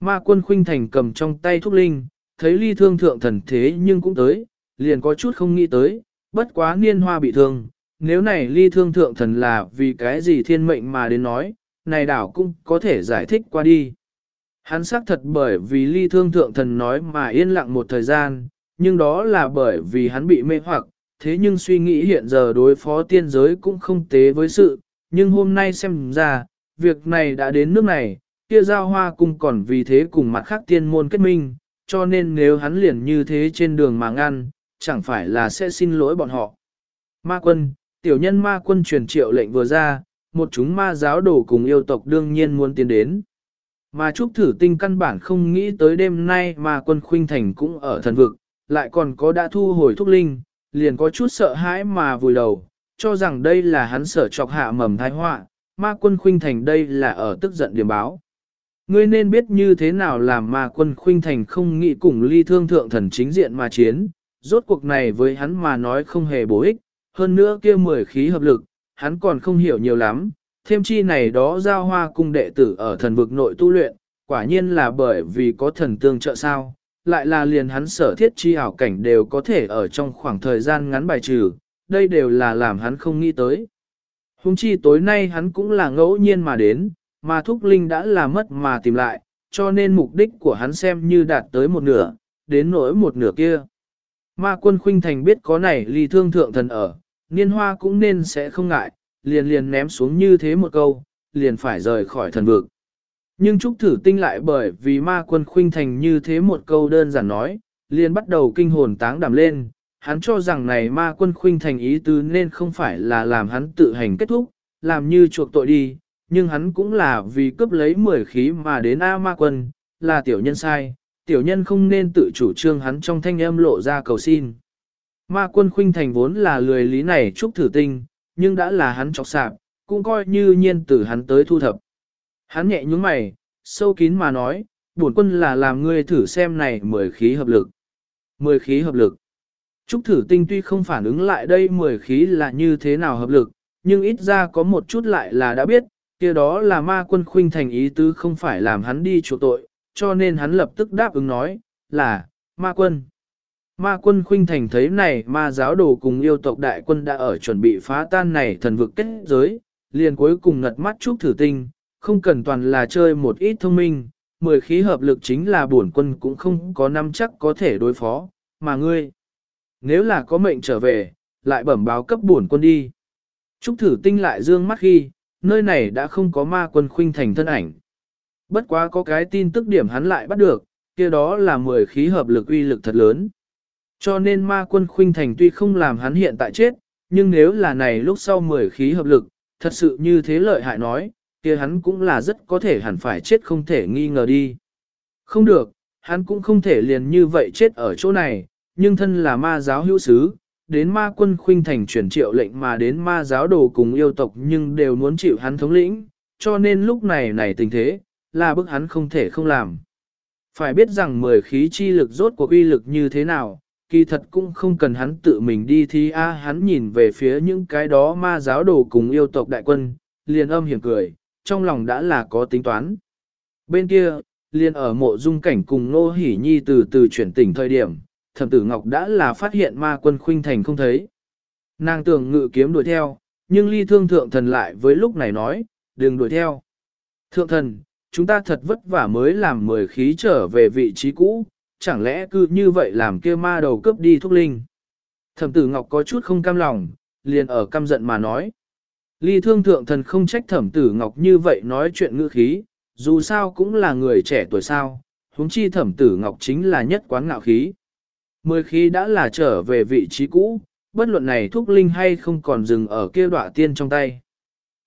Ma quân khuynh thành cầm trong tay thúc linh, thấy ly thương thượng thần thế nhưng cũng tới, liền có chút không nghĩ tới, bất quá niên hoa bị thương, nếu này ly thương thượng thần là vì cái gì thiên mệnh mà đến nói, này đảo cũng có thể giải thích qua đi. Hắn xác thật bởi vì ly thương thượng thần nói mà yên lặng một thời gian, nhưng đó là bởi vì hắn bị mê hoặc, thế nhưng suy nghĩ hiện giờ đối phó tiên giới cũng không tế với sự, nhưng hôm nay xem ra, việc này đã đến nước này, kia giao hoa cung còn vì thế cùng mặt khác tiên môn kết minh, cho nên nếu hắn liền như thế trên đường mà ngăn, chẳng phải là sẽ xin lỗi bọn họ. Ma quân, tiểu nhân ma quân truyền triệu lệnh vừa ra, một chúng ma giáo đổ cùng yêu tộc đương nhiên muốn tiến đến. Mà Trúc Thử Tinh căn bản không nghĩ tới đêm nay mà quân khuynh thành cũng ở thần vực, lại còn có đã thu hồi thúc linh, liền có chút sợ hãi mà vùi đầu, cho rằng đây là hắn sở chọc hạ mầm thái họa, ma quân khuynh thành đây là ở tức giận điểm báo. Ngươi nên biết như thế nào làm mà quân khuynh thành không nghĩ cùng ly thương thượng thần chính diện mà chiến, rốt cuộc này với hắn mà nói không hề bổ ích, hơn nữa kia mười khí hợp lực, hắn còn không hiểu nhiều lắm, thêm chi này đó giao hoa cung đệ tử ở thần vực nội tu luyện, quả nhiên là bởi vì có thần tương trợ sao, lại là liền hắn sở thiết chi ảo cảnh đều có thể ở trong khoảng thời gian ngắn bài trừ, đây đều là làm hắn không nghĩ tới. Hùng chi tối nay hắn cũng là ngẫu nhiên mà đến, mà thúc linh đã là mất mà tìm lại, cho nên mục đích của hắn xem như đạt tới một nửa, đến nỗi một nửa kia. Ma quân khuynh thành biết có này ly thương thượng thần ở, niên hoa cũng nên sẽ không ngại, liền liền ném xuống như thế một câu, liền phải rời khỏi thần vực. Nhưng Trúc Thử Tinh lại bởi vì ma quân khuynh thành như thế một câu đơn giản nói, liền bắt đầu kinh hồn táng đảm lên, hắn cho rằng này ma quân khuynh thành ý tứ nên không phải là làm hắn tự hành kết thúc, làm như chuộc tội đi, nhưng hắn cũng là vì cướp lấy mười khí mà đến A ma quân, là tiểu nhân sai, tiểu nhân không nên tự chủ trương hắn trong thanh âm lộ ra cầu xin. Ma quân khuynh thành vốn là lười lý này Trúc Thử Tinh, nhưng đã là hắn chọc sạp, cũng coi như nhiên tử hắn tới thu thập. Hắn nhẹ nhúng mày, sâu kín mà nói, bổn quân là làm ngươi thử xem này mười khí hợp lực. Mười khí hợp lực. Trúc thử tinh tuy không phản ứng lại đây mười khí là như thế nào hợp lực, nhưng ít ra có một chút lại là đã biết, kia đó là ma quân khuynh thành ý tứ không phải làm hắn đi chỗ tội, cho nên hắn lập tức đáp ứng nói, là, ma quân. Ma quân khuynh thành thấy này ma giáo đồ cùng yêu tộc đại quân đã ở chuẩn bị phá tan này thần vực kết giới, liền cuối cùng ngật mắt chúc thử tinh, không cần toàn là chơi một ít thông minh, mười khí hợp lực chính là bổn quân cũng không có năm chắc có thể đối phó, mà ngươi, nếu là có mệnh trở về, lại bẩm báo cấp bổn quân đi. Trúc thử tinh lại dương mắt khi, nơi này đã không có ma quân khuynh thành thân ảnh. Bất quá có cái tin tức điểm hắn lại bắt được, kia đó là mười khí hợp lực uy lực thật lớn. Cho nên ma quân khuynh thành tuy không làm hắn hiện tại chết, nhưng nếu là này lúc sau mười khí hợp lực, thật sự như thế lợi hại nói, kia hắn cũng là rất có thể hẳn phải chết không thể nghi ngờ đi. Không được, hắn cũng không thể liền như vậy chết ở chỗ này, nhưng thân là ma giáo hữu sứ, đến ma quân khuynh thành chuyển triệu lệnh mà đến ma giáo đồ cùng yêu tộc nhưng đều muốn chịu hắn thống lĩnh, cho nên lúc này này tình thế, là bức hắn không thể không làm. Phải biết rằng mười khí chi lực rốt của uy lực như thế nào, kỳ thật cũng không cần hắn tự mình đi thi a hắn nhìn về phía những cái đó ma giáo đồ cùng yêu tộc đại quân, liền âm hiểm cười, trong lòng đã là có tính toán. Bên kia, liền ở mộ dung cảnh cùng Nô Hỷ Nhi từ từ chuyển tỉnh thời điểm, thẩm tử Ngọc đã là phát hiện ma quân khuynh thành không thấy. Nàng tưởng ngự kiếm đuổi theo, nhưng ly thương thượng thần lại với lúc này nói, đừng đuổi theo. Thượng thần, chúng ta thật vất vả mới làm mười khí trở về vị trí cũ, chẳng lẽ cứ như vậy làm kia ma đầu cướp đi thúc linh. Thẩm tử Ngọc có chút không cam lòng, liền ở căm giận mà nói. Ly thương thượng thần không trách thẩm tử Ngọc như vậy nói chuyện ngữ khí, dù sao cũng là người trẻ tuổi sao, huống chi thẩm tử Ngọc chính là nhất quán ngạo khí. Mười khí đã là trở về vị trí cũ, bất luận này thúc linh hay không còn dừng ở kia đọa tiên trong tay.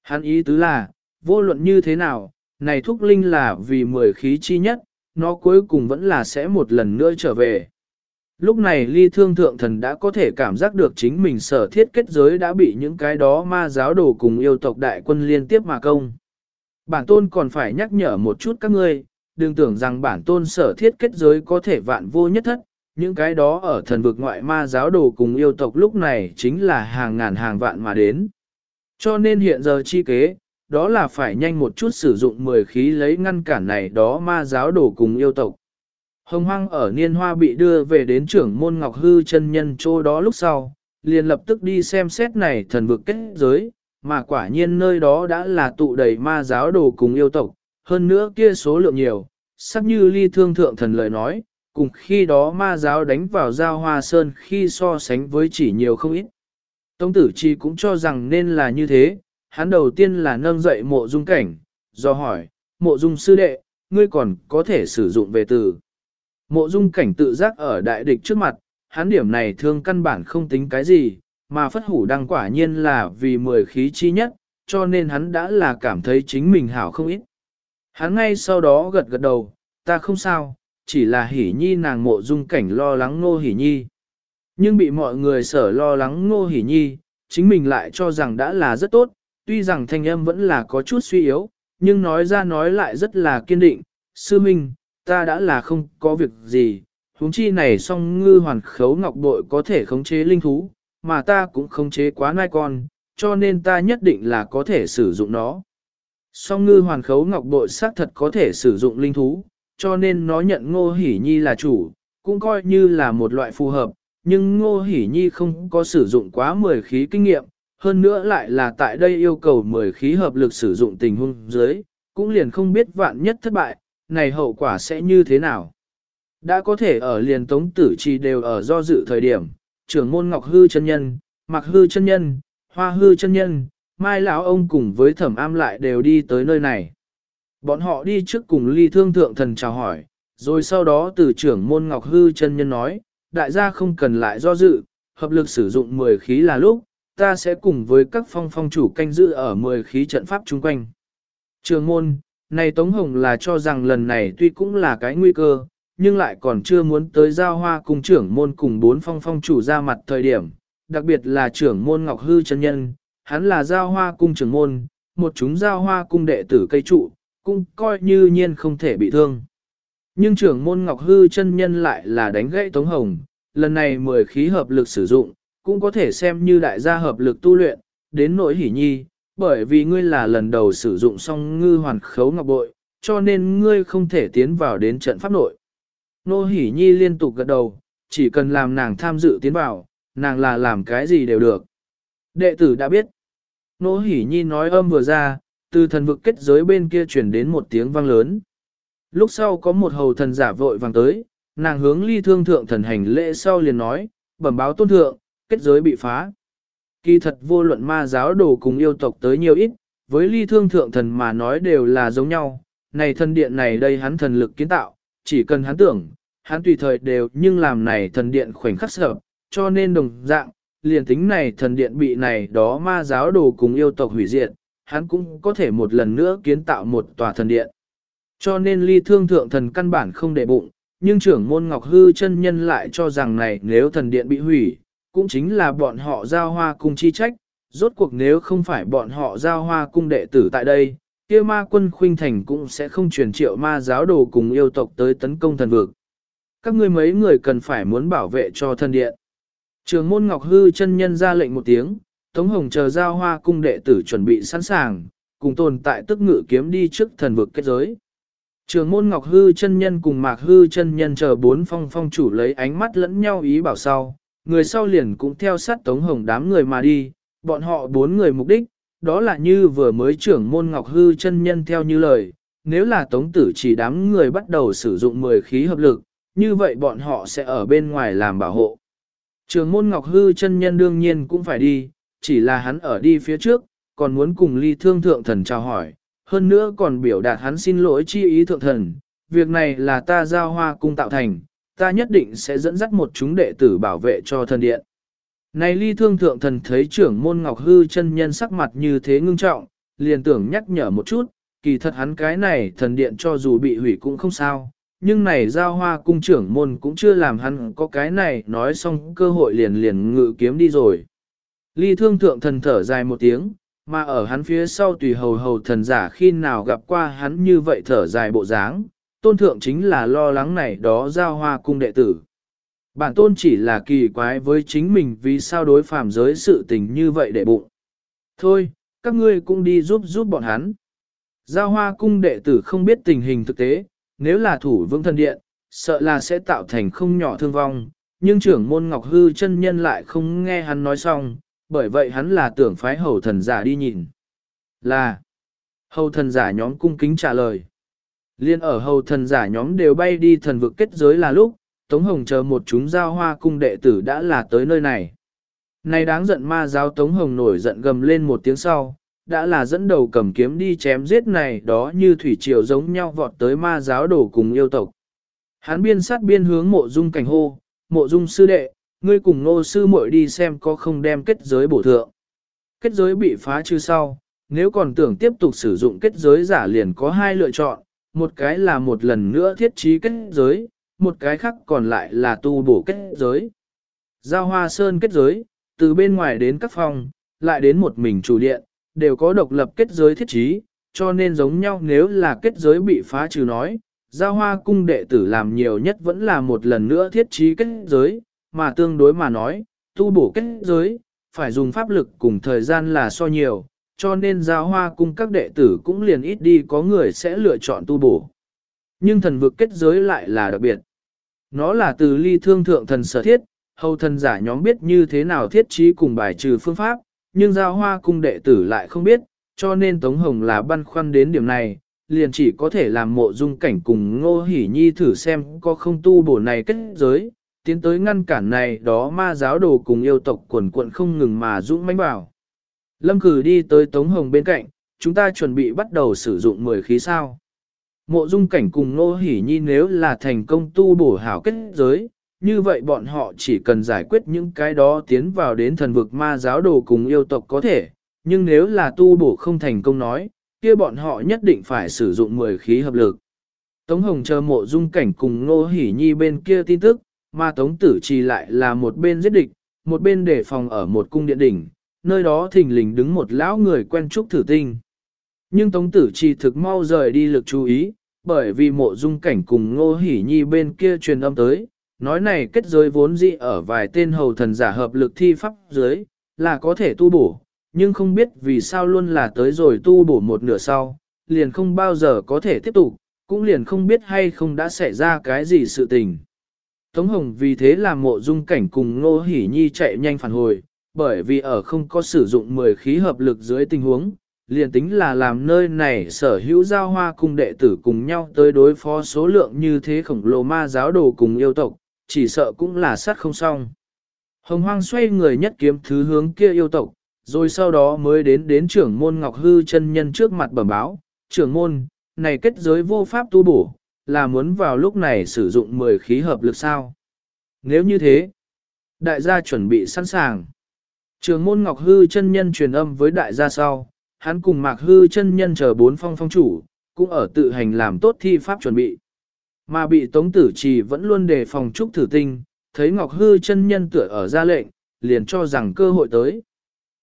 Hắn ý tứ là, vô luận như thế nào, này thúc linh là vì mười khí chi nhất, nó cuối cùng vẫn là sẽ một lần nữa trở về. Lúc này ly thương thượng thần đã có thể cảm giác được chính mình sở thiết kết giới đã bị những cái đó ma giáo đồ cùng yêu tộc đại quân liên tiếp mà công. Bản tôn còn phải nhắc nhở một chút các ngươi, đừng tưởng rằng bản tôn sở thiết kết giới có thể vạn vô nhất thất, những cái đó ở thần vực ngoại ma giáo đồ cùng yêu tộc lúc này chính là hàng ngàn hàng vạn mà đến. Cho nên hiện giờ chi kế, đó là phải nhanh một chút sử dụng 10 khí lấy ngăn cản này đó ma giáo đồ cùng yêu tộc. Hồng hoang ở niên hoa bị đưa về đến trưởng môn Ngọc Hư chân nhân chỗ đó lúc sau, liền lập tức đi xem xét này thần vực kết giới, mà quả nhiên nơi đó đã là tụ đầy ma giáo đồ cùng yêu tộc, hơn nữa kia số lượng nhiều, sắc như ly thương thượng thần lời nói, cùng khi đó ma giáo đánh vào giao hoa sơn khi so sánh với chỉ nhiều không ít. Tống tử chi cũng cho rằng nên là như thế, hắn đầu tiên là nâng dậy mộ dung cảnh, do hỏi, mộ dung sư đệ, ngươi còn có thể sử dụng về từ. Mộ dung cảnh tự giác ở đại địch trước mặt, hắn điểm này thương căn bản không tính cái gì, mà phất hủ đăng quả nhiên là vì mười khí chi nhất, cho nên hắn đã là cảm thấy chính mình hảo không ít. Hắn ngay sau đó gật gật đầu, ta không sao, chỉ là hỉ nhi nàng mộ dung cảnh lo lắng ngô hỉ nhi. Nhưng bị mọi người sở lo lắng ngô hỉ nhi, chính mình lại cho rằng đã là rất tốt, tuy rằng thanh âm vẫn là có chút suy yếu, nhưng nói ra nói lại rất là kiên định, sư minh, ta đã là không có việc gì, huống chi này song ngư hoàn khấu ngọc bội có thể khống chế linh thú, mà ta cũng khống chế quá nai con, cho nên ta nhất định là có thể sử dụng nó. Song ngư hoàn khấu ngọc bội xác thật có thể sử dụng linh thú, cho nên nó nhận ngô Hỷ nhi là chủ, cũng coi như là một loại phù hợp, nhưng ngô Hỷ nhi không có sử dụng quá 10 khí kinh nghiệm, hơn nữa lại là tại đây yêu cầu 10 khí hợp lực sử dụng tình huống dưới, cũng liền không biết vạn nhất thất bại, này hậu quả sẽ như thế nào. Đã có thể ở liền tống tử trì đều ở do dự thời điểm, trưởng môn ngọc hư chân nhân, mặc hư chân nhân, hoa hư chân nhân, mai lão ông cùng với thẩm am lại đều đi tới nơi này. Bọn họ đi trước cùng ly thương thượng thần chào hỏi, rồi sau đó từ trưởng môn ngọc hư chân nhân nói, đại gia không cần lại do dự, hợp lực sử dụng 10 khí là lúc, ta sẽ cùng với các phong phong chủ canh giữ ở 10 khí trận pháp chung quanh. Trường môn, này Tống Hồng là cho rằng lần này tuy cũng là cái nguy cơ, nhưng lại còn chưa muốn tới giao hoa cùng trưởng môn cùng bốn phong phong chủ ra mặt thời điểm, đặc biệt là trưởng môn Ngọc Hư chân nhân, hắn là giao hoa cung trưởng môn, một chúng giao hoa cung đệ tử cây trụ, cũng coi như nhiên không thể bị thương. Nhưng trưởng môn Ngọc Hư chân nhân lại là đánh gãy Tống Hồng, lần này mười khí hợp lực sử dụng, cũng có thể xem như đại gia hợp lực tu luyện, đến nỗi hỉ nhi, bởi vì ngươi là lần đầu sử dụng song ngư hoàn khấu ngọc bội, cho nên ngươi không thể tiến vào đến trận pháp nội. Nô hỉ nhi liên tục gật đầu, chỉ cần làm nàng tham dự tiến vào, nàng là làm cái gì đều được. Đệ tử đã biết. Nô hỉ nhi nói âm vừa ra, từ thần vực kết giới bên kia truyền đến một tiếng vang lớn. Lúc sau có một hầu thần giả vội vàng tới, nàng hướng ly thương thượng thần hành lễ sau liền nói, bẩm báo tôn thượng, kết giới bị phá. Kỳ thật vô luận ma giáo đồ cùng yêu tộc tới nhiều ít, với ly thương thượng thần mà nói đều là giống nhau, này thần điện này đây hắn thần lực kiến tạo, chỉ cần hắn tưởng, hắn tùy thời đều nhưng làm này thần điện khoảnh khắc sợ, cho nên đồng dạng, liền tính này thần điện bị này đó ma giáo đồ cùng yêu tộc hủy diệt, hắn cũng có thể một lần nữa kiến tạo một tòa thần điện. Cho nên ly thương thượng thần căn bản không để bụng, nhưng trưởng môn Ngọc Hư chân nhân lại cho rằng này nếu thần điện bị hủy, cũng chính là bọn họ giao hoa cung chi trách, rốt cuộc nếu không phải bọn họ giao hoa cung đệ tử tại đây, kia ma quân khuynh thành cũng sẽ không truyền triệu ma giáo đồ cùng yêu tộc tới tấn công thần vực. Các ngươi mấy người cần phải muốn bảo vệ cho thần điện. Trường môn Ngọc Hư chân nhân ra lệnh một tiếng, Tống Hồng chờ giao hoa cung đệ tử chuẩn bị sẵn sàng, cùng tồn tại tức ngự kiếm đi trước thần vực kết giới. Trường môn Ngọc Hư chân nhân cùng Mạc Hư chân nhân chờ bốn phong phong chủ lấy ánh mắt lẫn nhau ý bảo sau, người sau liền cũng theo sát Tống Hồng đám người mà đi, bọn họ bốn người mục đích, đó là như vừa mới trưởng môn Ngọc Hư chân nhân theo như lời, nếu là Tống Tử chỉ đám người bắt đầu sử dụng 10 khí hợp lực, như vậy bọn họ sẽ ở bên ngoài làm bảo hộ. Trường môn Ngọc Hư chân nhân đương nhiên cũng phải đi, chỉ là hắn ở đi phía trước, còn muốn cùng ly thương thượng thần chào hỏi, hơn nữa còn biểu đạt hắn xin lỗi chi ý thượng thần, việc này là ta giao hoa cung tạo thành, ta nhất định sẽ dẫn dắt một chúng đệ tử bảo vệ cho thần điện. Này ly thương thượng thần thấy trưởng môn ngọc hư chân nhân sắc mặt như thế ngưng trọng, liền tưởng nhắc nhở một chút, kỳ thật hắn cái này thần điện cho dù bị hủy cũng không sao, nhưng này giao hoa cung trưởng môn cũng chưa làm hắn có cái này nói xong cơ hội liền liền ngự kiếm đi rồi. Ly thương thượng thần thở dài một tiếng, mà ở hắn phía sau tùy hầu hầu thần giả khi nào gặp qua hắn như vậy thở dài bộ dáng, tôn thượng chính là lo lắng này đó giao hoa cung đệ tử. Bản tôn chỉ là kỳ quái với chính mình vì sao đối phàm giới sự tình như vậy để bụng. Thôi, các ngươi cũng đi giúp giúp bọn hắn. Giao hoa cung đệ tử không biết tình hình thực tế, nếu là thủ vững thần điện, sợ là sẽ tạo thành không nhỏ thương vong, nhưng trưởng môn Ngọc Hư chân nhân lại không nghe hắn nói xong, bởi vậy hắn là tưởng phái hầu thần giả đi nhìn. Là, hầu thần giả nhóm cung kính trả lời. Liên ở hầu thần giả nhóm đều bay đi thần vực kết giới là lúc, Tống Hồng chờ một chúng giao hoa cung đệ tử đã là tới nơi này. Này đáng giận ma giáo Tống Hồng nổi giận gầm lên một tiếng sau, đã là dẫn đầu cầm kiếm đi chém giết này đó như thủy triều giống nhau vọt tới ma giáo đổ cùng yêu tộc. Hắn biên sát biên hướng mộ dung cảnh hô, mộ dung sư đệ, ngươi cùng nô sư muội đi xem có không đem kết giới bổ thượng. Kết giới bị phá trừ sau, nếu còn tưởng tiếp tục sử dụng kết giới giả liền có hai lựa chọn, một cái là một lần nữa thiết trí kết giới, một cái khác còn lại là tu bổ kết giới. Giao hoa sơn kết giới, từ bên ngoài đến các phòng, lại đến một mình chủ điện, đều có độc lập kết giới thiết trí, cho nên giống nhau nếu là kết giới bị phá trừ nói, giao hoa cung đệ tử làm nhiều nhất vẫn là một lần nữa thiết trí kết giới, mà tương đối mà nói, tu bổ kết giới, phải dùng pháp lực cùng thời gian là so nhiều, cho nên giáo hoa cung các đệ tử cũng liền ít đi có người sẽ lựa chọn tu bổ. Nhưng thần vực kết giới lại là đặc biệt. Nó là từ ly thương thượng thần sở thiết, hầu thần giả nhóm biết như thế nào thiết trí cùng bài trừ phương pháp, nhưng giao hoa cung đệ tử lại không biết, cho nên Tống Hồng là băn khoăn đến điểm này, liền chỉ có thể làm mộ dung cảnh cùng ngô hỉ nhi thử xem có không tu bổ này kết giới, tiến tới ngăn cản này đó ma giáo đồ cùng yêu tộc quần quận không ngừng mà dũng mãnh bảo. Lâm cử đi tới Tống Hồng bên cạnh, chúng ta chuẩn bị bắt đầu sử dụng 10 khí sao. Mộ dung cảnh cùng nô hỉ nhi nếu là thành công tu bổ hảo kết giới, như vậy bọn họ chỉ cần giải quyết những cái đó tiến vào đến thần vực ma giáo đồ cùng yêu tộc có thể, nhưng nếu là tu bổ không thành công nói, kia bọn họ nhất định phải sử dụng 10 khí hợp lực. Tống Hồng chờ mộ dung cảnh cùng nô Hỷ Nhi bên kia tin tức, mà Tống Tử Trì lại là một bên giết địch, một bên để phòng ở một cung điện đỉnh, nơi đó thình lình đứng một lão người quen trúc thử tinh. Nhưng Tống Tử Trì thực mau rời đi lực chú ý, bởi vì mộ dung cảnh cùng Ngô Hỷ Nhi bên kia truyền âm tới, nói này kết giới vốn dị ở vài tên hầu thần giả hợp lực thi pháp dưới, là có thể tu bổ, nhưng không biết vì sao luôn là tới rồi tu bổ một nửa sau, liền không bao giờ có thể tiếp tục, cũng liền không biết hay không đã xảy ra cái gì sự tình. Tống Hồng vì thế làm mộ dung cảnh cùng Ngô Hỷ Nhi chạy nhanh phản hồi, bởi vì ở không có sử dụng 10 khí hợp lực dưới tình huống, liền tính là làm nơi này sở hữu giao hoa cùng đệ tử cùng nhau tới đối phó số lượng như thế khổng lồ ma giáo đồ cùng yêu tộc, chỉ sợ cũng là sát không xong. Hồng hoang xoay người nhất kiếm thứ hướng kia yêu tộc, rồi sau đó mới đến đến trưởng môn Ngọc Hư chân nhân trước mặt bẩm báo, trưởng môn, này kết giới vô pháp tu bổ, là muốn vào lúc này sử dụng 10 khí hợp lực sao. Nếu như thế, đại gia chuẩn bị sẵn sàng. Trường môn Ngọc Hư chân nhân truyền âm với đại gia sau, hắn cùng Mạc Hư chân nhân chờ bốn phong phong chủ, cũng ở tự hành làm tốt thi pháp chuẩn bị. Mà bị Tống Tử Trì vẫn luôn đề phòng trúc thử tinh, thấy Ngọc Hư chân nhân tựa ở ra lệnh, liền cho rằng cơ hội tới.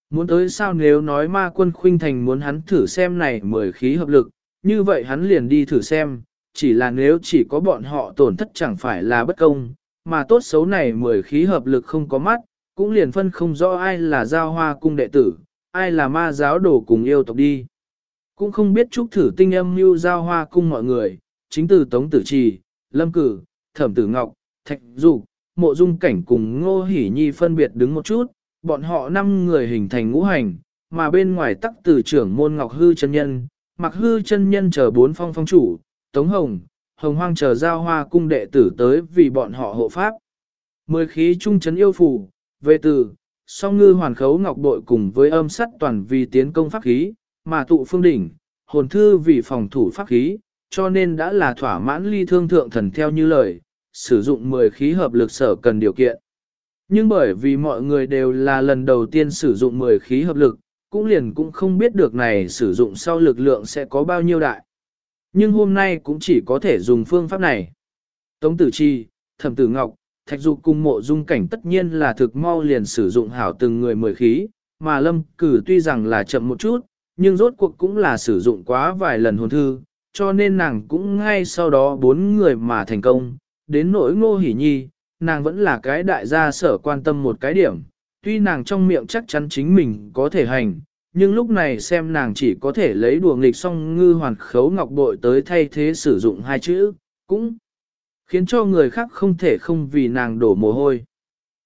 Muốn tới sao nếu nói ma quân khuynh thành muốn hắn thử xem này mười khí hợp lực, như vậy hắn liền đi thử xem, chỉ là nếu chỉ có bọn họ tổn thất chẳng phải là bất công, mà tốt xấu này mười khí hợp lực không có mắt, cũng liền phân không rõ ai là giao hoa cung đệ tử, ai là ma giáo đồ cùng yêu tộc đi. Cũng không biết chúc thử tinh âm mưu giao hoa cung mọi người, chính từ Tống Tử Trì, Lâm Cử, Thẩm Tử Ngọc, Thạch Dục, Mộ Dung Cảnh cùng Ngô Hỷ Nhi phân biệt đứng một chút, bọn họ năm người hình thành ngũ hành, mà bên ngoài tắc từ trưởng môn Ngọc Hư chân nhân, Mặc Hư chân nhân chờ bốn phong phong chủ, Tống Hồng, Hồng Hoang chờ giao hoa cung đệ tử tới vì bọn họ hộ pháp. Mười khí trung chấn yêu phủ, về từ, song ngư hoàn khấu ngọc bội cùng với âm sắt toàn vì tiến công pháp khí, mà tụ phương đỉnh, hồn thư vì phòng thủ pháp khí, cho nên đã là thỏa mãn ly thương thượng thần theo như lời, sử dụng 10 khí hợp lực sở cần điều kiện. Nhưng bởi vì mọi người đều là lần đầu tiên sử dụng 10 khí hợp lực, cũng liền cũng không biết được này sử dụng sau lực lượng sẽ có bao nhiêu đại. Nhưng hôm nay cũng chỉ có thể dùng phương pháp này. Tống tử chi, thẩm tử ngọc, thạch dục cùng mộ dung cảnh tất nhiên là thực mau liền sử dụng hảo từng người 10 khí, mà lâm cử tuy rằng là chậm một chút, nhưng rốt cuộc cũng là sử dụng quá vài lần hồn thư, cho nên nàng cũng ngay sau đó bốn người mà thành công, đến nỗi ngô hỉ nhi, nàng vẫn là cái đại gia sở quan tâm một cái điểm, tuy nàng trong miệng chắc chắn chính mình có thể hành, nhưng lúc này xem nàng chỉ có thể lấy đùa nghịch song ngư hoàn khấu ngọc bội tới thay thế sử dụng hai chữ, cũng khiến cho người khác không thể không vì nàng đổ mồ hôi.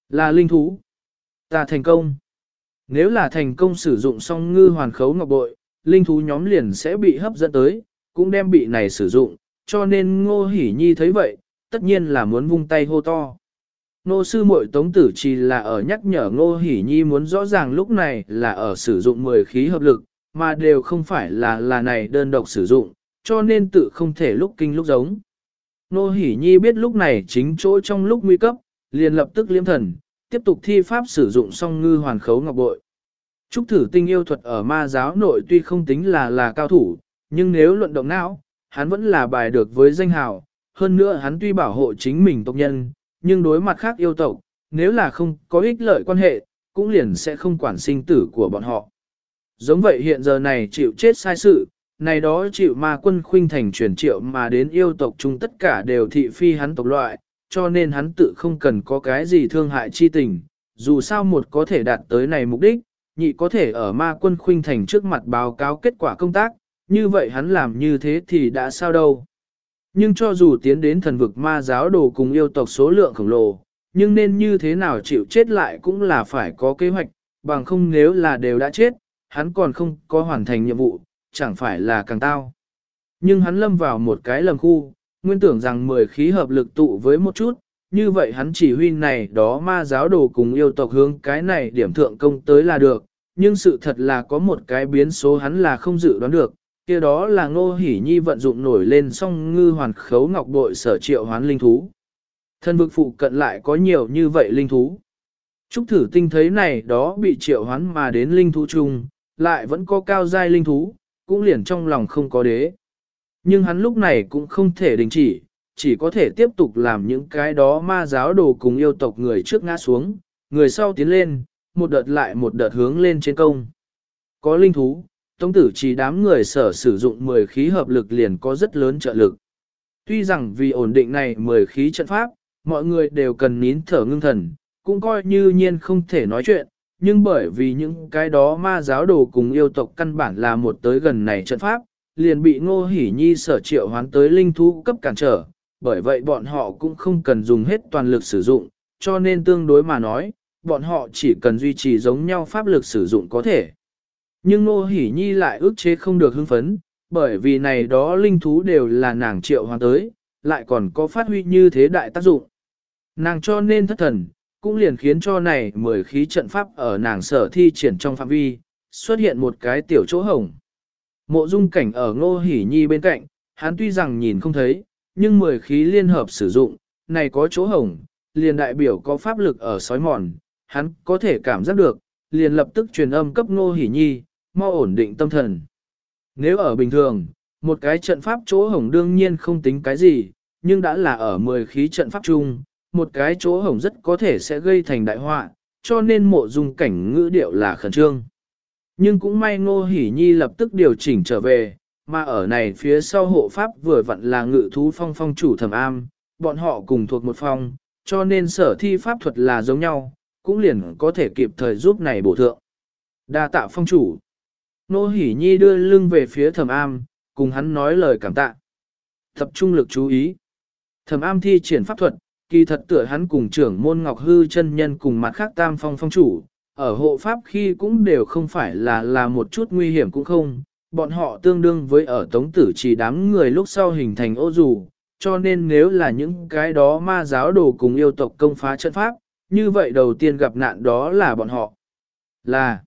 Là linh thú. Ta thành công. Nếu là thành công sử dụng song ngư hoàn khấu ngọc bội, linh thú nhóm liền sẽ bị hấp dẫn tới, cũng đem bị này sử dụng, cho nên ngô hỉ nhi thấy vậy, tất nhiên là muốn vung tay hô to. Nô sư muội tống tử chỉ là ở nhắc nhở ngô hỉ nhi muốn rõ ràng lúc này là ở sử dụng 10 khí hợp lực, mà đều không phải là là này đơn độc sử dụng, cho nên tự không thể lúc kinh lúc giống. Nô hỉ nhi biết lúc này chính chỗ trong lúc nguy cấp, liền lập tức liêm thần, tiếp tục thi pháp sử dụng song ngư hoàn khấu ngọc bội. Trúc thử tinh yêu thuật ở ma giáo nội tuy không tính là là cao thủ, nhưng nếu luận động não, hắn vẫn là bài được với danh hào, hơn nữa hắn tuy bảo hộ chính mình tộc nhân, nhưng đối mặt khác yêu tộc, nếu là không có ích lợi quan hệ, cũng liền sẽ không quản sinh tử của bọn họ. Giống vậy hiện giờ này chịu chết sai sự, này đó chịu ma quân khuynh thành truyền triệu mà đến yêu tộc chung tất cả đều thị phi hắn tộc loại, cho nên hắn tự không cần có cái gì thương hại chi tình, dù sao một có thể đạt tới này mục đích, nhị có thể ở ma quân khuynh thành trước mặt báo cáo kết quả công tác, như vậy hắn làm như thế thì đã sao đâu. Nhưng cho dù tiến đến thần vực ma giáo đồ cùng yêu tộc số lượng khổng lồ, nhưng nên như thế nào chịu chết lại cũng là phải có kế hoạch, bằng không nếu là đều đã chết, hắn còn không có hoàn thành nhiệm vụ, chẳng phải là càng tao. Nhưng hắn lâm vào một cái lầm khu, nguyên tưởng rằng 10 khí hợp lực tụ với một chút, như vậy hắn chỉ huy này đó ma giáo đồ cùng yêu tộc hướng cái này điểm thượng công tới là được, nhưng sự thật là có một cái biến số hắn là không dự đoán được, kia đó là ngô hỉ nhi vận dụng nổi lên song ngư hoàn khấu ngọc bội sở triệu hoán linh thú. Thân vực phụ cận lại có nhiều như vậy linh thú. Trúc thử tinh thấy này đó bị triệu hoán mà đến linh thú chung, lại vẫn có cao giai linh thú, cũng liền trong lòng không có đế. Nhưng hắn lúc này cũng không thể đình chỉ, chỉ có thể tiếp tục làm những cái đó ma giáo đồ cùng yêu tộc người trước ngã xuống, người sau tiến lên, một đợt lại một đợt hướng lên trên công. Có linh thú, tống tử chỉ đám người sở sử dụng 10 khí hợp lực liền có rất lớn trợ lực. Tuy rằng vì ổn định này 10 khí trận pháp, mọi người đều cần nín thở ngưng thần, cũng coi như nhiên không thể nói chuyện, nhưng bởi vì những cái đó ma giáo đồ cùng yêu tộc căn bản là một tới gần này trận pháp, liền bị ngô hỉ nhi sở triệu hoán tới linh thú cấp cản trở, bởi vậy bọn họ cũng không cần dùng hết toàn lực sử dụng, cho nên tương đối mà nói, bọn họ chỉ cần duy trì giống nhau pháp lực sử dụng có thể. Nhưng Ngô Hỷ Nhi lại ước chế không được hưng phấn, bởi vì này đó linh thú đều là nàng triệu hoàng tới, lại còn có phát huy như thế đại tác dụng. Nàng cho nên thất thần, cũng liền khiến cho này mười khí trận pháp ở nàng sở thi triển trong phạm vi, xuất hiện một cái tiểu chỗ hồng. Mộ dung cảnh ở Ngô Hỷ Nhi bên cạnh, hắn tuy rằng nhìn không thấy, nhưng mười khí liên hợp sử dụng, này có chỗ hồng, liền đại biểu có pháp lực ở sói mòn, hắn có thể cảm giác được, liền lập tức truyền âm cấp Ngô Hỷ Nhi, mau ổn định tâm thần. Nếu ở bình thường, một cái trận pháp chỗ hổng đương nhiên không tính cái gì, nhưng đã là ở 10 khí trận pháp chung, một cái chỗ hổng rất có thể sẽ gây thành đại họa, cho nên mộ dung cảnh ngữ điệu là khẩn trương. Nhưng cũng may Ngô Hỷ Nhi lập tức điều chỉnh trở về, mà ở này phía sau hộ pháp vừa vặn là ngự thú phong phong chủ thẩm am, bọn họ cùng thuộc một phong, cho nên sở thi pháp thuật là giống nhau, cũng liền có thể kịp thời giúp này bổ thượng. Đa tạ phong chủ. Nô Hỷ Nhi đưa lưng về phía thẩm am, cùng hắn nói lời cảm tạ. Tập trung lực chú ý. Thẩm am thi triển pháp thuật, kỳ thật tựa hắn cùng trưởng môn ngọc hư chân nhân cùng mặt khác tam phong phong chủ, ở hộ pháp khi cũng đều không phải là là một chút nguy hiểm cũng không, bọn họ tương đương với ở tống tử chỉ đám người lúc sau hình thành ô dù, cho nên nếu là những cái đó ma giáo đồ cùng yêu tộc công phá trận pháp, như vậy đầu tiên gặp nạn đó là bọn họ. Là,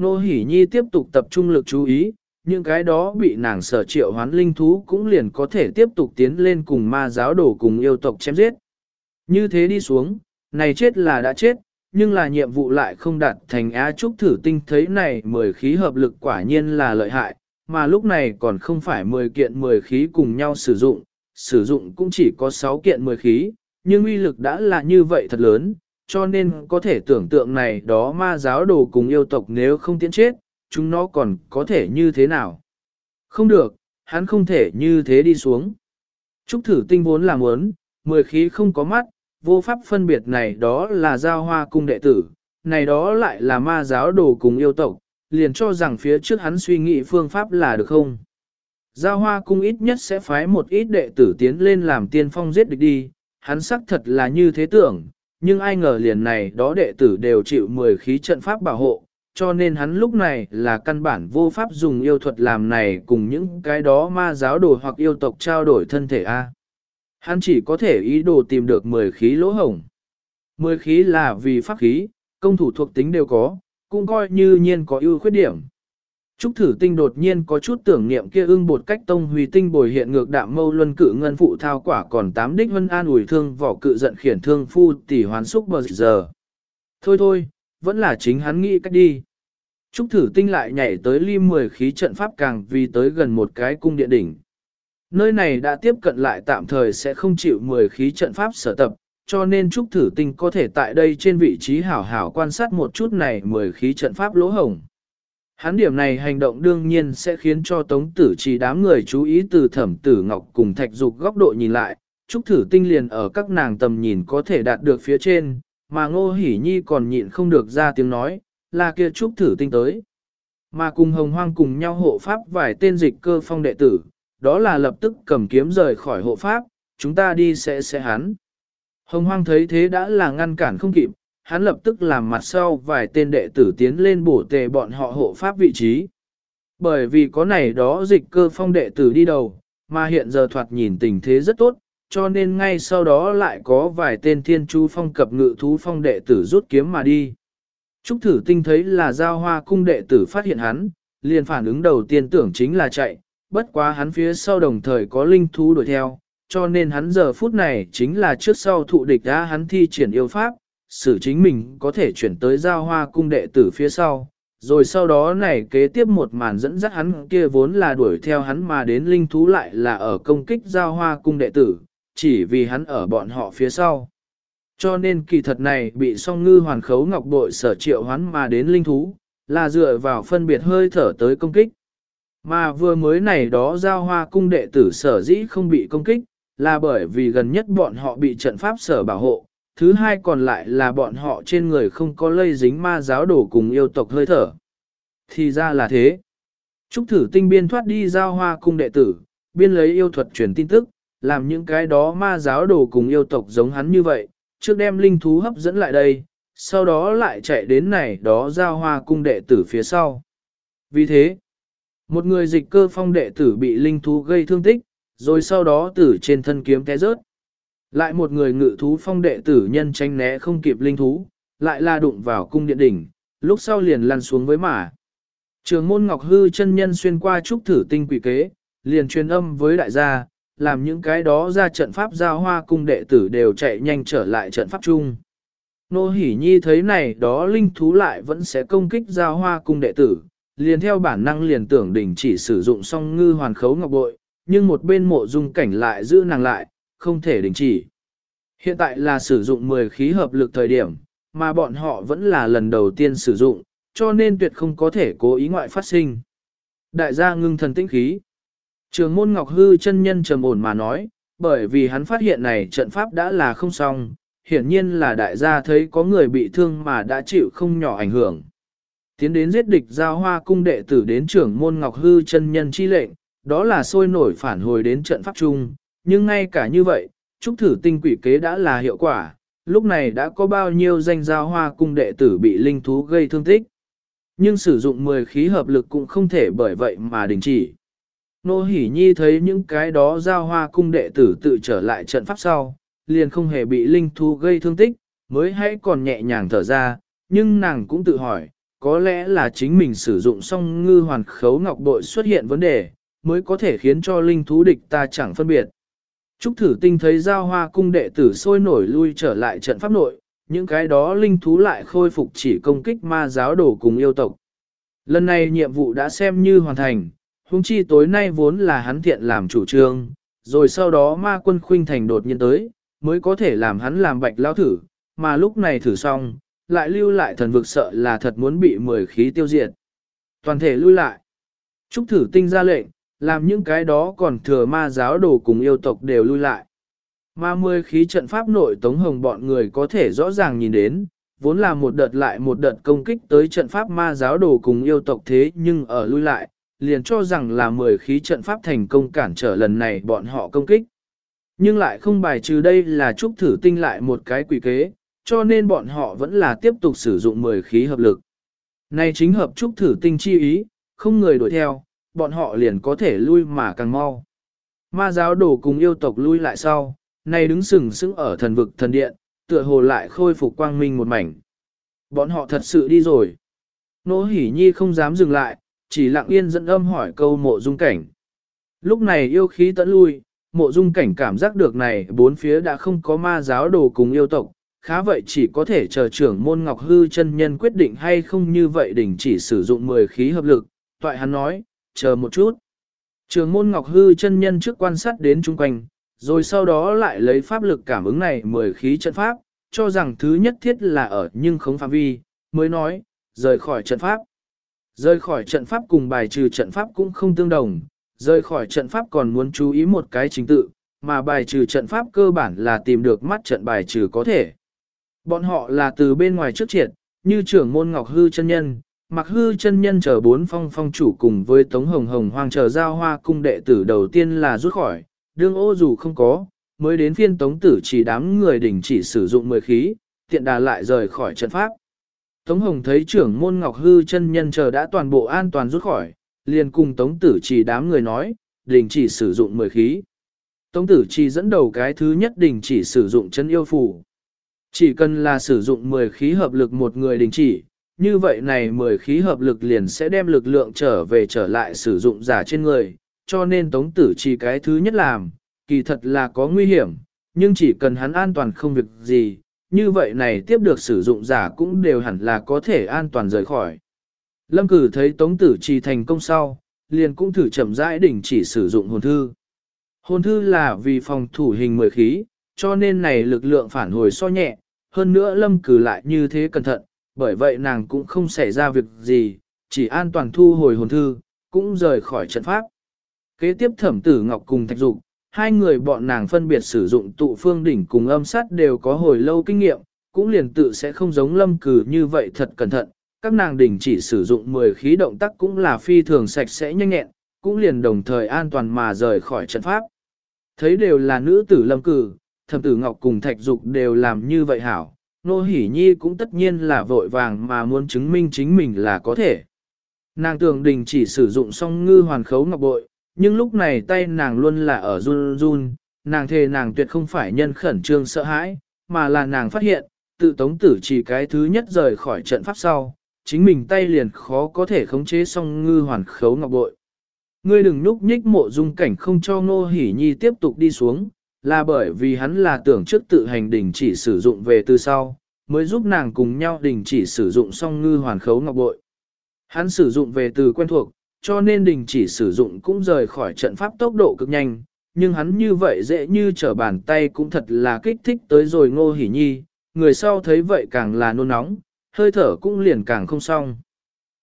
Nô Hỷ Nhi tiếp tục tập trung lực chú ý, những cái đó bị nàng sở triệu hoán linh thú cũng liền có thể tiếp tục tiến lên cùng ma giáo đồ cùng yêu tộc chém giết. Như thế đi xuống, này chết là đã chết, nhưng là nhiệm vụ lại không đạt thành Á Trúc thử tinh thấy này mười khí hợp lực quả nhiên là lợi hại, mà lúc này còn không phải 10 kiện 10 khí cùng nhau sử dụng, sử dụng cũng chỉ có 6 kiện 10 khí, nhưng uy lực đã là như vậy thật lớn, cho nên có thể tưởng tượng này đó ma giáo đồ cùng yêu tộc nếu không tiến chết, chúng nó còn có thể như thế nào. Không được, hắn không thể như thế đi xuống. Trúc thử tinh vốn là muốn, mười khí không có mắt, vô pháp phân biệt này đó là giao hoa cung đệ tử, này đó lại là ma giáo đồ cùng yêu tộc, liền cho rằng phía trước hắn suy nghĩ phương pháp là được không. Giao hoa cung ít nhất sẽ phái một ít đệ tử tiến lên làm tiên phong giết địch đi, hắn xác thật là như thế tưởng, nhưng ai ngờ liền này đó đệ tử đều chịu 10 khí trận pháp bảo hộ, cho nên hắn lúc này là căn bản vô pháp dùng yêu thuật làm này cùng những cái đó ma giáo đồ hoặc yêu tộc trao đổi thân thể A. Hắn chỉ có thể ý đồ tìm được 10 khí lỗ hổng. 10 khí là vì pháp khí, công thủ thuộc tính đều có, cũng coi như nhiên có ưu khuyết điểm. Trúc thử tinh đột nhiên có chút tưởng niệm kia ưng bột cách tông huy tinh bồi hiện ngược đạm mâu luân cự ngân phụ thao quả còn tám đích vân an ủi thương vỏ cự giận khiển thương phu tỷ hoán xúc bờ giờ. Thôi thôi, vẫn là chính hắn nghĩ cách đi. Trúc thử tinh lại nhảy tới ly 10 khí trận pháp càng vì tới gần một cái cung điện đỉnh. Nơi này đã tiếp cận lại tạm thời sẽ không chịu 10 khí trận pháp sở tập, cho nên Trúc thử tinh có thể tại đây trên vị trí hảo hảo quan sát một chút này 10 khí trận pháp lỗ hồng. Hắn điểm này hành động đương nhiên sẽ khiến cho tống tử chỉ đám người chú ý từ thẩm tử ngọc cùng thạch dục góc độ nhìn lại, Trúc thử tinh liền ở các nàng tầm nhìn có thể đạt được phía trên, mà ngô hỉ nhi còn nhịn không được ra tiếng nói, là kia Trúc thử tinh tới. Mà cùng hồng hoang cùng nhau hộ pháp vài tên dịch cơ phong đệ tử, đó là lập tức cầm kiếm rời khỏi hộ pháp, chúng ta đi sẽ sẽ hắn. Hồng hoang thấy thế đã là ngăn cản không kịp, hắn lập tức làm mặt sau vài tên đệ tử tiến lên bổ tề bọn họ hộ pháp vị trí. Bởi vì có này đó dịch cơ phong đệ tử đi đầu, mà hiện giờ thoạt nhìn tình thế rất tốt, cho nên ngay sau đó lại có vài tên thiên chú phong cập ngự thú phong đệ tử rút kiếm mà đi. Trúc thử tinh thấy là giao hoa cung đệ tử phát hiện hắn, liền phản ứng đầu tiên tưởng chính là chạy, bất quá hắn phía sau đồng thời có linh thú đuổi theo, cho nên hắn giờ phút này chính là trước sau thụ địch đã hắn thi triển yêu pháp, xử chính mình có thể chuyển tới giao hoa cung đệ tử phía sau. Rồi sau đó này kế tiếp một màn dẫn dắt hắn kia vốn là đuổi theo hắn mà đến linh thú lại là ở công kích giao hoa cung đệ tử, chỉ vì hắn ở bọn họ phía sau. Cho nên kỳ thật này bị song ngư hoàn khấu ngọc bội sở triệu hắn mà đến linh thú, là dựa vào phân biệt hơi thở tới công kích. Mà vừa mới này đó giao hoa cung đệ tử sở dĩ không bị công kích, là bởi vì gần nhất bọn họ bị trận pháp sở bảo hộ, thứ hai còn lại là bọn họ trên người không có lây dính ma giáo đổ cùng yêu tộc hơi thở. Thì ra là thế. Trúc thử tinh biên thoát đi giao hoa cung đệ tử, biên lấy yêu thuật truyền tin tức, làm những cái đó ma giáo đồ cùng yêu tộc giống hắn như vậy, trước đem linh thú hấp dẫn lại đây, sau đó lại chạy đến này đó giao hoa cung đệ tử phía sau. Vì thế, một người dịch cơ phong đệ tử bị linh thú gây thương tích, rồi sau đó tử trên thân kiếm té rớt. Lại một người ngự thú phong đệ tử nhân tranh né không kịp linh thú, lại la đụng vào cung điện đỉnh, lúc sau liền lăn xuống với mả. Trường môn ngọc hư chân nhân xuyên qua trúc thử tinh quỷ kế, liền truyền âm với đại gia, làm những cái đó ra trận pháp giao hoa cung đệ tử đều chạy nhanh trở lại trận pháp chung. Nô hỉ nhi thấy này đó linh thú lại vẫn sẽ công kích giao hoa cung đệ tử, liền theo bản năng liền tưởng đỉnh chỉ sử dụng song ngư hoàn khấu ngọc bội, nhưng một bên mộ dung cảnh lại giữ nàng lại, không thể đình chỉ. Hiện tại là sử dụng 10 khí hợp lực thời điểm, mà bọn họ vẫn là lần đầu tiên sử dụng, cho nên tuyệt không có thể cố ý ngoại phát sinh. Đại gia ngưng thần tĩnh khí. Trường môn Ngọc Hư chân nhân trầm ổn mà nói, bởi vì hắn phát hiện này trận pháp đã là không xong, hiển nhiên là đại gia thấy có người bị thương mà đã chịu không nhỏ ảnh hưởng. Tiến đến giết địch giao hoa cung đệ tử đến trưởng môn Ngọc Hư chân nhân chi lệnh, đó là sôi nổi phản hồi đến trận pháp chung, nhưng ngay cả như vậy, trúc thử tinh quỷ kế đã là hiệu quả, lúc này đã có bao nhiêu danh giao hoa cung đệ tử bị linh thú gây thương tích. Nhưng sử dụng 10 khí hợp lực cũng không thể bởi vậy mà đình chỉ. Nô Hỷ Nhi thấy những cái đó giao hoa cung đệ tử tự trở lại trận pháp sau, liền không hề bị linh thú gây thương tích, mới hãy còn nhẹ nhàng thở ra, nhưng nàng cũng tự hỏi, có lẽ là chính mình sử dụng xong ngư hoàn khấu ngọc bội xuất hiện vấn đề, mới có thể khiến cho linh thú địch ta chẳng phân biệt. Trúc thử tinh thấy giao hoa cung đệ tử sôi nổi lui trở lại trận pháp nội, những cái đó linh thú lại khôi phục chỉ công kích ma giáo đổ cùng yêu tộc. Lần này nhiệm vụ đã xem như hoàn thành, huống chi tối nay vốn là hắn thiện làm chủ trương, rồi sau đó ma quân khuynh thành đột nhiên tới, mới có thể làm hắn làm bạch lao thử, mà lúc này thử xong, lại lưu lại thần vực sợ là thật muốn bị mười khí tiêu diệt. Toàn thể lui lại. Trúc thử tinh ra lệnh, làm những cái đó còn thừa ma giáo đồ cùng yêu tộc đều lui lại. Ma mười khí trận pháp nội tống hồng bọn người có thể rõ ràng nhìn đến, vốn là một đợt lại một đợt công kích tới trận pháp ma giáo đồ cùng yêu tộc thế nhưng ở lui lại, liền cho rằng là 10 khí trận pháp thành công cản trở lần này bọn họ công kích. Nhưng lại không bài trừ đây là trúc thử tinh lại một cái quỷ kế, cho nên bọn họ vẫn là tiếp tục sử dụng 10 khí hợp lực. Này chính hợp trúc thử tinh chi ý, không người đuổi theo, bọn họ liền có thể lui mà càng mau. Ma giáo đổ cùng yêu tộc lui lại sau, nay đứng sừng sững ở thần vực thần điện, tựa hồ lại khôi phục quang minh một mảnh. Bọn họ thật sự đi rồi. Nô hỉ nhi không dám dừng lại, chỉ lặng yên dẫn âm hỏi câu mộ dung cảnh. Lúc này yêu khí tẫn lui, mộ dung cảnh cảm giác được này bốn phía đã không có ma giáo đồ cùng yêu tộc, khá vậy chỉ có thể chờ trưởng môn ngọc hư chân nhân quyết định hay không như vậy đỉnh chỉ sử dụng 10 khí hợp lực, toại hắn nói, chờ một chút. Trường môn ngọc hư chân nhân trước quan sát đến chung quanh, rồi sau đó lại lấy pháp lực cảm ứng này 10 khí trận pháp, cho rằng thứ nhất thiết là ở nhưng không phạm vi, mới nói, rời khỏi trận pháp. Rời khỏi trận pháp cùng bài trừ trận pháp cũng không tương đồng, rời khỏi trận pháp còn muốn chú ý một cái chính tự, mà bài trừ trận pháp cơ bản là tìm được mắt trận bài trừ có thể. Bọn họ là từ bên ngoài trước triệt, như trưởng môn Ngọc Hư chân nhân, Mặc Hư chân nhân chờ bốn phong phong chủ cùng với Tống Hồng Hồng hoang chờ giao hoa cung đệ tử đầu tiên là rút khỏi, đương ô dù không có, mới đến phiên Tống tử chỉ đám người đình chỉ sử dụng mười khí, tiện đà lại rời khỏi trận pháp. Tống Hồng thấy trưởng môn Ngọc Hư chân nhân chờ đã toàn bộ an toàn rút khỏi, liền cùng Tống Tử Chỉ đám người nói, đình chỉ sử dụng mười khí. Tống Tử Chỉ dẫn đầu cái thứ nhất đình chỉ sử dụng chân yêu phù. Chỉ cần là sử dụng 10 khí hợp lực một người đình chỉ, như vậy này 10 khí hợp lực liền sẽ đem lực lượng trở về trở lại sử dụng giả trên người, cho nên Tống Tử chỉ cái thứ nhất làm, kỳ thật là có nguy hiểm, nhưng chỉ cần hắn an toàn không việc gì, như vậy này tiếp được sử dụng giả cũng đều hẳn là có thể an toàn rời khỏi. Lâm cử thấy Tống Tử Trì thành công sau, liền cũng thử chậm rãi đỉnh chỉ sử dụng hồn thư. Hồn thư là vì phòng thủ hình mười khí, cho nên này lực lượng phản hồi so nhẹ, hơn nữa lâm cử lại như thế cẩn thận, bởi vậy nàng cũng không xảy ra việc gì, chỉ an toàn thu hồi hồn thư, cũng rời khỏi trận pháp. Kế tiếp thẩm tử ngọc cùng thạch dục, hai người bọn nàng phân biệt sử dụng tụ phương đỉnh cùng âm sát đều có hồi lâu kinh nghiệm, cũng liền tự sẽ không giống lâm cử như vậy thật cẩn thận, các nàng đỉnh chỉ sử dụng 10 khí động tác cũng là phi thường sạch sẽ nhanh nhẹn, cũng liền đồng thời an toàn mà rời khỏi trận pháp. Thấy đều là nữ tử lâm cử, thẩm tử ngọc cùng thạch dục đều làm như vậy hảo, nô hỉ nhi cũng tất nhiên là vội vàng mà muốn chứng minh chính mình là có thể. Nàng tưởng đình chỉ sử dụng song ngư hoàn khấu ngọc bội, nhưng lúc này tay nàng luôn là ở run run, nàng thề nàng tuyệt không phải nhân khẩn trương sợ hãi, mà là nàng phát hiện, tự tống tử chỉ cái thứ nhất rời khỏi trận pháp sau, chính mình tay liền khó có thể khống chế song ngư hoàn khấu ngọc bội. Ngươi đừng núp nhích mộ dung cảnh không cho ngô hỉ nhi tiếp tục đi xuống, là bởi vì hắn là tưởng trước tự hành đình chỉ sử dụng về từ sau, mới giúp nàng cùng nhau đình chỉ sử dụng song ngư hoàn khấu ngọc bội. Hắn sử dụng về từ quen thuộc, cho nên đình chỉ sử dụng cũng rời khỏi trận pháp tốc độ cực nhanh, nhưng hắn như vậy dễ như trở bàn tay cũng thật là kích thích tới rồi ngô hỉ nhi, người sau thấy vậy càng là nôn nóng, hơi thở cũng liền càng không xong.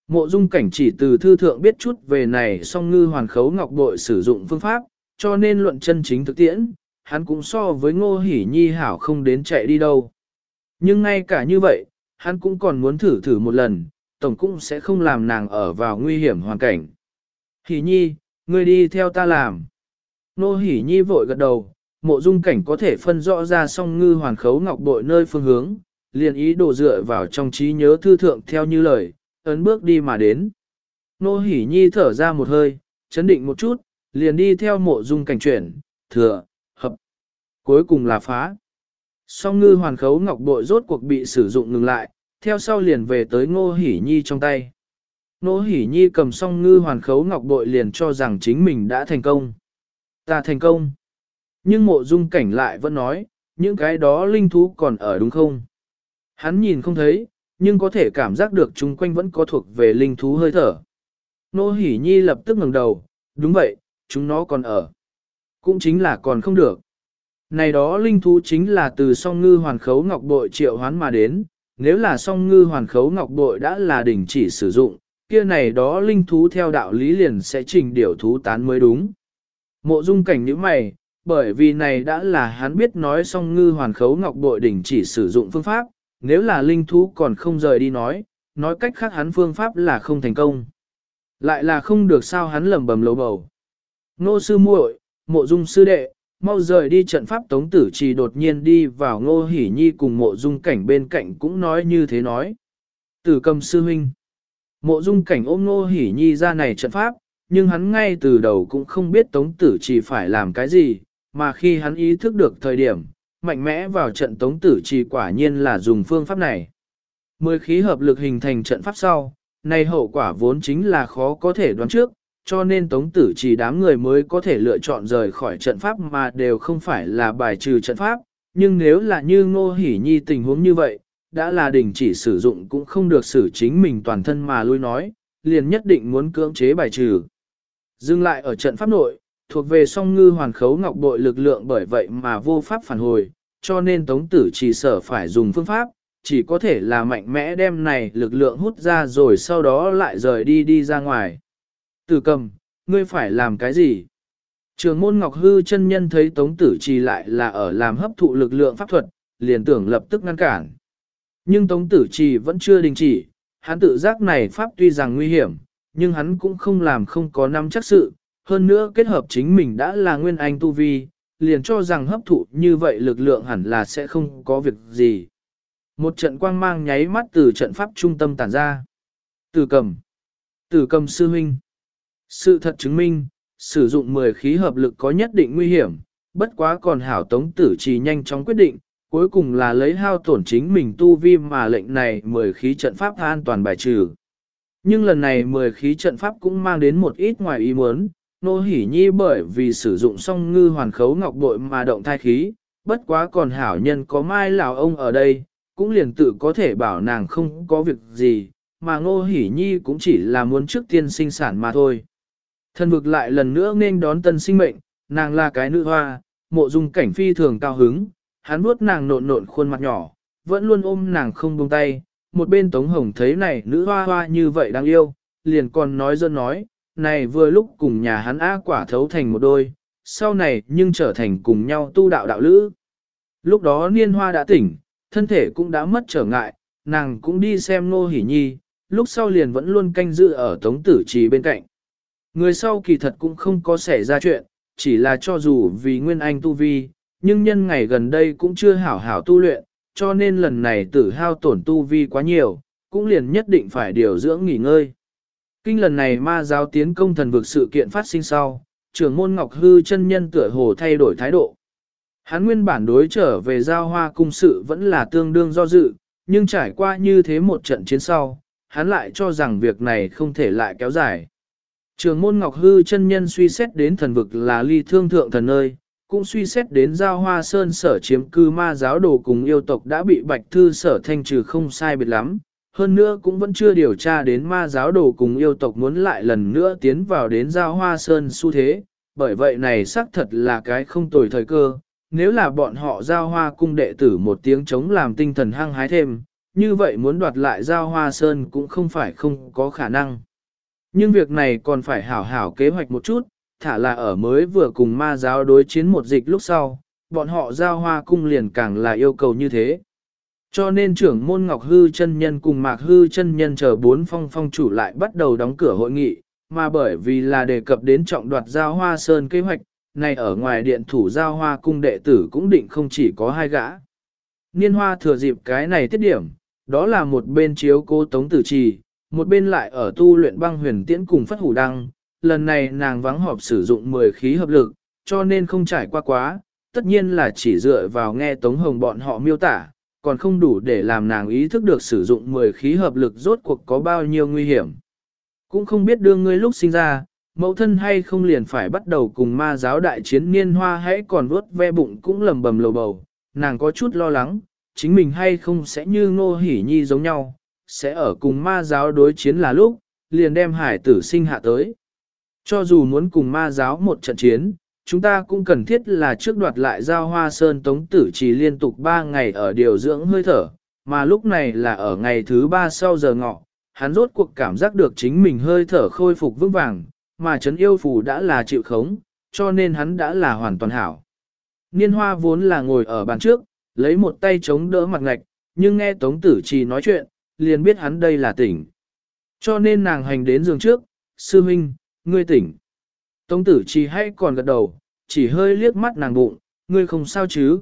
Mộ dung cảnh chỉ từ thư thượng biết chút về này song ngư hoàn khấu ngọc bội sử dụng phương pháp, cho nên luận chân chính thực tiễn, hắn cũng so với ngô hỉ nhi hảo không đến chạy đi đâu. Nhưng ngay cả như vậy, hắn cũng còn muốn thử thử một lần, tổng cũng sẽ không làm nàng ở vào nguy hiểm hoàn cảnh. Hỉ nhi, ngươi đi theo ta làm. Ngô hỉ nhi vội gật đầu, mộ dung cảnh có thể phân rõ ra song ngư hoàn khấu ngọc bội nơi phương hướng, liền ý đồ dựa vào trong trí nhớ thư thượng theo như lời, ấn bước đi mà đến. Nô hỉ nhi thở ra một hơi, chấn định một chút, liền đi theo mộ dung cảnh chuyển, thừa. Cuối cùng là phá. Song ngư hoàn khấu ngọc bội rốt cuộc bị sử dụng ngừng lại, theo sau liền về tới ngô hỉ nhi trong tay. Ngô hỉ nhi cầm song ngư hoàn khấu ngọc bội liền cho rằng chính mình đã thành công. Ta thành công. Nhưng mộ dung cảnh lại vẫn nói, những cái đó linh thú còn ở đúng không? Hắn nhìn không thấy, nhưng có thể cảm giác được chung quanh vẫn có thuộc về linh thú hơi thở. Nô Hỷ Nhi lập tức ngẩng đầu, đúng vậy, chúng nó còn ở. Cũng chính là còn không được. Này đó linh thú chính là từ song ngư hoàn khấu ngọc bội triệu hoán mà đến, nếu là song ngư hoàn khấu ngọc bội đã là đỉnh chỉ sử dụng, kia này đó linh thú theo đạo lý liền sẽ trình điều thú tán mới đúng. Mộ dung cảnh như mày, bởi vì này đã là hắn biết nói song ngư hoàn khấu ngọc bội đỉnh chỉ sử dụng phương pháp, nếu là linh thú còn không rời đi nói, nói cách khác hắn phương pháp là không thành công. Lại là không được sao hắn lầm bầm lầu bầu. Nô sư muội, mộ dung sư đệ, mau rời đi trận pháp tống tử trì đột nhiên đi vào ngô hỉ nhi cùng mộ dung cảnh bên cạnh cũng nói như thế nói. Tử cầm sư huynh. Mộ dung cảnh ôm ngô hỉ nhi ra này trận pháp, nhưng hắn ngay từ đầu cũng không biết tống tử trì phải làm cái gì, mà khi hắn ý thức được thời điểm, mạnh mẽ vào trận tống tử trì quả nhiên là dùng phương pháp này. Mười khí hợp lực hình thành trận pháp sau, này hậu quả vốn chính là khó có thể đoán trước, cho nên tống tử chỉ đám người mới có thể lựa chọn rời khỏi trận pháp mà đều không phải là bài trừ trận pháp, nhưng nếu là như ngô hỉ nhi tình huống như vậy, đã là đình chỉ sử dụng cũng không được xử chính mình toàn thân mà lui nói, liền nhất định muốn cưỡng chế bài trừ. Dừng lại ở trận pháp nội, thuộc về song ngư hoàn khấu ngọc bội lực lượng bởi vậy mà vô pháp phản hồi, cho nên tống tử chỉ sở phải dùng phương pháp, chỉ có thể là mạnh mẽ đem này lực lượng hút ra rồi sau đó lại rời đi đi ra ngoài. Tử cầm, ngươi phải làm cái gì? Trường môn Ngọc Hư chân nhân thấy Tống Tử Trì lại là ở làm hấp thụ lực lượng pháp thuật, liền tưởng lập tức ngăn cản. Nhưng Tống Tử Trì vẫn chưa đình chỉ, hắn tự giác này pháp tuy rằng nguy hiểm, nhưng hắn cũng không làm không có năm chắc sự, hơn nữa kết hợp chính mình đã là nguyên anh tu vi, liền cho rằng hấp thụ như vậy lực lượng hẳn là sẽ không có việc gì. Một trận quang mang nháy mắt từ trận pháp trung tâm tản ra. Tử cầm. Tử cầm sư huynh. Sự thật chứng minh, sử dụng 10 khí hợp lực có nhất định nguy hiểm, bất quá còn hảo tống tử chỉ nhanh chóng quyết định, cuối cùng là lấy hao tổn chính mình tu vi mà lệnh này 10 khí trận pháp an toàn bài trừ. Nhưng lần này 10 khí trận pháp cũng mang đến một ít ngoài ý muốn, nô hỉ nhi bởi vì sử dụng song ngư hoàn khấu ngọc bội mà động thai khí, bất quá còn hảo nhân có mai lão ông ở đây, cũng liền tự có thể bảo nàng không có việc gì, mà ngô hỉ nhi cũng chỉ là muốn trước tiên sinh sản mà thôi. Thần vực lại lần nữa nên đón tân sinh mệnh, nàng là cái nữ hoa, mộ dung cảnh phi thường cao hứng, hắn vuốt nàng nộn nộn khuôn mặt nhỏ, vẫn luôn ôm nàng không buông tay, một bên tống hồng thấy này nữ hoa hoa như vậy đáng yêu, liền còn nói dân nói, này vừa lúc cùng nhà hắn á quả thấu thành một đôi, sau này nhưng trở thành cùng nhau tu đạo đạo lữ. Lúc đó niên hoa đã tỉnh, thân thể cũng đã mất trở ngại, nàng cũng đi xem nô hỉ nhi, lúc sau liền vẫn luôn canh giữ ở tống tử trì bên cạnh. Người sau kỳ thật cũng không có xảy ra chuyện, chỉ là cho dù vì nguyên anh tu vi, nhưng nhân ngày gần đây cũng chưa hảo hảo tu luyện, cho nên lần này tử hao tổn tu vi quá nhiều, cũng liền nhất định phải điều dưỡng nghỉ ngơi. Kinh lần này ma giáo tiến công thần vực sự kiện phát sinh sau, trưởng môn Ngọc Hư chân nhân tựa hồ thay đổi thái độ. Hắn nguyên bản đối trở về giao hoa cung sự vẫn là tương đương do dự, nhưng trải qua như thế một trận chiến sau, hắn lại cho rằng việc này không thể lại kéo dài. Trường môn Ngọc Hư chân nhân suy xét đến thần vực là ly thương thượng thần nơi, cũng suy xét đến giao hoa sơn sở chiếm cư ma giáo đồ cùng yêu tộc đã bị bạch thư sở thanh trừ không sai biệt lắm. Hơn nữa cũng vẫn chưa điều tra đến ma giáo đồ cùng yêu tộc muốn lại lần nữa tiến vào đến giao hoa sơn xu thế, bởi vậy này xác thật là cái không tồi thời cơ. Nếu là bọn họ giao hoa cung đệ tử một tiếng chống làm tinh thần hăng hái thêm, như vậy muốn đoạt lại giao hoa sơn cũng không phải không có khả năng. Nhưng việc này còn phải hảo hảo kế hoạch một chút, thả là ở mới vừa cùng ma giáo đối chiến một dịch lúc sau, bọn họ giao hoa cung liền càng là yêu cầu như thế. Cho nên trưởng môn Ngọc Hư chân nhân cùng Mạc Hư chân nhân chờ bốn phong phong chủ lại bắt đầu đóng cửa hội nghị, mà bởi vì là đề cập đến trọng đoạt giao hoa sơn kế hoạch, này ở ngoài điện thủ giao hoa cung đệ tử cũng định không chỉ có hai gã. Niên hoa thừa dịp cái này tiết điểm, đó là một bên chiếu cố tống tử trì, một bên lại ở tu luyện băng huyền tiễn cùng phất hủ đăng, lần này nàng vắng họp sử dụng 10 khí hợp lực, cho nên không trải qua quá, tất nhiên là chỉ dựa vào nghe Tống Hồng bọn họ miêu tả, còn không đủ để làm nàng ý thức được sử dụng 10 khí hợp lực rốt cuộc có bao nhiêu nguy hiểm. Cũng không biết đưa ngươi lúc sinh ra, mẫu thân hay không liền phải bắt đầu cùng ma giáo đại chiến niên hoa hãy còn vuốt ve bụng cũng lầm bầm lầu bầu, nàng có chút lo lắng, chính mình hay không sẽ như ngô hỉ nhi giống nhau, sẽ ở cùng ma giáo đối chiến là lúc, liền đem hải tử sinh hạ tới. Cho dù muốn cùng ma giáo một trận chiến, chúng ta cũng cần thiết là trước đoạt lại giao hoa sơn tống tử chỉ liên tục 3 ngày ở điều dưỡng hơi thở, mà lúc này là ở ngày thứ 3 sau giờ ngọ, hắn rốt cuộc cảm giác được chính mình hơi thở khôi phục vững vàng, mà chấn yêu phù đã là chịu khống, cho nên hắn đã là hoàn toàn hảo. Niên hoa vốn là ngồi ở bàn trước, lấy một tay chống đỡ mặt ngạch, nhưng nghe Tống Tử Trì nói chuyện, liền biết hắn đây là tỉnh. Cho nên nàng hành đến giường trước, sư huynh, ngươi tỉnh. Tống Tử chỉ hay còn gật đầu, chỉ hơi liếc mắt nàng bụng, ngươi không sao chứ.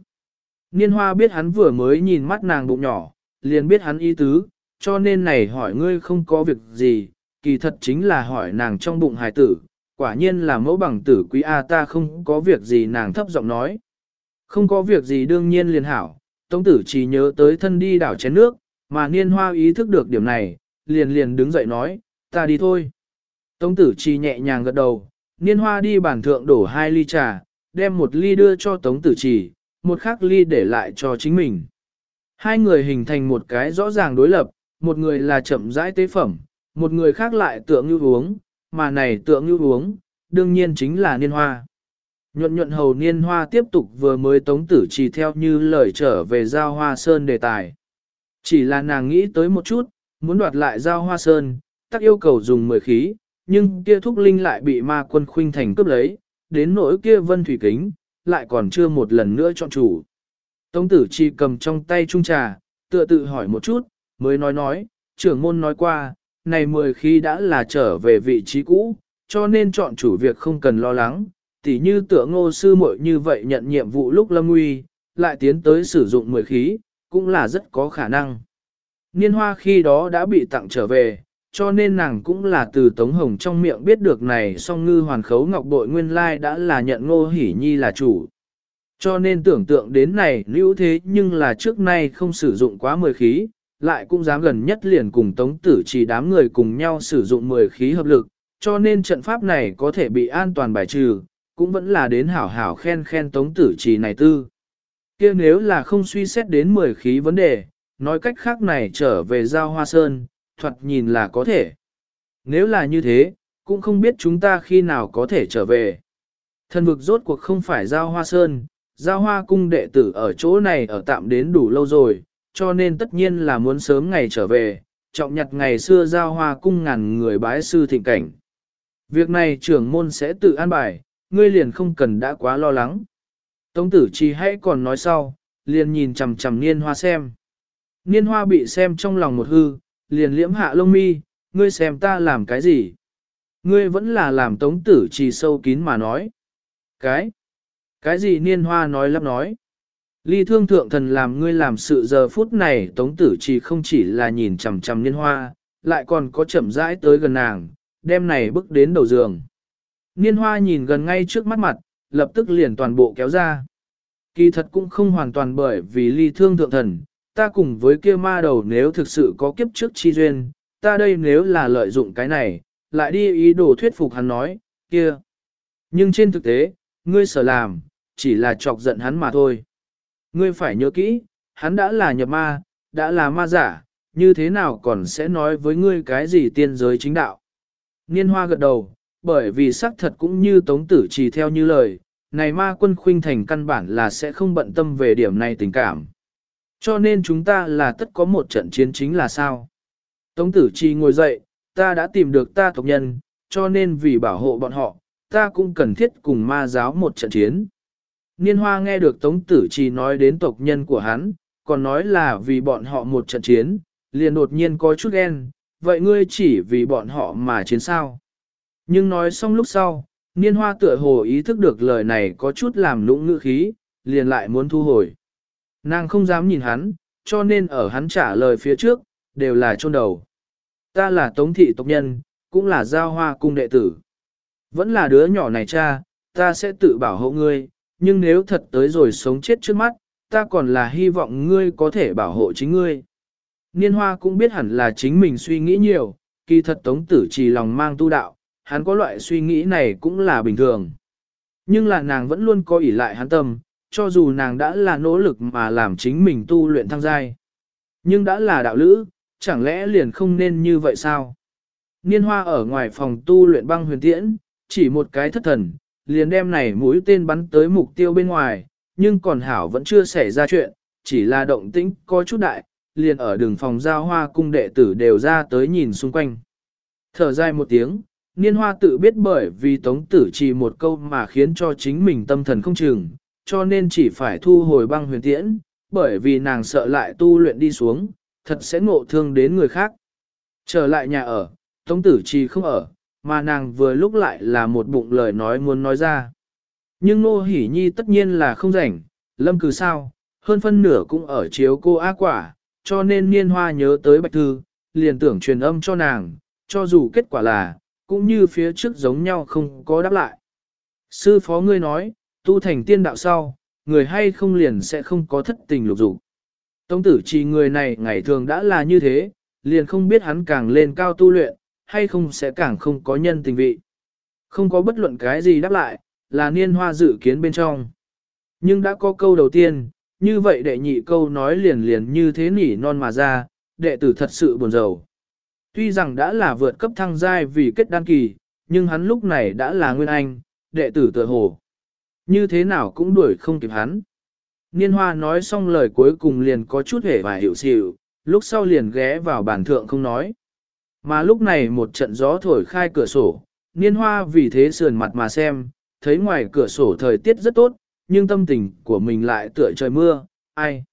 Niên hoa biết hắn vừa mới nhìn mắt nàng bụng nhỏ, liền biết hắn ý tứ, cho nên này hỏi ngươi không có việc gì, kỳ thật chính là hỏi nàng trong bụng hài tử, quả nhiên là mẫu bằng tử quý A ta không có việc gì nàng thấp giọng nói. Không có việc gì đương nhiên liền hảo, tống tử chỉ nhớ tới thân đi đảo chén nước, mà niên hoa ý thức được điểm này, liền liền đứng dậy nói, ta đi thôi. Tống tử chi nhẹ nhàng gật đầu, niên hoa đi bàn thượng đổ hai ly trà, đem một ly đưa cho tống tử chỉ, một khác ly để lại cho chính mình. Hai người hình thành một cái rõ ràng đối lập, một người là chậm rãi tế phẩm, một người khác lại tượng như uống, mà này tượng như uống, đương nhiên chính là niên hoa. Nhuận nhuận hầu niên hoa tiếp tục vừa mới tống tử chỉ theo như lời trở về giao hoa sơn đề tài. Chỉ là nàng nghĩ tới một chút, muốn đoạt lại giao hoa sơn, tắc yêu cầu dùng mười khí, nhưng kia thúc linh lại bị ma quân khuynh thành cướp lấy, đến nỗi kia vân thủy kính, lại còn chưa một lần nữa chọn chủ. Tống tử chỉ cầm trong tay trung trà, tựa tự hỏi một chút, mới nói nói, trưởng môn nói qua, này mười khí đã là trở về vị trí cũ, cho nên chọn chủ việc không cần lo lắng, tỉ như tựa ngô sư muội như vậy nhận nhiệm vụ lúc lâm nguy, lại tiến tới sử dụng mười khí, cũng là rất có khả năng. Niên hoa khi đó đã bị tặng trở về, cho nên nàng cũng là từ Tống Hồng trong miệng biết được này song ngư hoàn khấu ngọc bội nguyên lai đã là nhận ngô hỉ nhi là chủ. Cho nên tưởng tượng đến này lưu thế nhưng là trước nay không sử dụng quá mười khí, lại cũng dám gần nhất liền cùng tống tử chỉ đám người cùng nhau sử dụng mười khí hợp lực, cho nên trận pháp này có thể bị an toàn bài trừ, cũng vẫn là đến hảo hảo khen khen tống tử Chỉ này tư kia nếu là không suy xét đến mười khí vấn đề, nói cách khác này trở về giao hoa sơn, thuật nhìn là có thể. Nếu là như thế, cũng không biết chúng ta khi nào có thể trở về. Thần vực rốt cuộc không phải giao hoa sơn, giao hoa cung đệ tử ở chỗ này ở tạm đến đủ lâu rồi, cho nên tất nhiên là muốn sớm ngày trở về, trọng nhặt ngày xưa giao hoa cung ngàn người bái sư thịnh cảnh. Việc này trưởng môn sẽ tự an bài, ngươi liền không cần đã quá lo lắng. Tống tử chỉ hãy còn nói sau, liền nhìn chằm chằm niên hoa xem. Niên hoa bị xem trong lòng một hư, liền liễm hạ lông mi, ngươi xem ta làm cái gì? Ngươi vẫn là làm tống tử chỉ sâu kín mà nói. Cái? Cái gì niên hoa nói lắp nói? Ly thương thượng thần làm ngươi làm sự giờ phút này tống tử chỉ không chỉ là nhìn chằm chằm niên hoa, lại còn có chậm rãi tới gần nàng, đem này bước đến đầu giường. Niên hoa nhìn gần ngay trước mắt mặt, lập tức liền toàn bộ kéo ra. Kỳ thật cũng không hoàn toàn bởi vì ly thương thượng thần, ta cùng với kia ma đầu nếu thực sự có kiếp trước chi duyên, ta đây nếu là lợi dụng cái này, lại đi ý đồ thuyết phục hắn nói, kia. Nhưng trên thực tế, ngươi sở làm, chỉ là chọc giận hắn mà thôi. Ngươi phải nhớ kỹ, hắn đã là nhập ma, đã là ma giả, như thế nào còn sẽ nói với ngươi cái gì tiên giới chính đạo. Niên hoa gật đầu, bởi vì xác thật cũng như tống tử chỉ theo như lời, này ma quân khuynh thành căn bản là sẽ không bận tâm về điểm này tình cảm. Cho nên chúng ta là tất có một trận chiến chính là sao. Tống tử chi ngồi dậy, ta đã tìm được ta tộc nhân, cho nên vì bảo hộ bọn họ, ta cũng cần thiết cùng ma giáo một trận chiến. Niên hoa nghe được Tống Tử Trì nói đến tộc nhân của hắn, còn nói là vì bọn họ một trận chiến, liền đột nhiên có chút ghen, vậy ngươi chỉ vì bọn họ mà chiến sao. Nhưng nói xong lúc sau, niên hoa tựa hồ ý thức được lời này có chút làm lũng ngữ khí, liền lại muốn thu hồi. Nàng không dám nhìn hắn, cho nên ở hắn trả lời phía trước, đều là chôn đầu. Ta là tống thị tộc nhân, cũng là giao hoa cung đệ tử. Vẫn là đứa nhỏ này cha, ta sẽ tự bảo hộ ngươi, nhưng nếu thật tới rồi sống chết trước mắt, ta còn là hy vọng ngươi có thể bảo hộ chính ngươi. Niên hoa cũng biết hẳn là chính mình suy nghĩ nhiều, kỳ thật tống tử chỉ lòng mang tu đạo, hắn có loại suy nghĩ này cũng là bình thường. Nhưng là nàng vẫn luôn có ỷ lại hắn tâm, cho dù nàng đã là nỗ lực mà làm chính mình tu luyện thăng giai. Nhưng đã là đạo lữ, chẳng lẽ liền không nên như vậy sao? Niên hoa ở ngoài phòng tu luyện băng huyền tiễn, chỉ một cái thất thần, liền đem này mũi tên bắn tới mục tiêu bên ngoài, nhưng còn hảo vẫn chưa xảy ra chuyện, chỉ là động tĩnh có chút đại, liền ở đường phòng giao hoa cung đệ tử đều ra tới nhìn xung quanh. Thở dài một tiếng, niên hoa tự biết bởi vì tống tử chỉ một câu mà khiến cho chính mình tâm thần không chừng, cho nên chỉ phải thu hồi băng huyền tiễn, bởi vì nàng sợ lại tu luyện đi xuống, thật sẽ ngộ thương đến người khác. Trở lại nhà ở, Tống Tử Chi không ở, mà nàng vừa lúc lại là một bụng lời nói muốn nói ra. Nhưng Nô hỉ Nhi tất nhiên là không rảnh, lâm cử sao, hơn phân nửa cũng ở chiếu cô á quả, cho nên niên hoa nhớ tới bạch thư, liền tưởng truyền âm cho nàng, cho dù kết quả là, cũng như phía trước giống nhau không có đáp lại. Sư phó ngươi nói, tu thành tiên đạo sau, người hay không liền sẽ không có thất tình lục dục. Tông tử chỉ người này ngày thường đã là như thế, liền không biết hắn càng lên cao tu luyện, hay không sẽ càng không có nhân tình vị. Không có bất luận cái gì đáp lại, là niên hoa dự kiến bên trong. Nhưng đã có câu đầu tiên, như vậy đệ nhị câu nói liền liền như thế nỉ non mà ra, đệ tử thật sự buồn rầu. Tuy rằng đã là vượt cấp thăng giai vì kết đan kỳ, nhưng hắn lúc này đã là nguyên anh, đệ tử tự hồ. Như thế nào cũng đuổi không kịp hắn. Niên hoa nói xong lời cuối cùng liền có chút hề và hiểu xịu, lúc sau liền ghé vào bàn thượng không nói. Mà lúc này một trận gió thổi khai cửa sổ, niên hoa vì thế sườn mặt mà xem, thấy ngoài cửa sổ thời tiết rất tốt, nhưng tâm tình của mình lại tựa trời mưa, ai.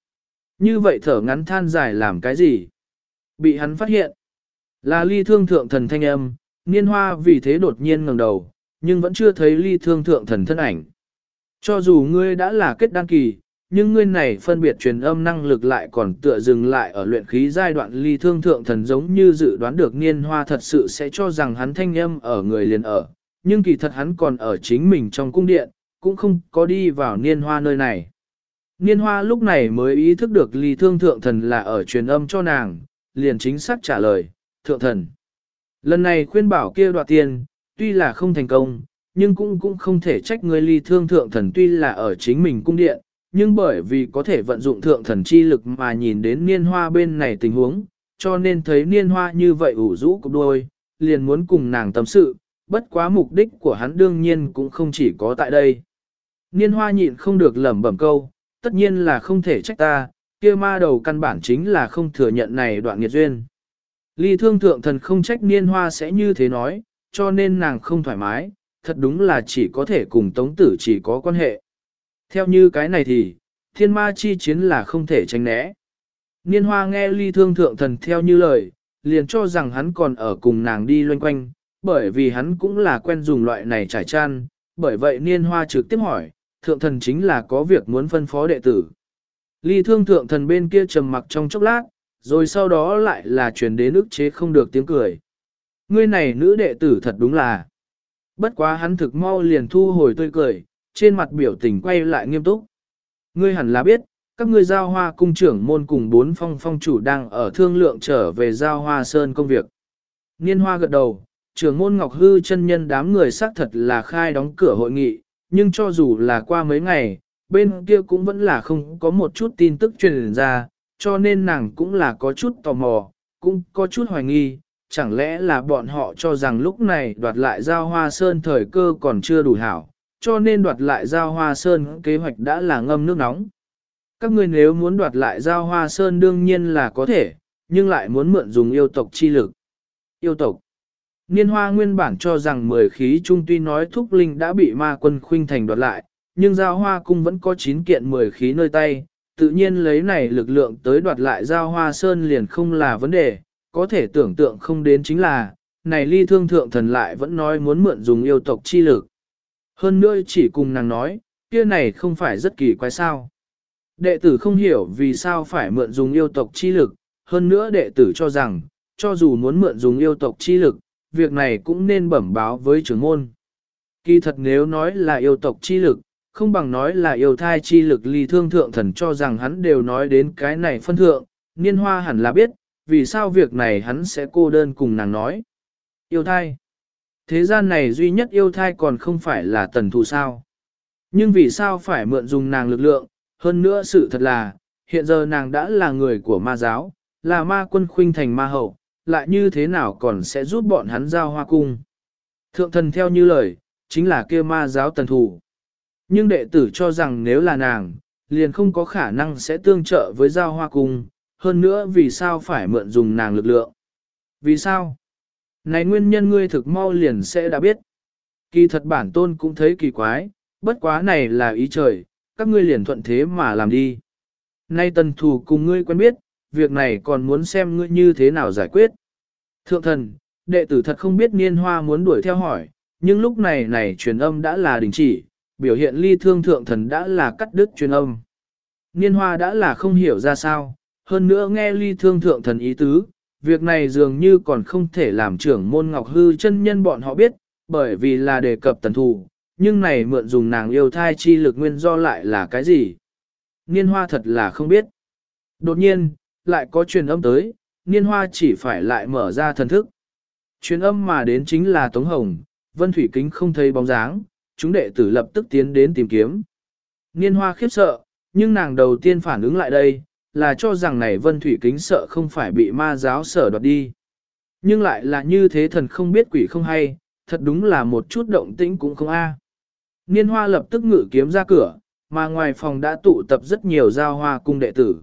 Như vậy thở ngắn than dài làm cái gì? Bị hắn phát hiện. Là ly thương thượng thần thanh âm, niên hoa vì thế đột nhiên ngẩng đầu, nhưng vẫn chưa thấy ly thương thượng thần thân ảnh. Cho dù ngươi đã là kết đăng kỳ, nhưng ngươi này phân biệt truyền âm năng lực lại còn tựa dừng lại ở luyện khí giai đoạn ly thương thượng thần giống như dự đoán được niên hoa thật sự sẽ cho rằng hắn thanh âm ở người liền ở, nhưng kỳ thật hắn còn ở chính mình trong cung điện, cũng không có đi vào niên hoa nơi này. Niên hoa lúc này mới ý thức được ly thương thượng thần là ở truyền âm cho nàng, liền chính xác trả lời, thượng thần. Lần này khuyên bảo kia đoạt tiền, tuy là không thành công, nhưng cũng cũng không thể trách người ly thương thượng thần tuy là ở chính mình cung điện, nhưng bởi vì có thể vận dụng thượng thần chi lực mà nhìn đến niên hoa bên này tình huống, cho nên thấy niên hoa như vậy ủ rũ cục đôi, liền muốn cùng nàng tâm sự, bất quá mục đích của hắn đương nhiên cũng không chỉ có tại đây. Niên hoa nhịn không được lẩm bẩm câu, tất nhiên là không thể trách ta, kia ma đầu căn bản chính là không thừa nhận này đoạn nghiệt duyên. Ly thương thượng thần không trách niên hoa sẽ như thế nói, cho nên nàng không thoải mái, thật đúng là chỉ có thể cùng tống tử chỉ có quan hệ. Theo như cái này thì, thiên ma chi chiến là không thể tránh né. Niên hoa nghe ly thương thượng thần theo như lời, liền cho rằng hắn còn ở cùng nàng đi loanh quanh, bởi vì hắn cũng là quen dùng loại này trải chăn, bởi vậy niên hoa trực tiếp hỏi, thượng thần chính là có việc muốn phân phó đệ tử. Ly thương thượng thần bên kia trầm mặc trong chốc lát, rồi sau đó lại là truyền đến ức chế không được tiếng cười. Ngươi này nữ đệ tử thật đúng là. Bất quá hắn thực mau liền thu hồi tươi cười, trên mặt biểu tình quay lại nghiêm túc. Ngươi hẳn là biết, các ngươi giao hoa cung trưởng môn cùng bốn phong phong chủ đang ở thương lượng trở về giao hoa sơn công việc. Niên hoa gật đầu, trưởng môn Ngọc Hư chân nhân đám người xác thật là khai đóng cửa hội nghị, nhưng cho dù là qua mấy ngày, bên kia cũng vẫn là không có một chút tin tức truyền ra, cho nên nàng cũng là có chút tò mò, cũng có chút hoài nghi, chẳng lẽ là bọn họ cho rằng lúc này đoạt lại giao hoa sơn thời cơ còn chưa đủ hảo, cho nên đoạt lại giao hoa sơn kế hoạch đã là ngâm nước nóng. Các ngươi nếu muốn đoạt lại giao hoa sơn đương nhiên là có thể, nhưng lại muốn mượn dùng yêu tộc chi lực. Yêu tộc Niên hoa nguyên bản cho rằng mười khí trung tuy nói thúc linh đã bị ma quân khuynh thành đoạt lại, nhưng giao hoa cung vẫn có chín kiện mười khí nơi tay, tự nhiên lấy này lực lượng tới đoạt lại giao hoa sơn liền không là vấn đề, có thể tưởng tượng không đến chính là, này ly thương thượng thần lại vẫn nói muốn mượn dùng yêu tộc chi lực. Hơn nữa chỉ cùng nàng nói, kia này không phải rất kỳ quái sao. Đệ tử không hiểu vì sao phải mượn dùng yêu tộc chi lực, hơn nữa đệ tử cho rằng, cho dù muốn mượn dùng yêu tộc chi lực, việc này cũng nên bẩm báo với trưởng môn. Kỳ thật nếu nói là yêu tộc chi lực, không bằng nói là yêu thai chi lực ly thương thượng thần cho rằng hắn đều nói đến cái này phân thượng, niên hoa hẳn là biết, vì sao việc này hắn sẽ cô đơn cùng nàng nói. Yêu thai. Thế gian này duy nhất yêu thai còn không phải là tần thù sao. Nhưng vì sao phải mượn dùng nàng lực lượng, hơn nữa sự thật là, hiện giờ nàng đã là người của ma giáo, là ma quân khuynh thành ma hậu, lại như thế nào còn sẽ giúp bọn hắn giao hoa cung. Thượng thần theo như lời, chính là kia ma giáo tần thủ. Nhưng đệ tử cho rằng nếu là nàng, liền không có khả năng sẽ tương trợ với giao hoa cung, hơn nữa vì sao phải mượn dùng nàng lực lượng. Vì sao? Này nguyên nhân ngươi thực mau liền sẽ đã biết. Kỳ thật bản tôn cũng thấy kỳ quái, bất quá này là ý trời, các ngươi liền thuận thế mà làm đi. Nay tần thủ cùng ngươi quen biết, việc này còn muốn xem ngươi như thế nào giải quyết. Thượng thần, đệ tử thật không biết niên hoa muốn đuổi theo hỏi, nhưng lúc này này truyền âm đã là đình chỉ, biểu hiện ly thương thượng thần đã là cắt đứt truyền âm. Niên hoa đã là không hiểu ra sao, hơn nữa nghe ly thương thượng thần ý tứ, việc này dường như còn không thể làm trưởng môn ngọc hư chân nhân bọn họ biết, bởi vì là đề cập tần thù, nhưng này mượn dùng nàng yêu thai chi lực nguyên do lại là cái gì? Niên hoa thật là không biết. Đột nhiên, lại có truyền âm tới, niên hoa chỉ phải lại mở ra thần thức. Truyền âm mà đến chính là Tống Hồng, Vân Thủy Kính không thấy bóng dáng, chúng đệ tử lập tức tiến đến tìm kiếm. Niên hoa khiếp sợ, nhưng nàng đầu tiên phản ứng lại đây, là cho rằng này Vân Thủy Kính sợ không phải bị ma giáo sở đoạt đi. Nhưng lại là như thế thần không biết quỷ không hay, thật đúng là một chút động tĩnh cũng không a. Niên hoa lập tức ngự kiếm ra cửa, mà ngoài phòng đã tụ tập rất nhiều giao hoa cung đệ tử.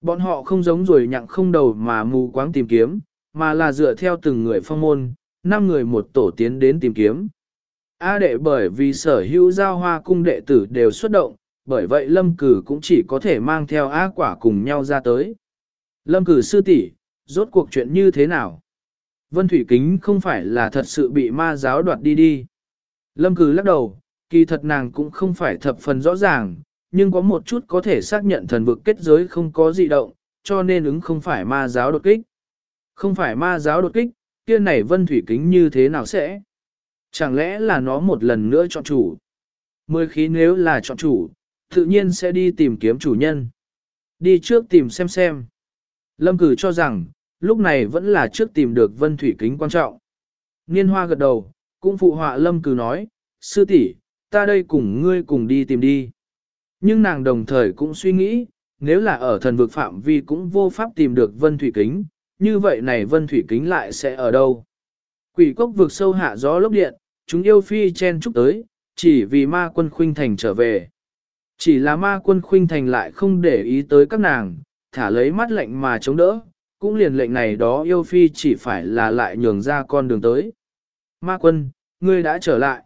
Bọn họ không giống rồi nhặng không đầu mà mù quáng tìm kiếm, mà là dựa theo từng người phong môn, năm người một tổ tiến đến tìm kiếm. A đệ bởi vì sở hữu giao hoa cung đệ tử đều xuất động, bởi vậy lâm cử cũng chỉ có thể mang theo A quả cùng nhau ra tới. Lâm cử sư tỷ, rốt cuộc chuyện như thế nào? Vân Thủy Kính không phải là thật sự bị ma giáo đoạt đi đi. Lâm cử lắc đầu, kỳ thật nàng cũng không phải thập phần rõ ràng, nhưng có một chút có thể xác nhận thần vực kết giới không có dị động, cho nên ứng không phải ma giáo đột kích. Không phải ma giáo đột kích, kia này vân thủy kính như thế nào sẽ? Chẳng lẽ là nó một lần nữa chọn chủ? Mười khí nếu là chọn chủ, tự nhiên sẽ đi tìm kiếm chủ nhân. Đi trước tìm xem xem. Lâm cử cho rằng, lúc này vẫn là trước tìm được vân thủy kính quan trọng. Niên hoa gật đầu, cũng phụ họa lâm cử nói, sư tỷ, ta đây cùng ngươi cùng đi tìm đi. Nhưng nàng đồng thời cũng suy nghĩ, nếu là ở thần vực phạm vi cũng vô pháp tìm được vân thủy kính, như vậy này vân thủy kính lại sẽ ở đâu? Quỷ cốc vực sâu hạ gió lốc điện, chúng yêu phi chen chúc tới, chỉ vì ma quân khuynh thành trở về. Chỉ là ma quân khuynh thành lại không để ý tới các nàng, thả lấy mắt lệnh mà chống đỡ, cũng liền lệnh này đó yêu phi chỉ phải là lại nhường ra con đường tới. Ma quân, ngươi đã trở lại.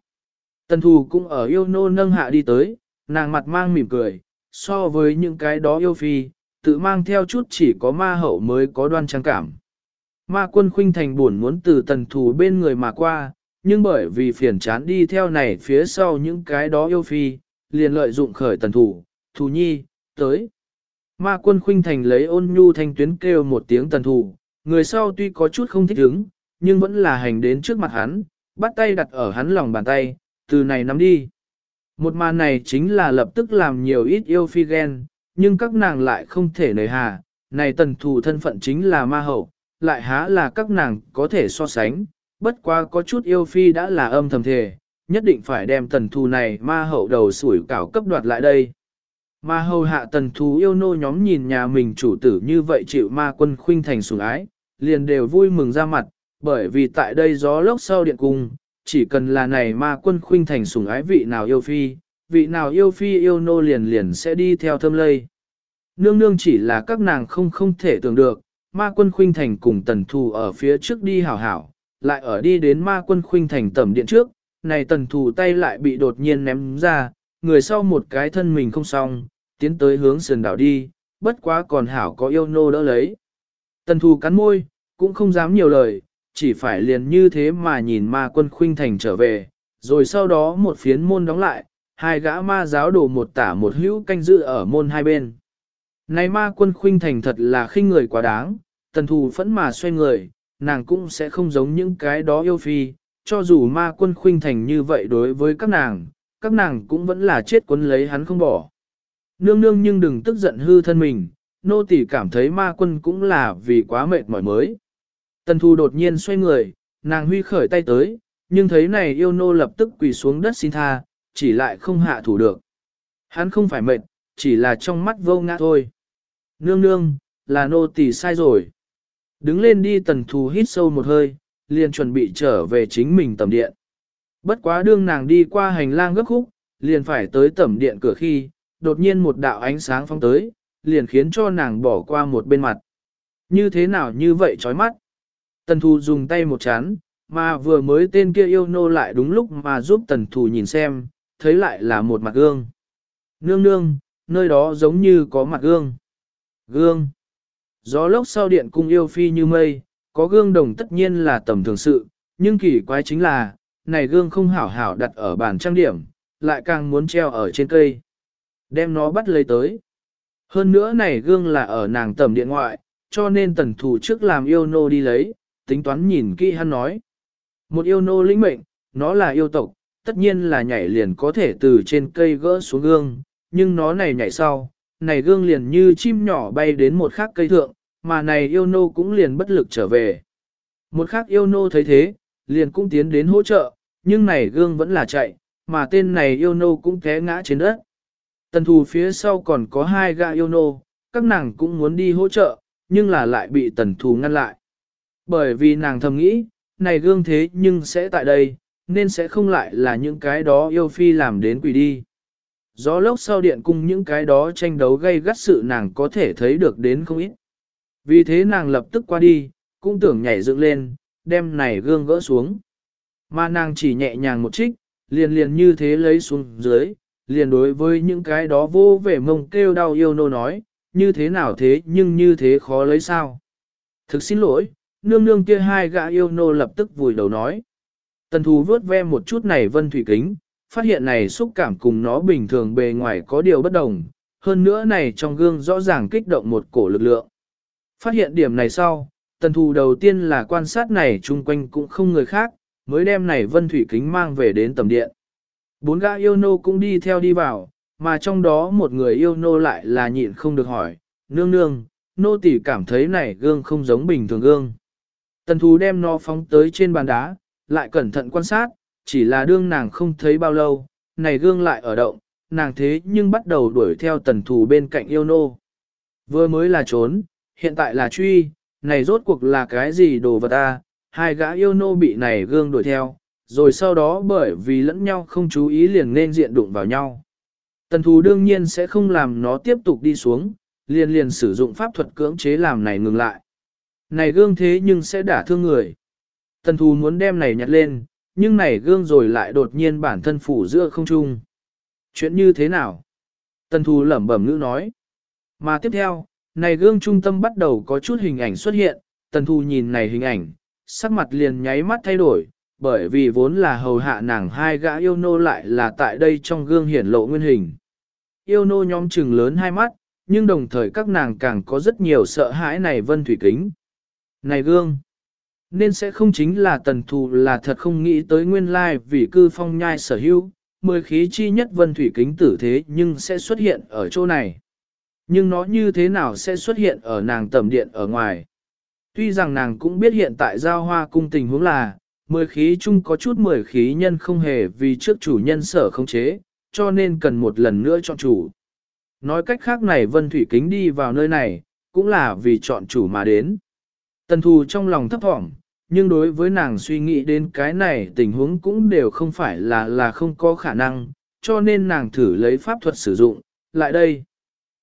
Tần thù cũng ở yêu nô nâng hạ đi tới, nàng mặt mang mỉm cười, so với những cái đó yêu phi, tự mang theo chút chỉ có ma hậu mới có đoan trang cảm. Ma quân khuynh thành buồn muốn từ tần thù bên người mà qua, nhưng bởi vì phiền chán đi theo này phía sau những cái đó yêu phi, liền lợi dụng khởi tần thù, thù nhi, tới. Ma quân khuynh thành lấy ôn nhu thanh tuyến kêu một tiếng tần thù, người sau tuy có chút không thích ứng, nhưng vẫn là hành đến trước mặt hắn, bắt tay đặt ở hắn lòng bàn tay, từ này nắm đi. Một màn này chính là lập tức làm nhiều ít yêu phi ghen, nhưng các nàng lại không thể nời hà, này tần thù thân phận chính là ma hậu, lại há là các nàng có thể so sánh, bất quá có chút yêu phi đã là âm thầm thề, nhất định phải đem tần thù này ma hậu đầu sủi cảo cấp đoạt lại đây. Ma hầu hạ tần thù yêu nô nhóm nhìn nhà mình chủ tử như vậy chịu ma quân khuynh thành sủng ái, liền đều vui mừng ra mặt, bởi vì tại đây gió lốc sau điện cung, chỉ cần là này ma quân khuynh thành sủng ái vị nào yêu phi, vị nào yêu phi yêu nô liền liền sẽ đi theo thâm lây. Nương nương chỉ là các nàng không không thể tưởng được, ma quân khuynh thành cùng tần thù ở phía trước đi hảo hảo, lại ở đi đến ma quân khuynh thành tẩm điện trước, này tần thù tay lại bị đột nhiên ném ra, người sau một cái thân mình không xong, tiến tới hướng sườn đảo đi, bất quá còn hảo có yêu nô đỡ lấy. Tần thù cắn môi, cũng không dám nhiều lời, chỉ phải liền như thế mà nhìn ma quân khuynh thành trở về, rồi sau đó một phiến môn đóng lại, hai gã ma giáo đổ một tả một hữu canh giữ ở môn hai bên. Này ma quân khuynh thành thật là khinh người quá đáng, tần thù phẫn mà xoay người, nàng cũng sẽ không giống những cái đó yêu phi, cho dù ma quân khuynh thành như vậy đối với các nàng, các nàng cũng vẫn là chết quấn lấy hắn không bỏ. Nương nương nhưng đừng tức giận hư thân mình, nô tỳ cảm thấy ma quân cũng là vì quá mệt mỏi mới. Tần thù đột nhiên xoay người, nàng huy khởi tay tới, nhưng thấy này yêu nô lập tức quỳ xuống đất xin tha, chỉ lại không hạ thủ được. Hắn không phải mệt, chỉ là trong mắt vô ngã thôi. Nương nương, là nô tỳ sai rồi. Đứng lên đi tần thù hít sâu một hơi, liền chuẩn bị trở về chính mình tầm điện. Bất quá đương nàng đi qua hành lang gấp khúc, liền phải tới tầm điện cửa khi, đột nhiên một đạo ánh sáng phong tới, liền khiến cho nàng bỏ qua một bên mặt. Như thế nào như vậy chói mắt? Tần thù dùng tay một chán, mà vừa mới tên kia yêu nô lại đúng lúc mà giúp tần thù nhìn xem, thấy lại là một mặt gương. Nương nương, nơi đó giống như có mặt gương. Gương. Gió lốc sau điện cung yêu phi như mây, có gương đồng tất nhiên là tầm thường sự, nhưng kỳ quái chính là, này gương không hảo hảo đặt ở bàn trang điểm, lại càng muốn treo ở trên cây. Đem nó bắt lấy tới. Hơn nữa này gương là ở nàng tầm điện ngoại, cho nên tần thủ trước làm yêu nô đi lấy, tính toán nhìn kỹ hắn nói. Một yêu nô lĩnh mệnh, nó là yêu tộc, tất nhiên là nhảy liền có thể từ trên cây gỡ xuống gương, nhưng nó này nhảy sau, này gương liền như chim nhỏ bay đến một khắc cây thượng, mà này yêu nô cũng liền bất lực trở về. Một khắc yêu nô thấy thế, liền cũng tiến đến hỗ trợ, nhưng này gương vẫn là chạy, mà tên này yêu nô cũng té ngã trên đất. Tần thù phía sau còn có hai gã yêu nô, các nàng cũng muốn đi hỗ trợ, nhưng là lại bị tần thù ngăn lại. Bởi vì nàng thầm nghĩ, này gương thế nhưng sẽ tại đây, nên sẽ không lại là những cái đó yêu phi làm đến quỷ đi. Gió lốc sau điện cung những cái đó tranh đấu gây gắt sự nàng có thể thấy được đến không ít. Vì thế nàng lập tức qua đi, cũng tưởng nhảy dựng lên, đem này gương gỡ xuống. Mà nàng chỉ nhẹ nhàng một trích, liền liền như thế lấy xuống dưới, liền đối với những cái đó vô vẻ mông kêu đau yêu nô nói, như thế nào thế nhưng như thế khó lấy sao. Thực xin lỗi, nương nương kia hai gã yêu nô lập tức vùi đầu nói. Tần thù vớt ve một chút này vân thủy kính, phát hiện này xúc cảm cùng nó bình thường bề ngoài có điều bất đồng, hơn nữa này trong gương rõ ràng kích động một cổ lực lượng. Phát hiện điểm này sau, tần thù đầu tiên là quan sát này chung quanh cũng không người khác, mới đem này vân thủy kính mang về đến tầm điện. Bốn gã yêu nô cũng đi theo đi vào, mà trong đó một người yêu nô lại là nhịn không được hỏi, nương nương, nô tỷ cảm thấy này gương không giống bình thường gương. Tần thù đem nó phóng tới trên bàn đá, lại cẩn thận quan sát, chỉ là đương nàng không thấy bao lâu, này gương lại ở động, nàng thế nhưng bắt đầu đuổi theo tần thù bên cạnh yêu nô. Vừa mới là trốn, hiện tại là truy, này rốt cuộc là cái gì đồ vật ta, hai gã yêu nô bị này gương đuổi theo, rồi sau đó bởi vì lẫn nhau không chú ý liền nên diện đụng vào nhau. Tần thù đương nhiên sẽ không làm nó tiếp tục đi xuống, liền liền sử dụng pháp thuật cưỡng chế làm này ngừng lại. Này gương thế nhưng sẽ đả thương người. Tần thù muốn đem này nhặt lên, nhưng này gương rồi lại đột nhiên bản thân phủ giữa không trung. Chuyện như thế nào? Tần thù lẩm bẩm ngữ nói. Mà tiếp theo, này gương trung tâm bắt đầu có chút hình ảnh xuất hiện, tần thù nhìn này hình ảnh, sắc mặt liền nháy mắt thay đổi, bởi vì vốn là hầu hạ nàng hai gã yêu nô lại là tại đây trong gương hiển lộ nguyên hình. Yêu nô nhóm trừng lớn hai mắt, nhưng đồng thời các nàng càng có rất nhiều sợ hãi này vân thủy kính. Này gương! Nên sẽ không chính là tần thù là thật không nghĩ tới nguyên lai vì cư phong nhai sở hữu, mười khí chi nhất vân thủy kính tử thế nhưng sẽ xuất hiện ở chỗ này. Nhưng nó như thế nào sẽ xuất hiện ở nàng tầm điện ở ngoài? Tuy rằng nàng cũng biết hiện tại giao hoa cung tình huống là, mười khí chung có chút mười khí nhân không hề vì trước chủ nhân sở không chế, cho nên cần một lần nữa chọn chủ. Nói cách khác này vân thủy kính đi vào nơi này, cũng là vì chọn chủ mà đến. Tần thù trong lòng thấp thỏm, nhưng đối với nàng suy nghĩ đến cái này tình huống cũng đều không phải là là không có khả năng, cho nên nàng thử lấy pháp thuật sử dụng, lại đây.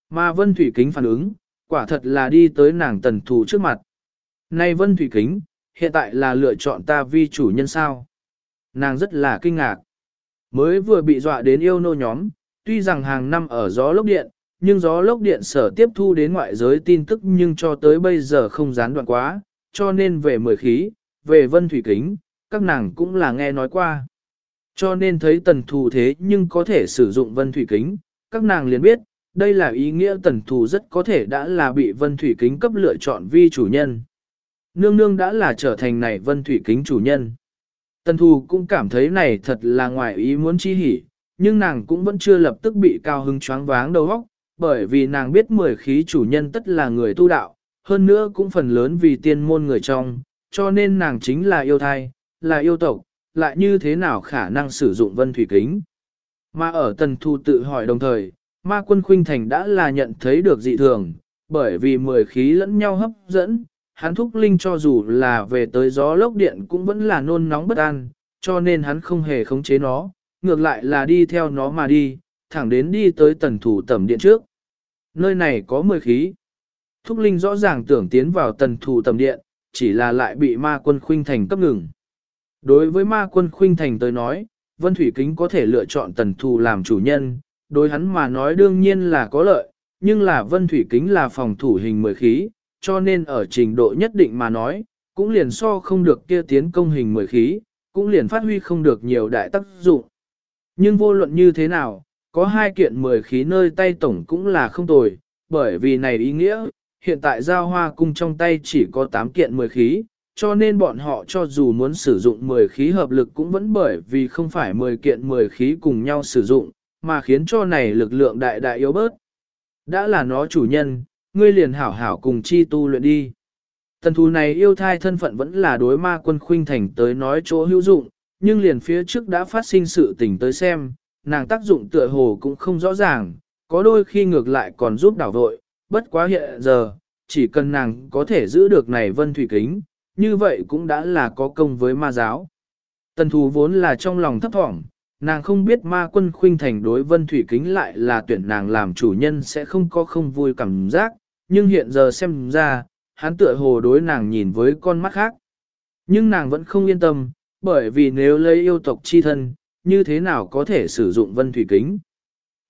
Mà vân thủy kính phản ứng, quả thật là đi tới nàng tần thù trước mặt. Này vân thủy kính, hiện tại là lựa chọn ta vi chủ nhân sao. Nàng rất là kinh ngạc. Mới vừa bị dọa đến yêu nô nhóm, tuy rằng hàng năm ở gió lốc điện, nhưng gió lốc điện sở tiếp thu đến ngoại giới tin tức nhưng cho tới bây giờ không gián đoạn quá, cho nên về mười khí, về vân thủy kính, các nàng cũng là nghe nói qua. Cho nên thấy tần thù thế nhưng có thể sử dụng vân thủy kính, các nàng liền biết, đây là ý nghĩa tần thù rất có thể đã là bị vân thủy kính cấp lựa chọn vi chủ nhân. Nương nương đã là trở thành này vân thủy kính chủ nhân. Tần thù cũng cảm thấy này thật là ngoài ý muốn chi hỉ, nhưng nàng cũng vẫn chưa lập tức bị cao hứng choáng váng đầu óc, bởi vì nàng biết mười khí chủ nhân tất là người tu đạo, hơn nữa cũng phần lớn vì tiên môn người trong, cho nên nàng chính là yêu thai, là yêu tộc, lại như thế nào khả năng sử dụng vân thủy kính. Mà ở tần thu tự hỏi đồng thời, ma quân khuynh thành đã là nhận thấy được dị thường, bởi vì mười khí lẫn nhau hấp dẫn, hắn thúc linh cho dù là về tới gió lốc điện cũng vẫn là nôn nóng bất an, cho nên hắn không hề khống chế nó, ngược lại là đi theo nó mà đi, thẳng đến đi tới tần thủ tẩm điện trước. Nơi này có mười khí. Thúc linh rõ ràng tưởng tiến vào tần thủ tẩm điện, chỉ là lại bị ma quân khuynh thành cấp ngừng. Đối với ma quân khuynh thành tới nói, Vân Thủy Kính có thể lựa chọn tần thù làm chủ nhân, đối hắn mà nói đương nhiên là có lợi, nhưng là vân thủy kính là phòng thủ hình mười khí, cho nên ở trình độ nhất định mà nói, cũng liền so không được kia tiến công hình mười khí, cũng liền phát huy không được nhiều đại tác dụng. Nhưng vô luận như thế nào, có hai kiện mười khí nơi tay tổng cũng là không tồi, bởi vì này ý nghĩa, hiện tại giao hoa cung trong tay chỉ có 8 kiện mười khí, cho nên bọn họ cho dù muốn sử dụng 10 khí hợp lực cũng vẫn bởi vì không phải 10 kiện 10 khí cùng nhau sử dụng, mà khiến cho này lực lượng đại đại yếu bớt. Đã là nó chủ nhân, ngươi liền hảo hảo cùng chi tu luyện đi. Tần thù này yêu thai thân phận vẫn là đối ma quân khuynh thành tới nói chỗ hữu dụng, nhưng liền phía trước đã phát sinh sự tình tới xem, nàng tác dụng tựa hồ cũng không rõ ràng, có đôi khi ngược lại còn giúp đảo vội, bất quá hiện giờ, chỉ cần nàng có thể giữ được này vân thủy kính, như vậy cũng đã là có công với ma giáo. Tần thù vốn là trong lòng thấp thỏm, nàng không biết ma quân khuynh thành đối vân thủy kính lại là tuyển nàng làm chủ nhân sẽ không có không vui cảm giác, nhưng hiện giờ xem ra, hắn tựa hồ đối nàng nhìn với con mắt khác. Nhưng nàng vẫn không yên tâm, bởi vì nếu lấy yêu tộc chi thân, như thế nào có thể sử dụng vân thủy kính.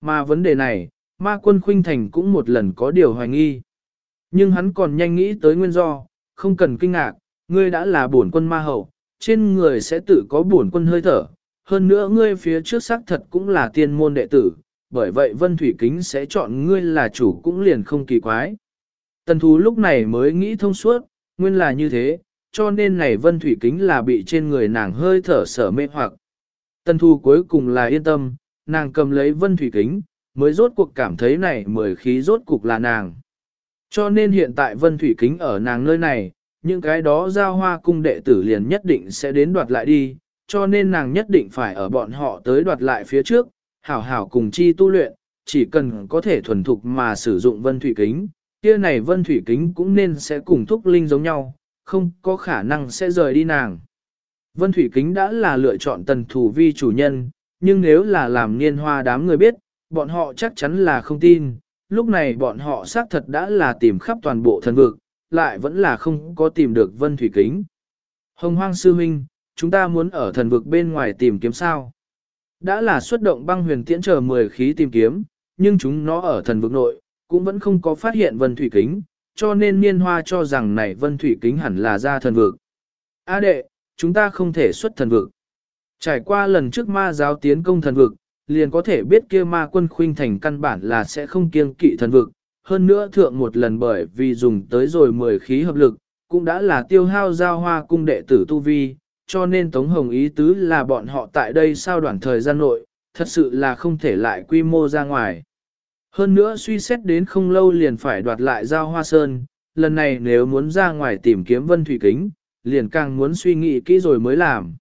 Mà vấn đề này, ma quân khuynh thành cũng một lần có điều hoài nghi. Nhưng hắn còn nhanh nghĩ tới nguyên do, không cần kinh ngạc, ngươi đã là bổn quân ma hậu, trên người sẽ tự có bổn quân hơi thở. Hơn nữa ngươi phía trước xác thật cũng là tiên môn đệ tử, bởi vậy Vân Thủy Kính sẽ chọn ngươi là chủ cũng liền không kỳ quái. Tần thú lúc này mới nghĩ thông suốt, nguyên là như thế, cho nên này Vân Thủy Kính là bị trên người nàng hơi thở sở mê hoặc. Tần thú cuối cùng là yên tâm, nàng cầm lấy Vân Thủy Kính, mới rốt cuộc cảm thấy này mười khí rốt cuộc là nàng. Cho nên hiện tại Vân Thủy Kính ở nàng nơi này, những cái đó giao hoa cung đệ tử liền nhất định sẽ đến đoạt lại đi, cho nên nàng nhất định phải ở bọn họ tới đoạt lại phía trước, hảo hảo cùng chi tu luyện, chỉ cần có thể thuần thục mà sử dụng vân thủy kính, kia này vân thủy kính cũng nên sẽ cùng thúc linh giống nhau, không có khả năng sẽ rời đi nàng. Vân thủy kính đã là lựa chọn tần thủ vi chủ nhân, nhưng nếu là làm niên hoa đám người biết, bọn họ chắc chắn là không tin, lúc này bọn họ xác thật đã là tìm khắp toàn bộ thần vực, lại vẫn là không có tìm được vân thủy kính. Hồng hoang sư huynh, chúng ta muốn ở thần vực bên ngoài tìm kiếm sao. Đã là xuất động băng huyền tiễn chờ 10 khí tìm kiếm, nhưng chúng nó ở thần vực nội, cũng vẫn không có phát hiện vân thủy kính, cho nên niên hoa cho rằng này vân thủy kính hẳn là ra thần vực. A đệ, chúng ta không thể xuất thần vực. Trải qua lần trước ma giáo tiến công thần vực, liền có thể biết kia ma quân khuynh thành căn bản là sẽ không kiêng kỵ thần vực, hơn nữa thượng một lần bởi vì dùng tới rồi 10 khí hợp lực, cũng đã là tiêu hao giao hoa cung đệ tử tu vi, cho nên Tống Hồng ý tứ là bọn họ tại đây sau đoạn thời gian nội, thật sự là không thể lại quy mô ra ngoài. Hơn nữa suy xét đến không lâu liền phải đoạt lại giao hoa sơn, lần này nếu muốn ra ngoài tìm kiếm vân thủy kính, liền càng muốn suy nghĩ kỹ rồi mới làm.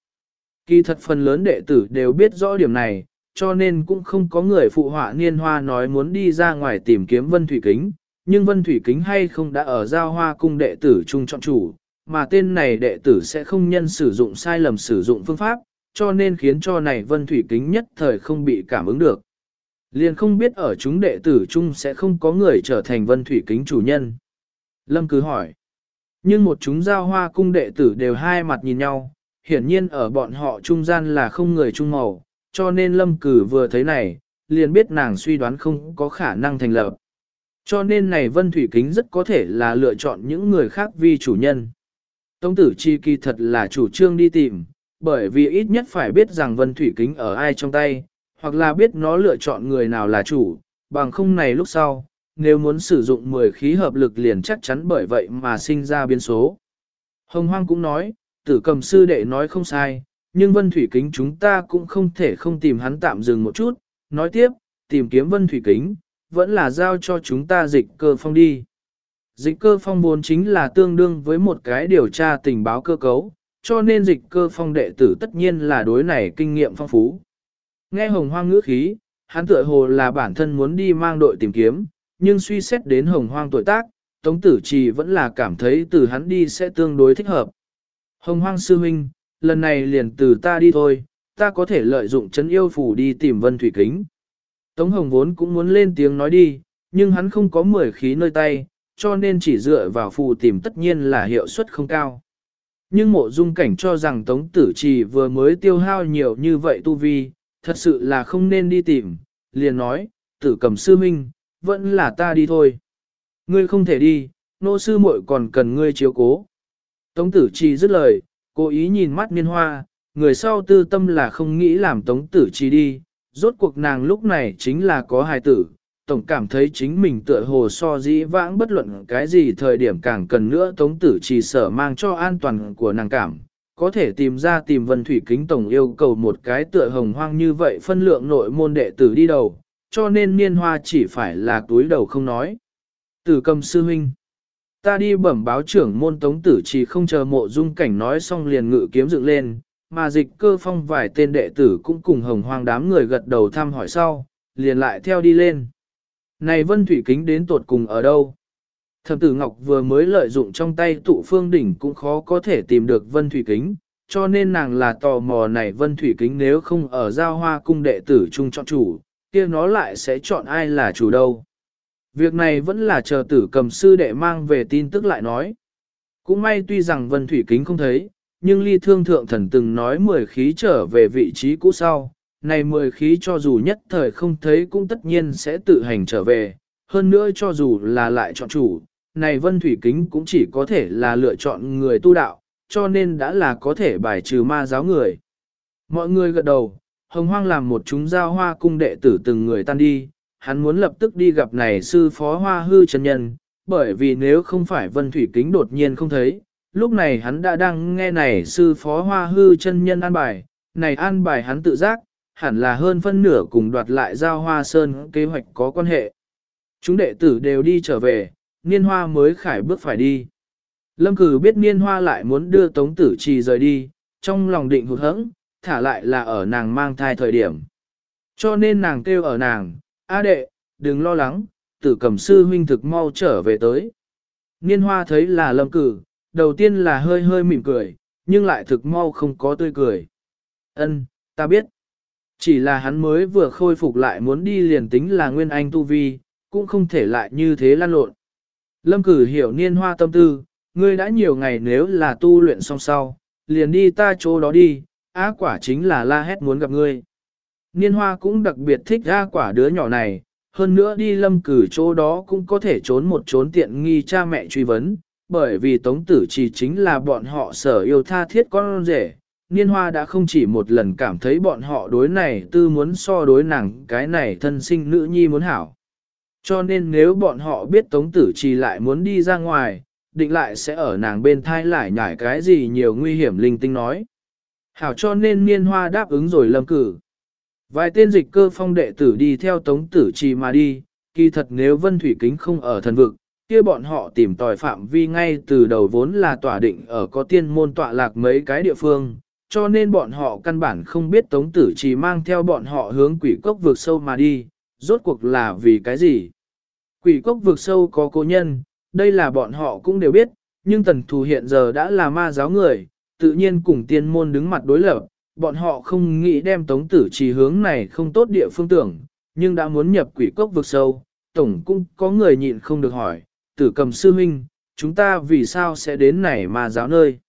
Kỳ thật phần lớn đệ tử đều biết rõ điểm này, cho nên cũng không có người phụ họa niên hoa nói muốn đi ra ngoài tìm kiếm Vân Thủy Kính, nhưng Vân Thủy Kính hay không đã ở giao hoa cung đệ tử trung chọn chủ, mà tên này đệ tử sẽ không nhân sử dụng sai lầm sử dụng phương pháp, cho nên khiến cho này Vân Thủy Kính nhất thời không bị cảm ứng được. Liền không biết ở chúng đệ tử chung sẽ không có người trở thành Vân Thủy Kính chủ nhân. Lâm cứ hỏi. Nhưng một chúng giao hoa cung đệ tử đều hai mặt nhìn nhau, hiển nhiên ở bọn họ trung gian là không người chung màu, cho nên lâm cử vừa thấy này, liền biết nàng suy đoán không có khả năng thành lập. Cho nên này Vân Thủy Kính rất có thể là lựa chọn những người khác vì chủ nhân. Tông tử chi kỳ thật là chủ trương đi tìm, bởi vì ít nhất phải biết rằng Vân Thủy Kính ở ai trong tay, hoặc là biết nó lựa chọn người nào là chủ, bằng không này lúc sau, nếu muốn sử dụng 10 khí hợp lực liền chắc chắn bởi vậy mà sinh ra biến số. Hồng Hoang cũng nói, tử cầm sư đệ nói không sai, nhưng vân thủy kính chúng ta cũng không thể không tìm hắn tạm dừng một chút, nói tiếp, tìm kiếm vân thủy kính, vẫn là giao cho chúng ta dịch cơ phong đi. Dịch cơ phong vốn chính là tương đương với một cái điều tra tình báo cơ cấu, cho nên dịch cơ phong đệ tử tất nhiên là đối này kinh nghiệm phong phú. Nghe hồng hoang ngữ khí, hắn tựa hồ là bản thân muốn đi mang đội tìm kiếm, nhưng suy xét đến hồng hoang tuổi tác, Tống Tử Trì vẫn là cảm thấy từ hắn đi sẽ tương đối thích hợp. Hồng hoang sư huynh, lần này liền từ ta đi thôi, ta có thể lợi dụng chấn yêu phủ đi tìm vân thủy kính. Tống Hồng vốn cũng muốn lên tiếng nói đi, nhưng hắn không có mười khí nơi tay, cho nên chỉ dựa vào phù tìm tất nhiên là hiệu suất không cao. Nhưng mộ dung cảnh cho rằng Tống Tử Trì vừa mới tiêu hao nhiều như vậy tu vi, thật sự là không nên đi tìm, liền nói, tử cầm sư minh, vẫn là ta đi thôi. Ngươi không thể đi, nô sư muội còn cần ngươi chiếu cố. Tống tử trì dứt lời, cố ý nhìn mắt niên hoa, người sau tư tâm là không nghĩ làm tống tử trí đi, rốt cuộc nàng lúc này chính là có hài tử, tổng cảm thấy chính mình tựa hồ so dĩ vãng bất luận cái gì thời điểm càng cần nữa tống tử chỉ sở mang cho an toàn của nàng cảm, có thể tìm ra tìm vân thủy kính tổng yêu cầu một cái tựa hồng hoang như vậy phân lượng nội môn đệ tử đi đầu, cho nên niên hoa chỉ phải là túi đầu không nói. Tử cầm sư huynh. Ta đi bẩm báo trưởng môn tống tử chỉ không chờ mộ dung cảnh nói xong liền ngự kiếm dựng lên, mà dịch cơ phong vài tên đệ tử cũng cùng hồng hoang đám người gật đầu thăm hỏi sau, liền lại theo đi lên. Này vân thủy kính đến tột cùng ở đâu? Thẩm tử Ngọc vừa mới lợi dụng trong tay tụ phương đỉnh cũng khó có thể tìm được vân thủy kính, cho nên nàng là tò mò này vân thủy kính nếu không ở giao hoa cung đệ tử chung chọn chủ, kia nó lại sẽ chọn ai là chủ đâu. Việc này vẫn là chờ tử cầm sư đệ mang về tin tức lại nói. Cũng may tuy rằng vân thủy kính không thấy, nhưng ly thương thượng thần từng nói mười khí trở về vị trí cũ sau. Này mười khí cho dù nhất thời không thấy cũng tất nhiên sẽ tự hành trở về, hơn nữa cho dù là lại chọn chủ, này vân thủy kính cũng chỉ có thể là lựa chọn người tu đạo, cho nên đã là có thể bài trừ ma giáo người. Mọi người gật đầu, hồng hoang làm một chúng giao hoa cung đệ tử từng người tan đi, hắn muốn lập tức đi gặp này sư phó hoa hư chân nhân, bởi vì nếu không phải vân thủy kính đột nhiên không thấy, lúc này hắn đã đang nghe này sư phó hoa hư chân nhân an bài, này an bài hắn tự giác, hẳn là hơn phân nửa cùng đoạt lại giao hoa sơn kế hoạch có quan hệ. Chúng đệ tử đều đi trở về, niên hoa mới khải bước phải đi. Lâm cử biết niên hoa lại muốn đưa tống tử trì rời đi, trong lòng định hụt hẫng, thả lại là ở nàng mang thai thời điểm. Cho nên nàng kêu ở nàng, A đệ, đừng lo lắng, tử cầm sư huynh thực mau trở về tới. Niên hoa thấy là lâm cử, đầu tiên là hơi hơi mỉm cười, nhưng lại thực mau không có tươi cười. Ân, ta biết. Chỉ là hắn mới vừa khôi phục lại muốn đi liền tính là nguyên anh tu vi, cũng không thể lại như thế lan lộn. Lâm cử hiểu niên hoa tâm tư, ngươi đã nhiều ngày nếu là tu luyện xong sau, liền đi ta chỗ đó đi, á quả chính là la hét muốn gặp ngươi. Niên hoa cũng đặc biệt thích ra quả đứa nhỏ này, hơn nữa đi lâm cử chỗ đó cũng có thể trốn một trốn tiện nghi cha mẹ truy vấn, bởi vì tống tử chỉ chính là bọn họ sở yêu tha thiết con rể. Niên hoa đã không chỉ một lần cảm thấy bọn họ đối này tư muốn so đối nàng cái này thân sinh nữ nhi muốn hảo. Cho nên nếu bọn họ biết tống tử chỉ lại muốn đi ra ngoài, định lại sẽ ở nàng bên thai lại nhảy cái gì nhiều nguy hiểm linh tinh nói. Hảo cho nên niên hoa đáp ứng rồi lâm cử. Vài tên dịch cơ phong đệ tử đi theo tống tử trì mà đi, kỳ thật nếu vân thủy kính không ở thần vực, kia bọn họ tìm tòi phạm vi ngay từ đầu vốn là tỏa định ở có tiên môn tọa lạc mấy cái địa phương, cho nên bọn họ căn bản không biết tống tử trì mang theo bọn họ hướng quỷ cốc vượt sâu mà đi, rốt cuộc là vì cái gì. Quỷ cốc vượt sâu có cố nhân, đây là bọn họ cũng đều biết, nhưng tần thù hiện giờ đã là ma giáo người, tự nhiên cùng tiên môn đứng mặt đối lập, bọn họ không nghĩ đem tống tử trì hướng này không tốt địa phương tưởng, nhưng đã muốn nhập quỷ cốc vực sâu, tổng cũng có người nhịn không được hỏi, tử cầm sư huynh, chúng ta vì sao sẽ đến này mà giáo nơi.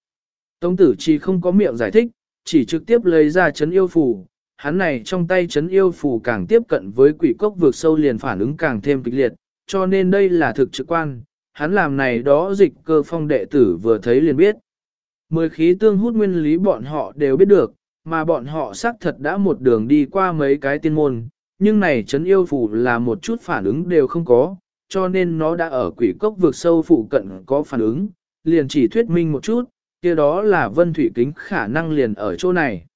Tống tử trì không có miệng giải thích, chỉ trực tiếp lấy ra chấn yêu phù, hắn này trong tay chấn yêu phù càng tiếp cận với quỷ cốc vực sâu liền phản ứng càng thêm kịch liệt, cho nên đây là thực trực quan, hắn làm này đó dịch cơ phong đệ tử vừa thấy liền biết. Mười khí tương hút nguyên lý bọn họ đều biết được, mà bọn họ xác thật đã một đường đi qua mấy cái tiên môn, nhưng này chấn yêu phủ là một chút phản ứng đều không có, cho nên nó đã ở quỷ cốc vượt sâu phụ cận có phản ứng, liền chỉ thuyết minh một chút, kia đó là vân thủy kính khả năng liền ở chỗ này.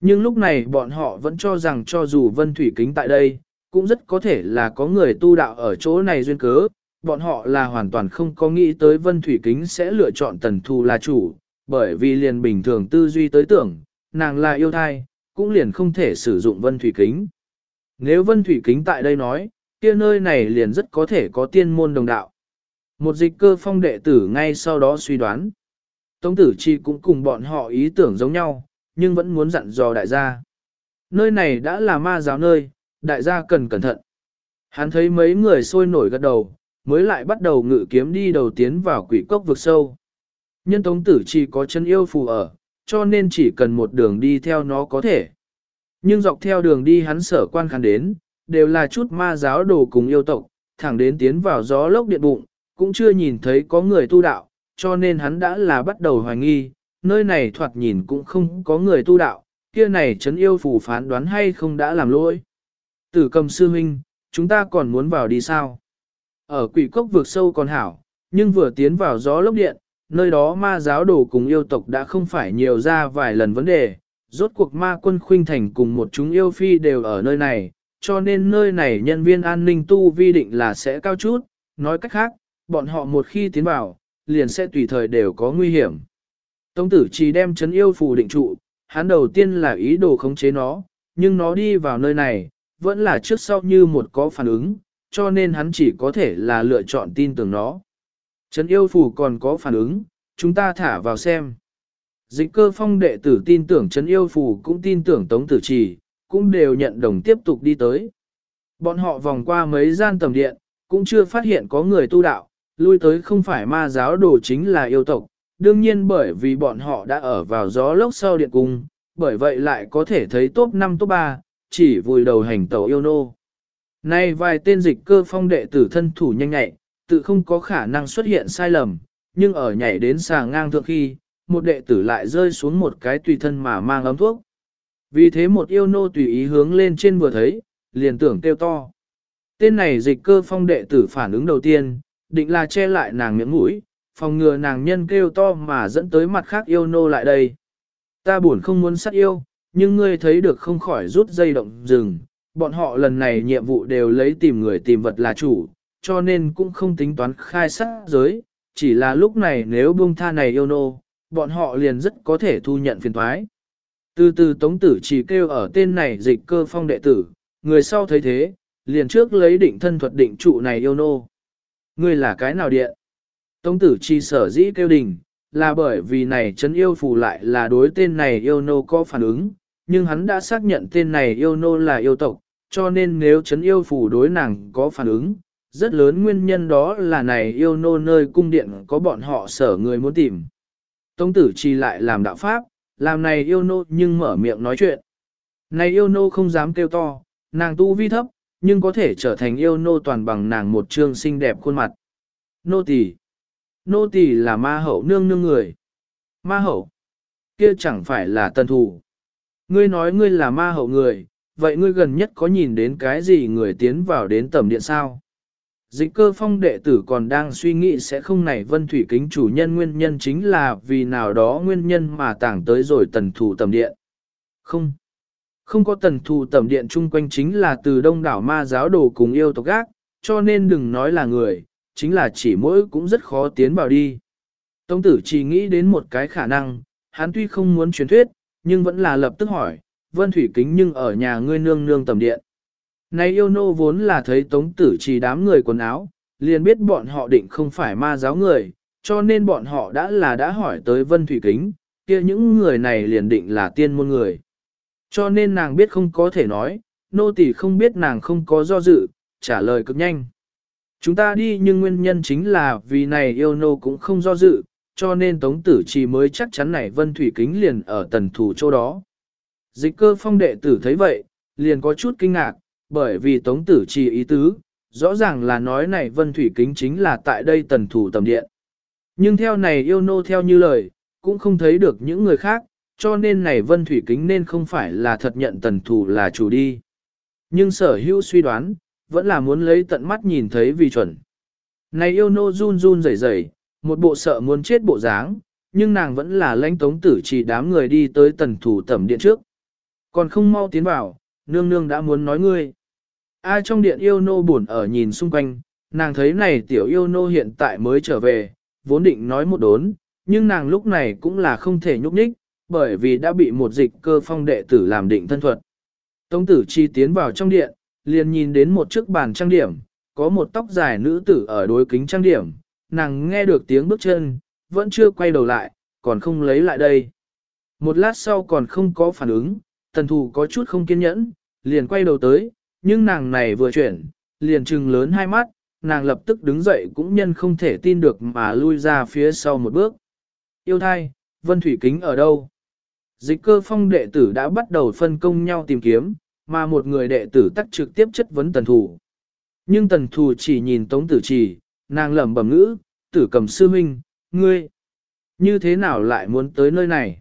Nhưng lúc này bọn họ vẫn cho rằng cho dù vân thủy kính tại đây, cũng rất có thể là có người tu đạo ở chỗ này duyên cớ, bọn họ là hoàn toàn không có nghĩ tới vân thủy kính sẽ lựa chọn tần thu là chủ, bởi vì liền bình thường tư duy tới tưởng, nàng là yêu thai, cũng liền không thể sử dụng vân thủy kính. Nếu vân thủy kính tại đây nói, kia nơi này liền rất có thể có tiên môn đồng đạo. Một dịch cơ phong đệ tử ngay sau đó suy đoán. Tống tử chi cũng cùng bọn họ ý tưởng giống nhau, nhưng vẫn muốn dặn dò đại gia. Nơi này đã là ma giáo nơi, đại gia cần cẩn thận. Hắn thấy mấy người sôi nổi gật đầu, mới lại bắt đầu ngự kiếm đi đầu tiến vào quỷ cốc vực sâu. Nhân tống tử chi có chân yêu phù ở, cho nên chỉ cần một đường đi theo nó có thể. Nhưng dọc theo đường đi hắn sở quan khán đến, đều là chút ma giáo đồ cùng yêu tộc, thẳng đến tiến vào gió lốc điện bụng, cũng chưa nhìn thấy có người tu đạo, cho nên hắn đã là bắt đầu hoài nghi, nơi này thoạt nhìn cũng không có người tu đạo, kia này chấn yêu phủ phán đoán hay không đã làm lỗi. Tử cầm sư huynh, chúng ta còn muốn vào đi sao? Ở quỷ cốc vượt sâu còn hảo, nhưng vừa tiến vào gió lốc điện, nơi đó ma giáo đồ cùng yêu tộc đã không phải nhiều ra vài lần vấn đề, rốt cuộc ma quân khuynh thành cùng một chúng yêu phi đều ở nơi này, cho nên nơi này nhân viên an ninh tu vi định là sẽ cao chút, nói cách khác, bọn họ một khi tiến vào, liền sẽ tùy thời đều có nguy hiểm. Tông tử chỉ đem chấn yêu phù định trụ, hắn đầu tiên là ý đồ khống chế nó, nhưng nó đi vào nơi này, vẫn là trước sau như một có phản ứng, cho nên hắn chỉ có thể là lựa chọn tin tưởng nó. Trấn yêu phù còn có phản ứng, chúng ta thả vào xem. Dịch cơ phong đệ tử tin tưởng Trấn yêu phù cũng tin tưởng tống tử trì, cũng đều nhận đồng tiếp tục đi tới. Bọn họ vòng qua mấy gian tầm điện, cũng chưa phát hiện có người tu đạo, lui tới không phải ma giáo đồ chính là yêu tộc, đương nhiên bởi vì bọn họ đã ở vào gió lốc sau điện cung, bởi vậy lại có thể thấy top 5 top 3, chỉ vùi đầu hành tàu yêu nô. Nay vài tên dịch cơ phong đệ tử thân thủ nhanh nhạy, tự không có khả năng xuất hiện sai lầm, nhưng ở nhảy đến xà ngang thượng khi, một đệ tử lại rơi xuống một cái tùy thân mà mang ấm thuốc. Vì thế một yêu nô tùy ý hướng lên trên vừa thấy, liền tưởng kêu to. Tên này dịch cơ phong đệ tử phản ứng đầu tiên, định là che lại nàng miệng mũi, phòng ngừa nàng nhân kêu to mà dẫn tới mặt khác yêu nô lại đây. Ta buồn không muốn sát yêu, nhưng ngươi thấy được không khỏi rút dây động rừng. Bọn họ lần này nhiệm vụ đều lấy tìm người tìm vật là chủ, cho nên cũng không tính toán khai sát giới, chỉ là lúc này nếu buông tha này yêu nô, bọn họ liền rất có thể thu nhận phiền thoái. Từ từ tống tử chỉ kêu ở tên này dịch cơ phong đệ tử, người sau thấy thế, liền trước lấy định thân thuật định trụ này yêu nô. Ngươi là cái nào điện? Tống tử chi sở dĩ kêu đình, là bởi vì này chấn yêu phù lại là đối tên này yêu nô có phản ứng, nhưng hắn đã xác nhận tên này yêu nô là yêu tộc, cho nên nếu chấn yêu phù đối nàng có phản ứng, rất lớn nguyên nhân đó là này yêu nô nơi cung điện có bọn họ sở người muốn tìm. tông tử chi lại làm đạo pháp, làm này yêu nô nhưng mở miệng nói chuyện. Này yêu nô không dám kêu to, nàng tu vi thấp, nhưng có thể trở thành yêu nô toàn bằng nàng một trương xinh đẹp khuôn mặt. Nô tỳ, Nô tỳ là ma hậu nương nương người. Ma hậu? Kia chẳng phải là tân thủ. Ngươi nói ngươi là ma hậu người, vậy ngươi gần nhất có nhìn đến cái gì người tiến vào đến tầm điện sao? Dịch cơ phong đệ tử còn đang suy nghĩ sẽ không này vân thủy kính chủ nhân nguyên nhân chính là vì nào đó nguyên nhân mà tảng tới rồi tần thủ tầm điện. Không. Không có tần thủ tầm điện chung quanh chính là từ đông đảo ma giáo đồ cùng yêu tộc gác, cho nên đừng nói là người, chính là chỉ mỗi cũng rất khó tiến vào đi. Tông tử chỉ nghĩ đến một cái khả năng, hắn tuy không muốn truyền thuyết, nhưng vẫn là lập tức hỏi, vân thủy kính nhưng ở nhà ngươi nương nương tầm điện. Này yêu nô vốn là thấy tống tử chỉ đám người quần áo, liền biết bọn họ định không phải ma giáo người, cho nên bọn họ đã là đã hỏi tới vân thủy kính, kia những người này liền định là tiên môn người. Cho nên nàng biết không có thể nói, nô tỳ không biết nàng không có do dự, trả lời cực nhanh. Chúng ta đi nhưng nguyên nhân chính là vì này yêu nô cũng không do dự, cho nên Tống Tử Trì mới chắc chắn này Vân Thủy Kính liền ở tần thủ chỗ đó. Dịch cơ phong đệ tử thấy vậy, liền có chút kinh ngạc, bởi vì Tống Tử Trì ý tứ, rõ ràng là nói này Vân Thủy Kính chính là tại đây tần thủ tầm điện. Nhưng theo này yêu nô theo như lời, cũng không thấy được những người khác, cho nên này Vân Thủy Kính nên không phải là thật nhận tần thủ là chủ đi. Nhưng sở hữu suy đoán, vẫn là muốn lấy tận mắt nhìn thấy vì chuẩn. Này yêu nô run run rẩy rẩy, một bộ sợ muốn chết bộ dáng, nhưng nàng vẫn là lãnh tống tử chỉ đám người đi tới tần thủ tẩm điện trước. Còn không mau tiến vào, nương nương đã muốn nói ngươi. Ai trong điện yêu nô buồn ở nhìn xung quanh, nàng thấy này tiểu yêu nô hiện tại mới trở về, vốn định nói một đốn, nhưng nàng lúc này cũng là không thể nhúc nhích, bởi vì đã bị một dịch cơ phong đệ tử làm định thân thuật. Tống tử chi tiến vào trong điện, liền nhìn đến một chiếc bàn trang điểm, có một tóc dài nữ tử ở đối kính trang điểm, nàng nghe được tiếng bước chân, vẫn chưa quay đầu lại, còn không lấy lại đây. Một lát sau còn không có phản ứng, tần thù có chút không kiên nhẫn, liền quay đầu tới, nhưng nàng này vừa chuyển, liền trừng lớn hai mắt, nàng lập tức đứng dậy cũng nhân không thể tin được mà lui ra phía sau một bước. Yêu thai, Vân Thủy Kính ở đâu? Dịch cơ phong đệ tử đã bắt đầu phân công nhau tìm kiếm, mà một người đệ tử tắt trực tiếp chất vấn tần Thù. Nhưng tần thù chỉ nhìn tống tử trì, nàng lẩm bẩm ngữ, tử cầm sư huynh, ngươi, như thế nào lại muốn tới nơi này?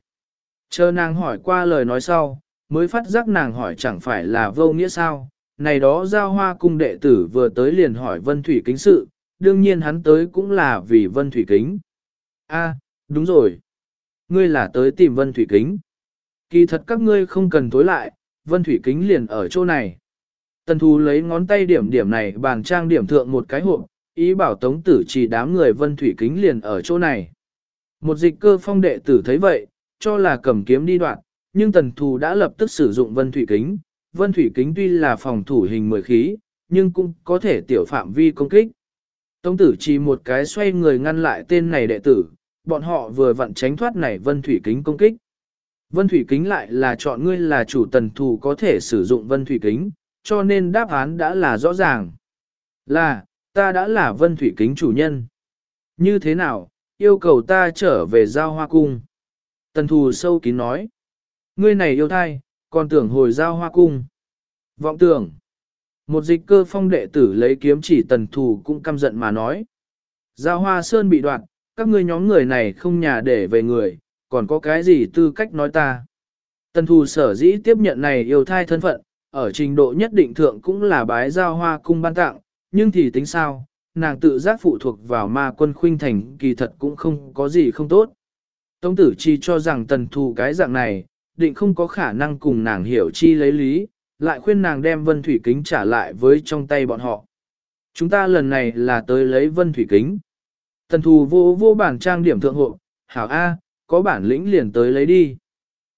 Chờ nàng hỏi qua lời nói sau, mới phát giác nàng hỏi chẳng phải là vô nghĩa sao, này đó giao hoa cung đệ tử vừa tới liền hỏi vân thủy kính sự, đương nhiên hắn tới cũng là vì vân thủy kính. A, đúng rồi. Ngươi là tới tìm vân thủy kính. Kỳ thật các ngươi không cần tối lại, vân thủy kính liền ở chỗ này. Tần thù lấy ngón tay điểm điểm này bàn trang điểm thượng một cái hộp, ý bảo tống tử chỉ đám người vân thủy kính liền ở chỗ này. Một dịch cơ phong đệ tử thấy vậy, cho là cầm kiếm đi đoạn, nhưng tần thù đã lập tức sử dụng vân thủy kính. Vân thủy kính tuy là phòng thủ hình mười khí, nhưng cũng có thể tiểu phạm vi công kích. Tống tử chỉ một cái xoay người ngăn lại tên này đệ tử, bọn họ vừa vặn tránh thoát này vân thủy kính công kích. Vân thủy kính lại là chọn ngươi là chủ tần thù có thể sử dụng vân thủy kính, cho nên đáp án đã là rõ ràng. Là, ta đã là vân thủy kính chủ nhân. Như thế nào, yêu cầu ta trở về giao hoa cung. Tần thù sâu kín nói. Ngươi này yêu thai, còn tưởng hồi giao hoa cung. Vọng tưởng. Một dịch cơ phong đệ tử lấy kiếm chỉ tần thù cũng căm giận mà nói. Giao hoa sơn bị đoạn, các ngươi nhóm người này không nhà để về người, còn có cái gì tư cách nói ta. Tần thù sở dĩ tiếp nhận này yêu thai thân phận, ở trình độ nhất định thượng cũng là bái giao hoa cung ban tặng, nhưng thì tính sao, nàng tự giác phụ thuộc vào ma quân khuynh thành kỳ thật cũng không có gì không tốt. Tống tử chi cho rằng tần thù cái dạng này, định không có khả năng cùng nàng hiểu chi lấy lý, lại khuyên nàng đem vân thủy kính trả lại với trong tay bọn họ. Chúng ta lần này là tới lấy vân thủy kính. Tần thù vô vô bản trang điểm thượng hộ, hảo A, có bản lĩnh liền tới lấy đi.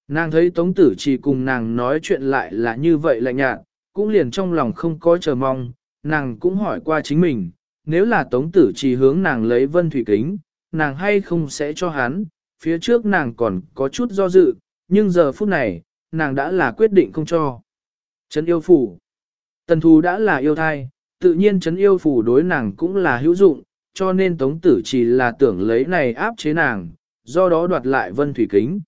Nàng thấy tống tử chỉ cùng nàng nói chuyện lại là như vậy lạnh nhạt, cũng liền trong lòng không có chờ mong, nàng cũng hỏi qua chính mình, nếu là tống tử chỉ hướng nàng lấy vân thủy kính, nàng hay không sẽ cho hắn, phía trước nàng còn có chút do dự, nhưng giờ phút này, nàng đã là quyết định không cho. Trấn yêu phủ. Tần thù đã là yêu thai, tự nhiên trấn yêu phủ đối nàng cũng là hữu dụng, cho nên tống tử chỉ là tưởng lấy này áp chế nàng, do đó đoạt lại vân thủy kính.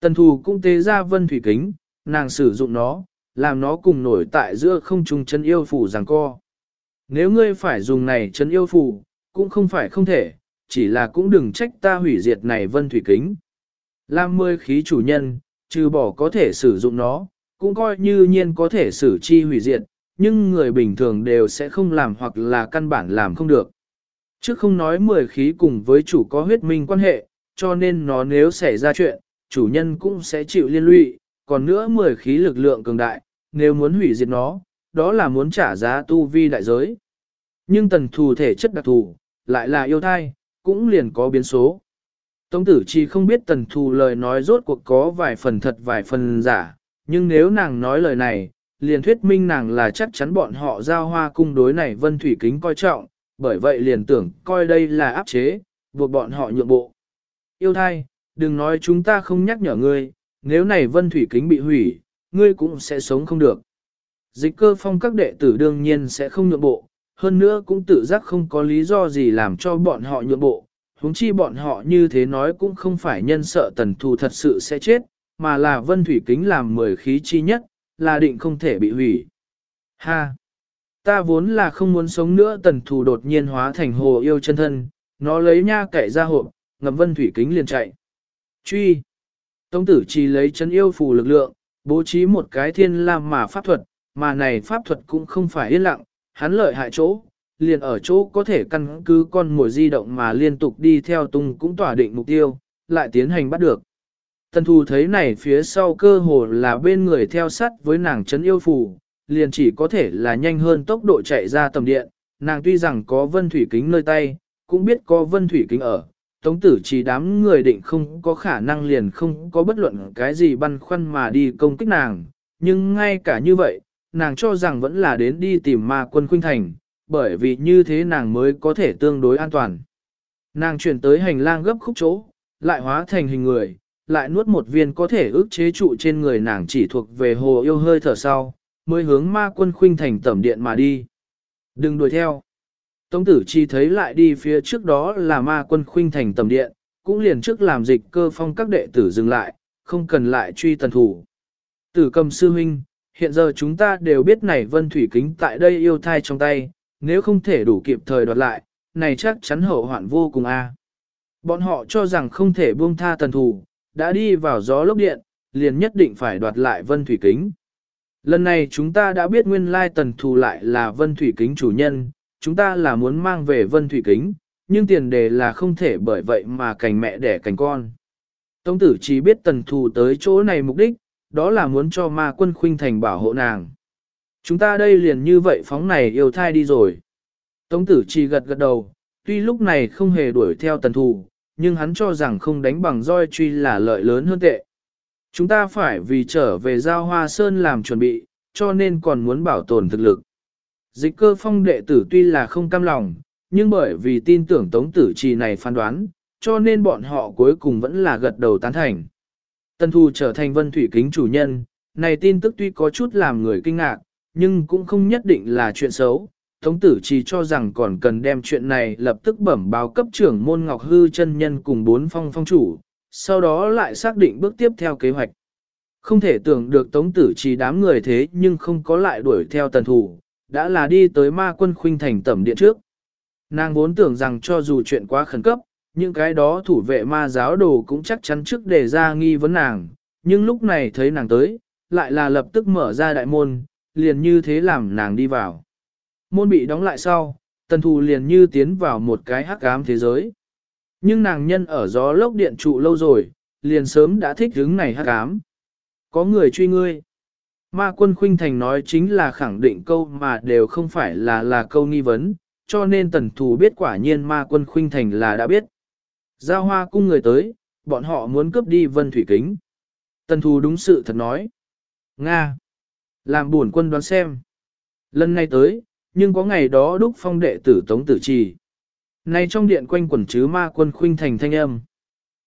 Tần thù cũng tế ra vân thủy kính, nàng sử dụng nó, làm nó cùng nổi tại giữa không trung chân yêu phủ giằng co. Nếu ngươi phải dùng này chân yêu phủ, cũng không phải không thể, chỉ là cũng đừng trách ta hủy diệt này vân thủy kính. Lam mười khí chủ nhân, trừ bỏ có thể sử dụng nó, cũng coi như nhiên có thể xử chi hủy diệt, nhưng người bình thường đều sẽ không làm hoặc là căn bản làm không được. Chứ không nói mười khí cùng với chủ có huyết minh quan hệ, cho nên nó nếu xảy ra chuyện, chủ nhân cũng sẽ chịu liên lụy, còn nữa mười khí lực lượng cường đại, nếu muốn hủy diệt nó, đó là muốn trả giá tu vi đại giới. Nhưng tần thù thể chất đặc thù, lại là yêu thai, cũng liền có biến số. Tống tử chi không biết tần thù lời nói rốt cuộc có vài phần thật vài phần giả, nhưng nếu nàng nói lời này, liền thuyết minh nàng là chắc chắn bọn họ giao hoa cung đối này vân thủy kính coi trọng, bởi vậy liền tưởng coi đây là áp chế, buộc bọn họ nhượng bộ. Yêu thai, đừng nói chúng ta không nhắc nhở ngươi, nếu này vân thủy kính bị hủy, ngươi cũng sẽ sống không được. Dịch cơ phong các đệ tử đương nhiên sẽ không nhượng bộ, hơn nữa cũng tự giác không có lý do gì làm cho bọn họ nhượng bộ, huống chi bọn họ như thế nói cũng không phải nhân sợ tần thù thật sự sẽ chết, mà là vân thủy kính làm mười khí chi nhất, là định không thể bị hủy. Ha! Ta vốn là không muốn sống nữa tần thù đột nhiên hóa thành hồ yêu chân thân, nó lấy nha cậy ra hộp, ngầm vân thủy kính liền chạy. Truy! Tống tử chỉ lấy chân yêu phù lực lượng, bố trí một cái thiên lam mà pháp thuật, mà này pháp thuật cũng không phải yên lặng, hắn lợi hại chỗ, liền ở chỗ có thể căn cứ con mồi di động mà liên tục đi theo tung cũng tỏa định mục tiêu, lại tiến hành bắt được. Tần thù thấy này phía sau cơ hồ là bên người theo sát với nàng chấn yêu phù, liền chỉ có thể là nhanh hơn tốc độ chạy ra tầm điện, nàng tuy rằng có vân thủy kính nơi tay, cũng biết có vân thủy kính ở, tống tử chỉ đám người định không có khả năng liền không có bất luận cái gì băn khoăn mà đi công kích nàng, nhưng ngay cả như vậy, nàng cho rằng vẫn là đến đi tìm ma quân khuynh thành, bởi vì như thế nàng mới có thể tương đối an toàn. Nàng chuyển tới hành lang gấp khúc chỗ, lại hóa thành hình người, lại nuốt một viên có thể ức chế trụ trên người nàng chỉ thuộc về hồ yêu hơi thở sau, mới hướng ma quân khuynh thành tẩm điện mà đi. Đừng đuổi theo. Tống tử chi thấy lại đi phía trước đó là ma quân khuynh thành tẩm điện, cũng liền trước làm dịch cơ phong các đệ tử dừng lại, không cần lại truy tần thủ. Tử cầm sư huynh, hiện giờ chúng ta đều biết này vân thủy kính tại đây yêu thai trong tay, nếu không thể đủ kịp thời đoạt lại, này chắc chắn hậu hoạn vô cùng a. Bọn họ cho rằng không thể buông tha tần thù, đã đi vào gió lốc điện, liền nhất định phải đoạt lại vân thủy kính. Lần này chúng ta đã biết nguyên lai tần thù lại là vân thủy kính chủ nhân, chúng ta là muốn mang về vân thủy kính, nhưng tiền đề là không thể bởi vậy mà cành mẹ đẻ cành con. Tông tử chỉ biết tần thù tới chỗ này mục đích, đó là muốn cho ma quân khuynh thành bảo hộ nàng. Chúng ta đây liền như vậy phóng này yêu thai đi rồi. Tống tử chỉ gật gật đầu, tuy lúc này không hề đuổi theo tần thù, nhưng hắn cho rằng không đánh bằng roi truy là lợi lớn hơn tệ. Chúng ta phải vì trở về giao hoa sơn làm chuẩn bị, cho nên còn muốn bảo tồn thực lực. Dịch cơ phong đệ tử tuy là không cam lòng, nhưng bởi vì tin tưởng tống tử trì này phán đoán, cho nên bọn họ cuối cùng vẫn là gật đầu tán thành. Tân Thu trở thành vân thủy kính chủ nhân, này tin tức tuy có chút làm người kinh ngạc, nhưng cũng không nhất định là chuyện xấu. Tống tử chỉ cho rằng còn cần đem chuyện này lập tức bẩm báo cấp trưởng môn Ngọc Hư chân nhân cùng bốn phong phong chủ, sau đó lại xác định bước tiếp theo kế hoạch. Không thể tưởng được tống tử chỉ đám người thế nhưng không có lại đuổi theo tần thủ, đã là đi tới ma quân khuynh thành tẩm điện trước. Nàng vốn tưởng rằng cho dù chuyện quá khẩn cấp, những cái đó thủ vệ ma giáo đồ cũng chắc chắn trước để ra nghi vấn nàng, nhưng lúc này thấy nàng tới, lại là lập tức mở ra đại môn, liền như thế làm nàng đi vào. Môn bị đóng lại sau, tần thù liền như tiến vào một cái hắc ám thế giới. Nhưng nàng nhân ở gió lốc điện trụ lâu rồi, liền sớm đã thích hứng này hắc ám. Có người truy ngươi. Ma quân khuynh thành nói chính là khẳng định câu mà đều không phải là là câu nghi vấn, cho nên tần thù biết quả nhiên ma quân khuynh thành là đã biết. Giao hoa cung người tới, bọn họ muốn cướp đi vân thủy kính. Tần thù đúng sự thật nói. Nga. Làm buồn quân đoán xem. Lần này tới, nhưng có ngày đó đúc phong đệ tử tống tử trì. Nay trong điện quanh quần chứ ma quân khuynh thành thanh âm.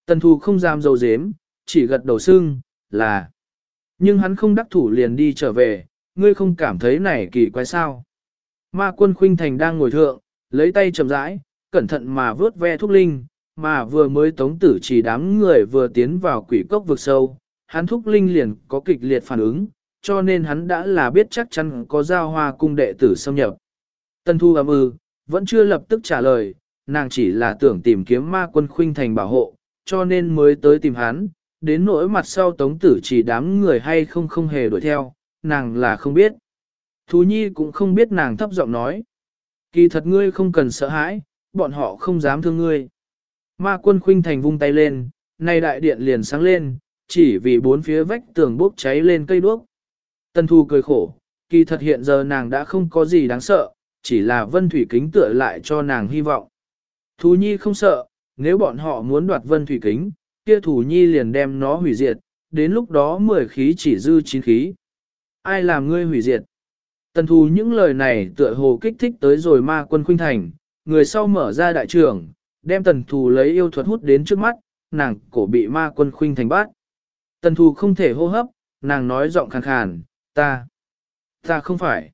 Tần thù không dám dầu dếm, chỉ gật đầu xưng, là. Nhưng hắn không đắc thủ liền đi trở về, ngươi không cảm thấy này kỳ quái sao. Ma quân khuynh thành đang ngồi thượng, lấy tay chậm rãi, cẩn thận mà vớt ve thuốc linh, mà vừa mới tống tử chỉ đám người vừa tiến vào quỷ cốc vực sâu, hắn thúc linh liền có kịch liệt phản ứng, cho nên hắn đã là biết chắc chắn có giao hoa cung đệ tử xâm nhập. Tân thu ấm ư, ừ, vẫn chưa lập tức trả lời, nàng chỉ là tưởng tìm kiếm ma quân khuynh thành bảo hộ, cho nên mới tới tìm hắn, đến nỗi mặt sau tống tử chỉ đám người hay không không hề đuổi theo, nàng là không biết. Thú nhi cũng không biết nàng thấp giọng nói. Kỳ thật ngươi không cần sợ hãi, bọn họ không dám thương ngươi. Ma quân khuynh thành vung tay lên, nay đại điện liền sáng lên, chỉ vì bốn phía vách tường bốc cháy lên cây đuốc. Tân thu cười khổ, kỳ thật hiện giờ nàng đã không có gì đáng sợ, chỉ là vân thủy kính tựa lại cho nàng hy vọng. Thú nhi không sợ, nếu bọn họ muốn đoạt vân thủy kính, kia Thu nhi liền đem nó hủy diệt, đến lúc đó mười khí chỉ dư chín khí. Ai làm ngươi hủy diệt? Tần thù những lời này tựa hồ kích thích tới rồi ma quân khuynh thành, người sau mở ra đại trường, đem tần thù lấy yêu thuật hút đến trước mắt, nàng cổ bị ma quân khuynh thành bát. Tần thù không thể hô hấp, nàng nói giọng khàn khàn, ta, ta không phải.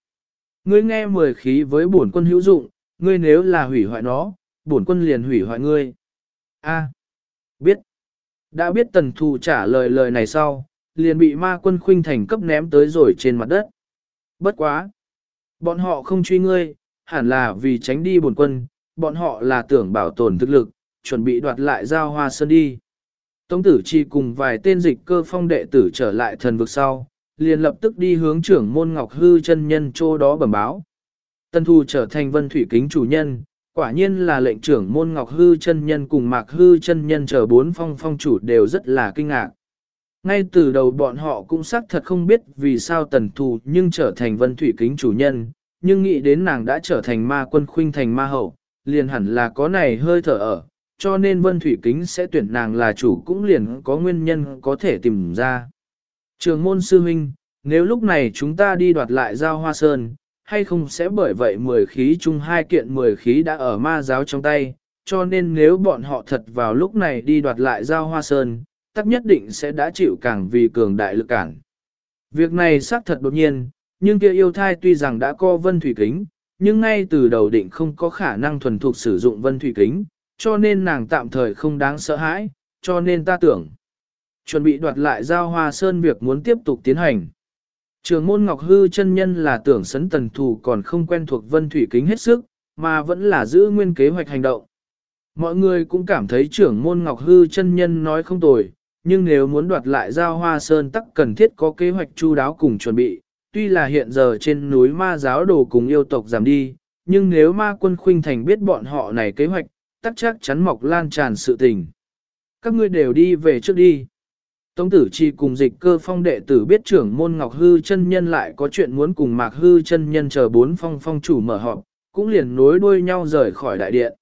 Ngươi nghe mười khí với bổn quân hữu dụng, ngươi nếu là hủy hoại nó, bổn quân liền hủy hoại ngươi. A, biết. Đã biết tần thù trả lời lời này sau, liền bị ma quân khuynh thành cấp ném tới rồi trên mặt đất. Bất quá. Bọn họ không truy ngươi, hẳn là vì tránh đi bổn quân, bọn họ là tưởng bảo tồn thực lực, chuẩn bị đoạt lại giao hoa sơn đi. Tống tử chi cùng vài tên dịch cơ phong đệ tử trở lại thần vực sau, liền lập tức đi hướng trưởng môn ngọc hư chân nhân chỗ đó bẩm báo. Tân thu trở thành vân thủy kính chủ nhân, quả nhiên là lệnh trưởng môn ngọc hư chân nhân cùng mạc hư chân nhân chờ bốn phong phong chủ đều rất là kinh ngạc. Ngay từ đầu bọn họ cũng xác thật không biết vì sao tần thù nhưng trở thành vân thủy kính chủ nhân, nhưng nghĩ đến nàng đã trở thành ma quân khuynh thành ma hậu, liền hẳn là có này hơi thở ở, cho nên vân thủy kính sẽ tuyển nàng là chủ cũng liền có nguyên nhân có thể tìm ra. Trường môn sư huynh, nếu lúc này chúng ta đi đoạt lại giao hoa sơn, hay không sẽ bởi vậy mười khí chung hai kiện mười khí đã ở ma giáo trong tay, cho nên nếu bọn họ thật vào lúc này đi đoạt lại giao hoa sơn, tắc nhất định sẽ đã chịu càng vì cường đại lực cản. Việc này xác thật đột nhiên, nhưng kia yêu thai tuy rằng đã co vân thủy kính, nhưng ngay từ đầu định không có khả năng thuần thục sử dụng vân thủy kính, cho nên nàng tạm thời không đáng sợ hãi, cho nên ta tưởng chuẩn bị đoạt lại giao hoa sơn việc muốn tiếp tục tiến hành. Trường môn Ngọc Hư chân nhân là tưởng sấn tần thủ còn không quen thuộc vân thủy kính hết sức, mà vẫn là giữ nguyên kế hoạch hành động. Mọi người cũng cảm thấy trưởng môn Ngọc Hư chân nhân nói không tồi, nhưng nếu muốn đoạt lại giao hoa sơn tắc cần thiết có kế hoạch chu đáo cùng chuẩn bị, tuy là hiện giờ trên núi ma giáo đồ cùng yêu tộc giảm đi, nhưng nếu ma quân khuynh thành biết bọn họ này kế hoạch, tắc chắc chắn mọc lan tràn sự tình. Các ngươi đều đi về trước đi. Tống tử chi cùng dịch cơ phong đệ tử biết trưởng môn Ngọc Hư chân nhân lại có chuyện muốn cùng Mạc Hư chân nhân chờ bốn phong phong chủ mở họp, cũng liền nối đuôi nhau rời khỏi đại điện.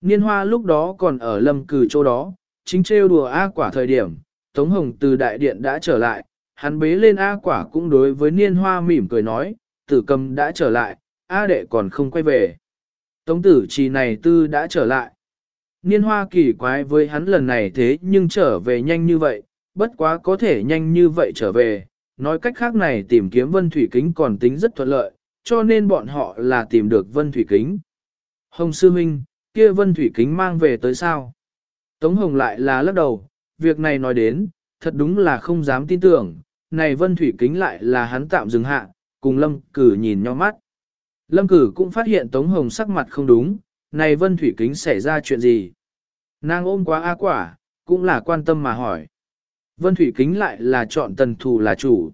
Niên hoa lúc đó còn ở lâm cử chỗ đó, chính trêu đùa A quả thời điểm, Tống Hồng từ đại điện đã trở lại, hắn bế lên A quả cũng đối với niên hoa mỉm cười nói, tử cầm đã trở lại, A đệ còn không quay về. Tống tử chi này tư đã trở lại. Niên hoa kỳ quái với hắn lần này thế nhưng trở về nhanh như vậy, bất quá có thể nhanh như vậy trở về, nói cách khác này tìm kiếm vân thủy kính còn tính rất thuận lợi, cho nên bọn họ là tìm được vân thủy kính. Hồng sư minh, kia vân thủy kính mang về tới sao? Tống Hồng lại là lắc đầu, việc này nói đến, thật đúng là không dám tin tưởng, này vân thủy kính lại là hắn tạm dừng hạ, cùng lâm cử nhìn nhau mắt. Lâm cử cũng phát hiện Tống Hồng sắc mặt không đúng, này vân thủy kính xảy ra chuyện gì? Nàng ôm quá A quả, cũng là quan tâm mà hỏi. Vân thủy kính lại là chọn tần thù là chủ.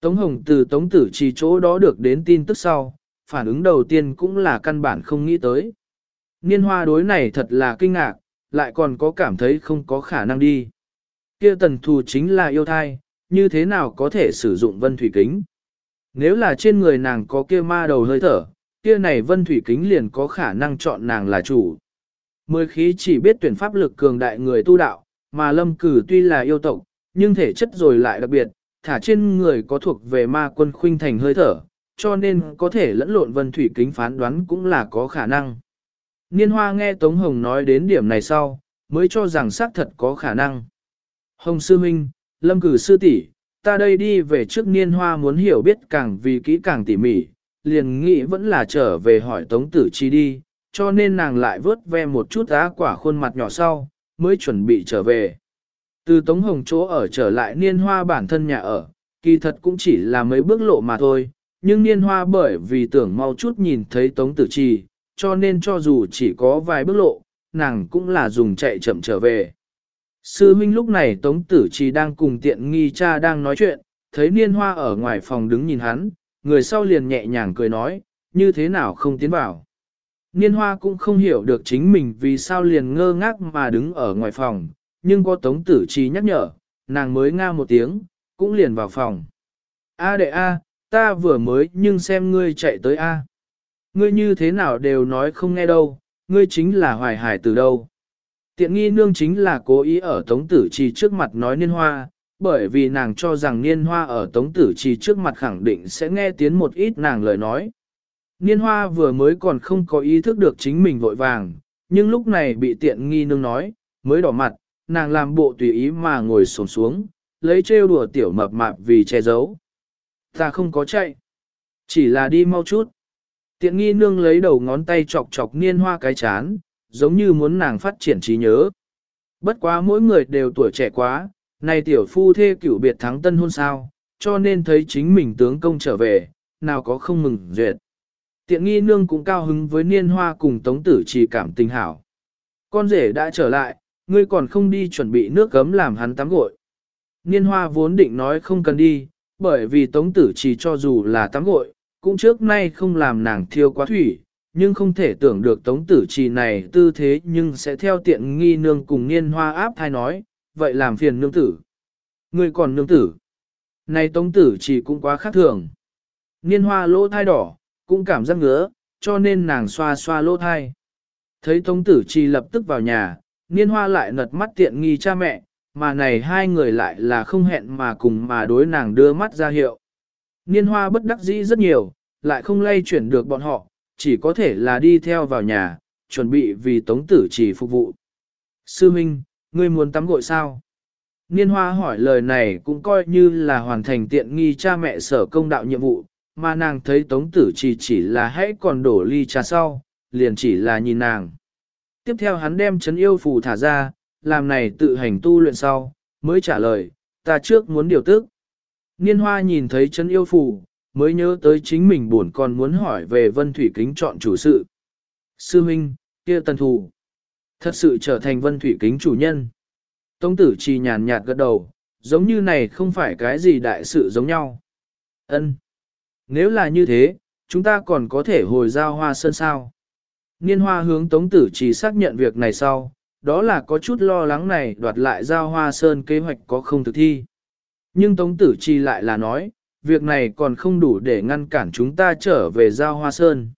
Tống Hồng từ Tống Tử Trì chỗ đó được đến tin tức sau, phản ứng đầu tiên cũng là căn bản không nghĩ tới. Niên hoa đối này thật là kinh ngạc, lại còn có cảm thấy không có khả năng đi. Kia tần thù chính là yêu thai, như thế nào có thể sử dụng vân thủy kính? Nếu là trên người nàng có kia ma đầu hơi thở, kia này vân thủy kính liền có khả năng chọn nàng là chủ. Mười khí chỉ biết tuyển pháp lực cường đại người tu đạo, mà lâm cử tuy là yêu tộc, nhưng thể chất rồi lại đặc biệt, thả trên người có thuộc về ma quân khuynh thành hơi thở, cho nên có thể lẫn lộn vân thủy kính phán đoán cũng là có khả năng. Niên hoa nghe Tống Hồng nói đến điểm này sau, mới cho rằng xác thật có khả năng. Hồng sư minh, lâm cử sư tỷ, ta đây đi về trước niên hoa muốn hiểu biết càng vì kỹ càng tỉ mỉ, liền nghĩ vẫn là trở về hỏi Tống tử chi đi, cho nên nàng lại vớt ve một chút á quả khuôn mặt nhỏ sau, mới chuẩn bị trở về. Từ Tống Hồng chỗ ở trở lại niên hoa bản thân nhà ở, kỳ thật cũng chỉ là mấy bước lộ mà thôi, nhưng niên hoa bởi vì tưởng mau chút nhìn thấy Tống Tử Trì, cho nên cho dù chỉ có vài bước lộ, nàng cũng là dùng chạy chậm trở về. Sư Minh lúc này Tống Tử Trì đang cùng tiện nghi cha đang nói chuyện, thấy niên hoa ở ngoài phòng đứng nhìn hắn, người sau liền nhẹ nhàng cười nói, như thế nào không tiến vào. Niên hoa cũng không hiểu được chính mình vì sao liền ngơ ngác mà đứng ở ngoài phòng, nhưng có tống tử trí nhắc nhở, nàng mới nga một tiếng, cũng liền vào phòng. A đệ A, ta vừa mới nhưng xem ngươi chạy tới A. Ngươi như thế nào đều nói không nghe đâu, ngươi chính là hoài hải từ đâu. Tiện nghi nương chính là cố ý ở tống tử trì trước mặt nói niên hoa, bởi vì nàng cho rằng niên hoa ở tống tử trì trước mặt khẳng định sẽ nghe tiếng một ít nàng lời nói. Niên hoa vừa mới còn không có ý thức được chính mình vội vàng, nhưng lúc này bị tiện nghi nương nói, mới đỏ mặt, nàng làm bộ tùy ý mà ngồi xổm xuống, lấy trêu đùa tiểu mập mạp vì che giấu. Ta không có chạy, chỉ là đi mau chút. Tiện nghi nương lấy đầu ngón tay chọc chọc niên hoa cái chán, giống như muốn nàng phát triển trí nhớ. Bất quá mỗi người đều tuổi trẻ quá, này tiểu phu thê cửu biệt thắng tân hôn sao, cho nên thấy chính mình tướng công trở về, nào có không mừng duyệt. Tiện nghi nương cũng cao hứng với niên hoa cùng tống tử chỉ cảm tình hảo. Con rể đã trở lại, ngươi còn không đi chuẩn bị nước gấm làm hắn tắm gội. Niên hoa vốn định nói không cần đi, bởi vì tống tử chỉ cho dù là tắm gội, cũng trước nay không làm nàng thiêu quá thủy, nhưng không thể tưởng được tống tử chỉ này tư thế nhưng sẽ theo tiện nghi nương cùng niên hoa áp thai nói, vậy làm phiền nương tử. Ngươi còn nương tử. Này tống tử chỉ cũng quá khác thường. Niên hoa lỗ thai đỏ, cũng cảm giác ngứa, cho nên nàng xoa xoa lỗ thai. Thấy tống tử Chi lập tức vào nhà, niên hoa lại nật mắt tiện nghi cha mẹ, mà này hai người lại là không hẹn mà cùng mà đối nàng đưa mắt ra hiệu. Niên hoa bất đắc dĩ rất nhiều, lại không lay chuyển được bọn họ, chỉ có thể là đi theo vào nhà, chuẩn bị vì tống tử Chi phục vụ. Sư Minh, ngươi muốn tắm gội sao? Niên hoa hỏi lời này cũng coi như là hoàn thành tiện nghi cha mẹ sở công đạo nhiệm vụ, mà nàng thấy tống tử chỉ chỉ là hãy còn đổ ly trà sau, liền chỉ là nhìn nàng. Tiếp theo hắn đem chấn yêu phù thả ra, làm này tự hành tu luyện sau, mới trả lời, ta trước muốn điều tức. Niên hoa nhìn thấy chân yêu phù, mới nhớ tới chính mình buồn còn muốn hỏi về vân thủy kính chọn chủ sự. Sư Minh, kia tần thù, thật sự trở thành vân thủy kính chủ nhân. Tống tử chỉ nhàn nhạt gật đầu, giống như này không phải cái gì đại sự giống nhau. Ân, nếu là như thế, chúng ta còn có thể hồi giao hoa sơn sao. Niên hoa hướng tống tử chỉ xác nhận việc này sau, đó là có chút lo lắng này đoạt lại giao hoa sơn kế hoạch có không thực thi. Nhưng tống tử chỉ lại là nói, việc này còn không đủ để ngăn cản chúng ta trở về giao hoa sơn.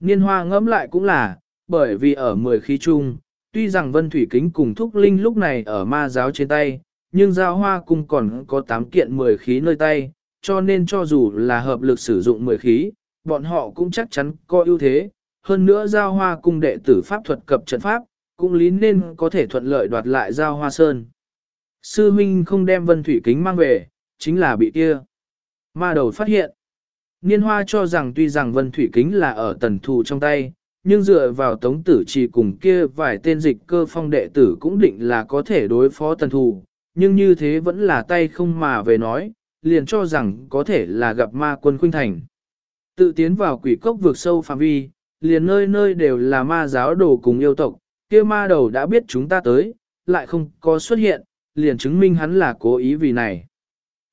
Niên hoa ngẫm lại cũng là, bởi vì ở mười khí chung, tuy rằng Vân Thủy Kính cùng Thúc Linh lúc này ở ma giáo trên tay, nhưng giao hoa cung còn có 8 kiện mười khí nơi tay, cho nên cho dù là hợp lực sử dụng mười khí, bọn họ cũng chắc chắn có ưu thế. Hơn nữa giao hoa cung đệ tử pháp thuật cập trận pháp, cũng lý nên có thể thuận lợi đoạt lại giao hoa sơn. Sư Minh không đem Vân Thủy Kính mang về, chính là bị kia. Ma đầu phát hiện. Niên hoa cho rằng tuy rằng Vân Thủy Kính là ở tần thù trong tay, nhưng dựa vào tống tử chỉ cùng kia vài tên dịch cơ phong đệ tử cũng định là có thể đối phó tần thù, nhưng như thế vẫn là tay không mà về nói, liền cho rằng có thể là gặp ma quân khuynh thành. Tự tiến vào quỷ cốc vượt sâu phạm vi, liền nơi nơi đều là ma giáo đồ cùng yêu tộc, kia ma đầu đã biết chúng ta tới, lại không có xuất hiện, liền chứng minh hắn là cố ý vì này.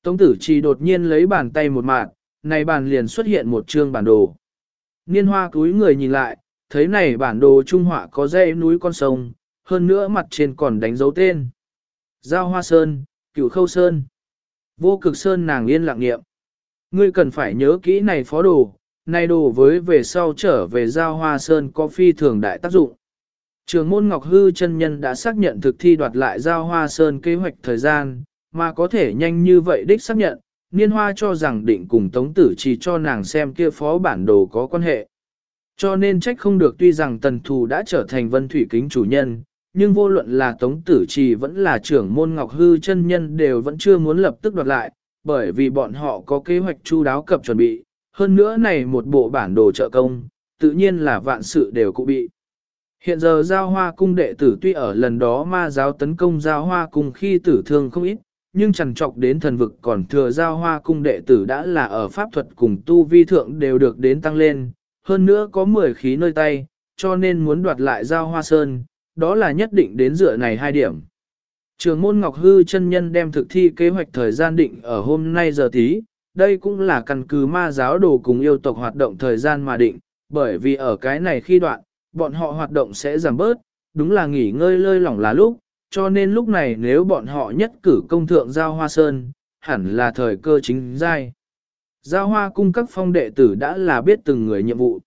Tống tử chỉ đột nhiên lấy bàn tay một mạng, này bàn liền xuất hiện một chương bản đồ. Niên hoa cúi người nhìn lại, thấy này bản đồ trung họa có dãy núi con sông, hơn nữa mặt trên còn đánh dấu tên. Giao Hoa Sơn, Cửu Khâu Sơn, Vô Cực Sơn nàng yên lặng nghiệm. Ngươi cần phải nhớ kỹ này phó đồ, này đồ với về sau trở về Giao Hoa Sơn có phi thường đại tác dụng. Trường môn Ngọc Hư chân nhân đã xác nhận thực thi đoạt lại Giao Hoa Sơn kế hoạch thời gian, mà có thể nhanh như vậy đích xác nhận, Niên Hoa cho rằng định cùng Tống Tử chỉ cho nàng xem kia phó bản đồ có quan hệ. Cho nên trách không được tuy rằng Tần Thù đã trở thành vân thủy kính chủ nhân, nhưng vô luận là Tống Tử Trì vẫn là trưởng môn Ngọc Hư chân nhân đều vẫn chưa muốn lập tức đoạt lại, bởi vì bọn họ có kế hoạch chu đáo cập chuẩn bị, hơn nữa này một bộ bản đồ trợ công, tự nhiên là vạn sự đều cụ bị. Hiện giờ giao hoa cung đệ tử tuy ở lần đó ma giáo tấn công giao hoa cung khi tử thương không ít, nhưng chẳng trọc đến thần vực còn thừa giao hoa cung đệ tử đã là ở pháp thuật cùng tu vi thượng đều được đến tăng lên, hơn nữa có 10 khí nơi tay, cho nên muốn đoạt lại giao hoa sơn, đó là nhất định đến dựa này hai điểm. Trường môn Ngọc Hư chân nhân đem thực thi kế hoạch thời gian định ở hôm nay giờ tí, đây cũng là căn cứ ma giáo đồ cùng yêu tộc hoạt động thời gian mà định, bởi vì ở cái này khi đoạn, bọn họ hoạt động sẽ giảm bớt, đúng là nghỉ ngơi lơi lỏng là lúc, cho nên lúc này nếu bọn họ nhất cử công thượng giao hoa sơn, hẳn là thời cơ chính giai. Giao hoa cung các phong đệ tử đã là biết từng người nhiệm vụ.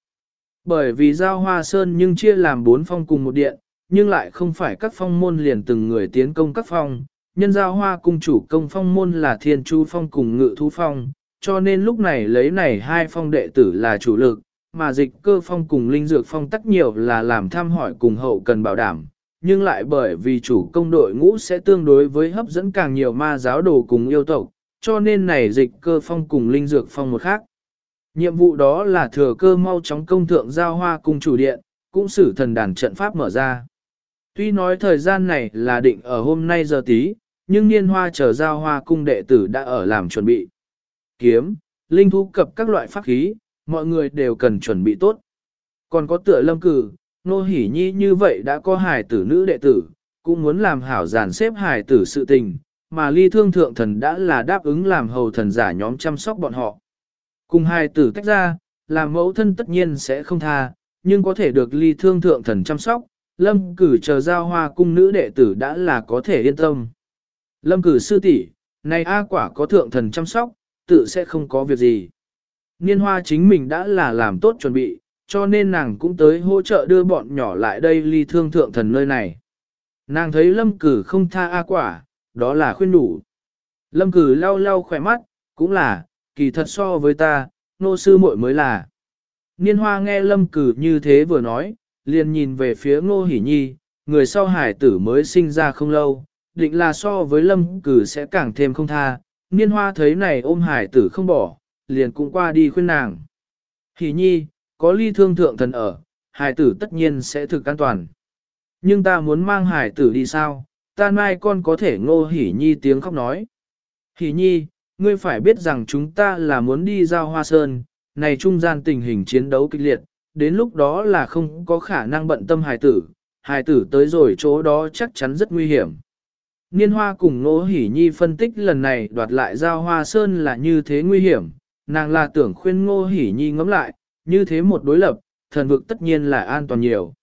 Bởi vì giao hoa sơn nhưng chia làm bốn phong cùng một điện, nhưng lại không phải các phong môn liền từng người tiến công các phong. Nhân giao hoa cung chủ công phong môn là thiên chu phong cùng ngự thú phong, cho nên lúc này lấy này hai phong đệ tử là chủ lực, mà dịch cơ phong cùng linh dược phong tắc nhiều là làm tham hỏi cùng hậu cần bảo đảm. Nhưng lại bởi vì chủ công đội ngũ sẽ tương đối với hấp dẫn càng nhiều ma giáo đồ cùng yêu tộc, cho nên này dịch cơ phong cùng linh dược phong một khác. Nhiệm vụ đó là thừa cơ mau chóng công thượng giao hoa cung chủ điện, cũng xử thần đàn trận pháp mở ra. Tuy nói thời gian này là định ở hôm nay giờ tí, nhưng niên hoa chờ giao hoa cung đệ tử đã ở làm chuẩn bị. Kiếm, linh thú cập các loại pháp khí, mọi người đều cần chuẩn bị tốt. Còn có tựa lâm cử, nô hỉ nhi như vậy đã có hài tử nữ đệ tử, cũng muốn làm hảo giàn xếp hài tử sự tình, mà ly thương thượng thần đã là đáp ứng làm hầu thần giả nhóm chăm sóc bọn họ. Cùng hài tử tách ra, làm mẫu thân tất nhiên sẽ không tha, nhưng có thể được ly thương thượng thần chăm sóc, lâm cử chờ giao hoa cung nữ đệ tử đã là có thể yên tâm. Lâm cử sư tỷ, này A quả có thượng thần chăm sóc, tự sẽ không có việc gì. Niên hoa chính mình đã là làm tốt chuẩn bị, cho nên nàng cũng tới hỗ trợ đưa bọn nhỏ lại đây ly thương thượng thần nơi này. Nàng thấy lâm cử không tha A quả, đó là khuyên đủ. Lâm cử lau lau khỏe mắt, cũng là, kỳ thật so với ta, nô sư muội mới là. Niên hoa nghe lâm cử như thế vừa nói, liền nhìn về phía ngô hỷ nhi, người sau hải tử mới sinh ra không lâu, định là so với lâm cử sẽ càng thêm không tha. Niên hoa thấy này ôm hải tử không bỏ, liền cũng qua đi khuyên nàng. Hỷ nhi, có ly thương thượng thần ở, hải tử tất nhiên sẽ thực an toàn. Nhưng ta muốn mang hải tử đi sao, ta mai con có thể ngô hỉ nhi tiếng khóc nói. Hỉ nhi, ngươi phải biết rằng chúng ta là muốn đi giao hoa sơn, này trung gian tình hình chiến đấu kịch liệt, đến lúc đó là không có khả năng bận tâm hài tử, hài tử tới rồi chỗ đó chắc chắn rất nguy hiểm. Niên hoa cùng Ngô Hỷ Nhi phân tích lần này đoạt lại giao hoa sơn là như thế nguy hiểm, nàng là tưởng khuyên Ngô Hỷ Nhi ngẫm lại, như thế một đối lập, thần vực tất nhiên là an toàn nhiều.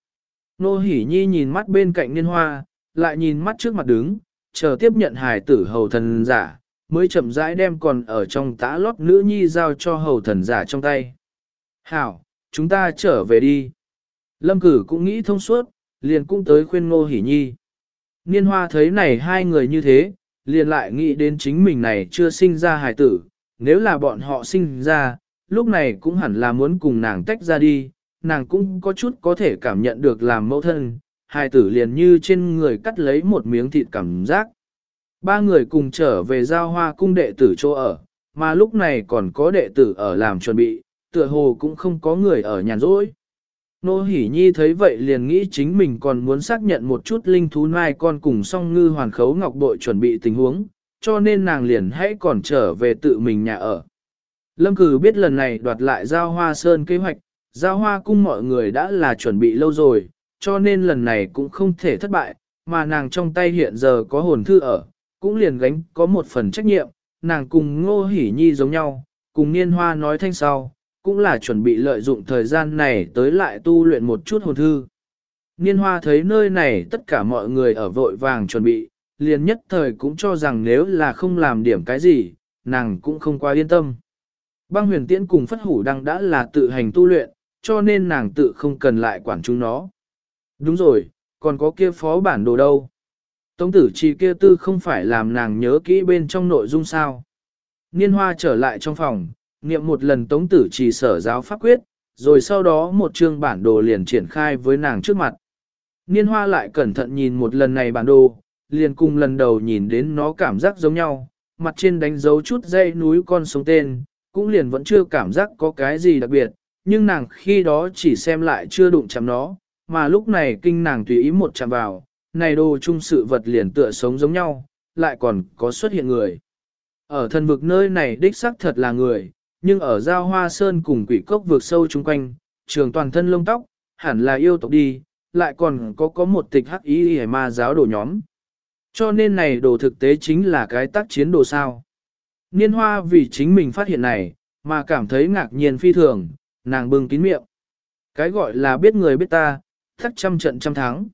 Ngô Hỷ Nhi nhìn mắt bên cạnh niên hoa, lại nhìn mắt trước mặt đứng, chờ tiếp nhận hài tử hầu thần giả, mới chậm rãi đem còn ở trong tã lót nữ nhi giao cho hầu thần giả trong tay. Hảo, chúng ta trở về đi. Lâm cử cũng nghĩ thông suốt, liền cũng tới khuyên Ngô Hỷ Nhi. Niên hoa thấy này hai người như thế, liền lại nghĩ đến chính mình này chưa sinh ra hài tử, nếu là bọn họ sinh ra, lúc này cũng hẳn là muốn cùng nàng tách ra đi, nàng cũng có chút có thể cảm nhận được làm mẫu thân, hài tử liền như trên người cắt lấy một miếng thịt cảm giác. Ba người cùng trở về giao hoa cung đệ tử chỗ ở, mà lúc này còn có đệ tử ở làm chuẩn bị, tựa hồ cũng không có người ở nhàn rỗi. Nô Hỷ Nhi thấy vậy liền nghĩ chính mình còn muốn xác nhận một chút linh thú nai con cùng song ngư hoàn khấu ngọc bội chuẩn bị tình huống, cho nên nàng liền hãy còn trở về tự mình nhà ở. Lâm cử biết lần này đoạt lại giao hoa sơn kế hoạch, giao hoa cung mọi người đã là chuẩn bị lâu rồi, cho nên lần này cũng không thể thất bại, mà nàng trong tay hiện giờ có hồn thư ở, cũng liền gánh có một phần trách nhiệm, nàng cùng ngô hỉ nhi giống nhau, cùng niên hoa nói thanh sau, cũng là chuẩn bị lợi dụng thời gian này tới lại tu luyện một chút hồn thư. Niên hoa thấy nơi này tất cả mọi người ở vội vàng chuẩn bị, liền nhất thời cũng cho rằng nếu là không làm điểm cái gì, nàng cũng không quá yên tâm. Băng huyền tiễn cùng phất hủ đăng đã là tự hành tu luyện, cho nên nàng tự không cần lại quản chúng nó. Đúng rồi, còn có kia phó bản đồ đâu. Tống tử chi kia tư không phải làm nàng nhớ kỹ bên trong nội dung sao. Niên hoa trở lại trong phòng, niệm một lần tống tử chỉ sở giáo pháp quyết, rồi sau đó một chương bản đồ liền triển khai với nàng trước mặt. Niên hoa lại cẩn thận nhìn một lần này bản đồ, liền cùng lần đầu nhìn đến nó cảm giác giống nhau, mặt trên đánh dấu chút dây núi con sống tên, cũng liền vẫn chưa cảm giác có cái gì đặc biệt, nhưng nàng khi đó chỉ xem lại chưa đụng chạm nó, mà lúc này kinh nàng tùy ý một chạm vào, này đồ chung sự vật liền tựa sống giống nhau, lại còn có xuất hiện người. Ở thần vực nơi này đích xác thật là người, nhưng ở giao hoa sơn cùng quỷ cốc vượt sâu chung quanh, trường toàn thân lông tóc, hẳn là yêu tộc đi, lại còn có có một tịch hắc ý hề ma giáo đồ nhóm. Cho nên này đồ thực tế chính là cái tác chiến đồ sao. Niên hoa vì chính mình phát hiện này, mà cảm thấy ngạc nhiên phi thường, nàng bưng kín miệng. Cái gọi là biết người biết ta, thắc trăm trận trăm thắng.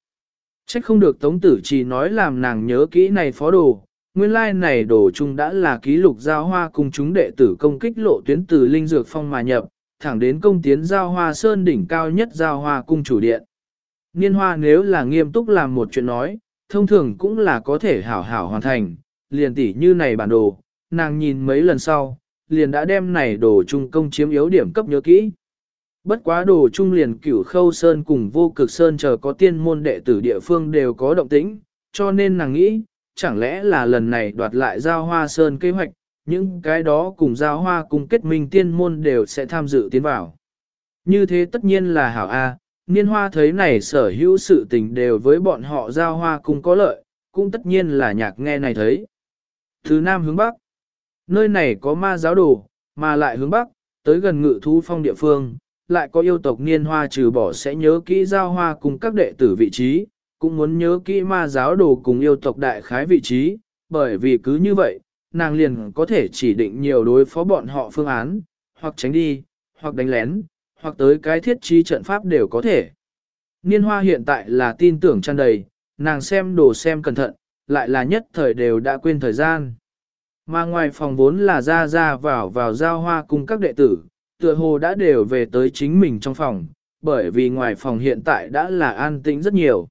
Trách không được Tống Tử chỉ nói làm nàng nhớ kỹ này phó đồ, nguyên lai like này đồ chung đã là ký lục giao hoa cùng chúng đệ tử công kích lộ tuyến từ linh dược phong mà nhập, thẳng đến công tiến giao hoa sơn đỉnh cao nhất giao hoa cung chủ điện. Niên hoa nếu là nghiêm túc làm một chuyện nói, thông thường cũng là có thể hảo hảo hoàn thành, liền tỉ như này bản đồ, nàng nhìn mấy lần sau, liền đã đem này đồ chung công chiếm yếu điểm cấp nhớ kỹ. Bất quá đồ trung liền cửu khâu sơn cùng vô cực sơn chờ có tiên môn đệ tử địa phương đều có động tĩnh, cho nên nàng nghĩ, chẳng lẽ là lần này đoạt lại giao hoa sơn kế hoạch, những cái đó cùng giao hoa cùng kết minh tiên môn đều sẽ tham dự tiến vào. Như thế tất nhiên là hảo A, niên hoa thấy này sở hữu sự tình đều với bọn họ giao hoa cùng có lợi, cũng tất nhiên là nhạc nghe này thấy. Thứ Nam hướng Bắc, nơi này có ma giáo đồ, mà lại hướng Bắc, tới gần ngự thú phong địa phương, lại có yêu tộc niên hoa trừ bỏ sẽ nhớ kỹ giao hoa cùng các đệ tử vị trí, cũng muốn nhớ kỹ ma giáo đồ cùng yêu tộc đại khái vị trí, bởi vì cứ như vậy, nàng liền có thể chỉ định nhiều đối phó bọn họ phương án, hoặc tránh đi, hoặc đánh lén, hoặc tới cái thiết trí trận pháp đều có thể. Niên hoa hiện tại là tin tưởng tràn đầy, nàng xem đồ xem cẩn thận, lại là nhất thời đều đã quên thời gian. Mà ngoài phòng vốn là ra ra vào vào giao hoa cùng các đệ tử, tựa hồ đã đều về tới chính mình trong phòng, bởi vì ngoài phòng hiện tại đã là an tĩnh rất nhiều.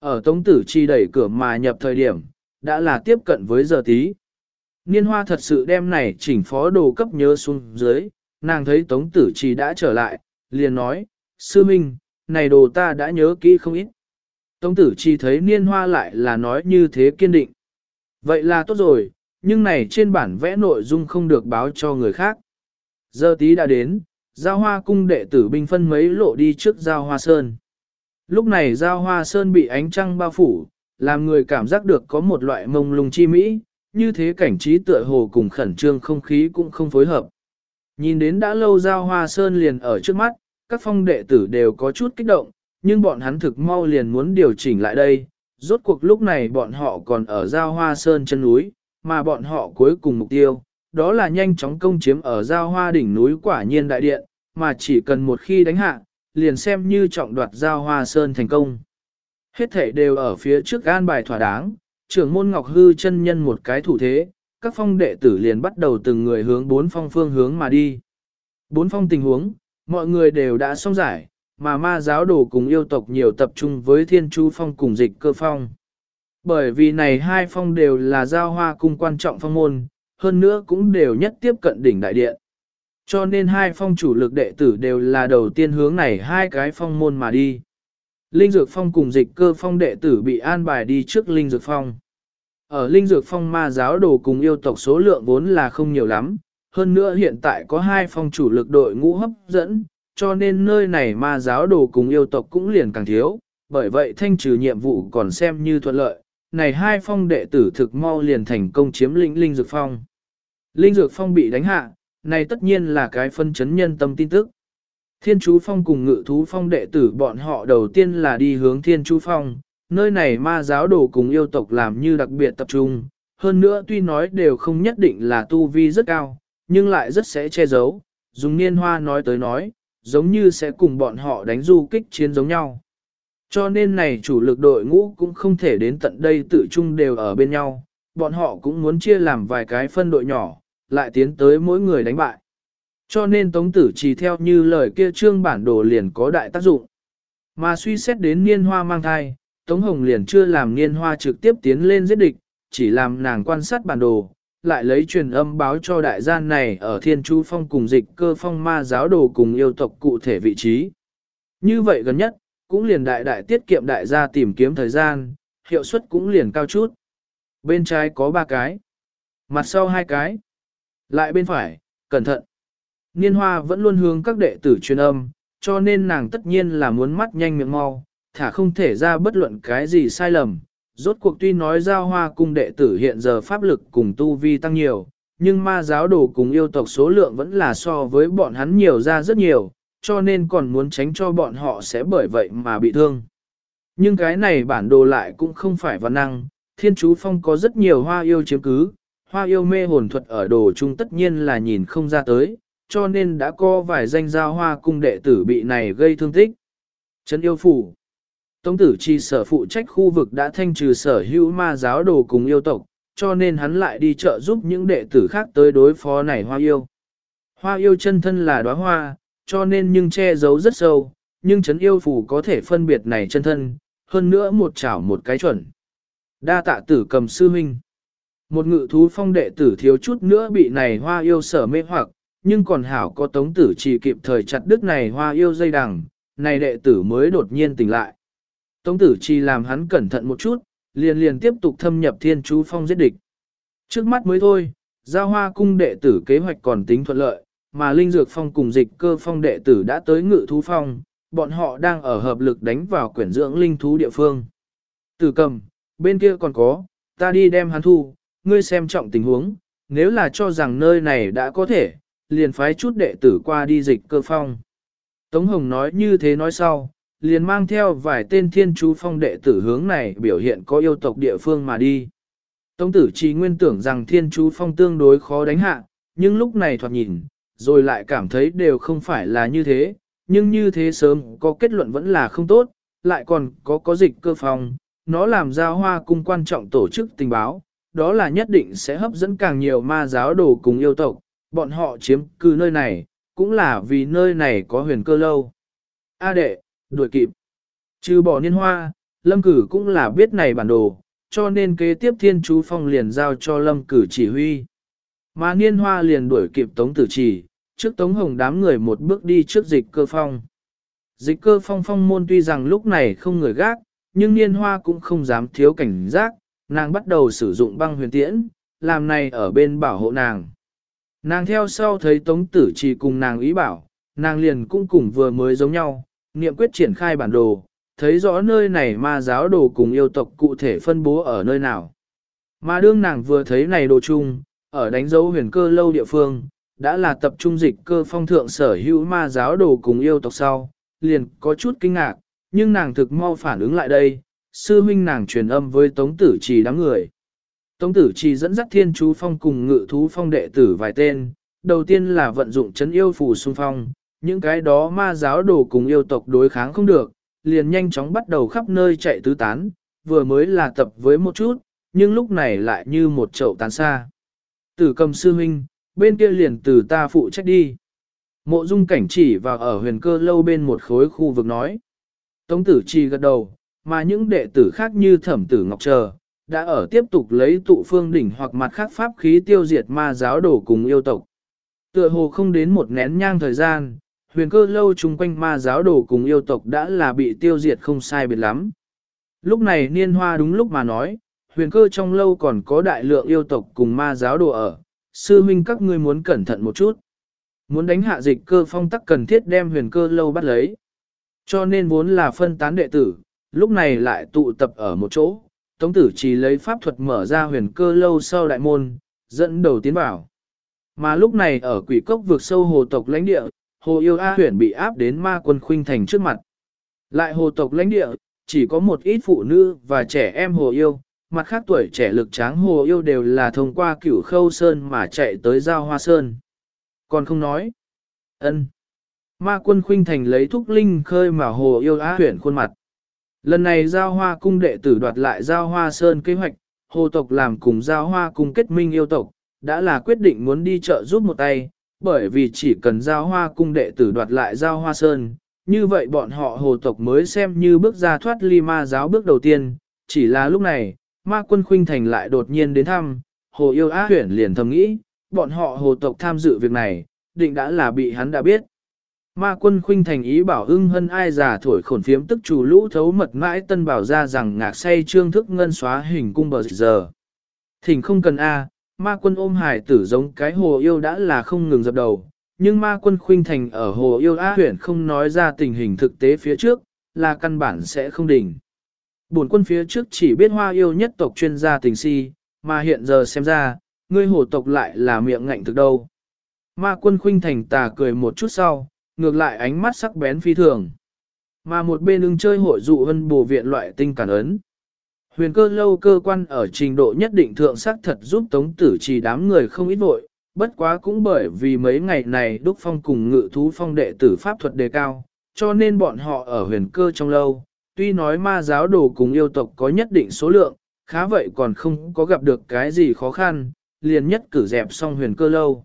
Ở Tống Tử Chi đẩy cửa mà nhập thời điểm, đã là tiếp cận với giờ tí. Niên hoa thật sự đem này chỉnh phó đồ cấp nhớ xuống dưới, nàng thấy Tống Tử Chi đã trở lại, liền nói, Sư Minh, này đồ ta đã nhớ kỹ không ít. Tống Tử Chi thấy niên hoa lại là nói như thế kiên định. Vậy là tốt rồi, nhưng này trên bản vẽ nội dung không được báo cho người khác. Giờ tí đã đến, giao hoa cung đệ tử binh phân mấy lộ đi trước giao hoa sơn. Lúc này giao hoa sơn bị ánh trăng bao phủ, làm người cảm giác được có một loại mông lung chi mỹ, như thế cảnh trí tựa hồ cùng khẩn trương không khí cũng không phối hợp. Nhìn đến đã lâu giao hoa sơn liền ở trước mắt, các phong đệ tử đều có chút kích động, nhưng bọn hắn thực mau liền muốn điều chỉnh lại đây. Rốt cuộc lúc này bọn họ còn ở giao hoa sơn chân núi, mà bọn họ cuối cùng mục tiêu, đó là nhanh chóng công chiếm ở giao hoa đỉnh núi quả nhiên đại điện, mà chỉ cần một khi đánh hạ, liền xem như trọng đoạt giao hoa sơn thành công. Hết thể đều ở phía trước gan bài thỏa đáng, trưởng môn Ngọc Hư chân nhân một cái thủ thế, các phong đệ tử liền bắt đầu từng người hướng bốn phong phương hướng mà đi. Bốn phong tình huống, mọi người đều đã xong giải, mà ma giáo đồ cùng yêu tộc nhiều tập trung với thiên chu phong cùng dịch cơ phong. Bởi vì này hai phong đều là giao hoa cung quan trọng phong môn, hơn nữa cũng đều nhất tiếp cận đỉnh đại điện. Cho nên hai phong chủ lực đệ tử đều là đầu tiên hướng này hai cái phong môn mà đi. Linh Dược Phong cùng dịch cơ phong đệ tử bị an bài đi trước Linh Dược Phong. Ở Linh Dược Phong ma giáo đồ cùng yêu tộc số lượng vốn là không nhiều lắm, hơn nữa hiện tại có hai phong chủ lực đội ngũ hấp dẫn, cho nên nơi này ma giáo đồ cùng yêu tộc cũng liền càng thiếu, bởi vậy thanh trừ nhiệm vụ còn xem như thuận lợi. Này hai phong đệ tử thực mau liền thành công chiếm lĩnh Linh Dược Phong. Linh Dược Phong bị đánh hạ, này tất nhiên là cái phân chấn nhân tâm tin tức. Thiên chú phong cùng ngự thú phong đệ tử bọn họ đầu tiên là đi hướng thiên chú phong, nơi này ma giáo đồ cùng yêu tộc làm như đặc biệt tập trung, hơn nữa tuy nói đều không nhất định là tu vi rất cao, nhưng lại rất sẽ che giấu, dùng niên hoa nói tới nói, giống như sẽ cùng bọn họ đánh du kích chiến giống nhau. Cho nên này chủ lực đội ngũ cũng không thể đến tận đây tự chung đều ở bên nhau, bọn họ cũng muốn chia làm vài cái phân đội nhỏ, lại tiến tới mỗi người đánh bại. Cho nên Tống Tử chỉ theo như lời kia trương bản đồ liền có đại tác dụng. Mà suy xét đến niên hoa mang thai, Tống Hồng liền chưa làm niên hoa trực tiếp tiến lên giết địch, chỉ làm nàng quan sát bản đồ, lại lấy truyền âm báo cho đại gian này ở thiên chu phong cùng dịch cơ phong ma giáo đồ cùng yêu tộc cụ thể vị trí. Như vậy gần nhất, cũng liền đại đại tiết kiệm đại gia tìm kiếm thời gian, hiệu suất cũng liền cao chút. Bên trái có ba cái, mặt sau hai cái, lại bên phải, cẩn thận. Niên hoa vẫn luôn hướng các đệ tử truyền âm, cho nên nàng tất nhiên là muốn mắt nhanh miệng mau, thả không thể ra bất luận cái gì sai lầm. Rốt cuộc tuy nói giao hoa cung đệ tử hiện giờ pháp lực cùng tu vi tăng nhiều, nhưng ma giáo đồ cùng yêu tộc số lượng vẫn là so với bọn hắn nhiều ra rất nhiều, cho nên còn muốn tránh cho bọn họ sẽ bởi vậy mà bị thương. Nhưng cái này bản đồ lại cũng không phải văn năng, thiên chú phong có rất nhiều hoa yêu chiếm cứ, hoa yêu mê hồn thuật ở đồ chung tất nhiên là nhìn không ra tới, cho nên đã có vài danh giao hoa cung đệ tử bị này gây thương tích. Trấn yêu phủ Tống tử chi sở phụ trách khu vực đã thanh trừ sở hữu ma giáo đồ cùng yêu tộc, cho nên hắn lại đi chợ giúp những đệ tử khác tới đối phó này hoa yêu. Hoa yêu chân thân là đóa hoa, cho nên nhưng che giấu rất sâu, nhưng Trấn yêu phủ có thể phân biệt này chân thân, hơn nữa một chảo một cái chuẩn. Đa tạ tử cầm sư minh. Một ngự thú phong đệ tử thiếu chút nữa bị này hoa yêu sở mê hoặc, nhưng còn hảo có tống tử chỉ kịp thời chặt đứt này hoa yêu dây đằng, này đệ tử mới đột nhiên tỉnh lại. Tống tử chỉ làm hắn cẩn thận một chút, liền liền tiếp tục thâm nhập thiên chú phong giết địch. Trước mắt mới thôi, giao hoa cung đệ tử kế hoạch còn tính thuận lợi, mà linh dược phong cùng dịch cơ phong đệ tử đã tới ngự thú phong, bọn họ đang ở hợp lực đánh vào quyển dưỡng linh thú địa phương. Tử cầm, bên kia còn có, ta đi đem hắn thu, ngươi xem trọng tình huống, nếu là cho rằng nơi này đã có thể, liền phái chút đệ tử qua đi dịch cơ phong. Tống Hồng nói như thế nói sau, liền mang theo vài tên thiên chú phong đệ tử hướng này biểu hiện có yêu tộc địa phương mà đi. Tống tử chỉ nguyên tưởng rằng thiên chú phong tương đối khó đánh hạ, nhưng lúc này thoạt nhìn, rồi lại cảm thấy đều không phải là như thế, nhưng như thế sớm có kết luận vẫn là không tốt, lại còn có có dịch cơ phong, nó làm ra hoa cung quan trọng tổ chức tình báo, đó là nhất định sẽ hấp dẫn càng nhiều ma giáo đồ cùng yêu tộc, bọn họ chiếm cư nơi này, cũng là vì nơi này có huyền cơ lâu. A đệ, đuổi kịp. Trừ bỏ niên hoa, lâm cử cũng là biết này bản đồ, cho nên kế tiếp thiên chú phong liền giao cho lâm cử chỉ huy. Mà niên hoa liền đuổi kịp tống tử chỉ, trước tống hồng đám người một bước đi trước dịch cơ phong. Dịch cơ phong phong môn tuy rằng lúc này không người gác, nhưng niên hoa cũng không dám thiếu cảnh giác, nàng bắt đầu sử dụng băng huyền tiễn, làm này ở bên bảo hộ nàng. Nàng theo sau thấy tống tử trì cùng nàng ý bảo, nàng liền cũng cùng vừa mới giống nhau, niệm quyết triển khai bản đồ, thấy rõ nơi này ma giáo đồ cùng yêu tộc cụ thể phân bố ở nơi nào. Mà đương nàng vừa thấy này đồ chung, ở đánh dấu huyền cơ lâu địa phương, đã là tập trung dịch cơ phong thượng sở hữu ma giáo đồ cùng yêu tộc sau, liền có chút kinh ngạc, nhưng nàng thực mau phản ứng lại đây, sư huynh nàng truyền âm với Tống Tử Trì đám người. Tống Tử Trì dẫn dắt thiên chú phong cùng ngự thú phong đệ tử vài tên, đầu tiên là vận dụng chấn yêu phù xung phong, những cái đó ma giáo đồ cùng yêu tộc đối kháng không được, liền nhanh chóng bắt đầu khắp nơi chạy tứ tán, vừa mới là tập với một chút, nhưng lúc này lại như một chậu tán xa. Tử cầm sư huynh, bên kia liền từ ta phụ trách đi. Mộ dung cảnh chỉ vào ở huyền cơ lâu bên một khối khu vực nói. Tống tử chi gật đầu, mà những đệ tử khác như thẩm tử ngọc chờ, đã ở tiếp tục lấy tụ phương đỉnh hoặc mặt khác pháp khí tiêu diệt ma giáo đổ cùng yêu tộc. Tựa hồ không đến một nén nhang thời gian, huyền cơ lâu chung quanh ma giáo đổ cùng yêu tộc đã là bị tiêu diệt không sai biệt lắm. Lúc này niên hoa đúng lúc mà nói, huyền cơ trong lâu còn có đại lượng yêu tộc cùng ma giáo đồ ở, sư huynh các ngươi muốn cẩn thận một chút. Muốn đánh hạ dịch cơ phong tắc cần thiết đem huyền cơ lâu bắt lấy. Cho nên vốn là phân tán đệ tử, lúc này lại tụ tập ở một chỗ. Tống tử chỉ lấy pháp thuật mở ra huyền cơ lâu sau đại môn, dẫn đầu tiến vào. Mà lúc này ở quỷ cốc vượt sâu hồ tộc lãnh địa, hồ yêu A huyền bị áp đến ma quân khuynh thành trước mặt. Lại hồ tộc lãnh địa, chỉ có một ít phụ nữ và trẻ em hồ yêu, mặt khác tuổi trẻ lực tráng hồ yêu đều là thông qua cửu khâu sơn mà chạy tới giao hoa sơn. Còn không nói. ân Ma quân khuynh thành lấy thúc linh khơi mà hồ yêu á huyển khuôn mặt. Lần này giao hoa cung đệ tử đoạt lại giao hoa sơn kế hoạch, hồ tộc làm cùng giao hoa cung kết minh yêu tộc, đã là quyết định muốn đi chợ giúp một tay, bởi vì chỉ cần giao hoa cung đệ tử đoạt lại giao hoa sơn, như vậy bọn họ hồ tộc mới xem như bước ra thoát ly ma giáo bước đầu tiên, chỉ là lúc này, ma quân khuynh thành lại đột nhiên đến thăm, hồ yêu á huyển liền thầm nghĩ, bọn họ hồ tộc tham dự việc này, định đã là bị hắn đã biết. Ma quân khuynh thành ý bảo ưng hân ai già thổi khổn phiếm tức chủ lũ thấu mật mãi tân bảo ra rằng ngạc say trương thức ngân xóa hình cung bờ giờ. Thỉnh không cần A, ma quân ôm hải tử giống cái hồ yêu đã là không ngừng dập đầu, nhưng ma quân khuynh thành ở hồ yêu á huyện không nói ra tình hình thực tế phía trước, là căn bản sẽ không đỉnh. Bổn quân phía trước chỉ biết hoa yêu nhất tộc chuyên gia tình si, mà hiện giờ xem ra, ngươi hồ tộc lại là miệng ngạnh thực đâu. Ma quân khuynh thành tà cười một chút sau, ngược lại ánh mắt sắc bén phi thường. Mà một bên ưng chơi hội dụ hân bổ viện loại tinh cản ấn. Huyền cơ lâu cơ quan ở trình độ nhất định thượng sắc thật giúp tống tử chỉ đám người không ít vội, bất quá cũng bởi vì mấy ngày này đúc phong cùng ngự thú phong đệ tử pháp thuật đề cao, cho nên bọn họ ở huyền cơ trong lâu, tuy nói ma giáo đồ cùng yêu tộc có nhất định số lượng, khá vậy còn không có gặp được cái gì khó khăn, liền nhất cử dẹp xong huyền cơ lâu.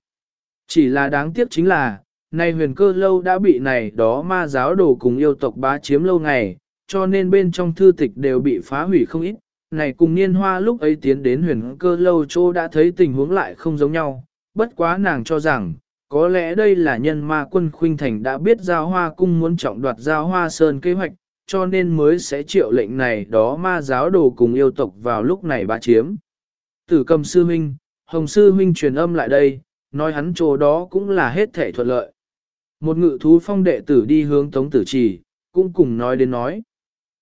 Chỉ là đáng tiếc chính là, nay huyền cơ lâu đã bị này đó ma giáo đồ cùng yêu tộc bá chiếm lâu ngày, cho nên bên trong thư tịch đều bị phá hủy không ít. Này cùng niên hoa lúc ấy tiến đến huyền cơ lâu chỗ đã thấy tình huống lại không giống nhau, bất quá nàng cho rằng, có lẽ đây là nhân ma quân khuynh thành đã biết giao hoa cung muốn trọng đoạt giao hoa sơn kế hoạch, cho nên mới sẽ triệu lệnh này đó ma giáo đồ cùng yêu tộc vào lúc này bá chiếm. Tử cầm sư huynh, hồng sư huynh truyền âm lại đây, nói hắn chỗ đó cũng là hết thể thuận lợi. Một ngự thú phong đệ tử đi hướng Tống Tử Trì, cũng cùng nói đến nói.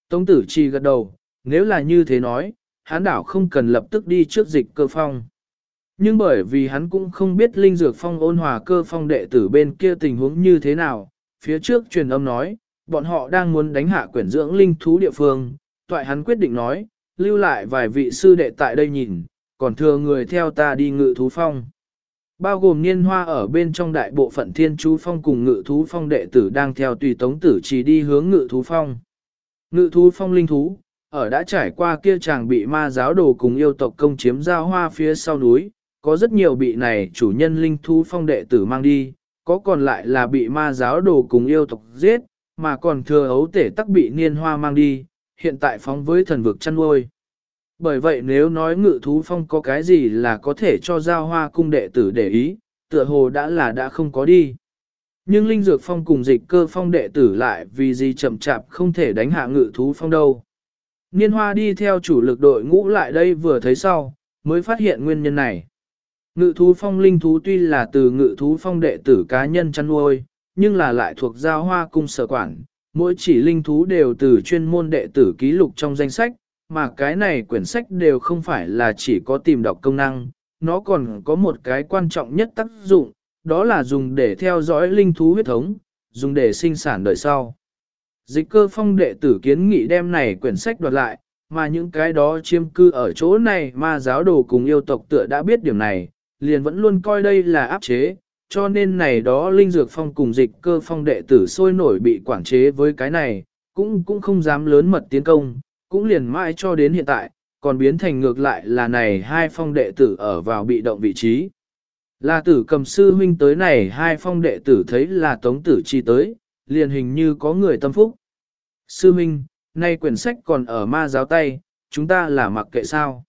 Tống Tử Trì gật đầu, nếu là như thế nói, hắn đảo không cần lập tức đi trước dịch cơ phong. Nhưng bởi vì hắn cũng không biết linh dược phong ôn hòa cơ phong đệ tử bên kia tình huống như thế nào, phía trước truyền âm nói, bọn họ đang muốn đánh hạ quyển dưỡng linh thú địa phương, toại hắn quyết định nói, lưu lại vài vị sư đệ tại đây nhìn, còn thừa người theo ta đi ngự thú phong. Bao gồm niên hoa ở bên trong đại bộ phận thiên chú phong cùng ngự thú phong đệ tử đang theo tùy tống tử chỉ đi hướng ngự thú phong. Ngự thú phong linh thú, ở đã trải qua kia chàng bị ma giáo đồ cùng yêu tộc công chiếm giao hoa phía sau núi, có rất nhiều bị này chủ nhân linh thú phong đệ tử mang đi, có còn lại là bị ma giáo đồ cùng yêu tộc giết, mà còn thừa ấu tể tắc bị niên hoa mang đi, hiện tại phóng với thần vực chăn nuôi. Bởi vậy nếu nói ngự thú phong có cái gì là có thể cho giao hoa cung đệ tử để ý, tựa hồ đã là đã không có đi. Nhưng linh dược phong cùng dịch cơ phong đệ tử lại vì gì chậm chạp không thể đánh hạ ngự thú phong đâu. Niên hoa đi theo chủ lực đội ngũ lại đây vừa thấy sau, mới phát hiện nguyên nhân này. Ngự thú phong linh thú tuy là từ ngự thú phong đệ tử cá nhân chăn nuôi, nhưng là lại thuộc giao hoa cung sở quản, mỗi chỉ linh thú đều từ chuyên môn đệ tử ký lục trong danh sách, mà cái này quyển sách đều không phải là chỉ có tìm đọc công năng, nó còn có một cái quan trọng nhất tác dụng, đó là dùng để theo dõi linh thú huyết thống, dùng để sinh sản đời sau. Dịch cơ phong đệ tử kiến nghị đem này quyển sách đoạt lại, mà những cái đó chiêm cư ở chỗ này mà giáo đồ cùng yêu tộc tựa đã biết điểm này, liền vẫn luôn coi đây là áp chế, cho nên này đó linh dược phong cùng dịch cơ phong đệ tử sôi nổi bị quản chế với cái này, cũng cũng không dám lớn mật tiến công, cũng liền mãi cho đến hiện tại, còn biến thành ngược lại là này hai phong đệ tử ở vào bị động vị trí. Là tử cầm sư huynh tới này hai phong đệ tử thấy là tống tử chi tới, liền hình như có người tâm phúc. Sư huynh, nay quyển sách còn ở ma giáo tay, chúng ta là mặc kệ sao?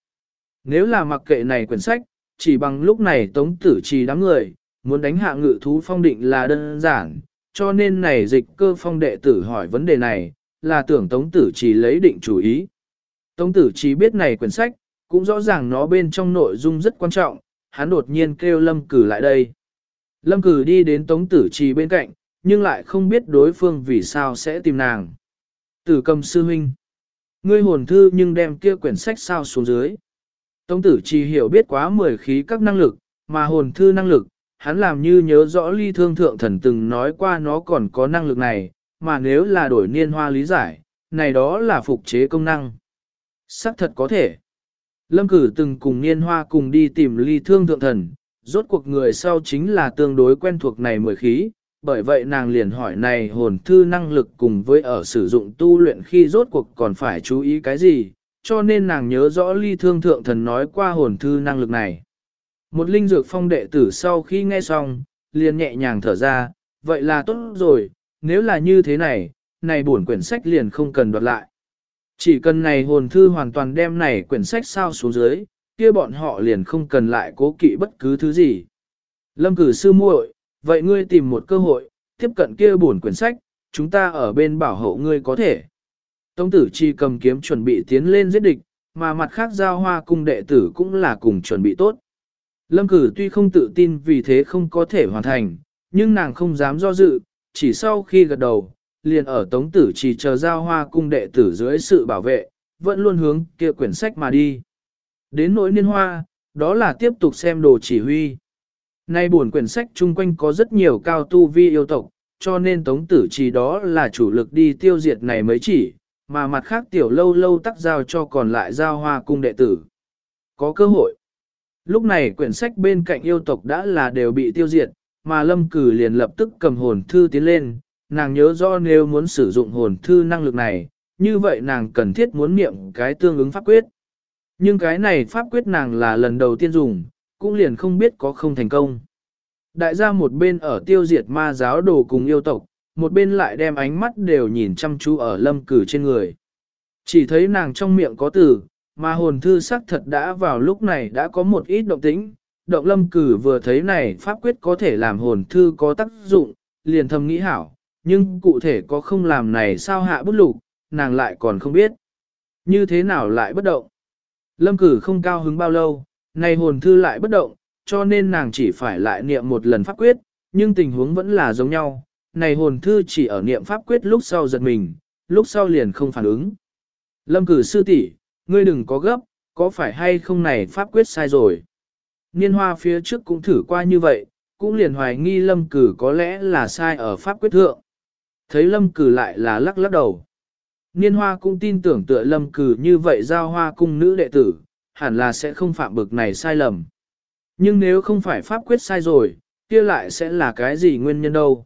Nếu là mặc kệ này quyển sách, chỉ bằng lúc này tống tử chi đám người, muốn đánh hạ ngự thú phong định là đơn giản, cho nên này dịch cơ phong đệ tử hỏi vấn đề này, là tưởng tống tử chỉ lấy định chủ ý. Tống tử chỉ biết này quyển sách, cũng rõ ràng nó bên trong nội dung rất quan trọng, hắn đột nhiên kêu lâm cử lại đây. Lâm cử đi đến tống tử trì bên cạnh, nhưng lại không biết đối phương vì sao sẽ tìm nàng. Tử cầm sư huynh. Ngươi hồn thư nhưng đem kia quyển sách sao xuống dưới. Tống tử trì hiểu biết quá mười khí các năng lực, mà hồn thư năng lực, hắn làm như nhớ rõ ly thương thượng thần từng nói qua nó còn có năng lực này, mà nếu là đổi niên hoa lý giải, này đó là phục chế công năng. Sắc thật có thể. Lâm cử từng cùng niên hoa cùng đi tìm ly thương thượng thần, rốt cuộc người sau chính là tương đối quen thuộc này mười khí, bởi vậy nàng liền hỏi này hồn thư năng lực cùng với ở sử dụng tu luyện khi rốt cuộc còn phải chú ý cái gì, cho nên nàng nhớ rõ ly thương thượng thần nói qua hồn thư năng lực này. Một linh dược phong đệ tử sau khi nghe xong, liền nhẹ nhàng thở ra, vậy là tốt rồi, nếu là như thế này, này bổn quyển sách liền không cần đoạt lại. Chỉ cần này hồn thư hoàn toàn đem này quyển sách sao xuống dưới, kia bọn họ liền không cần lại cố kỵ bất cứ thứ gì. Lâm cử sư muội, vậy ngươi tìm một cơ hội, tiếp cận kia bổn quyển sách, chúng ta ở bên bảo hộ ngươi có thể. Tông tử chi cầm kiếm chuẩn bị tiến lên giết địch, mà mặt khác giao hoa cung đệ tử cũng là cùng chuẩn bị tốt. Lâm cử tuy không tự tin vì thế không có thể hoàn thành, nhưng nàng không dám do dự, chỉ sau khi gật đầu, liền ở tống tử chỉ chờ giao hoa cung đệ tử dưới sự bảo vệ, vẫn luôn hướng kia quyển sách mà đi. Đến nỗi niên hoa, đó là tiếp tục xem đồ chỉ huy. Nay buồn quyển sách chung quanh có rất nhiều cao tu vi yêu tộc, cho nên tống tử chỉ đó là chủ lực đi tiêu diệt này mới chỉ, mà mặt khác tiểu lâu lâu tắc giao cho còn lại giao hoa cung đệ tử. Có cơ hội. Lúc này quyển sách bên cạnh yêu tộc đã là đều bị tiêu diệt, mà lâm cử liền lập tức cầm hồn thư tiến lên, nàng nhớ do nếu muốn sử dụng hồn thư năng lực này, như vậy nàng cần thiết muốn niệm cái tương ứng pháp quyết. Nhưng cái này pháp quyết nàng là lần đầu tiên dùng, cũng liền không biết có không thành công. Đại gia một bên ở tiêu diệt ma giáo đồ cùng yêu tộc, một bên lại đem ánh mắt đều nhìn chăm chú ở lâm cử trên người. Chỉ thấy nàng trong miệng có từ, mà hồn thư sắc thật đã vào lúc này đã có một ít động tĩnh. Động lâm cử vừa thấy này pháp quyết có thể làm hồn thư có tác dụng, liền thầm nghĩ hảo, nhưng cụ thể có không làm này sao hạ bút lục, nàng lại còn không biết. Như thế nào lại bất động? Lâm cử không cao hứng bao lâu, này hồn thư lại bất động, cho nên nàng chỉ phải lại niệm một lần pháp quyết, nhưng tình huống vẫn là giống nhau. Này hồn thư chỉ ở niệm pháp quyết lúc sau giật mình, lúc sau liền không phản ứng. Lâm cử sư tỷ, ngươi đừng có gấp, có phải hay không này pháp quyết sai rồi. Niên hoa phía trước cũng thử qua như vậy, cũng liền hoài nghi lâm cử có lẽ là sai ở pháp quyết thượng. Thấy lâm cử lại là lắc lắc đầu. Niên hoa cũng tin tưởng tựa lâm cử như vậy giao hoa cung nữ đệ tử, hẳn là sẽ không phạm bực này sai lầm. Nhưng nếu không phải pháp quyết sai rồi, kia lại sẽ là cái gì nguyên nhân đâu.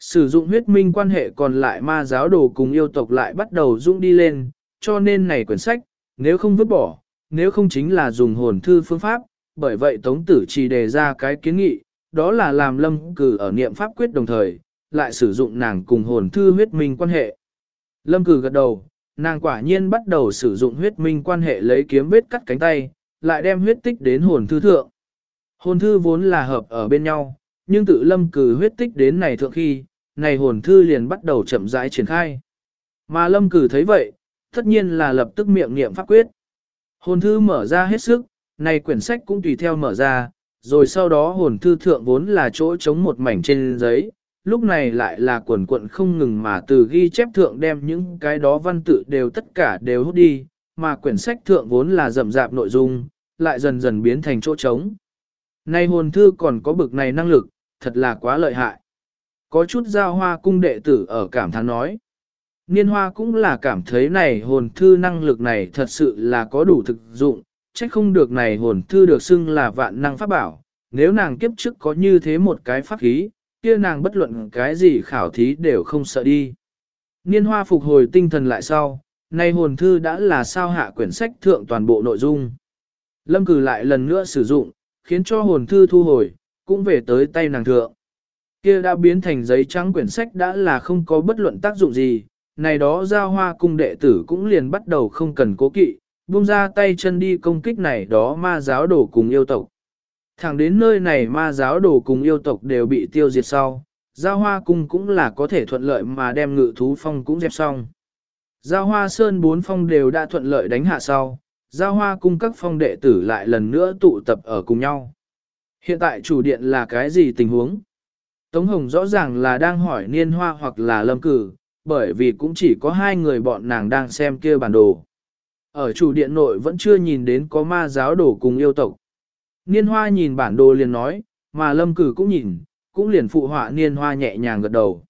Sử dụng huyết minh quan hệ còn lại ma giáo đồ cùng yêu tộc lại bắt đầu dũng đi lên, cho nên này quyển sách, nếu không vứt bỏ, nếu không chính là dùng hồn thư phương pháp, bởi vậy Tống Tử chỉ đề ra cái kiến nghị, đó là làm lâm cử ở niệm pháp quyết đồng thời, lại sử dụng nàng cùng hồn thư huyết minh quan hệ. Lâm cử gật đầu, nàng quả nhiên bắt đầu sử dụng huyết minh quan hệ lấy kiếm vết cắt cánh tay, lại đem huyết tích đến hồn thư thượng. Hồn thư vốn là hợp ở bên nhau, nhưng tự lâm cử huyết tích đến này thượng khi, này hồn thư liền bắt đầu chậm rãi triển khai. Mà lâm cử thấy vậy, tất nhiên là lập tức miệng niệm pháp quyết. Hồn thư mở ra hết sức, này quyển sách cũng tùy theo mở ra, rồi sau đó hồn thư thượng vốn là chỗ chống một mảnh trên giấy, lúc này lại là quần quận không ngừng mà từ ghi chép thượng đem những cái đó văn tự đều tất cả đều hút đi, mà quyển sách thượng vốn là rậm rạp nội dung, lại dần dần biến thành chỗ trống. Nay hồn thư còn có bực này năng lực, thật là quá lợi hại. Có chút giao hoa cung đệ tử ở cảm thán nói. Niên hoa cũng là cảm thấy này hồn thư năng lực này thật sự là có đủ thực dụng, trách không được này hồn thư được xưng là vạn năng pháp bảo. Nếu nàng kiếp trước có như thế một cái pháp khí, kia nàng bất luận cái gì khảo thí đều không sợ đi. Niên hoa phục hồi tinh thần lại sau, nay hồn thư đã là sao hạ quyển sách thượng toàn bộ nội dung. Lâm cử lại lần nữa sử dụng, khiến cho hồn thư thu hồi, cũng về tới tay nàng thượng. Kia đã biến thành giấy trắng quyển sách đã là không có bất luận tác dụng gì, này đó giao hoa cung đệ tử cũng liền bắt đầu không cần cố kỵ, buông ra tay chân đi công kích này đó ma giáo đổ cùng yêu tộc. Thẳng đến nơi này ma giáo đổ cùng yêu tộc đều bị tiêu diệt sau, giao hoa cung cũng là có thể thuận lợi mà đem ngự thú phong cũng dẹp xong. Giao hoa sơn bốn phong đều đã thuận lợi đánh hạ sau, giao hoa cung các phong đệ tử lại lần nữa tụ tập ở cùng nhau. Hiện tại chủ điện là cái gì tình huống? Tống Hồng rõ ràng là đang hỏi niên hoa hoặc là lâm cử, bởi vì cũng chỉ có hai người bọn nàng đang xem kia bản đồ. Ở chủ điện nội vẫn chưa nhìn đến có ma giáo đổ cùng yêu tộc. Niên hoa nhìn bản đồ liền nói, mà lâm cử cũng nhìn, cũng liền phụ họa niên hoa nhẹ nhàng gật đầu.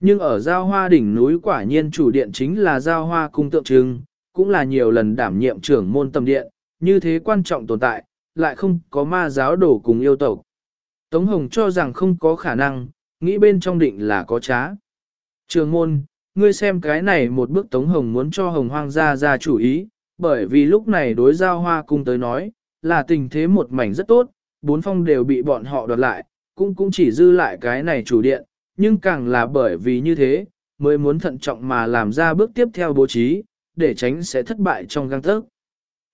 Nhưng ở giao hoa đỉnh núi quả nhiên chủ điện chính là giao hoa cung tượng trưng, cũng là nhiều lần đảm nhiệm trưởng môn tâm điện, như thế quan trọng tồn tại, lại không có ma giáo đổ cùng yêu tộc. Tống Hồng cho rằng không có khả năng, nghĩ bên trong định là có trá. Trường môn, ngươi xem cái này một bước Tống Hồng muốn cho Hồng Hoang ra ra chủ ý, bởi vì lúc này đối giao hoa cung tới nói, là tình thế một mảnh rất tốt, bốn phong đều bị bọn họ đoạt lại, cũng cũng chỉ dư lại cái này chủ điện, nhưng càng là bởi vì như thế, mới muốn thận trọng mà làm ra bước tiếp theo bố trí, để tránh sẽ thất bại trong găng tớc.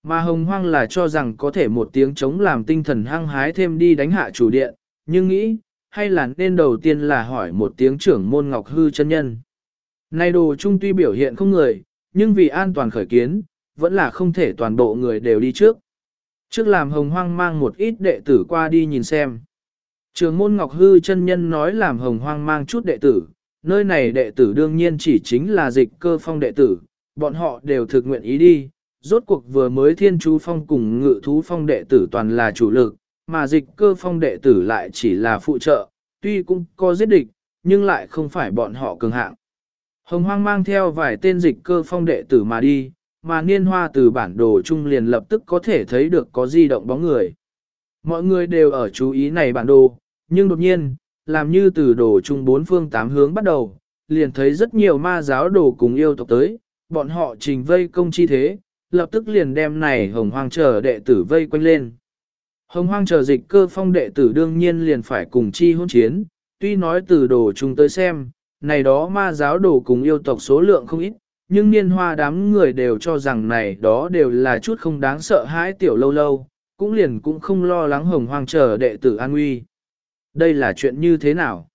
Mà hồng hoang là cho rằng có thể một tiếng chống làm tinh thần hăng hái thêm đi đánh hạ chủ điện, nhưng nghĩ, hay là nên đầu tiên là hỏi một tiếng trưởng môn ngọc hư chân nhân. Này đồ trung tuy biểu hiện không người, nhưng vì an toàn khởi kiến, vẫn là không thể toàn bộ người đều đi trước. Trước làm hồng hoang mang một ít đệ tử qua đi nhìn xem. Trường môn Ngọc Hư chân nhân nói làm hồng hoang mang chút đệ tử, nơi này đệ tử đương nhiên chỉ chính là dịch cơ phong đệ tử, bọn họ đều thực nguyện ý đi, rốt cuộc vừa mới thiên chú phong cùng ngự thú phong đệ tử toàn là chủ lực, mà dịch cơ phong đệ tử lại chỉ là phụ trợ, tuy cũng có giết địch, nhưng lại không phải bọn họ cường hạng. Hồng hoang mang theo vài tên dịch cơ phong đệ tử mà đi, mà niên hoa từ bản đồ trung liền lập tức có thể thấy được có di động bóng người. Mọi người đều ở chú ý này bản đồ, nhưng đột nhiên, làm như từ đồ trung bốn phương tám hướng bắt đầu, liền thấy rất nhiều ma giáo đồ cùng yêu tộc tới, bọn họ trình vây công chi thế, lập tức liền đem này hồng hoang chờ đệ tử vây quanh lên. Hồng hoang chờ dịch cơ phong đệ tử đương nhiên liền phải cùng chi hôn chiến, tuy nói từ đồ trung tới xem, này đó ma giáo đồ cùng yêu tộc số lượng không ít, nhưng niên hoa đám người đều cho rằng này đó đều là chút không đáng sợ hãi tiểu lâu lâu, cũng liền cũng không lo lắng hồng hoang chờ đệ tử an nguy. Đây là chuyện như thế nào?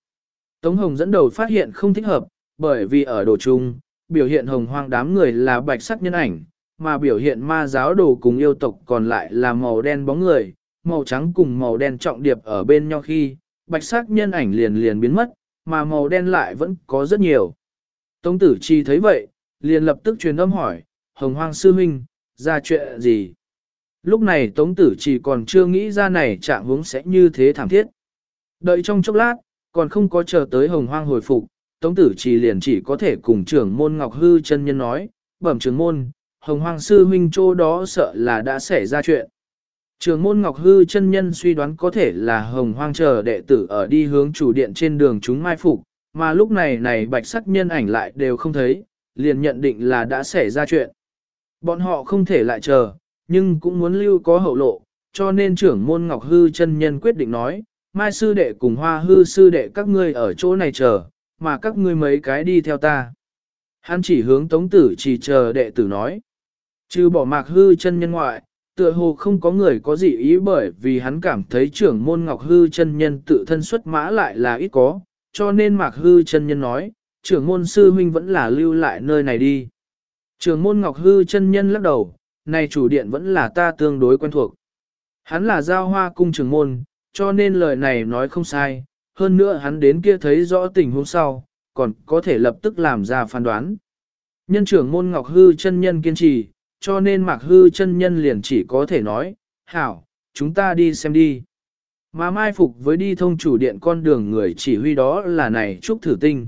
Tống Hồng dẫn đầu phát hiện không thích hợp, bởi vì ở đồ chung, biểu hiện hồng hoang đám người là bạch sắc nhân ảnh, mà biểu hiện ma giáo đồ cùng yêu tộc còn lại là màu đen bóng người, màu trắng cùng màu đen trọng điệp ở bên nhau khi, bạch sắc nhân ảnh liền liền biến mất, mà màu đen lại vẫn có rất nhiều. Tống tử chi thấy vậy, liền lập tức truyền âm hỏi, hồng hoang sư huynh, ra chuyện gì? Lúc này Tống Tử chỉ còn chưa nghĩ ra này trạng hướng sẽ như thế thảm thiết. Đợi trong chốc lát, còn không có chờ tới hồng hoang hồi phục, Tống Tử chỉ liền chỉ có thể cùng trưởng môn Ngọc Hư chân nhân nói, bẩm trưởng môn, hồng hoang sư huynh chỗ đó sợ là đã xảy ra chuyện. Trường môn Ngọc Hư chân nhân suy đoán có thể là hồng hoang chờ đệ tử ở đi hướng chủ điện trên đường chúng mai phục, mà lúc này này bạch sắc nhân ảnh lại đều không thấy, liền nhận định là đã xảy ra chuyện. Bọn họ không thể lại chờ, nhưng cũng muốn lưu có hậu lộ, cho nên trưởng môn Ngọc Hư chân nhân quyết định nói, Mai sư đệ cùng Hoa Hư sư đệ các ngươi ở chỗ này chờ, mà các ngươi mấy cái đi theo ta. Hắn chỉ hướng Tống Tử chỉ chờ đệ tử nói. Trừ bỏ Mạc Hư chân nhân ngoại, tựa hồ không có người có gì ý bởi vì hắn cảm thấy trưởng môn Ngọc Hư chân nhân tự thân xuất mã lại là ít có, cho nên Mạc Hư chân nhân nói, trưởng môn sư huynh vẫn là lưu lại nơi này đi. Trưởng môn Ngọc Hư chân nhân lắc đầu, này chủ điện vẫn là ta tương đối quen thuộc. Hắn là giao hoa cung trưởng môn, cho nên lời này nói không sai, hơn nữa hắn đến kia thấy rõ tình huống sau, còn có thể lập tức làm ra phán đoán. Nhân trưởng môn Ngọc Hư chân nhân kiên trì, cho nên Mạc Hư chân nhân liền chỉ có thể nói, hảo, chúng ta đi xem đi. Mà mai phục với đi thông chủ điện con đường người chỉ huy đó là này Trúc Thử Tinh.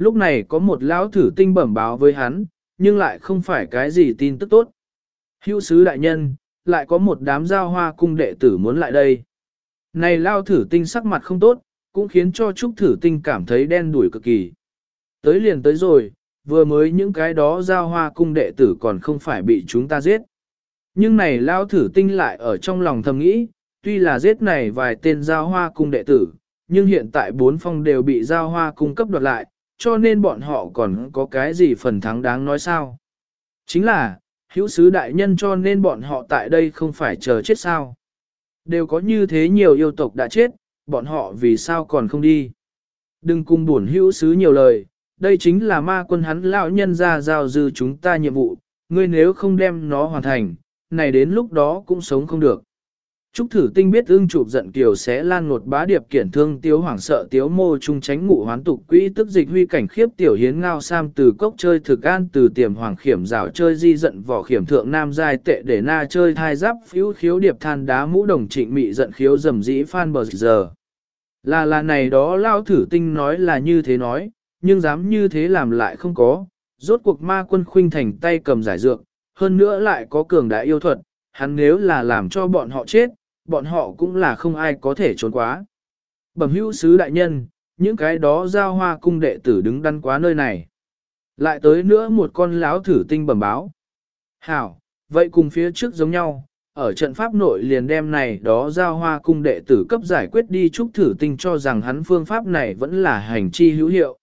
Lúc này có một lão thử tinh bẩm báo với hắn, nhưng lại không phải cái gì tin tức tốt. Hữu sứ đại nhân, lại có một đám giao hoa cung đệ tử muốn lại đây. Này lao thử tinh sắc mặt không tốt, cũng khiến cho Trúc thử tinh cảm thấy đen đuổi cực kỳ. Tới liền tới rồi, vừa mới những cái đó giao hoa cung đệ tử còn không phải bị chúng ta giết. Nhưng này lao thử tinh lại ở trong lòng thầm nghĩ, tuy là giết này vài tên giao hoa cung đệ tử, nhưng hiện tại bốn phong đều bị giao hoa cung cấp đoạt lại, cho nên bọn họ còn có cái gì phần thắng đáng nói sao. Chính là, hữu sứ đại nhân cho nên bọn họ tại đây không phải chờ chết sao. Đều có như thế nhiều yêu tộc đã chết, bọn họ vì sao còn không đi. Đừng cùng buồn hữu sứ nhiều lời, đây chính là ma quân hắn lão nhân ra giao dư chúng ta nhiệm vụ, ngươi nếu không đem nó hoàn thành, này đến lúc đó cũng sống không được. Trúc thử tinh biết ưng chụp giận kiều sẽ lan ngột bá điệp kiển thương tiếu hoảng sợ tiếu mô trung tránh ngụ hoán tục quỹ tức dịch huy cảnh khiếp tiểu hiến ngao sam từ cốc chơi thực an từ tiềm hoàng khiểm rào chơi di giận vỏ khiểm thượng nam giai tệ để na chơi thai giáp phiếu khiếu điệp than đá mũ đồng trịnh mị giận khiếu dầm dĩ phan bờ giờ. Là là này đó lao thử tinh nói là như thế nói, nhưng dám như thế làm lại không có, rốt cuộc ma quân khuynh thành tay cầm giải dược, hơn nữa lại có cường đại yêu thuật, hắn nếu là làm cho bọn họ chết, bọn họ cũng là không ai có thể trốn quá. Bẩm hữu sứ đại nhân, những cái đó giao hoa cung đệ tử đứng đắn quá nơi này. Lại tới nữa một con láo thử tinh bẩm báo. Hảo, vậy cùng phía trước giống nhau, ở trận pháp nội liền đem này đó giao hoa cung đệ tử cấp giải quyết đi chúc thử tinh cho rằng hắn phương pháp này vẫn là hành chi hữu hiệu.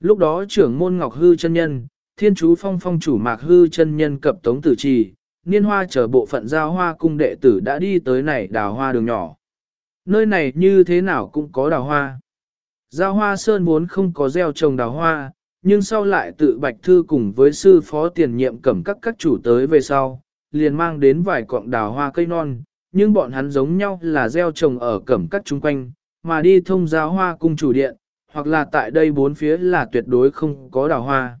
Lúc đó trưởng môn Ngọc Hư chân nhân, thiên chú phong phong chủ Mạc Hư chân nhân cập tống tử trì, niên hoa chờ bộ phận giao hoa cung đệ tử đã đi tới này đào hoa đường nhỏ. Nơi này như thế nào cũng có đào hoa. Giao hoa sơn muốn không có gieo trồng đào hoa, nhưng sau lại tự bạch thư cùng với sư phó tiền nhiệm cẩm các các chủ tới về sau, liền mang đến vài cọng đào hoa cây non, nhưng bọn hắn giống nhau là gieo trồng ở cẩm các chung quanh, mà đi thông giao hoa cung chủ điện, hoặc là tại đây bốn phía là tuyệt đối không có đào hoa.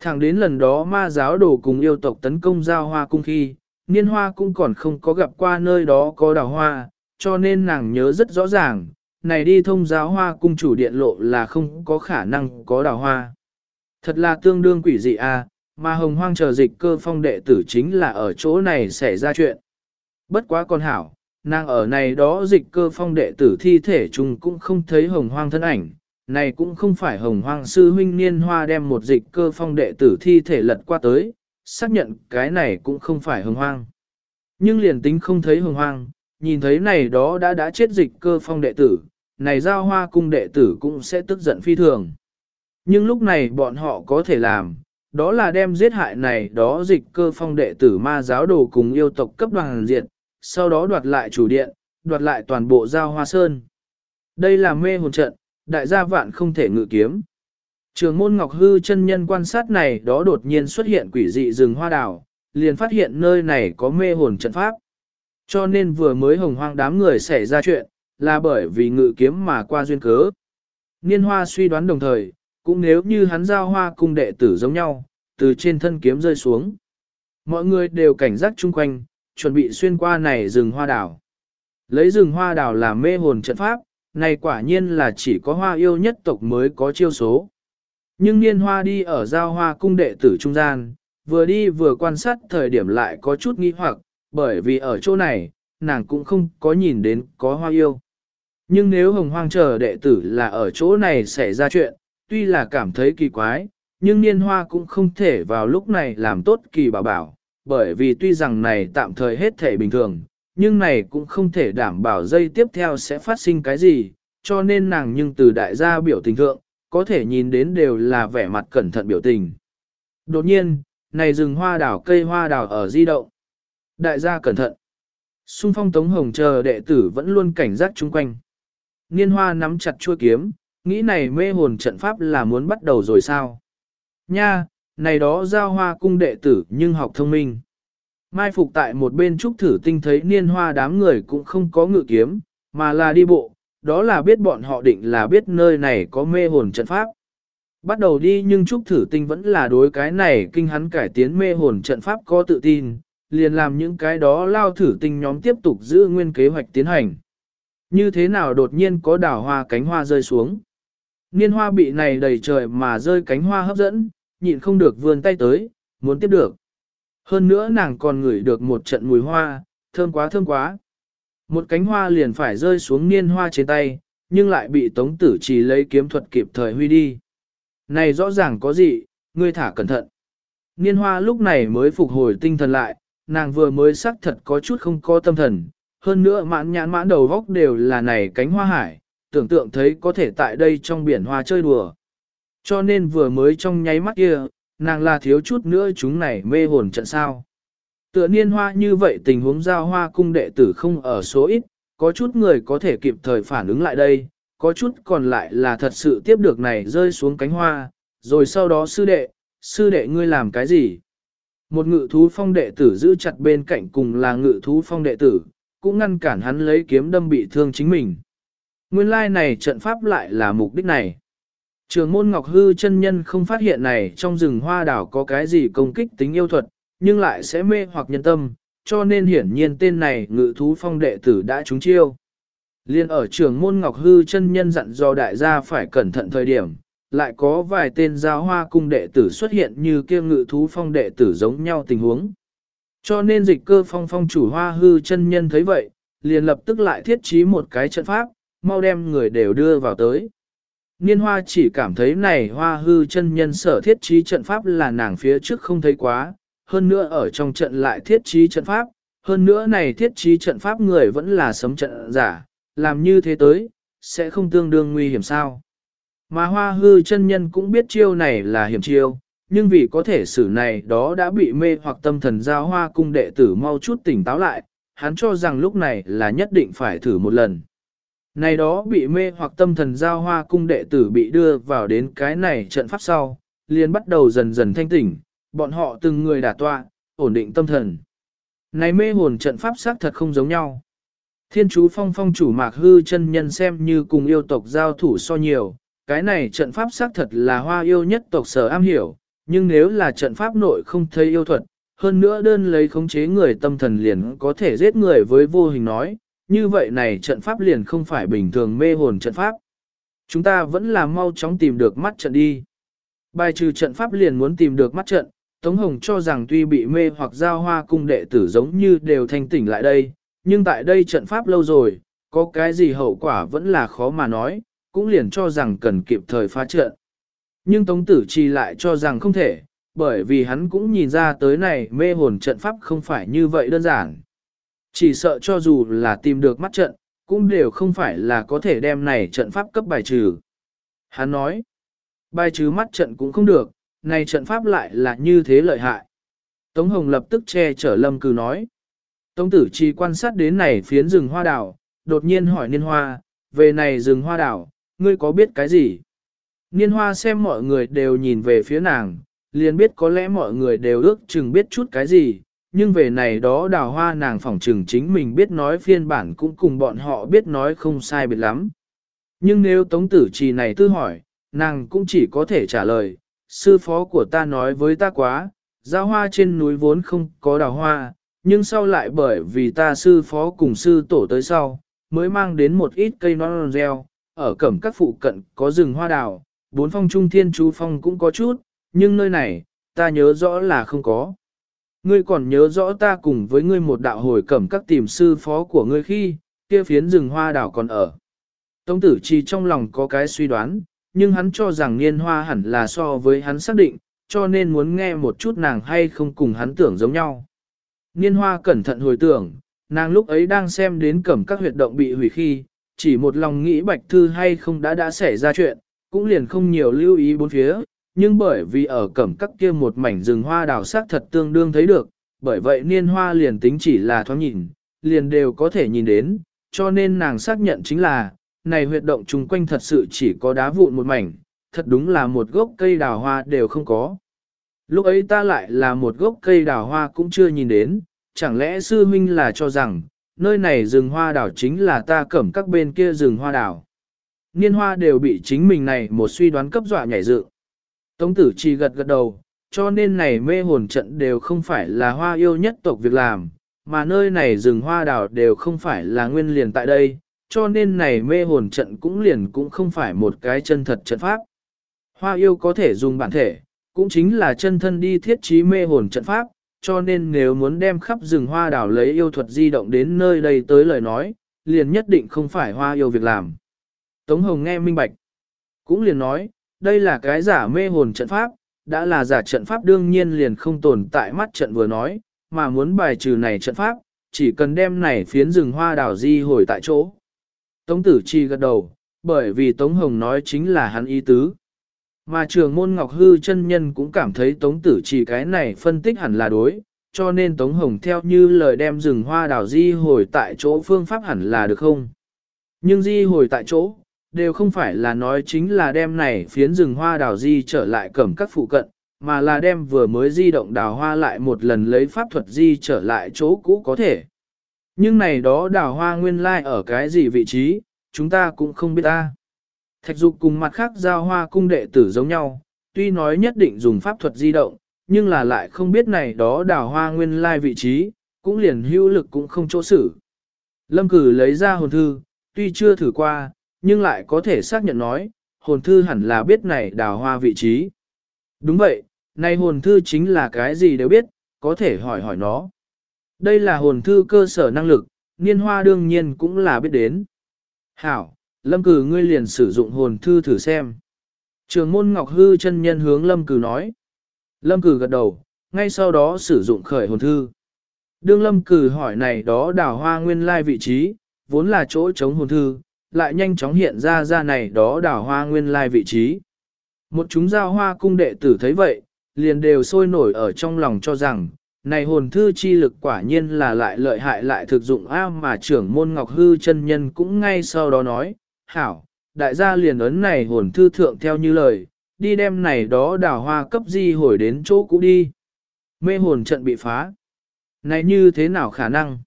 Thẳng đến lần đó ma giáo đổ cùng yêu tộc tấn công giao hoa cung khi, niên hoa cũng còn không có gặp qua nơi đó có đào hoa, cho nên nàng nhớ rất rõ ràng, này đi thông giáo hoa cung chủ điện lộ là không có khả năng có đào hoa. Thật là tương đương quỷ dị a, à, mà hồng hoang chờ dịch cơ phong đệ tử chính là ở chỗ này xảy ra chuyện. Bất quá con hảo, nàng ở này đó dịch cơ phong đệ tử thi thể chung cũng không thấy hồng hoang thân ảnh, này cũng không phải hồng hoang sư huynh niên hoa đem một dịch cơ phong đệ tử thi thể lật qua tới, xác nhận cái này cũng không phải hồng hoang. Nhưng liền tính không thấy hồng hoang, nhìn thấy này đó đã đã chết dịch cơ phong đệ tử, này giao hoa cung đệ tử cũng sẽ tức giận phi thường. Nhưng lúc này bọn họ có thể làm, đó là đem giết hại này đó dịch cơ phong đệ tử ma giáo đồ cùng yêu tộc cấp đoàn diệt, sau đó đoạt lại chủ điện, đoạt lại toàn bộ giao hoa sơn. Đây là mê hồn trận, đại gia vạn không thể ngự kiếm. Trường môn Ngọc Hư chân nhân quan sát này đó đột nhiên xuất hiện quỷ dị rừng hoa đào, liền phát hiện nơi này có mê hồn trận pháp. Cho nên vừa mới hồng hoang đám người xảy ra chuyện, là bởi vì ngự kiếm mà qua duyên cớ. Niên hoa suy đoán đồng thời, cũng nếu như hắn giao hoa cung đệ tử giống nhau, từ trên thân kiếm rơi xuống. Mọi người đều cảnh giác chung quanh, chuẩn bị xuyên qua này rừng hoa đào. Lấy rừng hoa đào làm mê hồn trận pháp, này quả nhiên là chỉ có hoa yêu nhất tộc mới có chiêu số. Nhưng niên hoa đi ở giao hoa cung đệ tử trung gian, vừa đi vừa quan sát thời điểm lại có chút nghi hoặc, bởi vì ở chỗ này, nàng cũng không có nhìn đến có hoa yêu. Nhưng nếu hồng hoang chờ đệ tử là ở chỗ này xảy ra chuyện, tuy là cảm thấy kỳ quái, nhưng niên hoa cũng không thể vào lúc này làm tốt kỳ bảo bảo, bởi vì tuy rằng này tạm thời hết thể bình thường, nhưng này cũng không thể đảm bảo dây tiếp theo sẽ phát sinh cái gì, cho nên nàng nhưng từ đại gia biểu tình thượng, có thể nhìn đến đều là vẻ mặt cẩn thận biểu tình. Đột nhiên, này rừng hoa đảo cây hoa đảo ở di động. Đại gia cẩn thận. Xung phong tống hồng chờ đệ tử vẫn luôn cảnh giác chung quanh. Niên hoa nắm chặt chuôi kiếm, nghĩ này mê hồn trận pháp là muốn bắt đầu rồi sao? Nha, này đó giao hoa cung đệ tử nhưng học thông minh. Mai phục tại một bên trúc thử tinh thấy niên hoa đám người cũng không có ngự kiếm, mà là đi bộ, đó là biết bọn họ định là biết nơi này có mê hồn trận pháp. Bắt đầu đi nhưng Trúc Thử Tinh vẫn là đối cái này kinh hắn cải tiến mê hồn trận pháp có tự tin, liền làm những cái đó lao thử tinh nhóm tiếp tục giữ nguyên kế hoạch tiến hành. Như thế nào đột nhiên có đảo hoa cánh hoa rơi xuống. Niên hoa bị này đầy trời mà rơi cánh hoa hấp dẫn, nhịn không được vươn tay tới, muốn tiếp được. Hơn nữa nàng còn ngửi được một trận mùi hoa, thơm quá thơm quá. Một cánh hoa liền phải rơi xuống niên hoa trên tay, nhưng lại bị tống tử chỉ lấy kiếm thuật kịp thời huy đi. Này rõ ràng có gì, ngươi thả cẩn thận. Niên hoa lúc này mới phục hồi tinh thần lại, nàng vừa mới xác thật có chút không có tâm thần, hơn nữa mãn nhãn mãn đầu góc đều là này cánh hoa hải, tưởng tượng thấy có thể tại đây trong biển hoa chơi đùa. Cho nên vừa mới trong nháy mắt kia, nàng là thiếu chút nữa chúng này mê hồn trận sao. Tựa niên hoa như vậy tình huống giao hoa cung đệ tử không ở số ít, có chút người có thể kịp thời phản ứng lại đây, có chút còn lại là thật sự tiếp được này rơi xuống cánh hoa, rồi sau đó sư đệ, sư đệ ngươi làm cái gì? Một ngự thú phong đệ tử giữ chặt bên cạnh cùng là ngự thú phong đệ tử, cũng ngăn cản hắn lấy kiếm đâm bị thương chính mình. Nguyên lai like này trận pháp lại là mục đích này. Trường môn Ngọc Hư chân nhân không phát hiện này trong rừng hoa đảo có cái gì công kích tính yêu thuật, nhưng lại sẽ mê hoặc nhân tâm, cho nên hiển nhiên tên này ngự thú phong đệ tử đã trúng chiêu. Liên ở trường môn Ngọc Hư chân nhân dặn do đại gia phải cẩn thận thời điểm, lại có vài tên giáo hoa cung đệ tử xuất hiện như kia ngự thú phong đệ tử giống nhau tình huống. Cho nên dịch cơ phong phong chủ hoa hư chân nhân thấy vậy, liền lập tức lại thiết trí một cái trận pháp, mau đem người đều đưa vào tới. Niên hoa chỉ cảm thấy này hoa hư chân nhân sở thiết trí trận pháp là nàng phía trước không thấy quá, hơn nữa ở trong trận lại thiết trí trận pháp, hơn nữa này thiết trí trận pháp người vẫn là sấm trận giả, làm như thế tới, sẽ không tương đương nguy hiểm sao. Mà hoa hư chân nhân cũng biết chiêu này là hiểm chiêu, nhưng vì có thể xử này đó đã bị mê hoặc tâm thần giao hoa cung đệ tử mau chút tỉnh táo lại, hắn cho rằng lúc này là nhất định phải thử một lần. Này đó bị mê hoặc tâm thần giao hoa cung đệ tử bị đưa vào đến cái này trận pháp sau, liền bắt đầu dần dần thanh tỉnh, bọn họ từng người đả tọa, ổn định tâm thần. Này mê hồn trận pháp xác thật không giống nhau. Thiên chú phong phong chủ mạc hư chân nhân xem như cùng yêu tộc giao thủ so nhiều, cái này trận pháp xác thật là hoa yêu nhất tộc sở am hiểu, nhưng nếu là trận pháp nội không thấy yêu thuật, hơn nữa đơn lấy khống chế người tâm thần liền có thể giết người với vô hình nói, như vậy này trận pháp liền không phải bình thường mê hồn trận pháp. Chúng ta vẫn là mau chóng tìm được mắt trận đi. Bài trừ trận pháp liền muốn tìm được mắt trận, Tống Hồng cho rằng tuy bị mê hoặc giao hoa cung đệ tử giống như đều thanh tỉnh lại đây, nhưng tại đây trận pháp lâu rồi, có cái gì hậu quả vẫn là khó mà nói, cũng liền cho rằng cần kịp thời phá trận. Nhưng Tống Tử Chi lại cho rằng không thể, bởi vì hắn cũng nhìn ra tới này mê hồn trận pháp không phải như vậy đơn giản. Chỉ sợ cho dù là tìm được mắt trận, cũng đều không phải là có thể đem này trận pháp cấp bài trừ. Hắn nói, bài trừ mắt trận cũng không được, này trận pháp lại là như thế lợi hại. Tống Hồng lập tức che chở Lâm Cử nói. Tống Tử Chi quan sát đến này phiến rừng hoa đảo, đột nhiên hỏi Niên Hoa, về này rừng hoa đảo, ngươi có biết cái gì? Niên Hoa xem mọi người đều nhìn về phía nàng, liền biết có lẽ mọi người đều ước chừng biết chút cái gì, nhưng về này đó đào hoa nàng phỏng trừng chính mình biết nói phiên bản cũng cùng bọn họ biết nói không sai biệt lắm. Nhưng nếu Tống Tử Trì này tư hỏi, nàng cũng chỉ có thể trả lời, sư phó của ta nói với ta quá, giao hoa trên núi vốn không có đào hoa, nhưng sau lại bởi vì ta sư phó cùng sư tổ tới sau, mới mang đến một ít cây non reo, ở cẩm các phụ cận có rừng hoa đào, bốn phong trung thiên chú phong cũng có chút, nhưng nơi này, ta nhớ rõ là không có. Ngươi còn nhớ rõ ta cùng với ngươi một đạo hồi cẩm các tìm sư phó của ngươi khi, kia phiến rừng hoa đảo còn ở. Tống tử chỉ trong lòng có cái suy đoán, nhưng hắn cho rằng niên hoa hẳn là so với hắn xác định, cho nên muốn nghe một chút nàng hay không cùng hắn tưởng giống nhau. Niên hoa cẩn thận hồi tưởng, nàng lúc ấy đang xem đến cẩm các huyệt động bị hủy khi, chỉ một lòng nghĩ bạch thư hay không đã đã xảy ra chuyện, cũng liền không nhiều lưu ý bốn phía, nhưng bởi vì ở cẩm các kia một mảnh rừng hoa đào sắc thật tương đương thấy được, bởi vậy niên hoa liền tính chỉ là thoáng nhìn, liền đều có thể nhìn đến, cho nên nàng xác nhận chính là, này huyệt động chung quanh thật sự chỉ có đá vụn một mảnh, thật đúng là một gốc cây đào hoa đều không có. Lúc ấy ta lại là một gốc cây đào hoa cũng chưa nhìn đến, chẳng lẽ sư huynh là cho rằng, nơi này rừng hoa đào chính là ta cẩm các bên kia rừng hoa đào. Niên hoa đều bị chính mình này một suy đoán cấp dọa nhảy dựng. Tống tử chỉ gật gật đầu, cho nên này mê hồn trận đều không phải là hoa yêu nhất tộc việc làm, mà nơi này rừng hoa đào đều không phải là nguyên liền tại đây, cho nên này mê hồn trận cũng liền cũng không phải một cái chân thật trận pháp. Hoa yêu có thể dùng bản thể, cũng chính là chân thân đi thiết trí mê hồn trận pháp, cho nên nếu muốn đem khắp rừng hoa đào lấy yêu thuật di động đến nơi đây tới lời nói, liền nhất định không phải hoa yêu việc làm. Tống Hồng nghe minh bạch, cũng liền nói, đây là cái giả mê hồn trận pháp, đã là giả trận pháp đương nhiên liền không tồn tại mắt trận vừa nói, mà muốn bài trừ này trận pháp, chỉ cần đem này phiến rừng hoa đào di hồi tại chỗ. Tống tử chi gật đầu, bởi vì Tống Hồng nói chính là hắn ý tứ. Mà trường môn Ngọc Hư chân nhân cũng cảm thấy Tống tử chỉ cái này phân tích hẳn là đối, cho nên Tống Hồng theo như lời đem rừng hoa đào di hồi tại chỗ phương pháp hẳn là được không. Nhưng di hồi tại chỗ, đều không phải là nói chính là đem này phiến rừng hoa đào di trở lại cẩm các phụ cận, mà là đem vừa mới di động đào hoa lại một lần lấy pháp thuật di trở lại chỗ cũ có thể. Nhưng này đó đào hoa nguyên lai ở cái gì vị trí, chúng ta cũng không biết ta. Thạch dục cùng mặt khác giao hoa cung đệ tử giống nhau, tuy nói nhất định dùng pháp thuật di động, nhưng là lại không biết này đó đào hoa nguyên lai vị trí, cũng liền hữu lực cũng không chỗ xử. Lâm cử lấy ra hồn thư, tuy chưa thử qua, nhưng lại có thể xác nhận nói, hồn thư hẳn là biết này đào hoa vị trí. Đúng vậy, này hồn thư chính là cái gì đều biết, có thể hỏi hỏi nó. Đây là hồn thư cơ sở năng lực, niên hoa đương nhiên cũng là biết đến. Hảo, lâm cử ngươi liền sử dụng hồn thư thử xem. Trường môn ngọc hư chân nhân hướng lâm cử nói. Lâm cử gật đầu, ngay sau đó sử dụng khởi hồn thư. Đương lâm cử hỏi này đó đào hoa nguyên lai vị trí, vốn là chỗ chống hồn thư, lại nhanh chóng hiện ra ra này đó đào hoa nguyên lai vị trí. Một chúng giao hoa cung đệ tử thấy vậy, liền đều sôi nổi ở trong lòng cho rằng, này hồn thư chi lực quả nhiên là lại lợi hại lại thực dụng a mà trưởng môn ngọc hư chân nhân cũng ngay sau đó nói, hảo, đại gia liền ấn này hồn thư thượng theo như lời, đi đem này đó đào hoa cấp di hồi đến chỗ cũ đi. Mê hồn trận bị phá. Này như thế nào khả năng?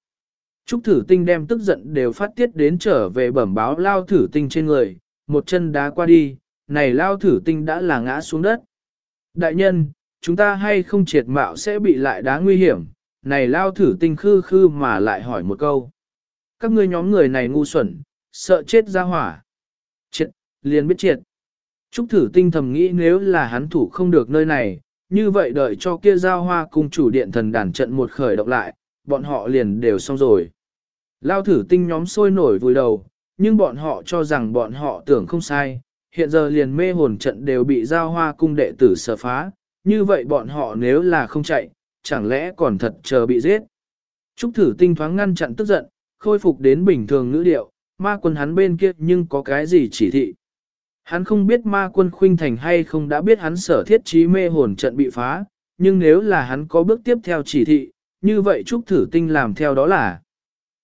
Trúc thử tinh đem tức giận đều phát tiết đến trở về bẩm báo lao thử tinh trên người, một chân đá qua đi, này lao thử tinh đã là ngã xuống đất. Đại nhân, chúng ta hay không triệt mạo sẽ bị lại đá nguy hiểm, này lao thử tinh khư khư mà lại hỏi một câu. Các ngươi nhóm người này ngu xuẩn, sợ chết ra hỏa. Triệt, liền biết triệt. Trúc thử tinh thầm nghĩ nếu là hắn thủ không được nơi này, như vậy đợi cho kia giao hoa cùng chủ điện thần đàn trận một khởi động lại, bọn họ liền đều xong rồi. Lao thử tinh nhóm sôi nổi vùi đầu, nhưng bọn họ cho rằng bọn họ tưởng không sai, hiện giờ liền mê hồn trận đều bị giao hoa cung đệ tử sở phá, như vậy bọn họ nếu là không chạy, chẳng lẽ còn thật chờ bị giết. Trúc thử tinh thoáng ngăn chặn tức giận, khôi phục đến bình thường ngữ điệu, ma quân hắn bên kia nhưng có cái gì chỉ thị. Hắn không biết ma quân khuynh thành hay không đã biết hắn sở thiết trí mê hồn trận bị phá, nhưng nếu là hắn có bước tiếp theo chỉ thị, như vậy Trúc thử tinh làm theo đó là.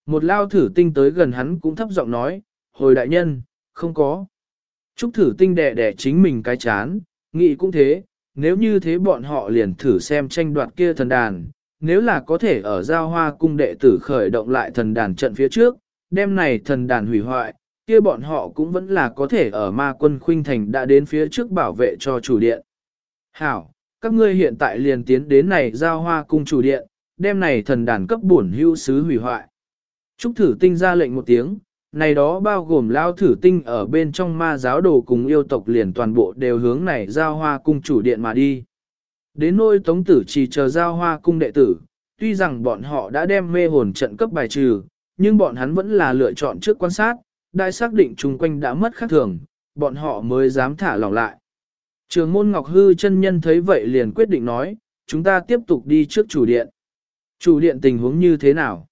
Một lao thử tinh tới gần hắn cũng thấp giọng nói, hồi đại nhân, không có. Trúc thử tinh đẻ đẻ chính mình cái chán, nghĩ cũng thế, nếu như thế bọn họ liền thử xem tranh đoạt kia thần đàn, nếu là có thể ở giao hoa cung đệ tử khởi động lại thần đàn trận phía trước, đêm này thần đàn hủy hoại, kia bọn họ cũng vẫn là có thể ở ma quân khuynh thành đã đến phía trước bảo vệ cho chủ điện. Hảo, các ngươi hiện tại liền tiến đến này giao hoa cung chủ điện, đêm này thần đàn cấp bổn hưu sứ hủy hoại. Trúc thử tinh ra lệnh một tiếng, này đó bao gồm lao thử tinh ở bên trong ma giáo đồ cùng yêu tộc liền toàn bộ đều hướng này giao hoa cung chủ điện mà đi. Đến nôi tống tử chỉ chờ giao hoa cung đệ tử, tuy rằng bọn họ đã đem mê hồn trận cấp bài trừ, nhưng bọn hắn vẫn là lựa chọn trước quan sát, đại xác định chung quanh đã mất khác thường, bọn họ mới dám thả lỏng lại. Trường môn Ngọc Hư chân nhân thấy vậy liền quyết định nói, chúng ta tiếp tục đi trước chủ điện. Chủ điện tình huống như thế nào?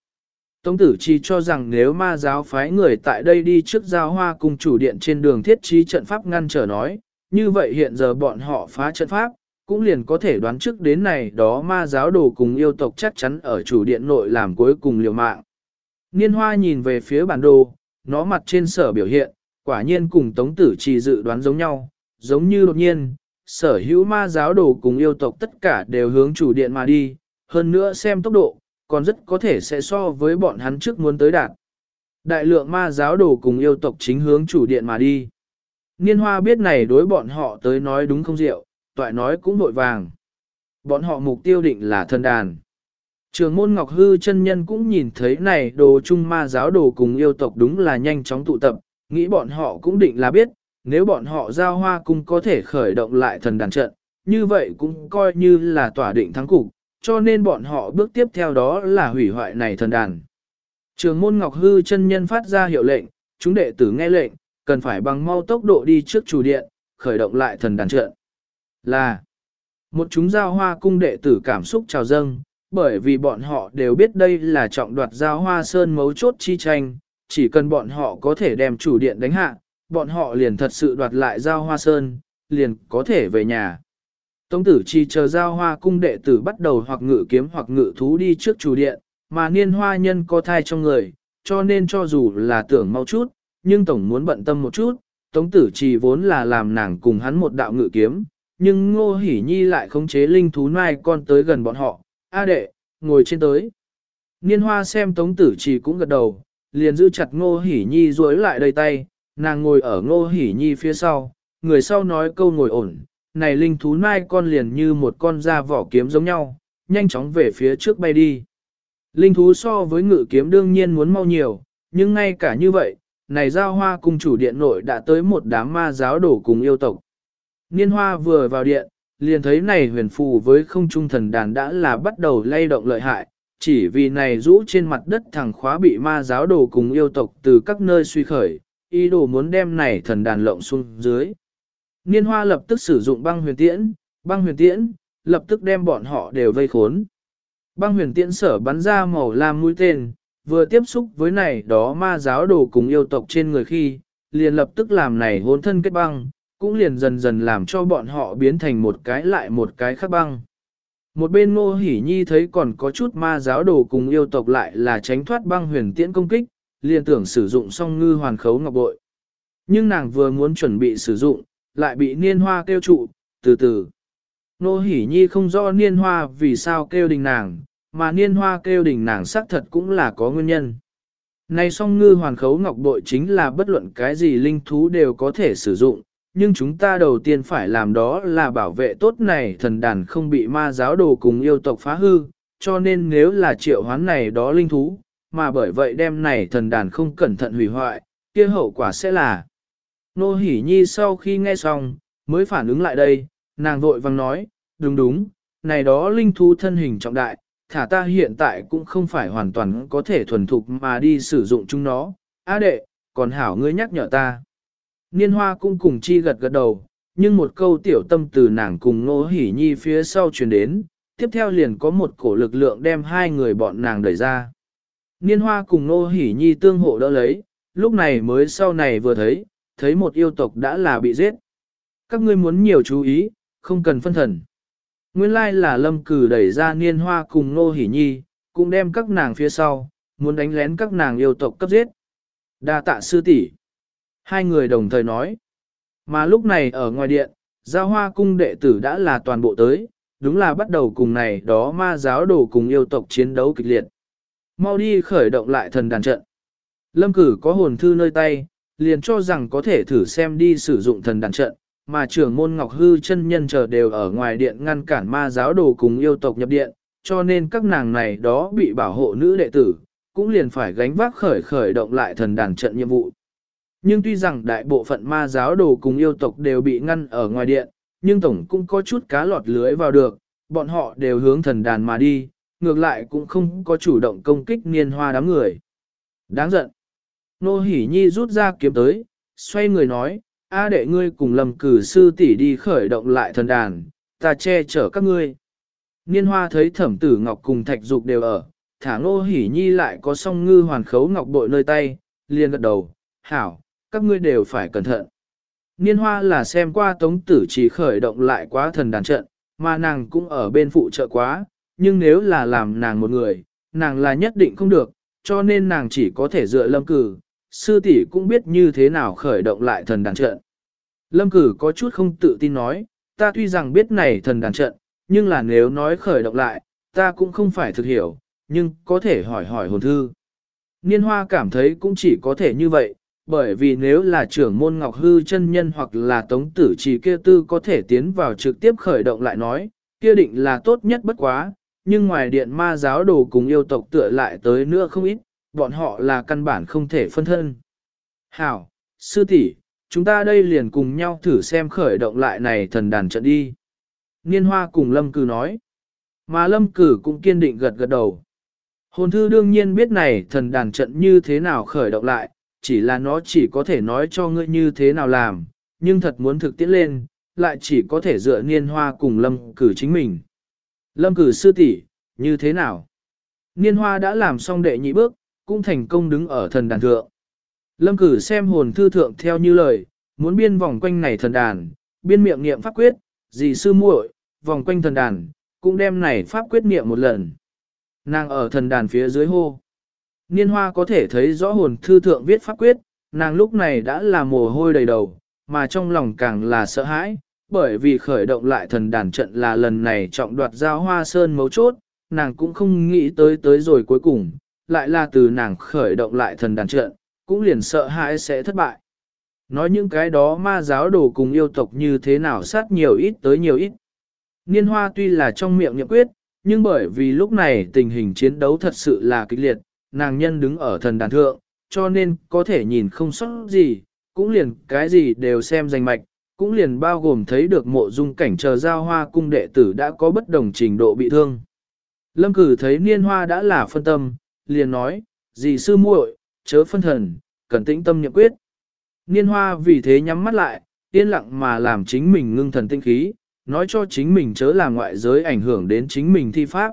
Tống tử Chi cho rằng nếu ma giáo phái người tại đây đi trước giao hoa cùng chủ điện trên đường thiết trí trận pháp ngăn trở nói, như vậy hiện giờ bọn họ phá trận pháp, cũng liền có thể đoán trước đến này đó ma giáo đồ cùng yêu tộc chắc chắn ở chủ điện nội làm cuối cùng liều mạng. Niên hoa nhìn về phía bản đồ, nó mặt trên sở biểu hiện, quả nhiên cùng tống tử Chi dự đoán giống nhau, giống như đột nhiên, sở hữu ma giáo đồ cùng yêu tộc tất cả đều hướng chủ điện mà đi, hơn nữa xem tốc độ, còn rất có thể sẽ so với bọn hắn trước muốn tới đạt. Đại lượng ma giáo đồ cùng yêu tộc chính hướng chủ điện mà đi. Niên hoa biết này đối bọn họ tới nói đúng không rượu toại nói cũng vội vàng. Bọn họ mục tiêu định là thần đàn. Trường môn Ngọc Hư chân nhân cũng nhìn thấy này đồ trung ma giáo đồ cùng yêu tộc đúng là nhanh chóng tụ tập, nghĩ bọn họ cũng định là biết, nếu bọn họ giao hoa cung có thể khởi động lại thần đàn trận, như vậy cũng coi như là tỏa định thắng cục, cho nên bọn họ bước tiếp theo đó là hủy hoại này thần đàn. Trường môn Ngọc Hư chân nhân phát ra hiệu lệnh, chúng đệ tử nghe lệnh, cần phải bằng mau tốc độ đi trước chủ điện, khởi động lại thần đàn trận. Là một chúng giao hoa cung đệ tử cảm xúc trào dâng, bởi vì bọn họ đều biết đây là trọng đoạt giao hoa sơn mấu chốt chi tranh, chỉ cần bọn họ có thể đem chủ điện đánh hạ, bọn họ liền thật sự đoạt lại giao hoa sơn, liền có thể về nhà. Tống tử chi chờ giao hoa cung đệ tử bắt đầu hoặc ngự kiếm hoặc ngự thú đi trước chủ điện, mà niên hoa nhân có thai trong người, cho nên cho dù là tưởng mau chút, nhưng tổng muốn bận tâm một chút, tống tử chi vốn là làm nàng cùng hắn một đạo ngự kiếm, nhưng ngô hỉ nhi lại khống chế linh thú nai con tới gần bọn họ, A đệ, ngồi trên tới. Niên hoa xem tống tử chỉ cũng gật đầu, liền giữ chặt ngô hỉ nhi duỗi lại đầy tay, nàng ngồi ở ngô hỉ nhi phía sau, người sau nói câu ngồi ổn, này linh thú nai con liền như một con da vỏ kiếm giống nhau, nhanh chóng về phía trước bay đi. Linh thú so với ngự kiếm đương nhiên muốn mau nhiều, nhưng ngay cả như vậy, này giao hoa cung chủ điện nội đã tới một đám ma giáo đổ cùng yêu tộc. Niên hoa vừa vào điện, liền thấy này huyền phù với không trung thần đàn đã là bắt đầu lay động lợi hại, chỉ vì này rũ trên mặt đất thẳng khóa bị ma giáo đồ cùng yêu tộc từ các nơi suy khởi, ý đồ muốn đem này thần đàn lộng xuống dưới. Niên hoa lập tức sử dụng băng huyền tiễn, băng huyền tiễn, lập tức đem bọn họ đều vây khốn. Băng huyền tiễn sở bắn ra màu lam mũi tên, vừa tiếp xúc với này đó ma giáo đồ cùng yêu tộc trên người khi, liền lập tức làm này hôn thân kết băng, cũng liền dần dần làm cho bọn họ biến thành một cái lại một cái khác băng. Một bên ngô hỉ nhi thấy còn có chút ma giáo đồ cùng yêu tộc lại là tránh thoát băng huyền tiễn công kích, liền tưởng sử dụng song ngư hoàn khấu ngọc bội. Nhưng nàng vừa muốn chuẩn bị sử dụng, lại bị niên hoa kêu trụ, từ từ. Nô hỉ nhi không rõ niên hoa vì sao kêu đình nàng, mà niên hoa kêu đình nàng xác thật cũng là có nguyên nhân. Này song ngư hoàn khấu ngọc bội chính là bất luận cái gì linh thú đều có thể sử dụng, nhưng chúng ta đầu tiên phải làm đó là bảo vệ tốt này thần đàn không bị ma giáo đồ cùng yêu tộc phá hư, cho nên nếu là triệu hoán này đó linh thú, mà bởi vậy đem này thần đàn không cẩn thận hủy hoại, kia hậu quả sẽ là. Nô Hỷ Nhi sau khi nghe xong, mới phản ứng lại đây, nàng vội vang nói, đúng đúng, này đó linh thú thân hình trọng đại, thả ta hiện tại cũng không phải hoàn toàn có thể thuần thục mà đi sử dụng chúng nó, á đệ, còn hảo ngươi nhắc nhở ta. Niên hoa cũng cùng chi gật gật đầu, nhưng một câu tiểu tâm từ nàng cùng Nô Hỷ Nhi phía sau truyền đến, tiếp theo liền có một cổ lực lượng đem hai người bọn nàng đẩy ra. Niên hoa cùng Nô Hỷ Nhi tương hộ đỡ lấy, lúc này mới sau này vừa thấy, thấy một yêu tộc đã là bị giết. Các ngươi muốn nhiều chú ý, không cần phân thần. Nguyên lai là lâm cử đẩy ra niên hoa cùng Nô Hỷ Nhi, cũng đem các nàng phía sau, muốn đánh lén các nàng yêu tộc cấp giết. đa tạ sư tỷ Hai người đồng thời nói. Mà lúc này ở ngoài điện, giao hoa cung đệ tử đã là toàn bộ tới, đúng là bắt đầu cùng này đó ma giáo đồ cùng yêu tộc chiến đấu kịch liệt. Mau đi khởi động lại thần đàn trận. Lâm cử có hồn thư nơi tay, liền cho rằng có thể thử xem đi sử dụng thần đàn trận, mà trưởng môn Ngọc Hư chân nhân chờ đều ở ngoài điện ngăn cản ma giáo đồ cùng yêu tộc nhập điện, cho nên các nàng này đó bị bảo hộ nữ đệ tử, cũng liền phải gánh vác khởi khởi động lại thần đàn trận nhiệm vụ. Nhưng tuy rằng đại bộ phận ma giáo đồ cùng yêu tộc đều bị ngăn ở ngoài điện, nhưng tổng cũng có chút cá lọt lưới vào được, bọn họ đều hướng thần đàn mà đi, ngược lại cũng không có chủ động công kích niên hoa đám người. Đáng giận. Nô Hỷ Nhi rút ra kiếm tới, xoay người nói, A đệ ngươi cùng lầm cử sư tỷ đi khởi động lại thần đàn, ta che chở các ngươi. Niên hoa thấy thẩm tử ngọc cùng thạch dục đều ở, thả Nô Hỷ Nhi lại có song ngư hoàn khấu ngọc bội nơi tay, liền gật đầu, hảo, các ngươi đều phải cẩn thận. Niên hoa là xem qua tống tử chỉ khởi động lại quá thần đàn trận, mà nàng cũng ở bên phụ trợ quá, nhưng nếu là làm nàng một người, nàng là nhất định không được, cho nên nàng chỉ có thể dựa lâm cử, sư tỷ cũng biết như thế nào khởi động lại thần đàn trận. Lâm cử có chút không tự tin nói, ta tuy rằng biết này thần đàn trận, nhưng là nếu nói khởi động lại, ta cũng không phải thực hiểu, nhưng có thể hỏi hỏi hồn thư. Niên hoa cảm thấy cũng chỉ có thể như vậy, bởi vì nếu là trưởng môn Ngọc Hư chân nhân hoặc là tống tử chỉ kia tư có thể tiến vào trực tiếp khởi động lại nói, kia định là tốt nhất bất quá, nhưng ngoài điện ma giáo đồ cùng yêu tộc tựa lại tới nữa không ít, bọn họ là căn bản không thể phân thân. Hảo, sư tỷ, chúng ta đây liền cùng nhau thử xem khởi động lại này thần đàn trận đi. Niên hoa cùng lâm cử nói, mà lâm cử cũng kiên định gật gật đầu. Hồn thư đương nhiên biết này thần đàn trận như thế nào khởi động lại, chỉ là nó chỉ có thể nói cho ngươi như thế nào làm, nhưng thật muốn thực tiễn lên, lại chỉ có thể dựa niên hoa cùng lâm cử chính mình. Lâm cử sư tỷ như thế nào? Niên hoa đã làm xong đệ nhị bước, cũng thành công đứng ở thần đàn thượng. Lâm cử xem hồn thư thượng theo như lời, muốn biên vòng quanh này thần đàn, biên miệng niệm pháp quyết, dì sư muội, vòng quanh thần đàn, cũng đem này pháp quyết niệm một lần. Nàng ở thần đàn phía dưới hô. Niên hoa có thể thấy rõ hồn thư thượng viết pháp quyết, nàng lúc này đã là mồ hôi đầy đầu, mà trong lòng càng là sợ hãi, bởi vì khởi động lại thần đàn trận là lần này trọng đoạt giao hoa sơn mấu chốt, nàng cũng không nghĩ tới tới rồi cuối cùng, lại là từ nàng khởi động lại thần đàn trận, cũng liền sợ hãi sẽ thất bại. Nói những cái đó ma giáo đồ cùng yêu tộc như thế nào sát nhiều ít tới nhiều ít. Niên hoa tuy là trong miệng nhậm quyết, nhưng bởi vì lúc này tình hình chiến đấu thật sự là kịch liệt, nàng nhân đứng ở thần đàn thượng, cho nên có thể nhìn không sót gì, cũng liền cái gì đều xem danh mạch, cũng liền bao gồm thấy được mộ dung cảnh chờ giao hoa cung đệ tử đã có bất đồng trình độ bị thương. Lâm cử thấy niên hoa đã là phân tâm, liền nói, gì sư muội, chớ phân thần, cần tĩnh tâm nhậm quyết. Niên hoa vì thế nhắm mắt lại, yên lặng mà làm chính mình ngưng thần tinh khí, nói cho chính mình chớ làm ngoại giới ảnh hưởng đến chính mình thi pháp.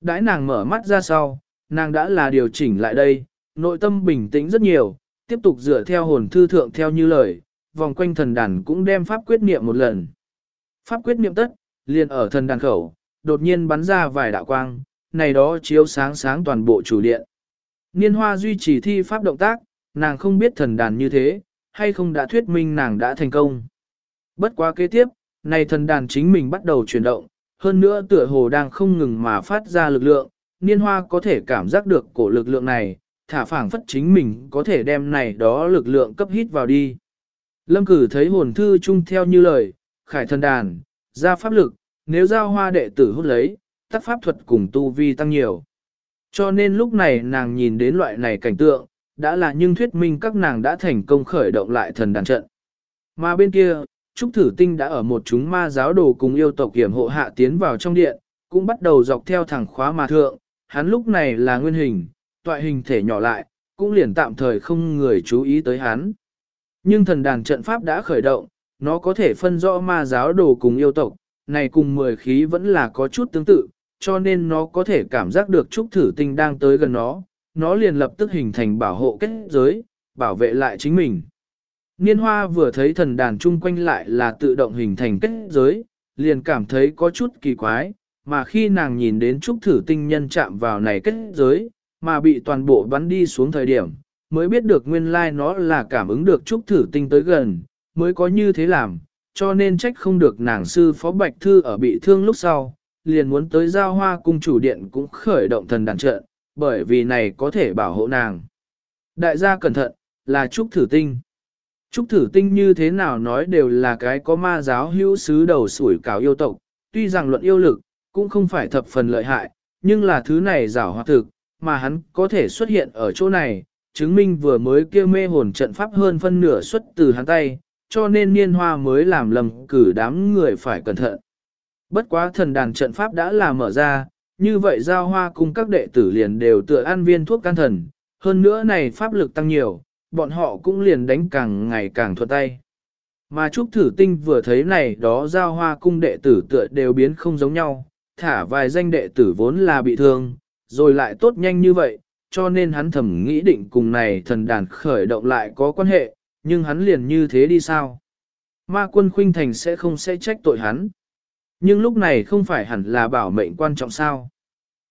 Đãi nàng mở mắt ra sau, nàng đã là điều chỉnh lại đây, nội tâm bình tĩnh rất nhiều, tiếp tục dựa theo hồn thư thượng theo như lời, vòng quanh thần đàn cũng đem pháp quyết niệm một lần. Pháp quyết niệm tất, liền ở thần đàn khẩu, đột nhiên bắn ra vài đạo quang, này đó chiếu sáng sáng toàn bộ chủ điện. Niên hoa duy trì thi pháp động tác, nàng không biết thần đàn như thế, hay không đã thuyết minh nàng đã thành công. Bất quá kế tiếp, này thần đàn chính mình bắt đầu chuyển động, hơn nữa tựa hồ đang không ngừng mà phát ra lực lượng, niên hoa có thể cảm giác được cổ lực lượng này, thả phảng phất chính mình có thể đem này đó lực lượng cấp hít vào đi. Lâm cử thấy hồn thư chung theo như lời, khải thần đàn, ra pháp lực, nếu giao hoa đệ tử hút lấy, tác pháp thuật cùng tu vi tăng nhiều. Cho nên lúc này nàng nhìn đến loại này cảnh tượng, đã là nhưng thuyết minh các nàng đã thành công khởi động lại thần đàn trận. Mà bên kia, Trúc Thử Tinh đã ở một chúng ma giáo đồ cùng yêu tộc kiểm hộ hạ tiến vào trong điện, cũng bắt đầu dọc theo thẳng khóa mà thượng, hắn lúc này là nguyên hình, tọa hình thể nhỏ lại, cũng liền tạm thời không người chú ý tới hắn. Nhưng thần đàn trận pháp đã khởi động, nó có thể phân rõ ma giáo đồ cùng yêu tộc, này cùng mười khí vẫn là có chút tương tự, cho nên nó có thể cảm giác được trúc thử tinh đang tới gần nó, nó liền lập tức hình thành bảo hộ kết giới, bảo vệ lại chính mình. Niên hoa vừa thấy thần đàn chung quanh lại là tự động hình thành kết giới, liền cảm thấy có chút kỳ quái, mà khi nàng nhìn đến trúc thử tinh nhân chạm vào này kết giới, mà bị toàn bộ bắn đi xuống thời điểm, mới biết được nguyên lai like nó là cảm ứng được trúc thử tinh tới gần, mới có như thế làm, cho nên trách không được nàng sư phó Bạch Thư ở bị thương lúc sau, liền muốn tới giao hoa cung chủ điện cũng khởi động thần đàn trận, bởi vì này có thể bảo hộ nàng. Đại gia cẩn thận, là trúc thử tinh. Trúc thử tinh như thế nào nói đều là cái có ma giáo hữu sứ đầu sủi cảo yêu tộc, tuy rằng luận yêu lực, cũng không phải thập phần lợi hại, nhưng là thứ này giảo hoạt thực, mà hắn có thể xuất hiện ở chỗ này, chứng minh vừa mới kia mê hồn trận pháp hơn phân nửa xuất từ hắn tay, cho nên niên hoa mới làm lầm cử đám người phải cẩn thận. Bất quá thần đàn trận pháp đã là mở ra, như vậy giao hoa cùng các đệ tử liền đều tựa ăn viên thuốc can thần, hơn nữa này pháp lực tăng nhiều, bọn họ cũng liền đánh càng ngày càng thuận tay. Mà Trúc Thử Tinh vừa thấy này đó giao hoa cung đệ tử tựa đều biến không giống nhau, thả vài danh đệ tử vốn là bị thương, rồi lại tốt nhanh như vậy, cho nên hắn thầm nghĩ định cùng này thần đàn khởi động lại có quan hệ, nhưng hắn liền như thế đi sao? Ma quân khuynh thành sẽ không sẽ trách tội hắn. Nhưng lúc này không phải hẳn là bảo mệnh quan trọng sao?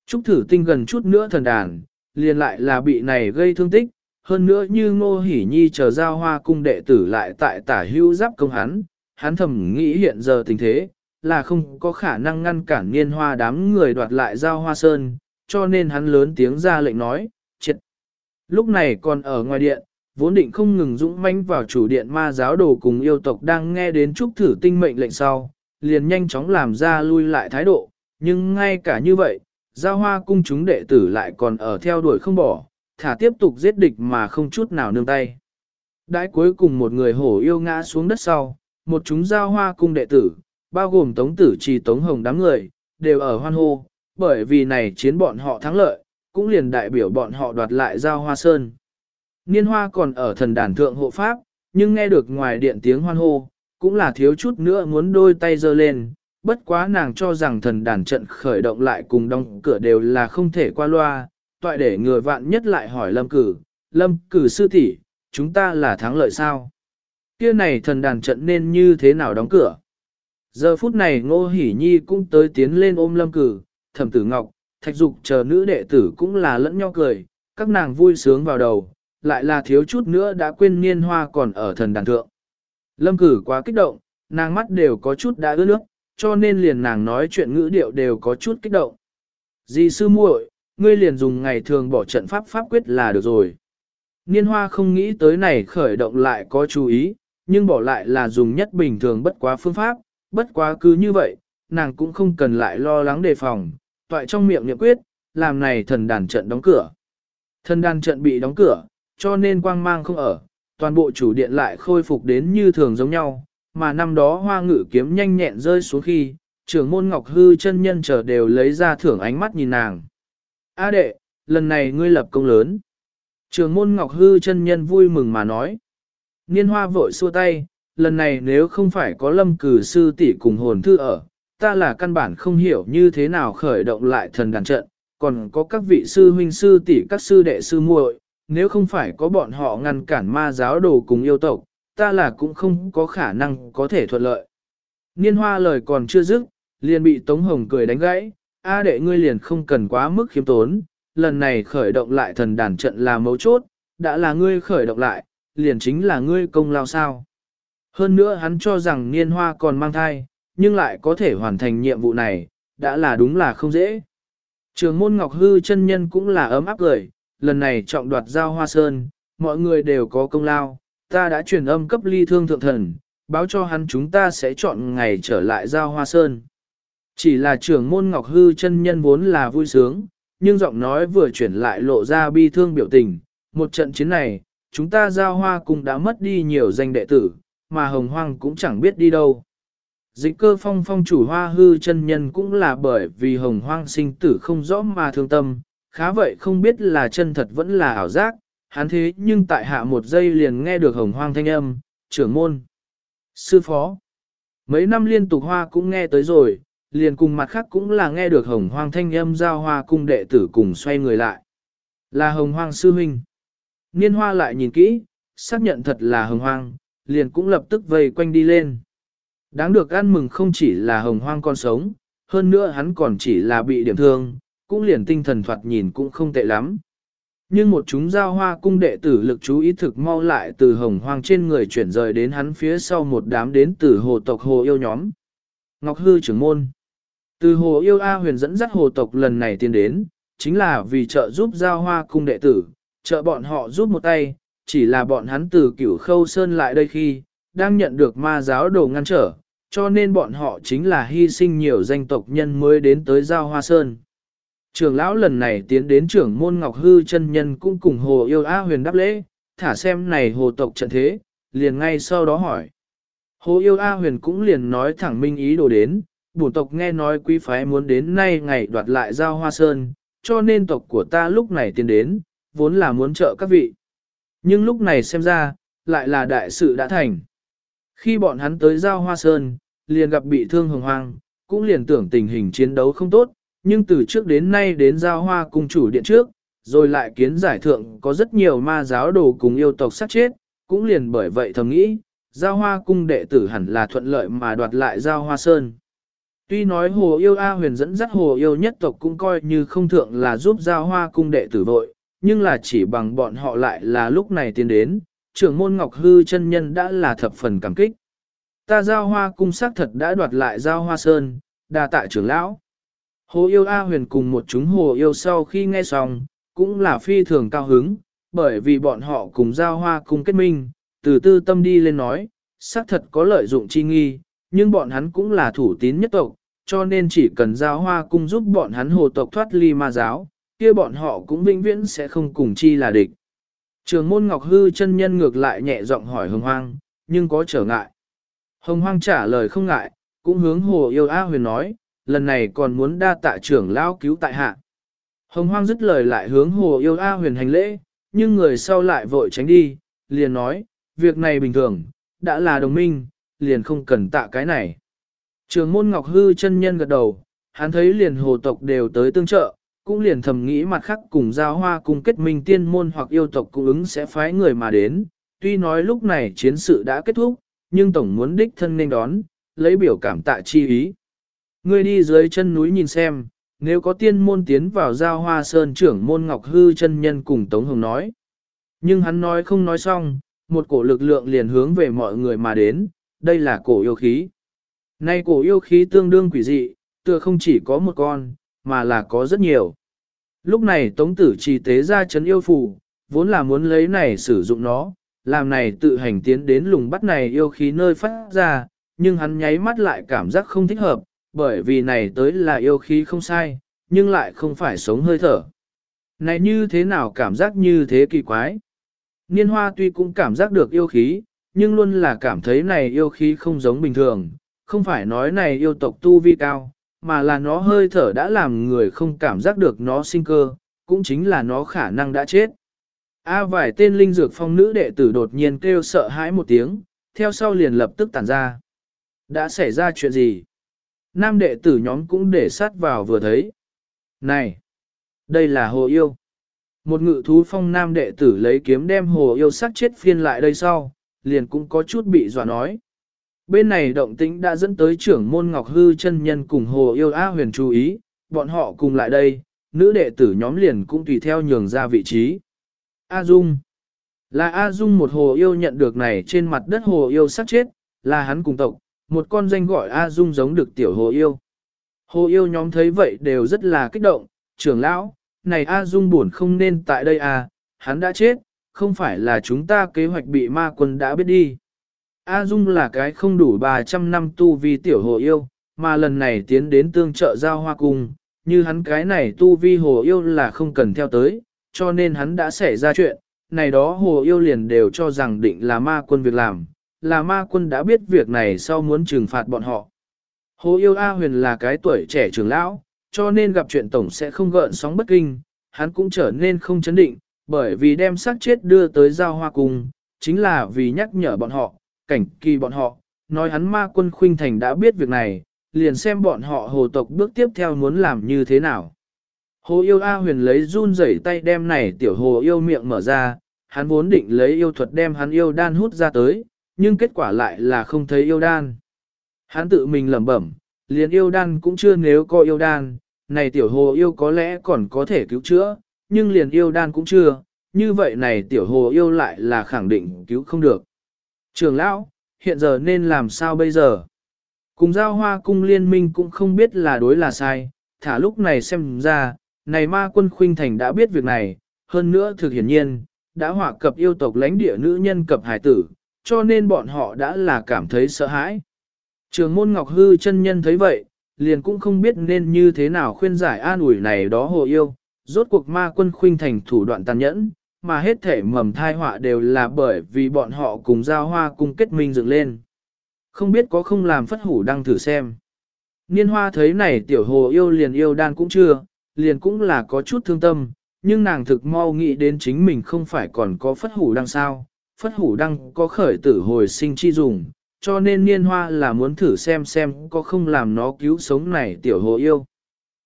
Trúc thử tinh gần chút nữa thần đàn, liền lại là bị này gây thương tích, hơn nữa như ngô hỉ nhi chờ giao hoa cung đệ tử lại tại tả hưu giáp công hắn, hắn thầm nghĩ hiện giờ tình thế, là không có khả năng ngăn cản niên hoa đám người đoạt lại giao hoa sơn, cho nên hắn lớn tiếng ra lệnh nói, triệt. Lúc này còn ở ngoài điện, vốn định không ngừng dũng mãnh vào chủ điện ma giáo đồ cùng yêu tộc đang nghe đến trúc thử tinh mệnh lệnh sau, liền nhanh chóng làm ra lui lại thái độ, nhưng ngay cả như vậy, giao hoa cung chúng đệ tử lại còn ở theo đuổi không bỏ, thả tiếp tục giết địch mà không chút nào nương tay. Đãi cuối cùng một người hổ yêu ngã xuống đất sau, một chúng giao hoa cung đệ tử, bao gồm tống tử trì tống hồng đám người, đều ở hoan hô, bởi vì này chiến bọn họ thắng lợi, cũng liền đại biểu bọn họ đoạt lại giao hoa sơn. Niên hoa còn ở thần đàn thượng hộ pháp, nhưng nghe được ngoài điện tiếng hoan hô, cũng là thiếu chút nữa muốn đôi tay giơ lên, bất quá nàng cho rằng thần đàn trận khởi động lại cùng đóng cửa đều là không thể qua loa, toại để người vạn nhất lại hỏi lâm cử, lâm cử sư tỷ, chúng ta là thắng lợi sao? Kia này thần đàn trận nên như thế nào đóng cửa? Giờ phút này ngô hỉ nhi cũng tới tiến lên ôm lâm cử, thẩm tử ngọc, thạch dục chờ nữ đệ tử cũng là lẫn nhau cười, các nàng vui sướng vào đầu, lại là thiếu chút nữa đã quên niên hoa còn ở thần đàn thượng. Lâm cử quá kích động, nàng mắt đều có chút đã ướt nước, cho nên liền nàng nói chuyện ngữ điệu đều có chút kích động. Dì sư muội, ngươi liền dùng ngày thường bỏ trận pháp pháp quyết là được rồi. Niên hoa không nghĩ tới này khởi động lại có chú ý, nhưng bỏ lại là dùng nhất bình thường bất quá phương pháp, bất quá cứ như vậy, nàng cũng không cần lại lo lắng đề phòng, toại trong miệng niệm quyết, làm này thần đàn trận đóng cửa. Thần đàn trận bị đóng cửa, cho nên quang mang không ở, toàn bộ chủ điện lại khôi phục đến như thường giống nhau, mà năm đó hoa ngự kiếm nhanh nhẹn rơi xuống khi, trưởng môn ngọc hư chân nhân chờ đều lấy ra thưởng ánh mắt nhìn nàng. A đệ, lần này ngươi lập công lớn. Trường môn Ngọc Hư chân nhân vui mừng mà nói. Niên hoa vội xua tay, lần này nếu không phải có lâm cử sư tỷ cùng hồn thư ở, ta là căn bản không hiểu như thế nào khởi động lại thần đàn trận, còn có các vị sư huynh sư tỷ các sư đệ sư muội, nếu không phải có bọn họ ngăn cản ma giáo đồ cùng yêu tộc, ta là cũng không có khả năng có thể thuận lợi. Niên hoa lời còn chưa dứt, liền bị Tống Hồng cười đánh gãy, A đệ ngươi liền không cần quá mức khiêm tốn, lần này khởi động lại thần đàn trận là mấu chốt, đã là ngươi khởi động lại, liền chính là ngươi công lao sao. Hơn nữa hắn cho rằng niên hoa còn mang thai, nhưng lại có thể hoàn thành nhiệm vụ này, đã là đúng là không dễ. Trường môn Ngọc Hư chân nhân cũng là ấm áp cười, lần này trọng đoạt giao hoa sơn, mọi người đều có công lao, ta đã truyền âm cấp ly thương thượng thần, báo cho hắn chúng ta sẽ chọn ngày trở lại giao hoa sơn. Chỉ là trưởng môn Ngọc Hư chân nhân vốn là vui sướng, nhưng giọng nói vừa chuyển lại lộ ra bi thương biểu tình. Một trận chiến này, chúng ta giao hoa cùng đã mất đi nhiều danh đệ tử, mà hồng hoang cũng chẳng biết đi đâu. Dịch cơ phong phong chủ hoa hư chân nhân cũng là bởi vì hồng hoang sinh tử không rõ mà thương tâm, khá vậy không biết là chân thật vẫn là ảo giác, hắn thế nhưng tại hạ một giây liền nghe được hồng hoang thanh âm, trưởng môn, sư phó. Mấy năm liên tục hoa cũng nghe tới rồi, liền cùng mặt khác cũng là nghe được hồng hoang thanh âm giao hoa cung đệ tử cùng xoay người lại. Là hồng hoang sư huynh. Niên hoa lại nhìn kỹ, xác nhận thật là hồng hoang, liền cũng lập tức vây quanh đi lên. Đáng được ăn mừng không chỉ là hồng hoang còn sống, hơn nữa hắn còn chỉ là bị điểm thương, cũng liền tinh thần thoạt nhìn cũng không tệ lắm. Nhưng một chúng giao hoa cung đệ tử lực chú ý thực mau lại từ hồng hoang trên người chuyển rời đến hắn phía sau một đám đến từ hồ tộc hồ yêu nhóm. Ngọc Hư trưởng môn từ hồ yêu A huyền dẫn dắt hồ tộc lần này tiến đến, chính là vì trợ giúp giao hoa cung đệ tử, trợ bọn họ giúp một tay, chỉ là bọn hắn từ cửu khâu sơn lại đây khi, đang nhận được ma giáo đồ ngăn trở, cho nên bọn họ chính là hy sinh nhiều danh tộc nhân mới đến tới giao hoa sơn. Trưởng lão lần này tiến đến trưởng môn Ngọc Hư chân nhân cũng cùng hồ yêu A huyền đáp lễ, thả xem này hồ tộc trận thế, liền ngay sau đó hỏi. Hồ yêu A huyền cũng liền nói thẳng minh ý đồ đến, bổn tộc nghe nói quý phái muốn đến nay ngày đoạt lại giao hoa sơn, cho nên tộc của ta lúc này tiến đến, vốn là muốn trợ các vị. Nhưng lúc này xem ra, lại là đại sự đã thành. Khi bọn hắn tới giao hoa sơn, liền gặp bị thương hồng hoang, cũng liền tưởng tình hình chiến đấu không tốt, nhưng từ trước đến nay đến giao hoa cung chủ điện trước, rồi lại kiến giải thượng có rất nhiều ma giáo đồ cùng yêu tộc sát chết, cũng liền bởi vậy thầm nghĩ, giao hoa cung đệ tử hẳn là thuận lợi mà đoạt lại giao hoa sơn. Tuy nói hồ yêu A huyền dẫn dắt hồ yêu nhất tộc cũng coi như không thượng là giúp giao hoa cung đệ tử vội, nhưng là chỉ bằng bọn họ lại là lúc này tiến đến, trưởng môn Ngọc Hư chân nhân đã là thập phần cảm kích. Ta giao hoa cung xác thật đã đoạt lại giao hoa sơn, đa tạ trưởng lão. Hồ yêu A huyền cùng một chúng hồ yêu sau khi nghe xong, cũng là phi thường cao hứng, bởi vì bọn họ cùng giao hoa cùng kết minh, từ tư tâm đi lên nói, xác thật có lợi dụng chi nghi, nhưng bọn hắn cũng là thủ tín nhất tộc, cho nên chỉ cần giao hoa cung giúp bọn hắn hồ tộc thoát ly ma giáo, kia bọn họ cũng vĩnh viễn sẽ không cùng chi là địch. Trường môn Ngọc Hư chân nhân ngược lại nhẹ giọng hỏi hồng hoang, nhưng có trở ngại. Hồng hoang trả lời không ngại, cũng hướng hồ yêu A huyền nói, lần này còn muốn đa tạ trưởng lao cứu tại hạ. Hồng hoang dứt lời lại hướng hồ yêu A huyền hành lễ, nhưng người sau lại vội tránh đi, liền nói, việc này bình thường, đã là đồng minh, liền không cần tạ cái này. Trường môn Ngọc Hư chân nhân gật đầu, hắn thấy liền hồ tộc đều tới tương trợ, cũng liền thầm nghĩ mặt khác cùng giao hoa cùng kết minh tiên môn hoặc yêu tộc cung ứng sẽ phái người mà đến. Tuy nói lúc này chiến sự đã kết thúc, nhưng tổng muốn đích thân nên đón, lấy biểu cảm tạ chi ý. Ngươi đi dưới chân núi nhìn xem, nếu có tiên môn tiến vào giao hoa sơn trưởng môn ngọc hư chân nhân cùng Tống Hồng nói. Nhưng hắn nói không nói xong, một cổ lực lượng liền hướng về mọi người mà đến, đây là cổ yêu khí. Nay cổ yêu khí tương đương quỷ dị, tựa không chỉ có một con, mà là có rất nhiều. Lúc này Tống Tử trì tế ra chấn yêu phù, vốn là muốn lấy này sử dụng nó, làm này tự hành tiến đến lùng bắt này yêu khí nơi phát ra, nhưng hắn nháy mắt lại cảm giác không thích hợp, bởi vì này tới là yêu khí không sai, nhưng lại không phải sống hơi thở. Này như thế nào cảm giác như thế kỳ quái? Niên hoa tuy cũng cảm giác được yêu khí, nhưng luôn là cảm thấy này yêu khí không giống bình thường, không phải nói này yêu tộc tu vi cao, mà là nó hơi thở đã làm người không cảm giác được nó sinh cơ, cũng chính là nó khả năng đã chết. A vài tên linh dược phong nữ đệ tử đột nhiên kêu sợ hãi một tiếng, theo sau liền lập tức tản ra. Đã xảy ra chuyện gì? Nam đệ tử nhóm cũng để sát vào vừa thấy. Này! Đây là hồ yêu. Một ngự thú phong nam đệ tử lấy kiếm đem hồ yêu sát chết phiên lại đây sau, liền cũng có chút bị dọa nói. Bên này động tĩnh đã dẫn tới trưởng môn Ngọc Hư chân nhân cùng hồ yêu A huyền chú ý, bọn họ cùng lại đây, nữ đệ tử nhóm liền cũng tùy theo nhường ra vị trí. A Dung Là A Dung một hồ yêu nhận được này trên mặt đất hồ yêu sát chết, là hắn cùng tộc, một con danh gọi A Dung giống được tiểu hồ yêu. Hồ yêu nhóm thấy vậy đều rất là kích động, trưởng lão, này A Dung buồn không nên tại đây à, hắn đã chết, không phải là chúng ta kế hoạch bị ma quân đã biết đi. A Dung là cái không đủ 300 năm tu vi tiểu hồ yêu, mà lần này tiến đến tương trợ giao hoa cung, như hắn cái này tu vi hồ yêu là không cần theo tới, cho nên hắn đã xảy ra chuyện, này đó hồ yêu liền đều cho rằng định là ma quân việc làm, là ma quân đã biết việc này sau muốn trừng phạt bọn họ. Hồ yêu A huyền là cái tuổi trẻ trưởng lão, cho nên gặp chuyện tổng sẽ không gợn sóng bất kinh, hắn cũng trở nên không chấn định, bởi vì đem xác chết đưa tới giao hoa cung, chính là vì nhắc nhở bọn họ, cảnh kỳ bọn họ, nói hắn ma quân khuynh thành đã biết việc này, liền xem bọn họ hồ tộc bước tiếp theo muốn làm như thế nào. Hồ yêu A huyền lấy run rẩy tay đem này tiểu hồ yêu miệng mở ra, hắn vốn định lấy yêu thuật đem hắn yêu đan hút ra tới, nhưng kết quả lại là không thấy yêu đan. Hắn tự mình lẩm bẩm, liền yêu đan cũng chưa nếu có yêu đan, này tiểu hồ yêu có lẽ còn có thể cứu chữa, nhưng liền yêu đan cũng chưa, như vậy này tiểu hồ yêu lại là khẳng định cứu không được. Trường lão, hiện giờ nên làm sao bây giờ? Cùng giao hoa cung liên minh cũng không biết là đối là sai, thả lúc này xem ra, này ma quân khuynh thành đã biết việc này, hơn nữa thực hiển nhiên, đã hỏa cập yêu tộc lãnh địa nữ nhân cập hải tử, cho nên bọn họ đã là cảm thấy sợ hãi. Trường môn Ngọc Hư chân nhân thấy vậy, liền cũng không biết nên như thế nào khuyên giải an ủi này đó hồ yêu, rốt cuộc ma quân khuynh thành thủ đoạn tàn nhẫn, mà hết thể mầm thai họa đều là bởi vì bọn họ cùng giao hoa cùng kết minh dựng lên. Không biết có không làm phất hủ đăng thử xem. Niên hoa thấy này tiểu hồ yêu liền yêu đan cũng chưa, liền cũng là có chút thương tâm, nhưng nàng thực mau nghĩ đến chính mình không phải còn có phất hủ đăng sao, phất hủ đăng có khởi tử hồi sinh chi dùng, cho nên niên hoa là muốn thử xem xem có không làm nó cứu sống này tiểu hồ yêu.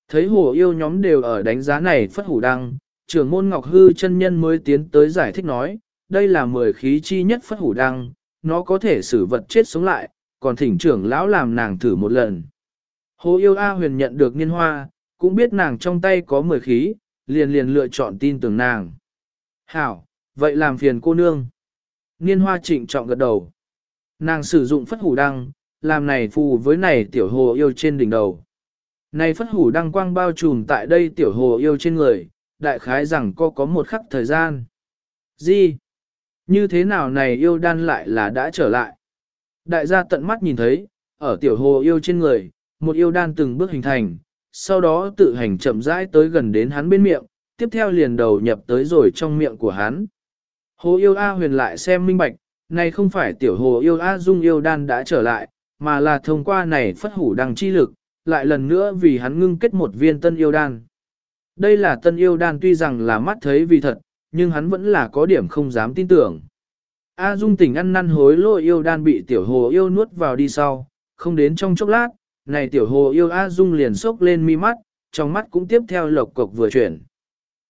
Thấy hồ yêu nhóm đều ở đánh giá này phất hủ đăng, trưởng môn Ngọc Hư chân nhân mới tiến tới giải thích nói, đây là mười khí chi nhất phất hủ đăng, nó có thể xử vật chết sống lại, còn thỉnh trưởng lão làm nàng thử một lần. Hồ yêu A huyền nhận được niên hoa, cũng biết nàng trong tay có mười khí, liền liền lựa chọn tin tưởng nàng. Hảo, vậy làm phiền cô nương. Niên hoa trịnh trọng gật đầu. Nàng sử dụng phất hủ đăng, làm này phù với này tiểu hồ yêu trên đỉnh đầu. Này phất hủ đăng quang bao trùm tại đây tiểu hồ yêu trên người, đại khái rằng cô có một khắc thời gian. Gì? Như thế nào này yêu đan lại là đã trở lại? Đại gia tận mắt nhìn thấy, ở tiểu hồ yêu trên người, một yêu đan từng bước hình thành, sau đó tự hành chậm rãi tới gần đến hắn bên miệng, tiếp theo liền đầu nhập tới rồi trong miệng của hắn. Hồ yêu A huyền lại xem minh bạch, này không phải tiểu hồ yêu A dung yêu đan đã trở lại, mà là thông qua này phất hủ đăng chi lực, lại lần nữa vì hắn ngưng kết một viên tân yêu đan. Đây là tân yêu đan tuy rằng là mắt thấy vì thật, nhưng hắn vẫn là có điểm không dám tin tưởng. A Dung tỉnh ăn năn hối lỗi yêu đan bị tiểu hồ yêu nuốt vào đi sau, không đến trong chốc lát, này tiểu hồ yêu A Dung liền sốc lên mi mắt, trong mắt cũng tiếp theo lộc cộc vừa chuyển.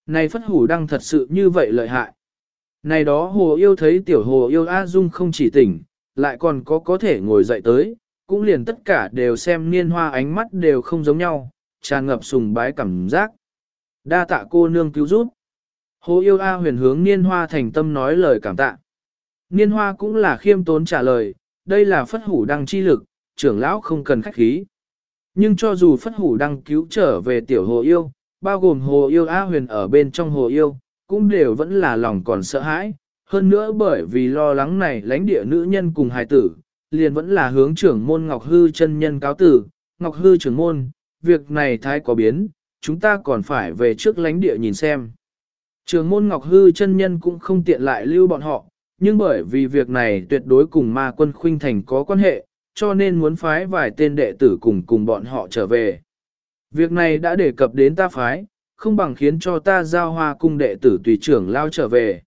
Này phất hủ đăng thật sự như vậy lợi hại. Này đó hồ yêu thấy tiểu hồ yêu A Dung không chỉ tỉnh, lại còn có có thể ngồi dậy tới, cũng liền tất cả đều xem niên hoa ánh mắt đều không giống nhau, tràn ngập sùng bái cảm giác. Đa tạ cô nương cứu giúp. Hồ yêu A huyền hướng niên hoa thành tâm nói lời cảm tạ. Niên hoa cũng là khiêm tốn trả lời, đây là phất hủ đăng chi lực, trưởng lão không cần khách khí. Nhưng cho dù phất hủ đăng cứu trở về tiểu hồ yêu, bao gồm hồ yêu A huyền ở bên trong hồ yêu, cũng đều vẫn là lòng còn sợ hãi. Hơn nữa bởi vì lo lắng này lãnh địa nữ nhân cùng hài tử, liền vẫn là hướng trưởng môn Ngọc Hư chân nhân cáo tử, Ngọc Hư trưởng môn, việc này thái có biến, chúng ta còn phải về trước lãnh địa nhìn xem. Trường môn Ngọc Hư chân nhân cũng không tiện lại lưu bọn họ, nhưng bởi vì việc này tuyệt đối cùng ma quân khuynh thành có quan hệ, cho nên muốn phái vài tên đệ tử cùng cùng bọn họ trở về. Việc này đã đề cập đến ta phái, không bằng khiến cho ta giao hoa cung đệ tử tùy trưởng lao trở về.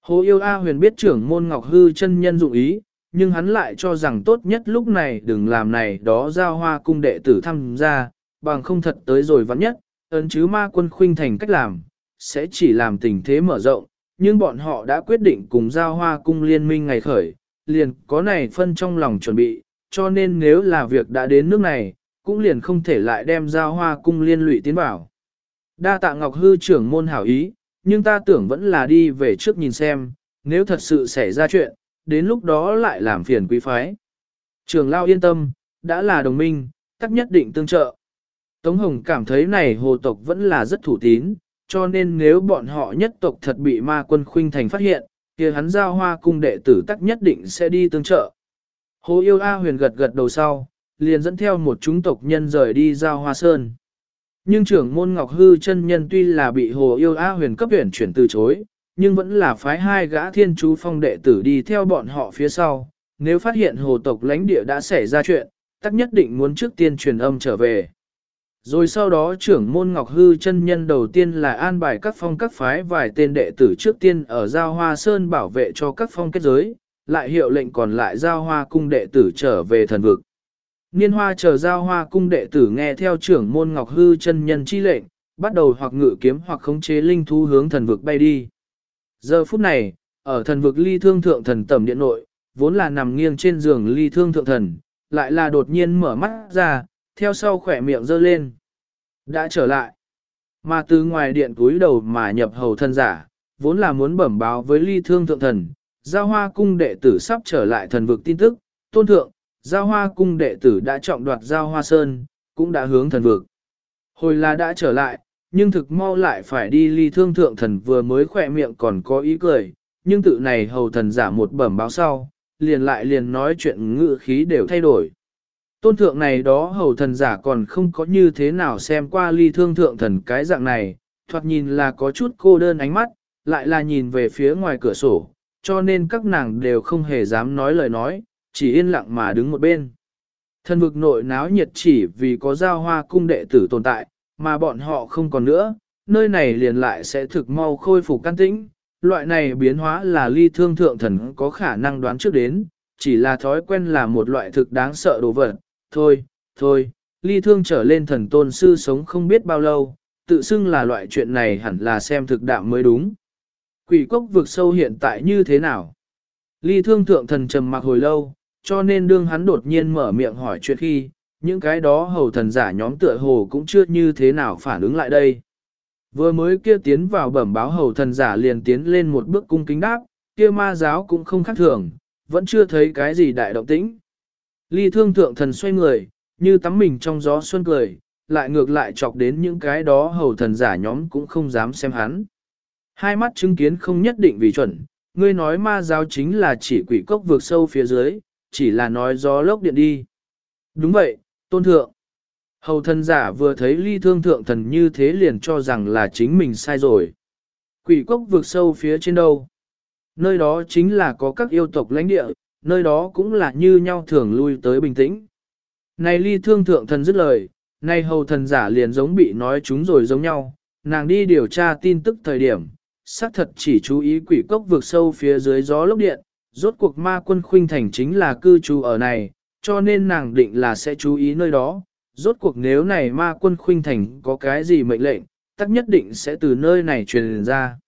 Hồ yêu A huyền biết trưởng môn Ngọc Hư chân nhân dụng ý, nhưng hắn lại cho rằng tốt nhất lúc này đừng làm này đó giao hoa cung đệ tử tham gia, bằng không thật tới rồi vắn nhất, ấn chứ ma quân khuynh thành cách làm, sẽ chỉ làm tình thế mở rộng, nhưng bọn họ đã quyết định cùng giao hoa cung liên minh ngày khởi, liền có này phân trong lòng chuẩn bị, cho nên nếu là việc đã đến nước này, cũng liền không thể lại đem giao hoa cung liên lụy tiến vào. Đa tạ Ngọc Hư trưởng môn hảo ý, nhưng ta tưởng vẫn là đi về trước nhìn xem, nếu thật sự xảy ra chuyện, đến lúc đó lại làm phiền quý phái. Trường Lao yên tâm, đã là đồng minh, tắc nhất định tương trợ. Tống Hồng cảm thấy này hồ tộc vẫn là rất thủ tín, cho nên nếu bọn họ nhất tộc thật bị ma quân khuynh thành phát hiện, kia hắn giao hoa cung đệ tử tắc nhất định sẽ đi tương trợ. Hồ yêu A huyền gật gật đầu sau, liền dẫn theo một chúng tộc nhân rời đi giao hoa sơn. Nhưng trưởng môn Ngọc Hư chân nhân tuy là bị hồ yêu A huyền cấp huyền chuyển từ chối, nhưng vẫn là phái hai gã thiên chú phong đệ tử đi theo bọn họ phía sau. Nếu phát hiện hồ tộc lãnh địa đã xảy ra chuyện, tắc nhất định muốn trước tiên truyền âm trở về. Rồi sau đó trưởng môn Ngọc Hư chân nhân đầu tiên là an bài các phong các phái vài tên đệ tử trước tiên ở Giao Hoa Sơn bảo vệ cho các phong kết giới, lại hiệu lệnh còn lại Giao Hoa cung đệ tử trở về thần vực. Niên hoa chờ Giao Hoa cung đệ tử nghe theo trưởng môn Ngọc Hư chân nhân chi lệnh, bắt đầu hoặc ngự kiếm hoặc khống chế linh thú hướng thần vực bay đi. Giờ phút này, ở thần vực ly thương thượng thần tẩm điện nội, vốn là nằm nghiêng trên giường ly thương thượng thần, lại là đột nhiên mở mắt ra, theo sau khỏe miệng giơ lên. Đã trở lại. Mà từ ngoài điện túi đầu mà nhập hầu thân giả, vốn là muốn bẩm báo với ly thương thượng thần, giao hoa cung đệ tử sắp trở lại thần vực tin tức, tôn thượng, giao hoa cung đệ tử đã trọng đoạt giao hoa sơn, cũng đã hướng thần vực. Hồi là đã trở lại, nhưng thực mau lại phải đi ly thương thượng thần vừa mới khỏe miệng còn có ý cười, nhưng tự này hầu thần giả một bẩm báo sau, liền lại liền nói chuyện ngự khí đều thay đổi. Tôn thượng này đó hầu thần giả còn không có như thế nào xem qua ly thương thượng thần cái dạng này, thoạt nhìn là có chút cô đơn ánh mắt, lại là nhìn về phía ngoài cửa sổ, cho nên các nàng đều không hề dám nói lời nói, chỉ yên lặng mà đứng một bên. thân vực nội náo nhiệt chỉ vì có giao hoa cung đệ tử tồn tại, mà bọn họ không còn nữa, nơi này liền lại sẽ thực mau khôi phục căn tĩnh. Loại này biến hóa là ly thương thượng thần có khả năng đoán trước đến, chỉ là thói quen là một loại thực đáng sợ đồ vật, thôi, thôi, ly thương trở lên thần tôn sư sống không biết bao lâu, tự xưng là loại chuyện này hẳn là xem thực đạo mới đúng. Quỷ cốc vực sâu hiện tại như thế nào? Ly thương thượng thần trầm mặc hồi lâu, cho nên đương hắn đột nhiên mở miệng hỏi chuyện khi, những cái đó hầu thần giả nhóm tựa hồ cũng chưa như thế nào phản ứng lại đây. Vừa mới kia tiến vào bẩm báo hầu thần giả liền tiến lên một bước cung kính đáp, kia ma giáo cũng không khác thường, vẫn chưa thấy cái gì đại động tĩnh. Ly thương thượng thần xoay người, như tắm mình trong gió xuân cười, lại ngược lại chọc đến những cái đó hầu thần giả nhóm cũng không dám xem hắn. Hai mắt chứng kiến không nhất định vì chuẩn, ngươi nói ma giáo chính là chỉ quỷ cốc vượt sâu phía dưới, chỉ là nói gió lốc điện đi. Đúng vậy, tôn thượng. Hầu thần giả vừa thấy ly thương thượng thần như thế liền cho rằng là chính mình sai rồi. Quỷ cốc vượt sâu phía trên đâu? Nơi đó chính là có các yêu tộc lãnh địa, nơi đó cũng là như nhau thường lui tới bình tĩnh. Này ly thương thượng thần dứt lời, này hầu thần giả liền giống bị nói chúng rồi giống nhau, nàng đi điều tra tin tức thời điểm, xác thật chỉ chú ý quỷ cốc vượt sâu phía dưới gió lốc điện, rốt cuộc ma quân khuynh thành chính là cư trú ở này, cho nên nàng định là sẽ chú ý nơi đó. Rốt cuộc nếu này ma quân khuynh thành có cái gì mệnh lệnh, tắc nhất định sẽ từ nơi này truyền ra.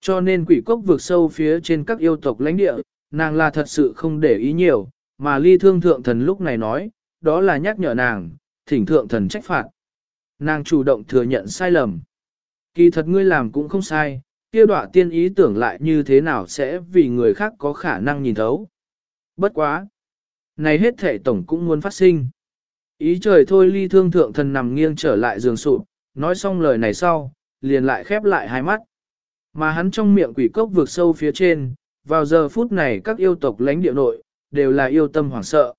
Cho nên quỷ cốc vượt sâu phía trên các yêu tộc lãnh địa, nàng là thật sự không để ý nhiều, mà ly thương thượng thần lúc này nói, đó là nhắc nhở nàng, thỉnh thượng thần trách phạt. Nàng chủ động thừa nhận sai lầm. Kỳ thật ngươi làm cũng không sai, kia đọa tiên ý tưởng lại như thế nào sẽ vì người khác có khả năng nhìn thấu. Bất quá. Này hết thể tổng cũng muốn phát sinh. Ý trời thôi ly thương thượng thần nằm nghiêng trở lại giường sụp, nói xong lời này sau, liền lại khép lại hai mắt. Mà hắn trong miệng quỷ cốc vượt sâu phía trên, vào giờ phút này các yêu tộc lãnh địa nội, đều là yêu tâm hoảng sợ.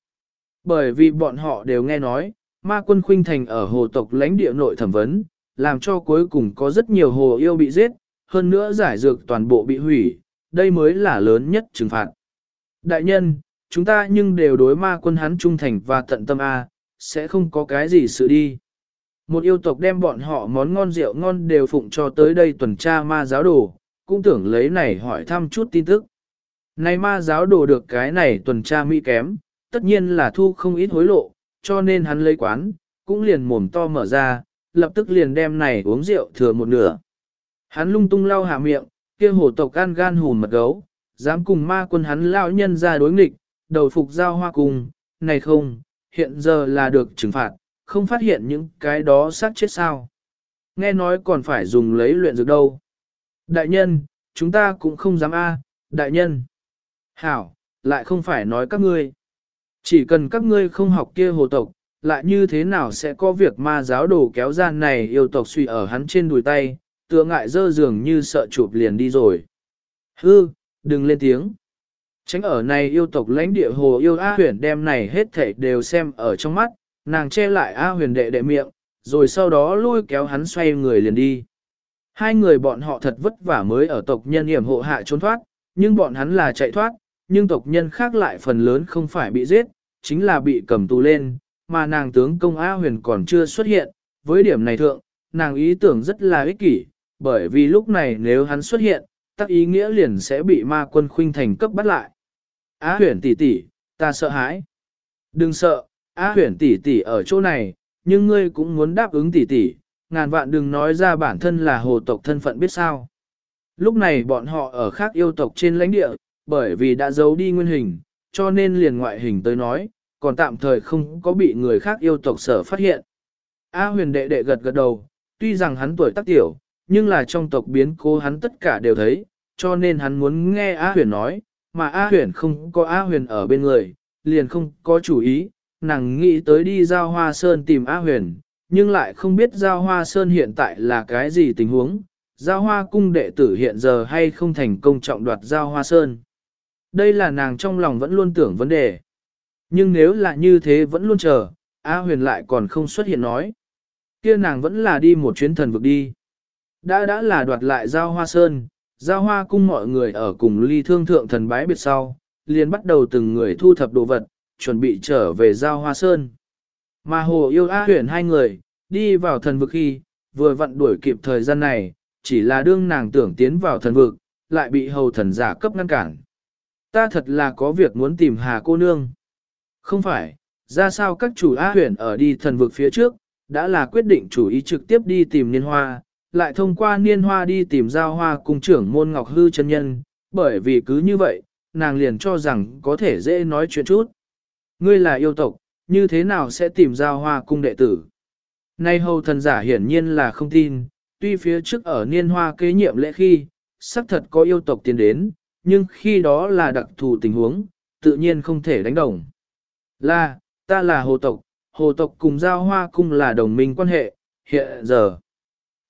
Bởi vì bọn họ đều nghe nói, ma quân khuynh thành ở hồ tộc lãnh địa nội thẩm vấn, làm cho cuối cùng có rất nhiều hồ yêu bị giết, hơn nữa giải dược toàn bộ bị hủy, đây mới là lớn nhất trừng phạt. Đại nhân, chúng ta nhưng đều đối ma quân hắn trung thành và tận tâm A, sẽ không có cái gì sự đi. Một yêu tộc đem bọn họ món ngon rượu ngon đều phụng cho tới đây tuần tra ma giáo đồ, cũng tưởng lấy này hỏi thăm chút tin tức. Này ma giáo đồ được cái này tuần tra mỹ kém, tất nhiên là thu không ít hối lộ, cho nên hắn lấy quán, cũng liền mồm to mở ra, lập tức liền đem này uống rượu thừa một nửa. Hắn lung tung lau hạ miệng, kia hổ tộc gan gan hùn mật gấu, dám cùng ma quân hắn lao nhân ra đối nghịch, đầu phục giao hoa cùng, này không, hiện giờ là được trừng phạt, không phát hiện những cái đó sát chết sao. Nghe nói còn phải dùng lấy luyện dược đâu. Đại nhân, chúng ta cũng không dám a, đại nhân. Hảo, lại không phải nói các ngươi. Chỉ cần các ngươi không học kia hồ tộc, lại như thế nào sẽ có việc ma giáo đồ kéo gian này yêu tộc suy ở hắn trên đùi tay, tựa ngại dơ dường như sợ chụp liền đi rồi. Hư, đừng lên tiếng. Tránh ở này yêu tộc lãnh địa hồ yêu A huyền đem này hết thảy đều xem ở trong mắt, nàng che lại A huyền đệ đệ miệng, rồi sau đó lôi kéo hắn xoay người liền đi. Hai người bọn họ thật vất vả mới ở tộc nhân hiểm hộ hạ trốn thoát, nhưng bọn hắn là chạy thoát, nhưng tộc nhân khác lại phần lớn không phải bị giết, chính là bị cầm tù lên, mà nàng tướng công A huyền còn chưa xuất hiện, với điểm này thượng, nàng ý tưởng rất là ích kỷ, bởi vì lúc này nếu hắn xuất hiện, tắc ý nghĩa liền sẽ bị ma quân khuynh thành cấp bắt lại. Á huyền tỷ tỷ, ta sợ hãi. Đừng sợ, Á huyền tỷ tỷ ở chỗ này, nhưng ngươi cũng muốn đáp ứng tỷ tỷ, ngàn vạn đừng nói ra bản thân là hồ tộc thân phận biết sao. Lúc này bọn họ ở khác yêu tộc trên lãnh địa, bởi vì đã giấu đi nguyên hình, cho nên liền ngoại hình tới nói, còn tạm thời không có bị người khác yêu tộc sở phát hiện. A huyền đệ đệ gật gật đầu, tuy rằng hắn tuổi tác tiểu, nhưng là trong tộc biến cố hắn tất cả đều thấy, cho nên hắn muốn nghe A huyền nói, mà A huyền không có A huyền ở bên người, liền không có chủ ý, nàng nghĩ tới đi giao hoa sơn tìm A huyền, nhưng lại không biết giao hoa sơn hiện tại là cái gì tình huống, giao hoa cung đệ tử hiện giờ hay không thành công trọng đoạt giao hoa sơn. Đây là nàng trong lòng vẫn luôn tưởng vấn đề. Nhưng nếu là như thế vẫn luôn chờ, A huyền lại còn không xuất hiện nói. kia nàng vẫn là đi một chuyến thần vực đi. Đã đã là đoạt lại giao hoa sơn, giao hoa cung mọi người ở cùng ly thương thượng thần bái biệt sau, liền bắt đầu từng người thu thập đồ vật, chuẩn bị trở về giao hoa sơn. Mà hồ yêu A huyển hai người, đi vào thần vực khi, vừa vặn đuổi kịp thời gian này, chỉ là đương nàng tưởng tiến vào thần vực, lại bị hầu thần giả cấp ngăn cản. Ta thật là có việc muốn tìm hà cô nương. Không phải, ra sao các chủ A huyển ở đi thần vực phía trước, đã là quyết định chủ ý trực tiếp đi tìm niên hoa, lại thông qua niên hoa đi tìm giao hoa cùng trưởng môn ngọc hư chân nhân, bởi vì cứ như vậy, nàng liền cho rằng có thể dễ nói chuyện chút. Ngươi là yêu tộc, như thế nào sẽ tìm giao hoa cung đệ tử? Nay hầu thần giả hiển nhiên là không tin, tuy phía trước ở niên hoa kế nhiệm lễ khi, xác thật có yêu tộc tiến đến, nhưng khi đó là đặc thù tình huống, tự nhiên không thể đánh đồng. Là, ta là hồ tộc, hồ tộc cùng giao hoa cung là đồng minh quan hệ, hiện giờ.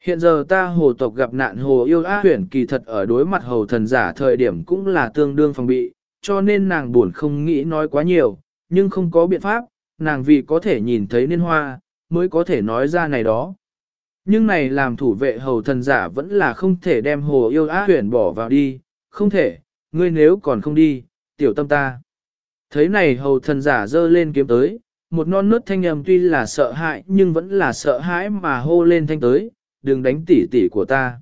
Hiện giờ ta hồ tộc gặp nạn hồ yêu á huyển kỳ thật ở đối mặt hầu thần giả thời điểm cũng là tương đương phòng bị, cho nên nàng buồn không nghĩ nói quá nhiều, nhưng không có biện pháp, nàng vì có thể nhìn thấy niên hoa, mới có thể nói ra này đó. Nhưng này làm thủ vệ hầu thần giả vẫn là không thể đem hồ yêu á huyển bỏ vào đi, không thể, ngươi nếu còn không đi, tiểu tâm ta. Thấy này hầu thần giả dơ lên kiếm tới, một non nớt thanh âm tuy là sợ hãi nhưng vẫn là sợ hãi mà hô lên thanh tới, đừng đánh tỉ tỉ của ta.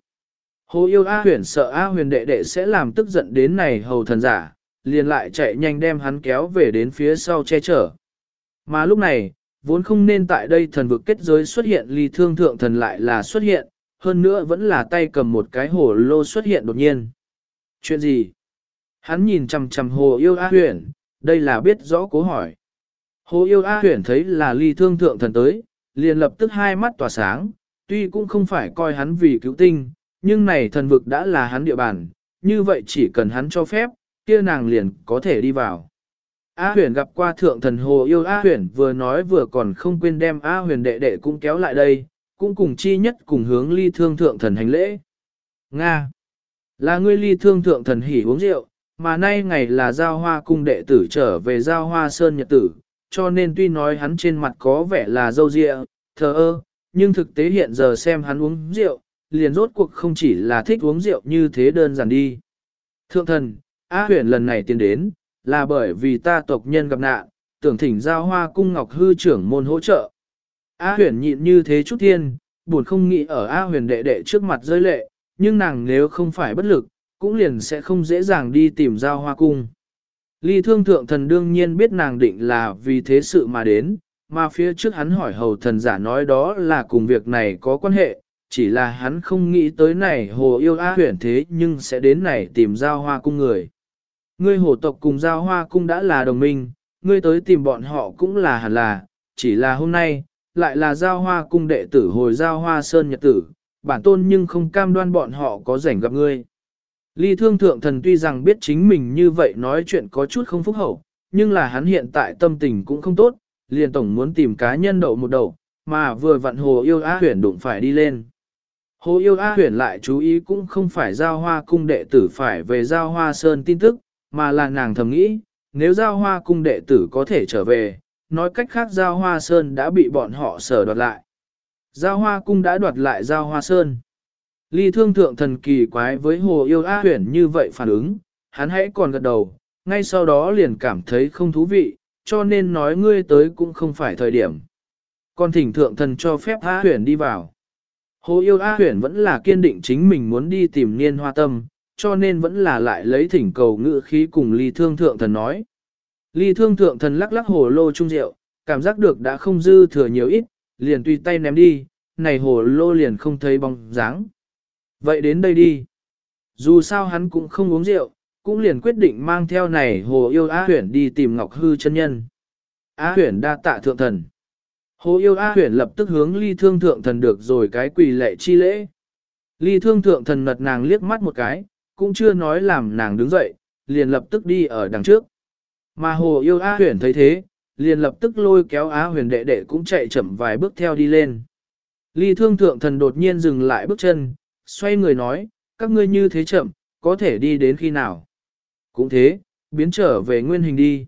Hồ yêu A huyền sợ A huyền đệ đệ sẽ làm tức giận đến này hầu thần giả, liền lại chạy nhanh đem hắn kéo về đến phía sau che chở. Mà lúc này, vốn không nên tại đây thần vực kết giới xuất hiện ly thương thượng thần lại là xuất hiện, hơn nữa vẫn là tay cầm một cái hồ lô xuất hiện đột nhiên. Chuyện gì? Hắn nhìn chằm chằm hồ yêu A huyền, đây là biết rõ cố hỏi. Hồ yêu A huyền thấy là ly thương thượng thần tới, liền lập tức hai mắt tỏa sáng, tuy cũng không phải coi hắn vì cứu tinh, nhưng này thần vực đã là hắn địa bàn, như vậy chỉ cần hắn cho phép, kia nàng liền có thể đi vào. A huyền gặp qua thượng thần hồ yêu A huyền vừa nói vừa còn không quên đem A huyền đệ đệ cũng kéo lại đây, cũng cùng chi nhất cùng hướng ly thương thượng thần hành lễ. Nga là ngươi ly thương thượng thần hỉ uống rượu, mà nay ngày là giao hoa cung đệ tử trở về giao hoa sơn nhật tử, cho nên tuy nói hắn trên mặt có vẻ là dâu dịa, thờ ơ, nhưng thực tế hiện giờ xem hắn uống rượu, liền rốt cuộc không chỉ là thích uống rượu như thế đơn giản đi. Thượng thần, A huyền lần này tiến đến, là bởi vì ta tộc nhân gặp nạn, tưởng thỉnh giao hoa cung ngọc hư trưởng môn hỗ trợ. A huyền nhịn như thế chút thiên, buồn không nghĩ ở A huyền đệ đệ trước mặt rơi lệ, nhưng nàng nếu không phải bất lực, cũng liền sẽ không dễ dàng đi tìm giao hoa cung. Ly thương thượng thần đương nhiên biết nàng định là vì thế sự mà đến, mà phía trước hắn hỏi hầu thần giả nói đó là cùng việc này có quan hệ, chỉ là hắn không nghĩ tới này hồ yêu A huyển thế nhưng sẽ đến này tìm giao hoa cung người. Ngươi hồ tộc cùng giao hoa cung đã là đồng minh, ngươi tới tìm bọn họ cũng là hẳn là, chỉ là hôm nay, lại là giao hoa cung đệ tử hồi giao hoa sơn nhật tử, bản tôn nhưng không cam đoan bọn họ có rảnh gặp ngươi. Ly thương thượng thần tuy rằng biết chính mình như vậy nói chuyện có chút không phúc hậu, nhưng là hắn hiện tại tâm tình cũng không tốt, liền tổng muốn tìm cá nhân đậu một đậu, mà vừa vặn hồ yêu A huyển đụng phải đi lên. Hồ yêu A huyển lại chú ý cũng không phải giao hoa cung đệ tử phải về giao hoa sơn tin tức, mà là nàng thầm nghĩ, nếu giao hoa cung đệ tử có thể trở về, nói cách khác giao hoa sơn đã bị bọn họ sở đoạt lại. Giao hoa cung đã đoạt lại giao hoa sơn. Ly thương thượng thần kỳ quái với hồ yêu A huyển như vậy phản ứng, hắn hãy còn gật đầu, ngay sau đó liền cảm thấy không thú vị, cho nên nói ngươi tới cũng không phải thời điểm. Còn thỉnh thượng thần cho phép A huyển đi vào. Hồ yêu A huyển vẫn là kiên định chính mình muốn đi tìm niên hoa tâm, cho nên vẫn là lại lấy thỉnh cầu ngự khí cùng ly thương thượng thần nói. Ly thương thượng thần lắc lắc hồ lô trung rượu, cảm giác được đã không dư thừa nhiều ít, liền tùy tay ném đi, này hồ lô liền không thấy bóng dáng. Vậy đến đây đi. Dù sao hắn cũng không uống rượu, cũng liền quyết định mang theo này hồ yêu A huyển đi tìm Ngọc Hư chân nhân. A huyển đa tạ thượng thần. Hồ yêu A huyển lập tức hướng ly thương thượng thần được rồi cái quỳ lệ chi lễ. Ly thương thượng thần nật nàng liếc mắt một cái, cũng chưa nói làm nàng đứng dậy, liền lập tức đi ở đằng trước. Mà hồ yêu A huyển thấy thế, liền lập tức lôi kéo Á huyền đệ đệ cũng chạy chậm vài bước theo đi lên. Ly thương thượng thần đột nhiên dừng lại bước chân, xoay người nói, các ngươi như thế chậm, có thể đi đến khi nào. Cũng thế, biến trở về nguyên hình đi.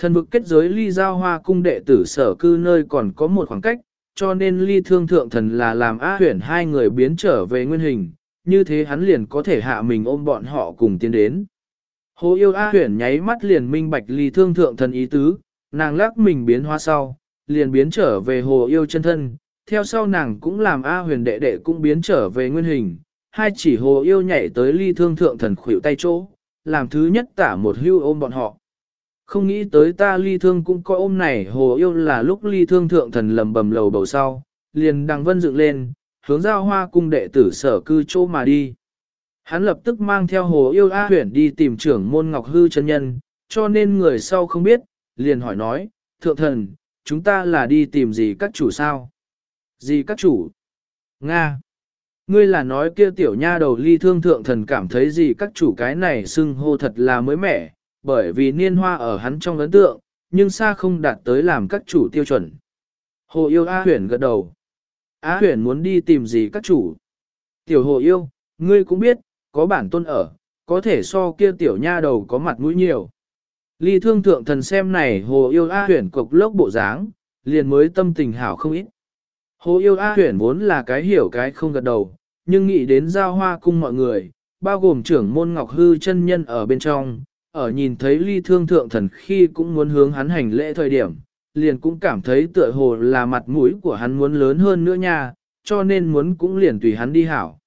Thần vực kết giới ly giao hoa cung đệ tử sở cư nơi còn có một khoảng cách, cho nên ly thương thượng thần là làm á huyển hai người biến trở về nguyên hình, như thế hắn liền có thể hạ mình ôm bọn họ cùng tiến đến. Hồ yêu A huyển nháy mắt liền minh bạch ly thương thượng thần ý tứ, nàng lắc mình biến hoa sau, liền biến trở về hồ yêu chân thân, theo sau nàng cũng làm A huyền đệ đệ cũng biến trở về nguyên hình, hai chỉ hồ yêu nhảy tới ly thương thượng thần khuỷu tay chỗ, làm thứ nhất tả một hưu ôm bọn họ. Không nghĩ tới ta ly thương cũng có ôm này hồ yêu là lúc ly thương thượng thần lầm bầm lầu bầu sau, liền đằng vân dựng lên, hướng giao hoa cung đệ tử sở cư chỗ mà đi. Hắn lập tức mang theo hồ yêu A huyển đi tìm trưởng môn ngọc hư chân nhân, cho nên người sau không biết, liền hỏi nói, thượng thần, chúng ta là đi tìm gì các chủ sao? Gì các chủ? Nga. Ngươi là nói kia tiểu nha đầu ly thương thượng thần cảm thấy gì các chủ cái này xưng hô thật là mới mẻ, bởi vì niên hoa ở hắn trong ấn tượng, nhưng xa không đạt tới làm các chủ tiêu chuẩn. Hồ yêu A huyền gật đầu. A huyền muốn đi tìm gì các chủ. Tiểu hồ yêu, ngươi cũng biết, có bản tôn ở, có thể so kia tiểu nha đầu có mặt mũi nhiều. Ly thương thượng thần xem này hồ yêu A huyền cục lốc bộ dáng, liền mới tâm tình hảo không ít. Hồ yêu A huyển vốn là cái hiểu cái không gật đầu, nhưng nghĩ đến giao hoa cung mọi người, bao gồm trưởng môn ngọc hư chân nhân ở bên trong, ở nhìn thấy ly thương thượng thần khi cũng muốn hướng hắn hành lễ thời điểm, liền cũng cảm thấy tựa hồ là mặt mũi của hắn muốn lớn hơn nữa nha, cho nên muốn cũng liền tùy hắn đi hảo.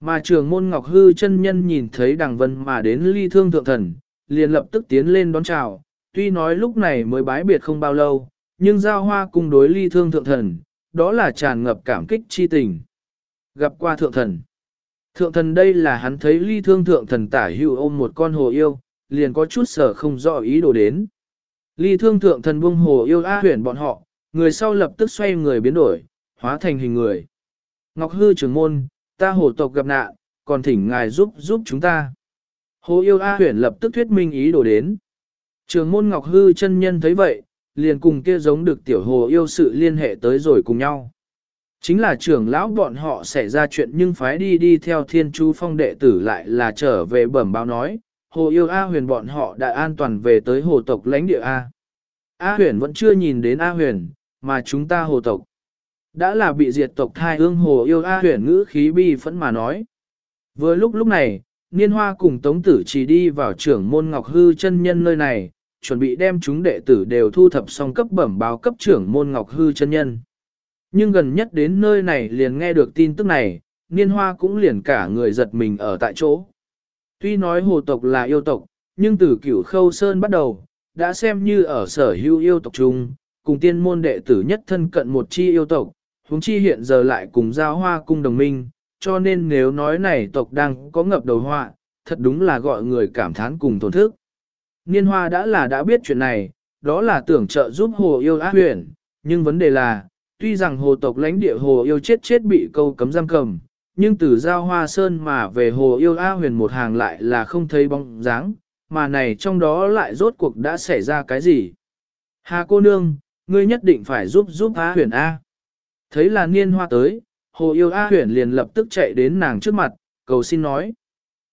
Mà trường môn Ngọc Hư chân nhân nhìn thấy đằng vân mà đến ly thương thượng thần, liền lập tức tiến lên đón chào, tuy nói lúc này mới bái biệt không bao lâu, nhưng giao hoa cung đối ly thương thượng thần, đó là tràn ngập cảm kích chi tình. Gặp qua thượng thần. Thượng thần đây là hắn thấy ly thương thượng thần tả hữu ôm một con hồ yêu, liền có chút sở không rõ ý đồ đến. Ly thương thượng thần buông hồ yêu A huyền bọn họ, người sau lập tức xoay người biến đổi, hóa thành hình người. Ngọc hư trưởng môn, ta hồ tộc gặp nạn, còn thỉnh ngài giúp giúp chúng ta. Hồ yêu A huyền lập tức thuyết minh ý đồ đến. Trường môn Ngọc hư chân nhân thấy vậy, liền cùng kia giống được tiểu hồ yêu sự liên hệ tới rồi cùng nhau. Chính là trưởng lão bọn họ xảy ra chuyện nhưng phái đi đi theo thiên chú phong đệ tử lại là trở về bẩm báo nói, hồ yêu A huyền bọn họ đã an toàn về tới hồ tộc lãnh địa A. A huyền vẫn chưa nhìn đến A huyền, mà chúng ta hồ tộc. Đã là bị diệt tộc thai ương hồ yêu A huyền ngữ khí bi phẫn mà nói. Vừa lúc lúc này, Niên Hoa cùng Tống Tử chỉ đi vào trưởng môn Ngọc Hư chân nhân nơi này, chuẩn bị đem chúng đệ tử đều thu thập xong cấp bẩm báo cấp trưởng môn Ngọc Hư chân nhân. Nhưng gần nhất đến nơi này liền nghe được tin tức này, Niên Hoa cũng liền cả người giật mình ở tại chỗ. Tuy nói hồ tộc là yêu tộc, nhưng từ cửu khâu sơn bắt đầu, đã xem như ở sở hữu yêu tộc chung, cùng tiên môn đệ tử nhất thân cận một chi yêu tộc, huống chi hiện giờ lại cùng giao hoa cung đồng minh, cho nên nếu nói này tộc đang có ngập đầu họa, thật đúng là gọi người cảm thán cùng tổn thức. Niên hoa đã là đã biết chuyện này, đó là tưởng trợ giúp hồ yêu ác huyền, nhưng vấn đề là, tuy rằng hồ tộc lãnh địa hồ yêu chết chết bị câu cấm giam cầm, nhưng từ giao hoa sơn mà về hồ yêu Á huyền một hàng lại là không thấy bóng dáng, mà này trong đó lại rốt cuộc đã xảy ra cái gì. Hà cô nương, ngươi nhất định phải giúp giúp Á huyền A. Thấy là niên hoa tới, hồ yêu Á huyền liền lập tức chạy đến nàng trước mặt, cầu xin nói.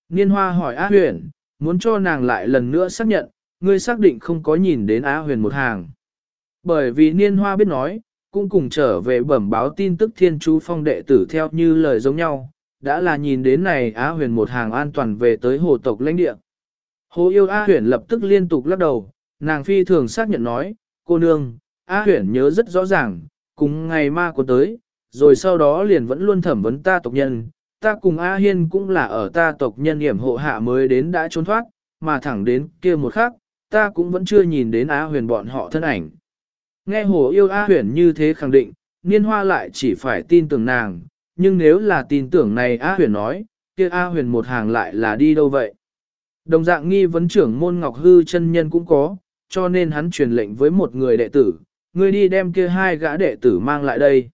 Niên hoa hỏi Á huyền, muốn cho nàng lại lần nữa xác nhận, ngươi xác định không có nhìn đến A huyền một hàng. Bởi vì niên hoa biết nói, cũng cùng trở về bẩm báo tin tức thiên chú phong đệ tử theo như lời giống nhau, đã là nhìn đến này Á huyền một hàng an toàn về tới hồ tộc lãnh địa. Hồ yêu Á huyền lập tức liên tục lắc đầu, nàng phi thường xác nhận nói, cô nương, Á huyền nhớ rất rõ ràng, cùng ngày ma có tới, rồi sau đó liền vẫn luôn thẩm vấn ta tộc nhân, ta cùng A Hiên cũng là ở ta tộc nhân hiểm hộ hạ mới đến đã trốn thoát, mà thẳng đến kia một khắc, ta cũng vẫn chưa nhìn đến Á huyền bọn họ thân ảnh. Nghe hồ yêu A huyền như thế khẳng định, niên hoa lại chỉ phải tin tưởng nàng, nhưng nếu là tin tưởng này A huyền nói, kia A huyền một hàng lại là đi đâu vậy? Đồng dạng nghi vấn trưởng môn Ngọc Hư chân nhân cũng có, cho nên hắn truyền lệnh với một người đệ tử, người đi đem kia hai gã đệ tử mang lại đây.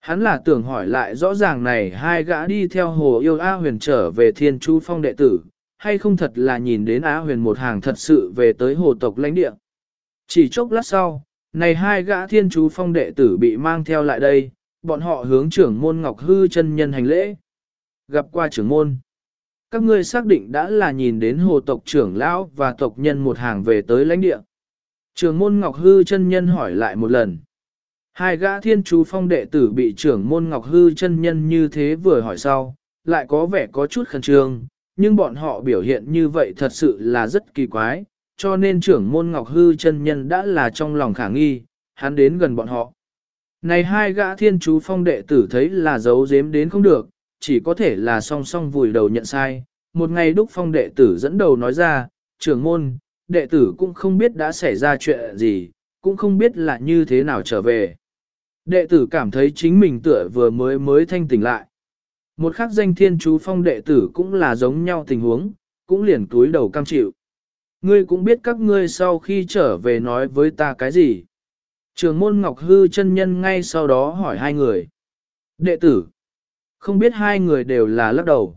Hắn là tưởng hỏi lại rõ ràng này hai gã đi theo hồ yêu A huyền trở về thiên chú phong đệ tử, hay không thật là nhìn đến A huyền một hàng thật sự về tới hồ tộc lãnh địa. Chỉ chốc lát sau, này hai gã thiên chú phong đệ tử bị mang theo lại đây, bọn họ hướng trưởng môn Ngọc Hư chân nhân hành lễ. Gặp qua trưởng môn. Các ngươi xác định đã là nhìn đến hồ tộc trưởng lão và tộc nhân một hàng về tới lãnh địa. Trưởng môn Ngọc Hư chân nhân hỏi lại một lần. Hai gã thiên chú phong đệ tử bị trưởng môn Ngọc Hư chân nhân như thế vừa hỏi sau, lại có vẻ có chút khẩn trương, nhưng bọn họ biểu hiện như vậy thật sự là rất kỳ quái, cho nên trưởng môn Ngọc Hư chân nhân đã là trong lòng khả nghi, hắn đến gần bọn họ. Này hai gã thiên chú phong đệ tử thấy là giấu giếm đến không được, chỉ có thể là song song vùi đầu nhận sai. Một ngày đúc phong đệ tử dẫn đầu nói ra, trưởng môn, đệ tử cũng không biết đã xảy ra chuyện gì, cũng không biết là như thế nào trở về. Đệ tử cảm thấy chính mình tựa vừa mới mới thanh tỉnh lại. Một khắc danh thiên chú phong đệ tử cũng là giống nhau tình huống, cũng liền túi đầu cam chịu. Ngươi cũng biết các ngươi sau khi trở về nói với ta cái gì. Trường môn Ngọc Hư chân nhân ngay sau đó hỏi hai người. Đệ tử. Không biết hai người đều là lắc đầu.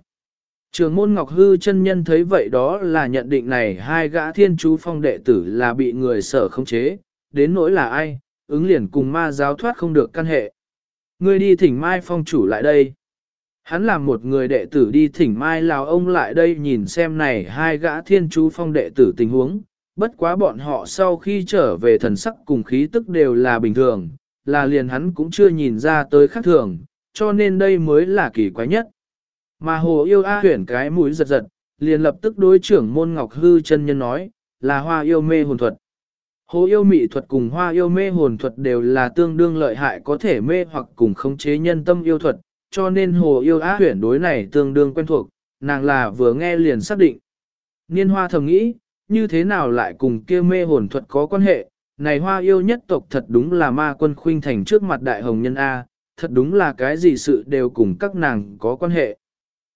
Trường môn Ngọc Hư chân nhân thấy vậy đó là nhận định này hai gã thiên chú phong đệ tử là bị người sở không chế, đến nỗi là ai, ứng liền cùng ma giáo thoát không được căn hệ. Ngươi đi thỉnh Mai Phong chủ lại đây. Hắn làm một người đệ tử đi thỉnh Mai Lào ông lại đây nhìn xem này hai gã thiên chú phong đệ tử tình huống, bất quá bọn họ sau khi trở về thần sắc cùng khí tức đều là bình thường, là liền hắn cũng chưa nhìn ra tới khác thường, cho nên đây mới là kỳ quái nhất. Mà hồ yêu A huyển cái mũi giật giật, liền lập tức đối trưởng môn ngọc hư chân nhân nói, là hoa yêu mê hồn thuật. Hồ yêu mị thuật cùng hoa yêu mê hồn thuật đều là tương đương lợi hại có thể mê hoặc cùng khống chế nhân tâm yêu thuật, cho nên hồ yêu á huyển đối này tương đương quen thuộc, nàng là vừa nghe liền xác định. Niên hoa thầm nghĩ, như thế nào lại cùng kia mê hồn thuật có quan hệ, này hoa yêu nhất tộc thật đúng là ma quân khuynh thành trước mặt đại hồng nhân A, thật đúng là cái gì sự đều cùng các nàng có quan hệ.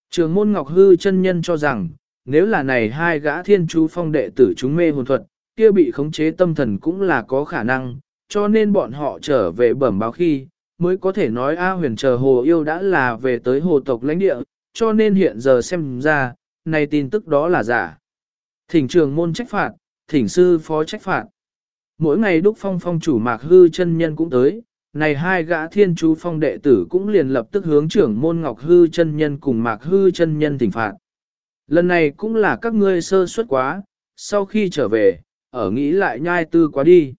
Trường môn Ngọc Hư chân nhân cho rằng, nếu là này hai gã thiên chú phong đệ tử chúng mê hồn thuật, kia bị khống chế tâm thần cũng là có khả năng, cho nên bọn họ trở về bẩm báo khi, mới có thể nói A huyền chờ hồ yêu đã là về tới hồ tộc lãnh địa, cho nên hiện giờ xem ra, này tin tức đó là giả. Thỉnh trường môn trách phạt, thỉnh sư phó trách phạt. Mỗi ngày đúc phong phong chủ mạc hư chân nhân cũng tới, này hai gã thiên chú phong đệ tử cũng liền lập tức hướng trưởng môn ngọc hư chân nhân cùng mạc hư chân nhân thỉnh phạt. Lần này cũng là các ngươi sơ suất quá, sau khi trở về, ở nghĩ lại nhai tư quá đi.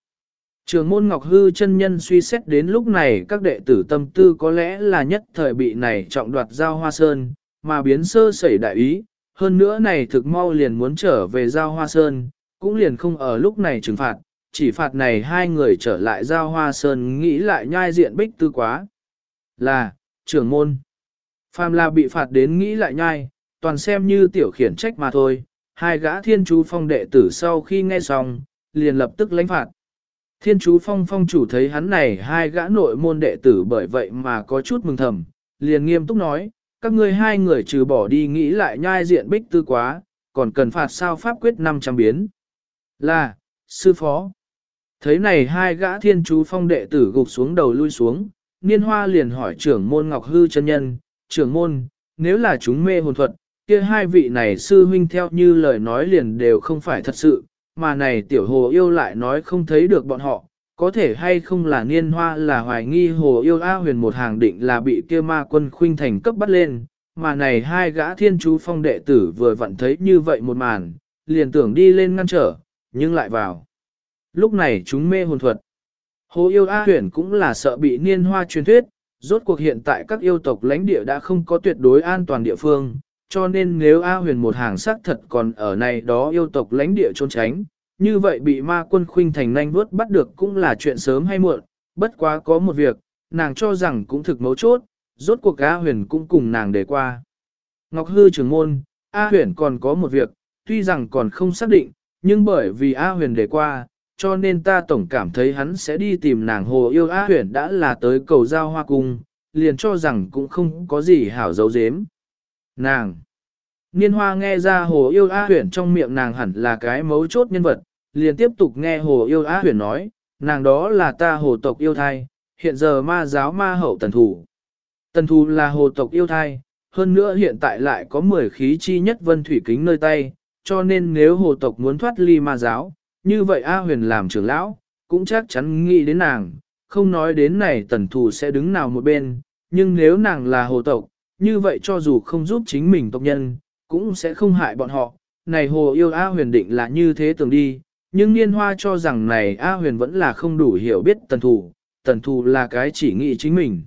Trường môn Ngọc Hư chân nhân suy xét đến lúc này các đệ tử tâm tư có lẽ là nhất thời bị này trọng đoạt giao hoa sơn, mà biến sơ sẩy đại ý, hơn nữa này thực mau liền muốn trở về giao hoa sơn, cũng liền không ở lúc này trừng phạt, chỉ phạt này hai người trở lại giao hoa sơn nghĩ lại nhai diện bích tư quá. Là, trưởng môn. Phàm là bị phạt đến nghĩ lại nhai, toàn xem như tiểu khiển trách mà thôi, hai gã thiên chú phong đệ tử sau khi nghe xong, liền lập tức lãnh phạt. Thiên chú phong phong chủ thấy hắn này hai gã nội môn đệ tử bởi vậy mà có chút mừng thầm, liền nghiêm túc nói, các ngươi hai người trừ bỏ đi nghĩ lại nhai diện bích tư quá, còn cần phạt sao pháp quyết 500 biến. Là, sư phó. Thấy này hai gã thiên chú phong đệ tử gục xuống đầu lui xuống, niên hoa liền hỏi trưởng môn Ngọc Hư chân nhân, trưởng môn, nếu là chúng mê hồn thuật, kia hai vị này sư huynh theo như lời nói liền đều không phải thật sự, mà này tiểu hồ yêu lại nói không thấy được bọn họ, có thể hay không là niên hoa là hoài nghi hồ yêu A huyền một hàng định là bị kia ma quân khuynh thành cấp bắt lên, mà này hai gã thiên chú phong đệ tử vừa vặn thấy như vậy một màn, liền tưởng đi lên ngăn trở, nhưng lại vào. Lúc này chúng mê hồn thuật. Hồ yêu A huyền cũng là sợ bị niên hoa truyền thuyết, rốt cuộc hiện tại các yêu tộc lãnh địa đã không có tuyệt đối an toàn địa phương, cho nên nếu A huyền một hàng xác thật còn ở này đó yêu tộc lãnh địa trốn tránh, như vậy bị ma quân khuynh thành nhanh vuốt bắt được cũng là chuyện sớm hay muộn, bất quá có một việc, nàng cho rằng cũng thực mấu chốt, rốt cuộc A huyền cũng cùng nàng để qua. Ngọc Hư trưởng môn, A huyền còn có một việc, tuy rằng còn không xác định, nhưng bởi vì A huyền để qua, cho nên ta tổng cảm thấy hắn sẽ đi tìm nàng hồ yêu A huyền đã là tới cầu giao hoa cung, liền cho rằng cũng không có gì hảo dấu dếm. Nàng! Niên hoa nghe ra hồ yêu A huyền trong miệng nàng hẳn là cái mấu chốt nhân vật, liền tiếp tục nghe hồ yêu á huyền nói, nàng đó là ta hồ tộc yêu thai, hiện giờ ma giáo ma hậu tần thủ. Tần thủ là hồ tộc yêu thai, hơn nữa hiện tại lại có 10 khí chi nhất vân thủy kính nơi tay, cho nên nếu hồ tộc muốn thoát ly ma giáo, như vậy A huyền làm trưởng lão, cũng chắc chắn nghĩ đến nàng, không nói đến này tần thủ sẽ đứng nào một bên, nhưng nếu nàng là hồ tộc, như vậy cho dù không giúp chính mình tộc nhân, cũng sẽ không hại bọn họ. Này hồ yêu A huyền định là như thế tưởng đi, nhưng niên hoa cho rằng này A huyền vẫn là không đủ hiểu biết tần thù, tần thù là cái chỉ nghĩ chính mình.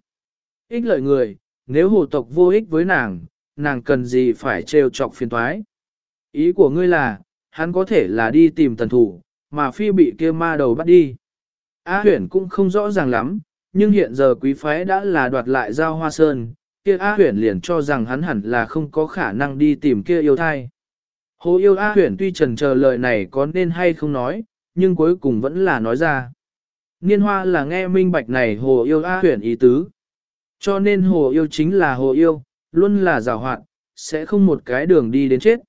Ích lợi người, nếu hồ tộc vô ích với nàng, nàng cần gì phải trêu chọc phiền toái. Ý của ngươi là, hắn có thể là đi tìm tần thù, mà phi bị kia ma đầu bắt đi. A huyền cũng không rõ ràng lắm, nhưng hiện giờ quý phái đã là đoạt lại giao hoa sơn, kia A huyền liền cho rằng hắn hẳn là không có khả năng đi tìm kia yêu thai. Hồ yêu A huyển tuy trần chờ lời này có nên hay không nói, nhưng cuối cùng vẫn là nói ra. Niên hoa là nghe minh bạch này hồ yêu A huyển ý tứ. Cho nên hồ yêu chính là hồ yêu, luôn là rào hoạt, sẽ không một cái đường đi đến chết.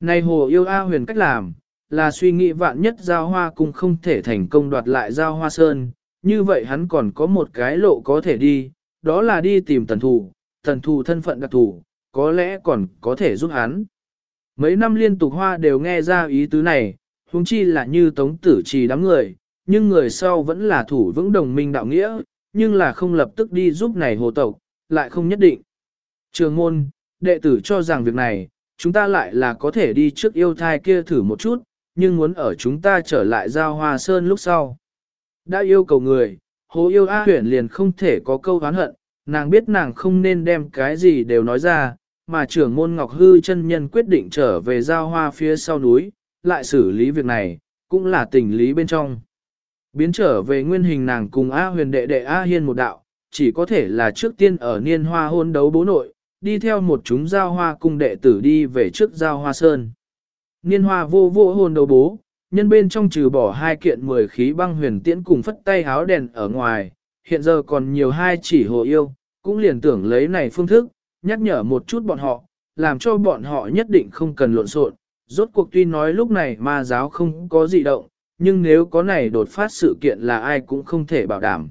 Này hồ yêu A huyền cách làm, là suy nghĩ vạn nhất giao hoa cũng không thể thành công đoạt lại giao hoa sơn, như vậy hắn còn có một cái lộ có thể đi, đó là đi tìm tần thủ tần thù thân phận đặc thù, có lẽ còn có thể giúp hắn. Mấy năm liên tục hoa đều nghe ra ý tứ này, huống chi là như tống tử trì đám người, nhưng người sau vẫn là thủ vững đồng minh đạo nghĩa, nhưng là không lập tức đi giúp này hồ tộc, lại không nhất định. Trường môn, đệ tử cho rằng việc này, chúng ta lại là có thể đi trước yêu thai kia thử một chút, nhưng muốn ở chúng ta trở lại giao hoa sơn lúc sau. Đã yêu cầu người, hồ yêu A huyển liền không thể có câu oán hận, nàng biết nàng không nên đem cái gì đều nói ra, mà trưởng môn Ngọc Hư chân nhân quyết định trở về giao hoa phía sau núi, lại xử lý việc này, cũng là tình lý bên trong. Biến trở về nguyên hình nàng cùng A huyền đệ đệ A hiên một đạo, chỉ có thể là trước tiên ở niên hoa hôn đấu bố nội, đi theo một chúng giao hoa cung đệ tử đi về trước giao hoa sơn. Niên hoa vô vô hôn đấu bố, nhân bên trong trừ bỏ hai kiện mười khí băng huyền tiễn cùng phất tay háo đèn ở ngoài, hiện giờ còn nhiều hai chỉ hồ yêu, cũng liền tưởng lấy này phương thức, nhắc nhở một chút bọn họ, làm cho bọn họ nhất định không cần lộn xộn. Rốt cuộc tuy nói lúc này ma giáo không có gì động, nhưng nếu có này đột phát sự kiện là ai cũng không thể bảo đảm.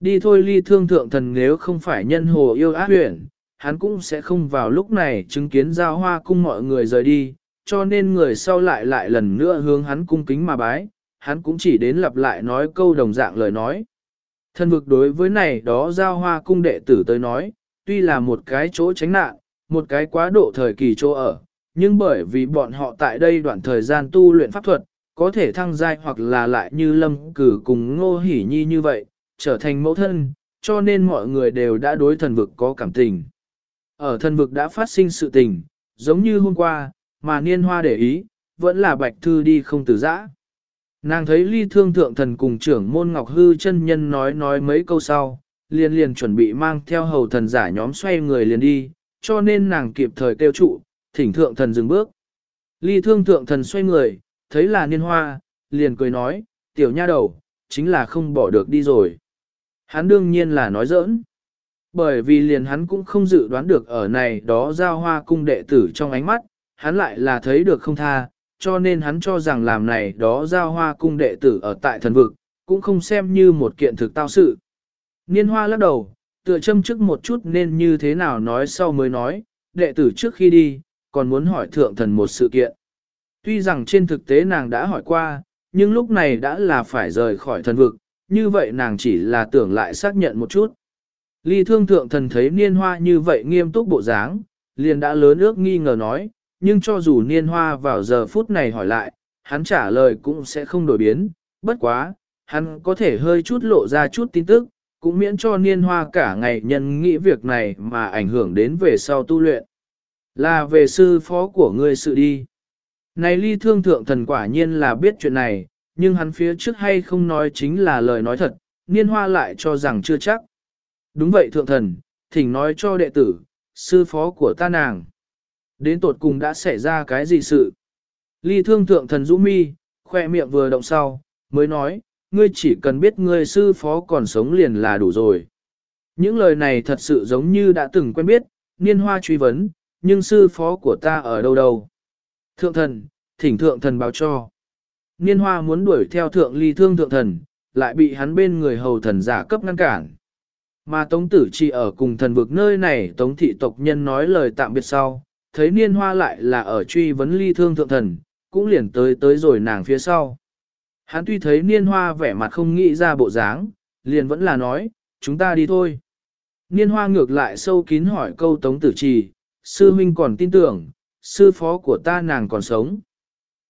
Đi thôi ly thương thượng thần nếu không phải nhân hồ yêu ác huyền, hắn cũng sẽ không vào lúc này chứng kiến giao hoa cung mọi người rời đi, cho nên người sau lại lại lần nữa hướng hắn cung kính mà bái, hắn cũng chỉ đến lặp lại nói câu đồng dạng lời nói. Thân vực đối với này đó giao hoa cung đệ tử tới nói, tuy là một cái chỗ tránh nạn, một cái quá độ thời kỳ chỗ ở, nhưng bởi vì bọn họ tại đây đoạn thời gian tu luyện pháp thuật, có thể thăng giai hoặc là lại như lâm cử cùng ngô hỉ nhi như vậy, trở thành mẫu thân, cho nên mọi người đều đã đối thần vực có cảm tình. Ở thần vực đã phát sinh sự tình, giống như hôm qua, mà niên hoa để ý, vẫn là bạch thư đi không từ giã. Nàng thấy ly thương thượng thần cùng trưởng môn ngọc hư chân nhân nói nói mấy câu sau, liền liền chuẩn bị mang theo hầu thần giả nhóm xoay người liền đi, cho nên nàng kịp thời kêu trụ, thỉnh thượng thần dừng bước. Ly thương thượng thần xoay người, thấy là niên hoa, liền cười nói, tiểu nha đầu, chính là không bỏ được đi rồi. Hắn đương nhiên là nói giỡn. Bởi vì liền hắn cũng không dự đoán được ở này đó giao hoa cung đệ tử trong ánh mắt, hắn lại là thấy được không tha, cho nên hắn cho rằng làm này đó giao hoa cung đệ tử ở tại thần vực, cũng không xem như một kiện thực tao sự. Niên hoa lắc đầu, tựa châm trước một chút nên như thế nào nói sau mới nói, đệ tử trước khi đi, còn muốn hỏi thượng thần một sự kiện. Tuy rằng trên thực tế nàng đã hỏi qua, nhưng lúc này đã là phải rời khỏi thần vực, như vậy nàng chỉ là tưởng lại xác nhận một chút. Ly thương thượng thần thấy niên hoa như vậy nghiêm túc bộ dáng, liền đã lớn ước nghi ngờ nói, nhưng cho dù niên hoa vào giờ phút này hỏi lại, hắn trả lời cũng sẽ không đổi biến, bất quá, hắn có thể hơi chút lộ ra chút tin tức, cũng miễn cho niên hoa cả ngày nhân nghĩ việc này mà ảnh hưởng đến về sau tu luyện. Là về sư phó của ngươi sự đi. Này ly thương thượng thần quả nhiên là biết chuyện này, nhưng hắn phía trước hay không nói chính là lời nói thật, niên hoa lại cho rằng chưa chắc. Đúng vậy thượng thần, thỉnh nói cho đệ tử, sư phó của ta nàng. Đến tột cùng đã xảy ra cái gì sự? Ly thương thượng thần rũ mi, khoe miệng vừa động sau, mới nói, ngươi chỉ cần biết ngươi sư phó còn sống liền là đủ rồi. Những lời này thật sự giống như đã từng quen biết, niên hoa truy vấn, nhưng sư phó của ta ở đâu đâu? Thượng thần, thỉnh thượng thần báo cho. Niên hoa muốn đuổi theo thượng ly thương thượng thần, lại bị hắn bên người hầu thần giả cấp ngăn cản. Mà Tống Tử chỉ ở cùng thần vực nơi này Tống thị tộc nhân nói lời tạm biệt sau, thấy niên hoa lại là ở truy vấn ly thương thượng thần, cũng liền tới tới rồi nàng phía sau. Hắn tuy thấy niên hoa vẻ mặt không nghĩ ra bộ dáng, liền vẫn là nói, chúng ta đi thôi. Niên hoa ngược lại sâu kín hỏi câu Tống Tử Trì, sư huynh còn tin tưởng, sư phó của ta nàng còn sống.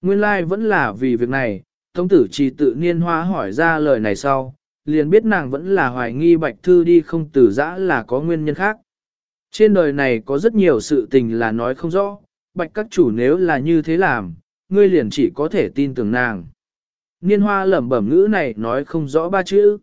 Nguyên lai like vẫn là vì việc này, Tống Tử Trì tự niên hoa hỏi ra lời này sau, liền biết nàng vẫn là hoài nghi Bạch Thư đi không tử dã là có nguyên nhân khác. Trên đời này có rất nhiều sự tình là nói không rõ, Bạch các chủ nếu là như thế làm, ngươi liền chỉ có thể tin tưởng nàng. Niên hoa lẩm bẩm ngữ này nói không rõ ba chữ.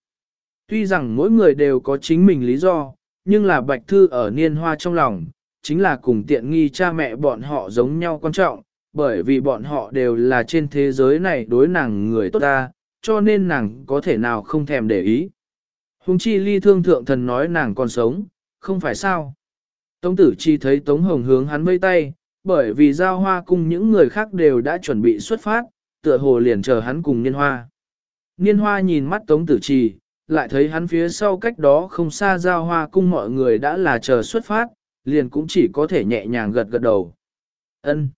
Tuy rằng mỗi người đều có chính mình lý do, nhưng là Bạch Thư ở niên hoa trong lòng, chính là cùng tiện nghi cha mẹ bọn họ giống nhau quan trọng, bởi vì bọn họ đều là trên thế giới này đối nàng người tốt ta, cho nên nàng có thể nào không thèm để ý. Hùng chi ly thương thượng thần nói nàng còn sống, không phải sao. Tống tử chi thấy Tống Hồng hướng hắn vây tay, bởi vì giao hoa cùng những người khác đều đã chuẩn bị xuất phát, tựa hồ liền chờ hắn cùng niên hoa. Niên hoa nhìn mắt Tống tử chi, lại thấy hắn phía sau cách đó không xa giao hoa cung mọi người đã là chờ xuất phát, liền cũng chỉ có thể nhẹ nhàng gật gật đầu. Ân.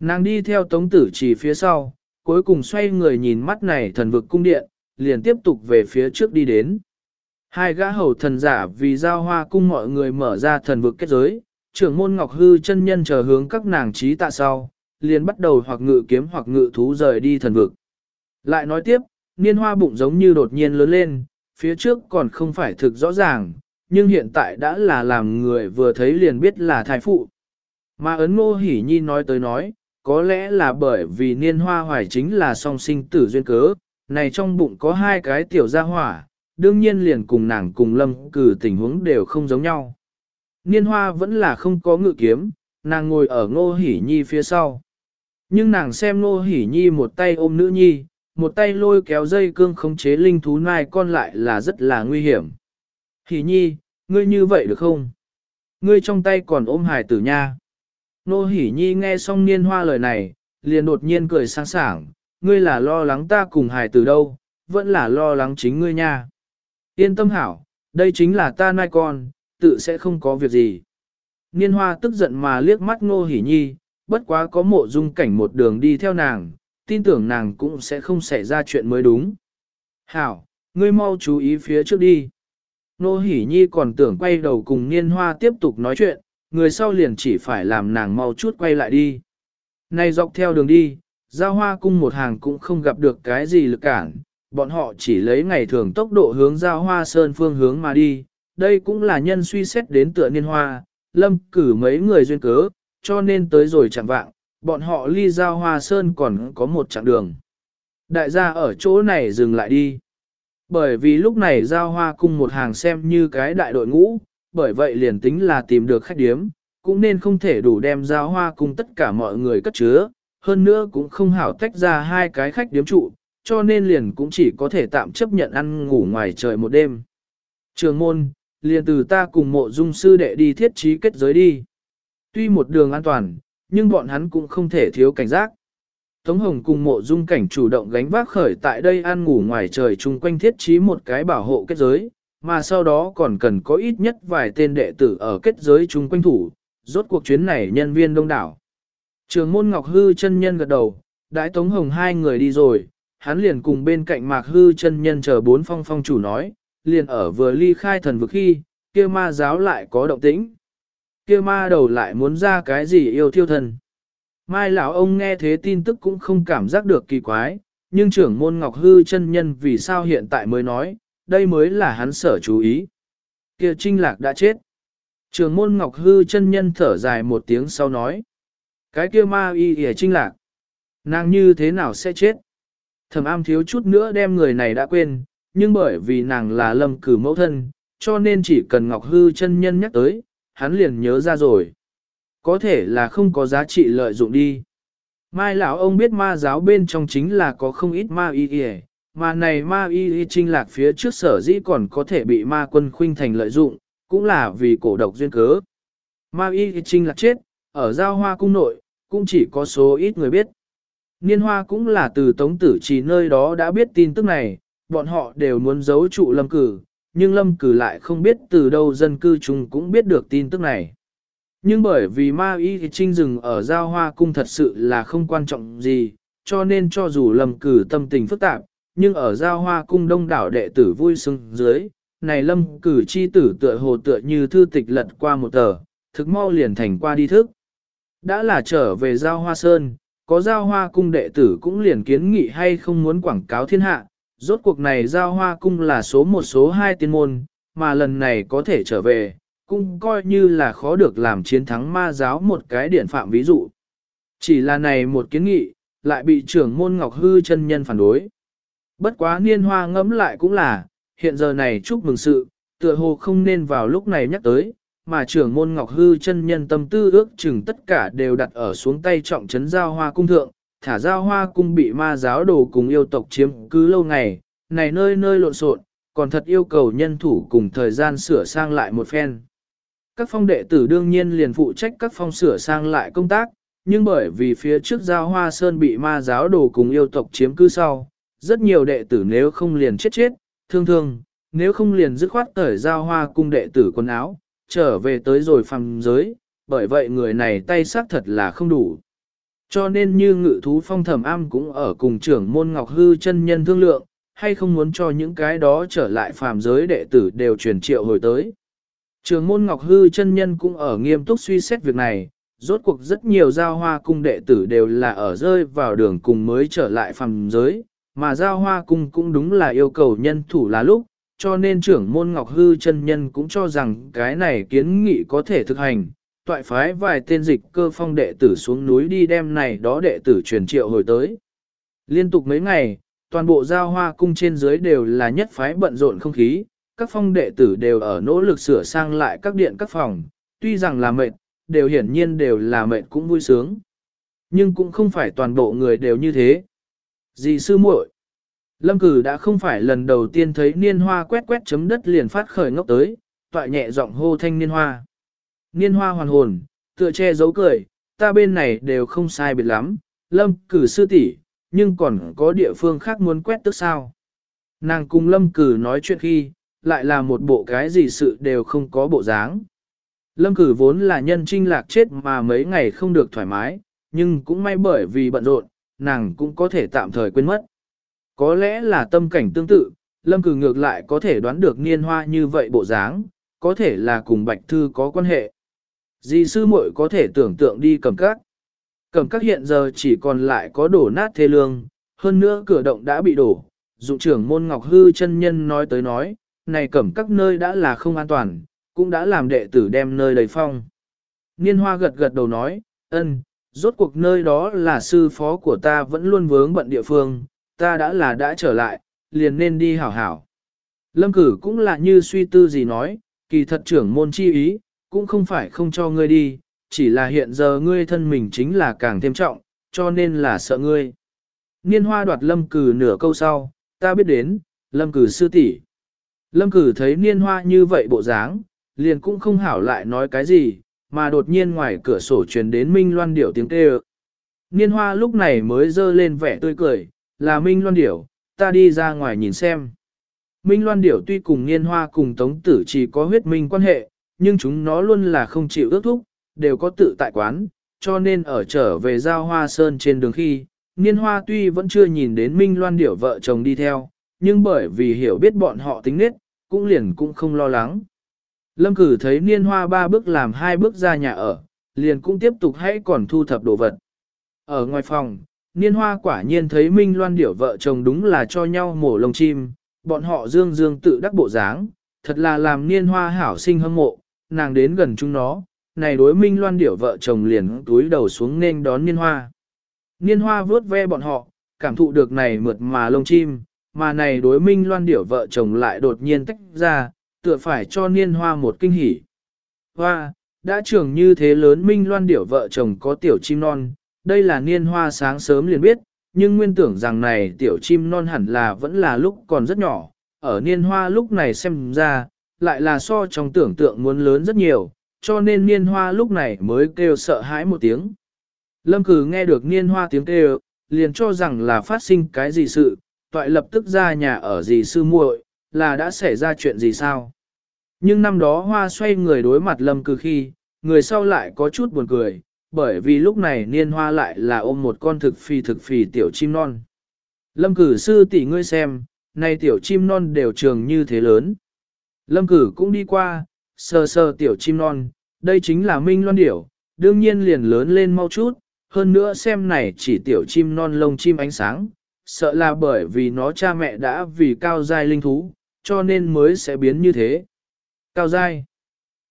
Nàng đi theo Tống tử trì phía sau, cuối cùng xoay người nhìn mắt này thần vực cung điện, liền tiếp tục về phía trước đi đến. Hai gã hầu thần giả vì giao hoa cung mọi người mở ra thần vực kết giới, trưởng môn Ngọc Hư chân nhân chờ hướng các nàng trí tạ sau, liền bắt đầu hoặc ngự kiếm hoặc ngự thú rời đi thần vực. Lại nói tiếp, niên hoa bụng giống như đột nhiên lớn lên, phía trước còn không phải thực rõ ràng, nhưng hiện tại đã là làm người vừa thấy liền biết là thai phụ. Mà ấn ngô hỉ nhi nói tới nói, có lẽ là bởi vì niên hoa hoài chính là song sinh tử duyên cớ, này trong bụng có hai cái tiểu gia hỏa, đương nhiên liền cùng nàng cùng lâm cử tình huống đều không giống nhau. Niên hoa vẫn là không có ngự kiếm, nàng ngồi ở ngô hỉ nhi phía sau. Nhưng nàng xem ngô hỉ nhi một tay ôm nữ nhi, một tay lôi kéo dây cương khống chế linh thú nai con lại là rất là nguy hiểm. Hỉ nhi, ngươi như vậy được không? Ngươi trong tay còn ôm hài tử nha. Nô hỉ nhi nghe xong niên hoa lời này, liền đột nhiên cười sáng sảng, ngươi là lo lắng ta cùng hài tử đâu, vẫn là lo lắng chính ngươi nha. Yên tâm hảo, đây chính là ta nai con, tự sẽ không có việc gì. Niên hoa tức giận mà liếc mắt ngô hỉ nhi, bất quá có mộ dung cảnh một đường đi theo nàng, tin tưởng nàng cũng sẽ không xảy ra chuyện mới đúng. Hảo, ngươi mau chú ý phía trước đi. Nô hỉ nhi còn tưởng quay đầu cùng niên hoa tiếp tục nói chuyện, người sau liền chỉ phải làm nàng mau chút quay lại đi. Này dọc theo đường đi, giao hoa cung một hàng cũng không gặp được cái gì lực cản, bọn họ chỉ lấy ngày thường tốc độ hướng giao hoa sơn phương hướng mà đi, đây cũng là nhân suy xét đến tựa niên hoa, lâm cử mấy người duyên cớ, cho nên tới rồi chẳng vạng, bọn họ ly giao hoa sơn còn có một chặng đường. Đại gia ở chỗ này dừng lại đi. Bởi vì lúc này giao hoa cung một hàng xem như cái đại đội ngũ, bởi vậy liền tính là tìm được khách điếm, cũng nên không thể đủ đem giao hoa cung tất cả mọi người cất chứa, hơn nữa cũng không hảo tách ra hai cái khách điếm trụ, cho nên liền cũng chỉ có thể tạm chấp nhận ăn ngủ ngoài trời một đêm. Trường môn, liền từ ta cùng mộ dung sư đệ đi thiết trí kết giới đi. Tuy một đường an toàn, nhưng bọn hắn cũng không thể thiếu cảnh giác. Tống Hồng cùng mộ dung cảnh chủ động gánh vác khởi tại đây ăn ngủ ngoài trời chung quanh thiết trí một cái bảo hộ kết giới, mà sau đó còn cần có ít nhất vài tên đệ tử ở kết giới chung quanh thủ, rốt cuộc chuyến này nhân viên đông đảo. Trường môn Ngọc Hư chân nhân gật đầu, đãi Tống Hồng hai người đi rồi, hắn liền cùng bên cạnh Mạc Hư chân nhân chờ bốn phong phong chủ nói, liền ở vừa ly khai thần vực khi, kia ma giáo lại có động tĩnh. Kia ma đầu lại muốn ra cái gì yêu thiêu thần. Mai lão ông nghe thế tin tức cũng không cảm giác được kỳ quái, nhưng trưởng môn Ngọc Hư chân nhân vì sao hiện tại mới nói, đây mới là hắn sở chú ý. Kia trinh lạc đã chết. Trưởng môn Ngọc Hư chân nhân thở dài một tiếng sau nói. Cái kia ma y hề trinh lạc. Nàng như thế nào sẽ chết? Thẩm am thiếu chút nữa đem người này đã quên, nhưng bởi vì nàng là lâm cử mẫu thân, cho nên chỉ cần Ngọc Hư chân nhân nhắc tới, hắn liền nhớ ra rồi. Có thể là không có giá trị lợi dụng đi. Mai lão ông biết ma giáo bên trong chính là có không ít ma y y, mà này ma y y trinh lạc phía trước sở dĩ còn có thể bị ma quân khuynh thành lợi dụng, cũng là vì cổ độc duyên cớ. Ma y y trinh lạc chết, ở giao hoa cung nội, cũng chỉ có số ít người biết. Niên hoa cũng là từ tống tử chỉ nơi đó đã biết tin tức này, bọn họ đều muốn giấu trụ lâm cử, nhưng lâm cử lại không biết từ đâu dân cư chúng cũng biết được tin tức này. Nhưng bởi vì ma y thì trinh rừng ở giao hoa cung thật sự là không quan trọng gì, cho nên cho dù lâm cử tâm tình phức tạp, nhưng ở giao hoa cung đông đảo đệ tử vui sướng dưới, này lâm cử chi tử tựa hồ tựa như thư tịch lật qua một tờ, thực mau liền thành qua đi thức. Đã là trở về giao hoa sơn, có giao hoa cung đệ tử cũng liền kiến nghị hay không muốn quảng cáo thiên hạ, rốt cuộc này giao hoa cung là số một số hai tiên môn, mà lần này có thể trở về, cũng coi như là khó được làm chiến thắng ma giáo một cái điển phạm ví dụ. Chỉ là này một kiến nghị, lại bị trưởng môn Ngọc Hư chân nhân phản đối. Bất quá niên hoa ngẫm lại cũng là, hiện giờ này chúc mừng sự, tựa hồ không nên vào lúc này nhắc tới, mà trưởng môn Ngọc Hư chân nhân tâm tư ước chừng tất cả đều đặt ở xuống tay trọng trấn giao hoa cung thượng, thả giao hoa cung bị ma giáo đồ cùng yêu tộc chiếm cứ lâu ngày, này nơi nơi lộn xộn, còn thật yêu cầu nhân thủ cùng thời gian sửa sang lại một phen. Các phong đệ tử đương nhiên liền phụ trách các phong sửa sang lại công tác, nhưng bởi vì phía trước giao hoa sơn bị ma giáo đồ cùng yêu tộc chiếm cứ sau, rất nhiều đệ tử nếu không liền chết chết, thương thương, nếu không liền dứt khoát tởi giao hoa cung đệ tử quần áo, trở về tới rồi phàm giới, bởi vậy người này tay xác thật là không đủ. Cho nên như ngự thú phong thẩm am cũng ở cùng trưởng môn Ngọc Hư chân nhân thương lượng, hay không muốn cho những cái đó trở lại phàm giới đệ tử đều truyền triệu hồi tới. Trường môn Ngọc Hư chân nhân cũng ở nghiêm túc suy xét việc này, rốt cuộc rất nhiều giao hoa cung đệ tử đều là ở rơi vào đường cùng mới trở lại phàm giới, mà giao hoa cung cũng đúng là yêu cầu nhân thủ là lúc, cho nên trưởng môn Ngọc Hư chân nhân cũng cho rằng cái này kiến nghị có thể thực hành, toại phái vài tên dịch cơ phong đệ tử xuống núi đi đem này đó đệ tử truyền triệu hồi tới. Liên tục mấy ngày, toàn bộ giao hoa cung trên dưới đều là nhất phái bận rộn không khí, các phong đệ tử đều ở nỗ lực sửa sang lại các điện các phòng, tuy rằng là mệt, đều hiển nhiên đều là mệt cũng vui sướng. Nhưng cũng không phải toàn bộ người đều như thế. Dì sư muội, Lâm cử đã không phải lần đầu tiên thấy niên hoa quét quét chấm đất liền phát khởi ngốc tới, tọa nhẹ giọng hô thanh niên hoa. Niên hoa hoàn hồn, tựa che giấu cười, ta bên này đều không sai biệt lắm, lâm cử sư tỷ, nhưng còn có địa phương khác muốn quét tức sao. Nàng cùng lâm cử nói chuyện khi, lại là một bộ cái gì sự đều không có bộ dáng. Lâm cử vốn là nhân trinh lạc chết mà mấy ngày không được thoải mái, nhưng cũng may bởi vì bận rộn, nàng cũng có thể tạm thời quên mất. Có lẽ là tâm cảnh tương tự, Lâm cử ngược lại có thể đoán được niên hoa như vậy bộ dáng, có thể là cùng Bạch Thư có quan hệ. Dì sư muội có thể tưởng tượng đi cầm các. Cầm các hiện giờ chỉ còn lại có đổ nát thê lương, hơn nữa cửa động đã bị đổ. Dụng trưởng môn Ngọc Hư chân nhân nói tới nói, này cẩm các nơi đã là không an toàn, cũng đã làm đệ tử đem nơi đầy phong. Niên hoa gật gật đầu nói, ân, rốt cuộc nơi đó là sư phó của ta vẫn luôn vướng bận địa phương, ta đã là đã trở lại, liền nên đi hảo hảo. Lâm cử cũng là như suy tư gì nói, kỳ thật trưởng môn chi ý, cũng không phải không cho ngươi đi, chỉ là hiện giờ ngươi thân mình chính là càng thêm trọng, cho nên là sợ ngươi. Niên hoa đoạt lâm cử nửa câu sau, ta biết đến, lâm cử sư tỷ. Lâm cử thấy niên hoa như vậy bộ dáng, liền cũng không hảo lại nói cái gì, mà đột nhiên ngoài cửa sổ truyền đến Minh Loan Điểu tiếng kêu. Niên hoa lúc này mới dơ lên vẻ tươi cười, là Minh Loan Điểu, ta đi ra ngoài nhìn xem. Minh Loan Điểu tuy cùng Niên hoa cùng Tống Tử chỉ có huyết minh quan hệ, nhưng chúng nó luôn là không chịu ước thúc, đều có tự tại quán, cho nên ở trở về giao hoa sơn trên đường khi, Niên hoa tuy vẫn chưa nhìn đến Minh Loan Điểu vợ chồng đi theo, nhưng bởi vì hiểu biết bọn họ tính nết, cũng liền cũng không lo lắng. Lâm cử thấy niên hoa ba bước làm hai bước ra nhà ở, liền cũng tiếp tục hãy còn thu thập đồ vật. Ở ngoài phòng, niên hoa quả nhiên thấy Minh Loan điểu vợ chồng đúng là cho nhau mổ lông chim, bọn họ dương dương tự đắc bộ dáng, thật là làm niên hoa hảo sinh hâm mộ, nàng đến gần chúng nó, này đối Minh Loan điểu vợ chồng liền túi đầu xuống nên đón niên hoa. Niên hoa vớt ve bọn họ, cảm thụ được này mượt mà lông chim, mà này đối minh loan điểu vợ chồng lại đột nhiên tách ra, tựa phải cho niên hoa một kinh hỉ. Hoa, đã trưởng như thế lớn minh loan điểu vợ chồng có tiểu chim non, đây là niên hoa sáng sớm liền biết, nhưng nguyên tưởng rằng này tiểu chim non hẳn là vẫn là lúc còn rất nhỏ, ở niên hoa lúc này xem ra, lại là so trong tưởng tượng muốn lớn rất nhiều, cho nên niên hoa lúc này mới kêu sợ hãi một tiếng. Lâm cử nghe được niên hoa tiếng kêu, liền cho rằng là phát sinh cái gì sự, toại lập tức ra nhà ở gì sư muội, là đã xảy ra chuyện gì sao? Nhưng năm đó hoa xoay người đối mặt lâm cử khi, người sau lại có chút buồn cười, bởi vì lúc này niên hoa lại là ôm một con thực phì thực phì tiểu chim non. Lâm cử sư tỷ ngươi xem, nay tiểu chim non đều trường như thế lớn. Lâm cử cũng đi qua, sờ sờ tiểu chim non, đây chính là minh loan điểu, đương nhiên liền lớn lên mau chút, hơn nữa xem này chỉ tiểu chim non lông chim ánh sáng, sợ là bởi vì nó cha mẹ đã vì cao giai linh thú, cho nên mới sẽ biến như thế. Cao giai.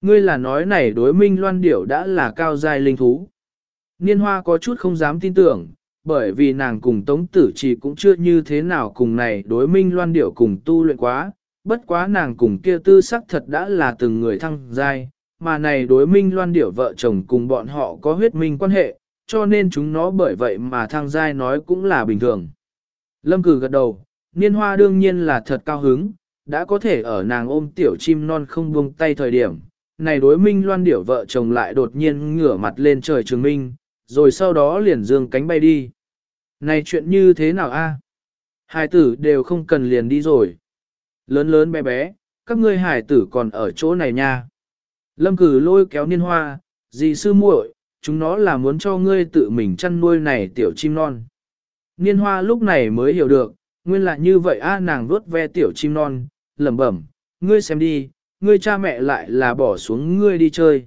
Ngươi là nói này đối minh loan điểu đã là cao giai linh thú. Niên hoa có chút không dám tin tưởng, bởi vì nàng cùng tống tử chỉ cũng chưa như thế nào cùng này đối minh loan điểu cùng tu luyện quá, bất quá nàng cùng kia tư sắc thật đã là từng người thăng giai, mà này đối minh loan điểu vợ chồng cùng bọn họ có huyết minh quan hệ, cho nên chúng nó bởi vậy mà thăng giai nói cũng là bình thường. Lâm cử gật đầu, niên hoa đương nhiên là thật cao hứng, đã có thể ở nàng ôm tiểu chim non không buông tay thời điểm. Này đối minh loan điểu vợ chồng lại đột nhiên ngửa mặt lên trời trường minh, rồi sau đó liền dương cánh bay đi. Này chuyện như thế nào a? Hải tử đều không cần liền đi rồi. Lớn lớn bé bé, các ngươi hải tử còn ở chỗ này nha. Lâm cử lôi kéo niên hoa, dì sư muội, chúng nó là muốn cho ngươi tự mình chăn nuôi này tiểu chim non. Niên hoa lúc này mới hiểu được, nguyên là như vậy a nàng vuốt ve tiểu chim non, lẩm bẩm, ngươi xem đi, ngươi cha mẹ lại là bỏ xuống ngươi đi chơi.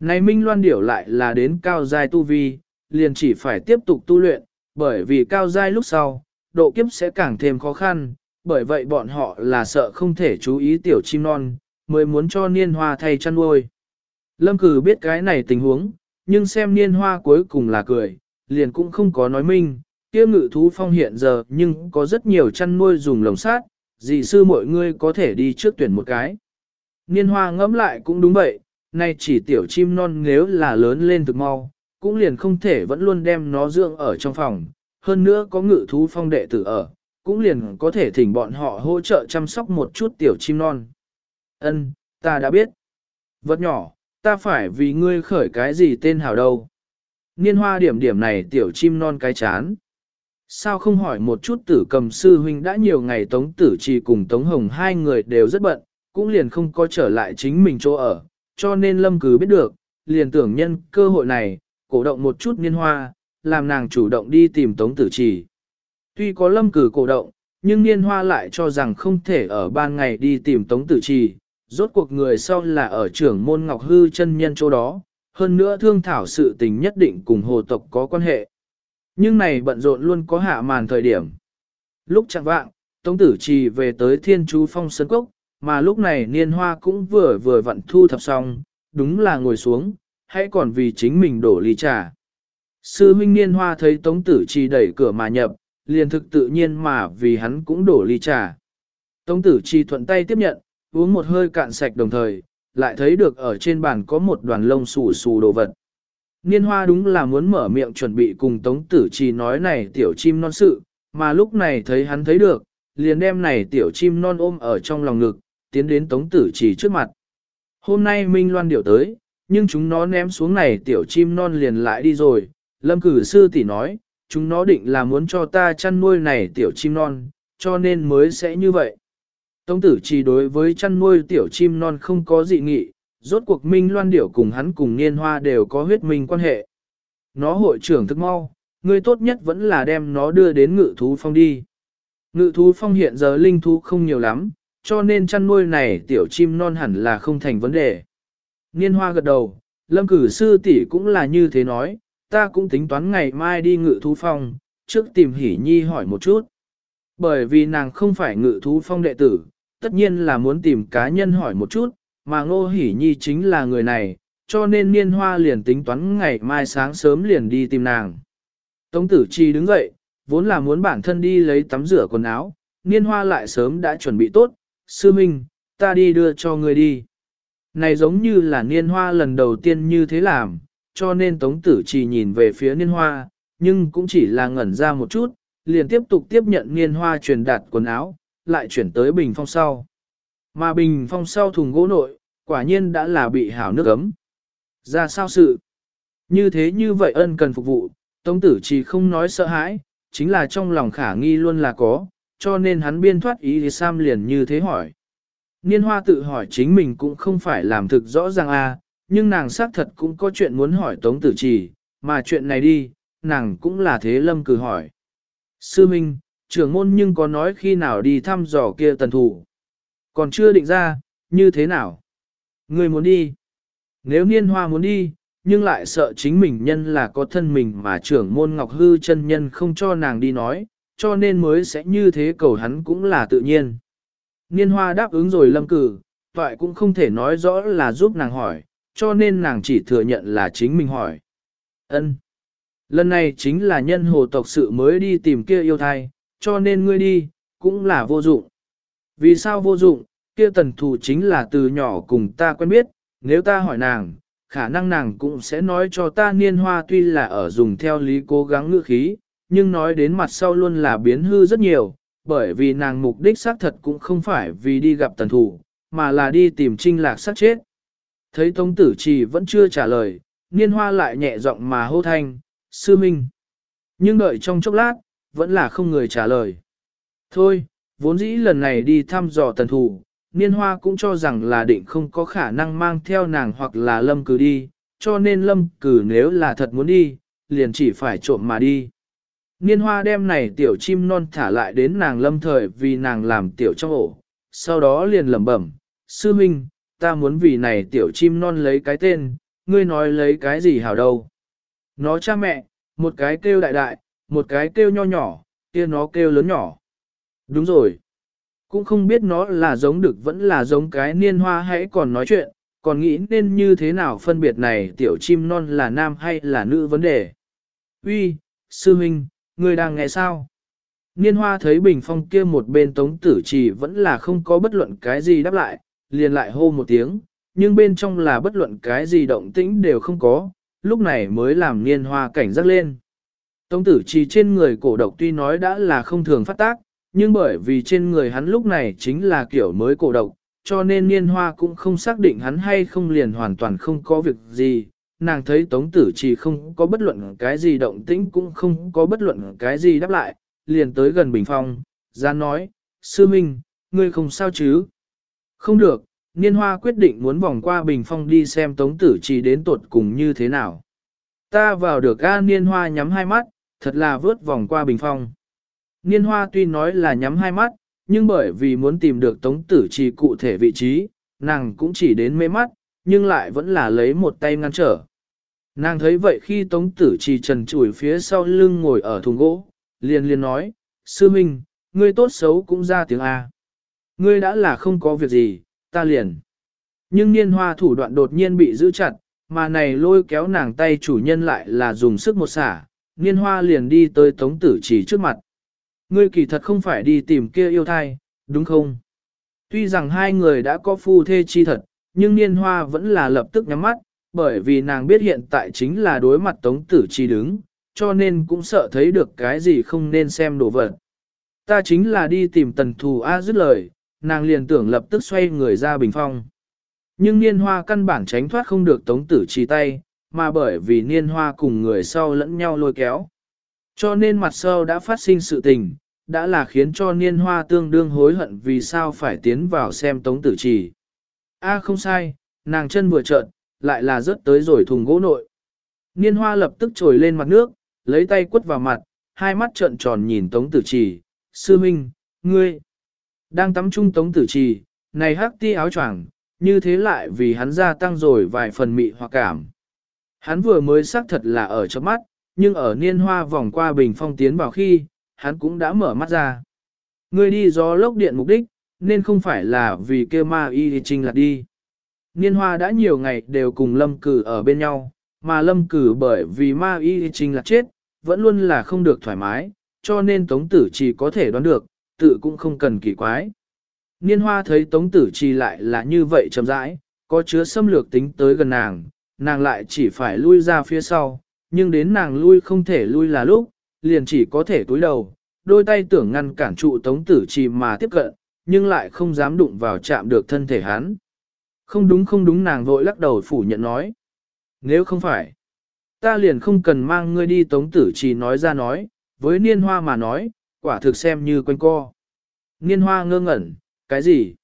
Này Minh Loan điểu lại là đến cao giai tu vi, liền chỉ phải tiếp tục tu luyện, bởi vì cao giai lúc sau, độ kiếp sẽ càng thêm khó khăn, bởi vậy bọn họ là sợ không thể chú ý tiểu chim non, mới muốn cho niên hoa thay chăn nuôi. Lâm cử biết cái này tình huống, nhưng xem niên hoa cuối cùng là cười, liền cũng không có nói minh, kia ngự thú phong hiện giờ nhưng có rất nhiều chăn nuôi dùng lồng sát, dì sư mọi người có thể đi trước tuyển một cái. Niên hoa ngẫm lại cũng đúng vậy, nay chỉ tiểu chim non nếu là lớn lên thực mau, cũng liền không thể vẫn luôn đem nó dưỡng ở trong phòng, hơn nữa có ngự thú phong đệ tử ở, cũng liền có thể thỉnh bọn họ hỗ trợ chăm sóc một chút tiểu chim non. Ân, ta đã biết. Vật nhỏ, ta phải vì ngươi khởi cái gì tên hảo đâu. Niên hoa điểm điểm này tiểu chim non cái chán. Sao không hỏi một chút tử cầm sư huynh đã nhiều ngày tống tử trì cùng tống hồng hai người đều rất bận, cũng liền không có trở lại chính mình chỗ ở, cho nên lâm cứ biết được, liền tưởng nhân cơ hội này, cổ động một chút niên hoa, làm nàng chủ động đi tìm tống tử trì. Tuy có lâm cử cổ động, nhưng niên hoa lại cho rằng không thể ở ban ngày đi tìm tống tử trì, rốt cuộc người sau là ở trưởng môn ngọc hư chân nhân chỗ đó, hơn nữa thương thảo sự tình nhất định cùng hồ tộc có quan hệ. Nhưng này bận rộn luôn có hạ màn thời điểm. Lúc chẳng vạng, Tống Tử Trì về tới Thiên Chú Phong Sơn Cốc, mà lúc này Niên Hoa cũng vừa vừa vặn thu thập xong, đúng là ngồi xuống, hãy còn vì chính mình đổ ly trà. Sư huynh Niên Hoa thấy Tống Tử Trì đẩy cửa mà nhập, liền thực tự nhiên mà vì hắn cũng đổ ly trà. Tống Tử Trì thuận tay tiếp nhận, uống một hơi cạn sạch đồng thời, lại thấy được ở trên bàn có một đoàn lông xù xù đồ vật. Niên hoa đúng là muốn mở miệng chuẩn bị cùng Tống Tử Trì nói này tiểu chim non sự, mà lúc này thấy hắn thấy được, liền đem này tiểu chim non ôm ở trong lòng ngực, tiến đến Tống Tử chỉ trước mặt. Hôm nay Minh Loan điệu tới, nhưng chúng nó ném xuống này tiểu chim non liền lại đi rồi, lâm cử sư tỷ nói, chúng nó định là muốn cho ta chăn nuôi này tiểu chim non, cho nên mới sẽ như vậy. Tống tử chỉ đối với chăn nuôi tiểu chim non không có dị nghị, rốt cuộc Minh Loan Điểu cùng hắn cùng Niên Hoa đều có huyết minh quan hệ. Nó hội trưởng thức mau, người tốt nhất vẫn là đem nó đưa đến ngự thú phong đi. Ngự thú phong hiện giờ linh thú không nhiều lắm, cho nên chăn nuôi này tiểu chim non hẳn là không thành vấn đề. Niên Hoa gật đầu, lâm cử sư tỷ cũng là như thế nói, ta cũng tính toán ngày mai đi ngự thú phong, trước tìm hỉ nhi hỏi một chút. Bởi vì nàng không phải ngự thú phong đệ tử, tất nhiên là muốn tìm cá nhân hỏi một chút, mà Ngô Hỉ Nhi chính là người này, cho nên Niên Hoa liền tính toán ngày mai sáng sớm liền đi tìm nàng. Tống Tử Chi đứng dậy, vốn là muốn bản thân đi lấy tắm rửa quần áo, Niên Hoa lại sớm đã chuẩn bị tốt, sư minh, ta đi đưa cho người đi. Này giống như là Niên Hoa lần đầu tiên như thế làm, cho nên Tống Tử chỉ nhìn về phía Niên Hoa, nhưng cũng chỉ là ngẩn ra một chút, liền tiếp tục tiếp nhận Niên Hoa truyền đạt quần áo, lại chuyển tới bình phong sau. Mà bình phong sau thùng gỗ nội, quả nhiên đã là bị hảo nước ấm. Ra sao sự? Như thế như vậy ân cần phục vụ, Tống tử chỉ không nói sợ hãi, chính là trong lòng khả nghi luôn là có, cho nên hắn biên thoát ý thì Sam liền như thế hỏi. Niên hoa tự hỏi chính mình cũng không phải làm thực rõ ràng a, à, nhưng nàng xác thật cũng có chuyện muốn hỏi Tống tử chỉ, mà chuyện này đi, nàng cũng là thế lâm cử hỏi. Sư Minh, trưởng môn nhưng có nói khi nào đi thăm dò kia tần thủ. Còn chưa định ra, như thế nào? Người muốn đi. Nếu niên hoa muốn đi, nhưng lại sợ chính mình nhân là có thân mình mà trưởng môn ngọc hư chân nhân không cho nàng đi nói, cho nên mới sẽ như thế cầu hắn cũng là tự nhiên. Niên hoa đáp ứng rồi lâm cử, toại cũng không thể nói rõ là giúp nàng hỏi, cho nên nàng chỉ thừa nhận là chính mình hỏi. Ân. Lần này chính là nhân hồ tộc sự mới đi tìm kia yêu thai, cho nên ngươi đi, cũng là vô dụng. Vì sao vô dụng, kia tần thù chính là từ nhỏ cùng ta quen biết, nếu ta hỏi nàng, khả năng nàng cũng sẽ nói cho ta niên hoa tuy là ở dùng theo lý cố gắng ngữ khí, nhưng nói đến mặt sau luôn là biến hư rất nhiều, bởi vì nàng mục đích xác thật cũng không phải vì đi gặp tần thủ, mà là đi tìm trinh lạc sát chết. Thấy Tống Tử Trì vẫn chưa trả lời, niên hoa lại nhẹ giọng mà hô thanh, sư minh. Nhưng đợi trong chốc lát, vẫn là không người trả lời. Thôi, vốn dĩ lần này đi thăm dò tần thủ, niên hoa cũng cho rằng là định không có khả năng mang theo nàng hoặc là lâm cử đi, cho nên lâm cử nếu là thật muốn đi, liền chỉ phải trộm mà đi. Niên hoa đem này tiểu chim non thả lại đến nàng lâm thời vì nàng làm tiểu trong ổ, sau đó liền lẩm bẩm, sư minh, ta muốn vì này tiểu chim non lấy cái tên, ngươi nói lấy cái gì hảo đâu. Nó cha mẹ, một cái kêu đại đại, một cái kêu nho nhỏ, kia nó kêu lớn nhỏ. Đúng rồi. Cũng không biết nó là giống được vẫn là giống cái niên hoa hãy còn nói chuyện, còn nghĩ nên như thế nào phân biệt này tiểu chim non là nam hay là nữ vấn đề. Uy, sư huynh, ngươi đang nghe sao? Niên hoa thấy bình phong kia một bên tống tử chỉ vẫn là không có bất luận cái gì đáp lại, liền lại hô một tiếng, nhưng bên trong là bất luận cái gì động tĩnh đều không có, lúc này mới làm niên hoa cảnh giác lên. Tống tử chỉ trên người cổ độc tuy nói đã là không thường phát tác, nhưng bởi vì trên người hắn lúc này chính là kiểu mới cổ độc, cho nên niên hoa cũng không xác định hắn hay không liền hoàn toàn không có việc gì. Nàng thấy tống tử chỉ không có bất luận cái gì động tĩnh cũng không có bất luận cái gì đáp lại, liền tới gần bình phong, ra nói, sư minh, ngươi không sao chứ? Không được, niên hoa quyết định muốn vòng qua bình phong đi xem tống tử chỉ đến tột cùng như thế nào. Ta vào được ga niên hoa nhắm hai mắt, thật là vớt vòng qua bình phong. Niên hoa tuy nói là nhắm hai mắt, nhưng bởi vì muốn tìm được tống tử trì cụ thể vị trí, nàng cũng chỉ đến mê mắt, nhưng lại vẫn là lấy một tay ngăn trở. Nàng thấy vậy khi tống tử trì trần chủi phía sau lưng ngồi ở thùng gỗ, liền liền nói, sư minh, ngươi tốt xấu cũng ra tiếng A. Ngươi đã là không có việc gì, ta liền. Nhưng niên hoa thủ đoạn đột nhiên bị giữ chặt, mà này lôi kéo nàng tay chủ nhân lại là dùng sức một xả, niên hoa liền đi tới tống tử trì trước mặt. Ngươi kỳ thật không phải đi tìm kia yêu thai, đúng không? Tuy rằng hai người đã có phu thê chi thật, nhưng niên hoa vẫn là lập tức nhắm mắt, bởi vì nàng biết hiện tại chính là đối mặt tống tử chi đứng, cho nên cũng sợ thấy được cái gì không nên xem đồ vật. Ta chính là đi tìm tần thù A dứt lời, nàng liền tưởng lập tức xoay người ra bình phong. Nhưng niên hoa căn bản tránh thoát không được tống tử chi tay, mà bởi vì niên hoa cùng người sau lẫn nhau lôi kéo. Cho nên mặt sau đã phát sinh sự tình, đã là khiến cho niên hoa tương đương hối hận vì sao phải tiến vào xem tống tử trì. A không sai, nàng chân vừa trợn, lại là rớt tới rồi thùng gỗ nội. Niên hoa lập tức trồi lên mặt nước, lấy tay quất vào mặt, hai mắt trợn tròn nhìn tống tử trì. Sư Minh, ngươi, đang tắm chung tống tử trì, này hắc ti áo choàng, như thế lại vì hắn gia tăng rồi vài phần mị hoặc cảm. Hắn vừa mới xác thật là ở trong mắt, nhưng ở niên hoa vòng qua bình phong tiến vào khi, hắn cũng đã mở mắt ra. Ngươi đi gió lốc điện mục đích, nên không phải là vì kêu ma y trinh lạc đi. Niên hoa đã nhiều ngày đều cùng lâm cử ở bên nhau, mà lâm cử bởi vì ma y trình là chết, vẫn luôn là không được thoải mái, cho nên tống tử chỉ có thể đoán được, tự cũng không cần kỳ quái. Niên hoa thấy tống tử chỉ lại là như vậy chậm rãi, có chứa xâm lược tính tới gần nàng, nàng lại chỉ phải lui ra phía sau, nhưng đến nàng lui không thể lui là lúc, liền chỉ có thể túi đầu, đôi tay tưởng ngăn cản trụ tống tử trì mà tiếp cận, nhưng lại không dám đụng vào chạm được thân thể hắn. Không đúng không đúng nàng vội lắc đầu phủ nhận nói. Nếu không phải, ta liền không cần mang ngươi đi tống tử chỉ nói ra nói, với niên hoa mà nói, quả thực xem như quanh co. Niên hoa ngơ ngẩn, cái gì?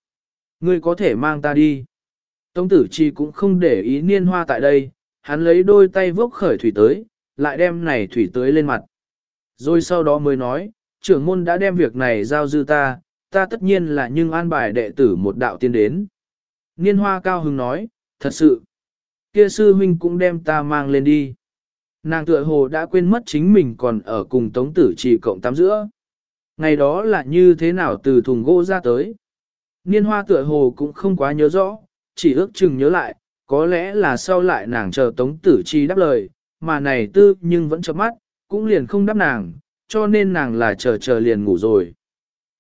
Ngươi có thể mang ta đi. Tống tử chi cũng không để ý niên hoa tại đây, hắn lấy đôi tay vốc khởi thủy tới, lại đem này thủy tới lên mặt. Rồi sau đó mới nói, trưởng môn đã đem việc này giao dư ta, ta tất nhiên là nhưng an bài đệ tử một đạo tiên đến. Niên hoa cao hứng nói, thật sự, kia sư huynh cũng đem ta mang lên đi. Nàng tựa hồ đã quên mất chính mình còn ở cùng tống tử chỉ cộng tám giữa. Ngày đó là như thế nào từ thùng gỗ ra tới. Niên hoa tựa hồ cũng không quá nhớ rõ, chỉ ước chừng nhớ lại, có lẽ là sau lại nàng chờ tống tử chi đáp lời, mà này tư nhưng vẫn chớp mắt, cũng liền không đáp nàng, cho nên nàng là chờ chờ liền ngủ rồi.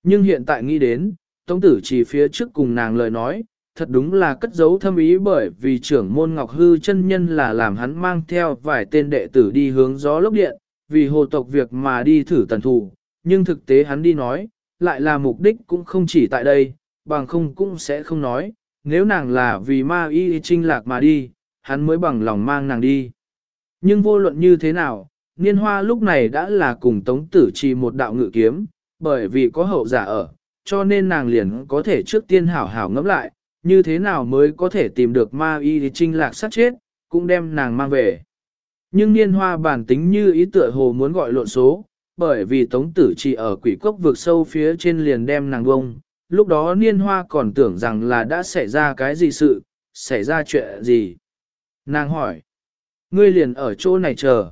Nhưng hiện tại nghĩ đến, Tống tử chỉ phía trước cùng nàng lời nói, thật đúng là cất giấu thâm ý bởi vì trưởng môn Ngọc Hư chân nhân là làm hắn mang theo vài tên đệ tử đi hướng gió lốc điện, vì hồ tộc việc mà đi thử tần thủ, nhưng thực tế hắn đi nói, lại là mục đích cũng không chỉ tại đây, bằng không cũng sẽ không nói, nếu nàng là vì ma y trinh lạc mà đi, hắn mới bằng lòng mang nàng đi. Nhưng vô luận như thế nào, niên hoa lúc này đã là cùng tống tử trì một đạo ngự kiếm, bởi vì có hậu giả ở, cho nên nàng liền có thể trước tiên hảo hảo ngẫm lại, như thế nào mới có thể tìm được ma y trinh lạc sát chết, cũng đem nàng mang về. Nhưng niên hoa bản tính như ý tựa hồ muốn gọi lộn số, bởi vì tống tử chỉ ở quỷ cốc vực sâu phía trên liền đem nàng bông, lúc đó niên hoa còn tưởng rằng là đã xảy ra cái gì sự, xảy ra chuyện gì. Nàng hỏi, ngươi liền ở chỗ này chờ.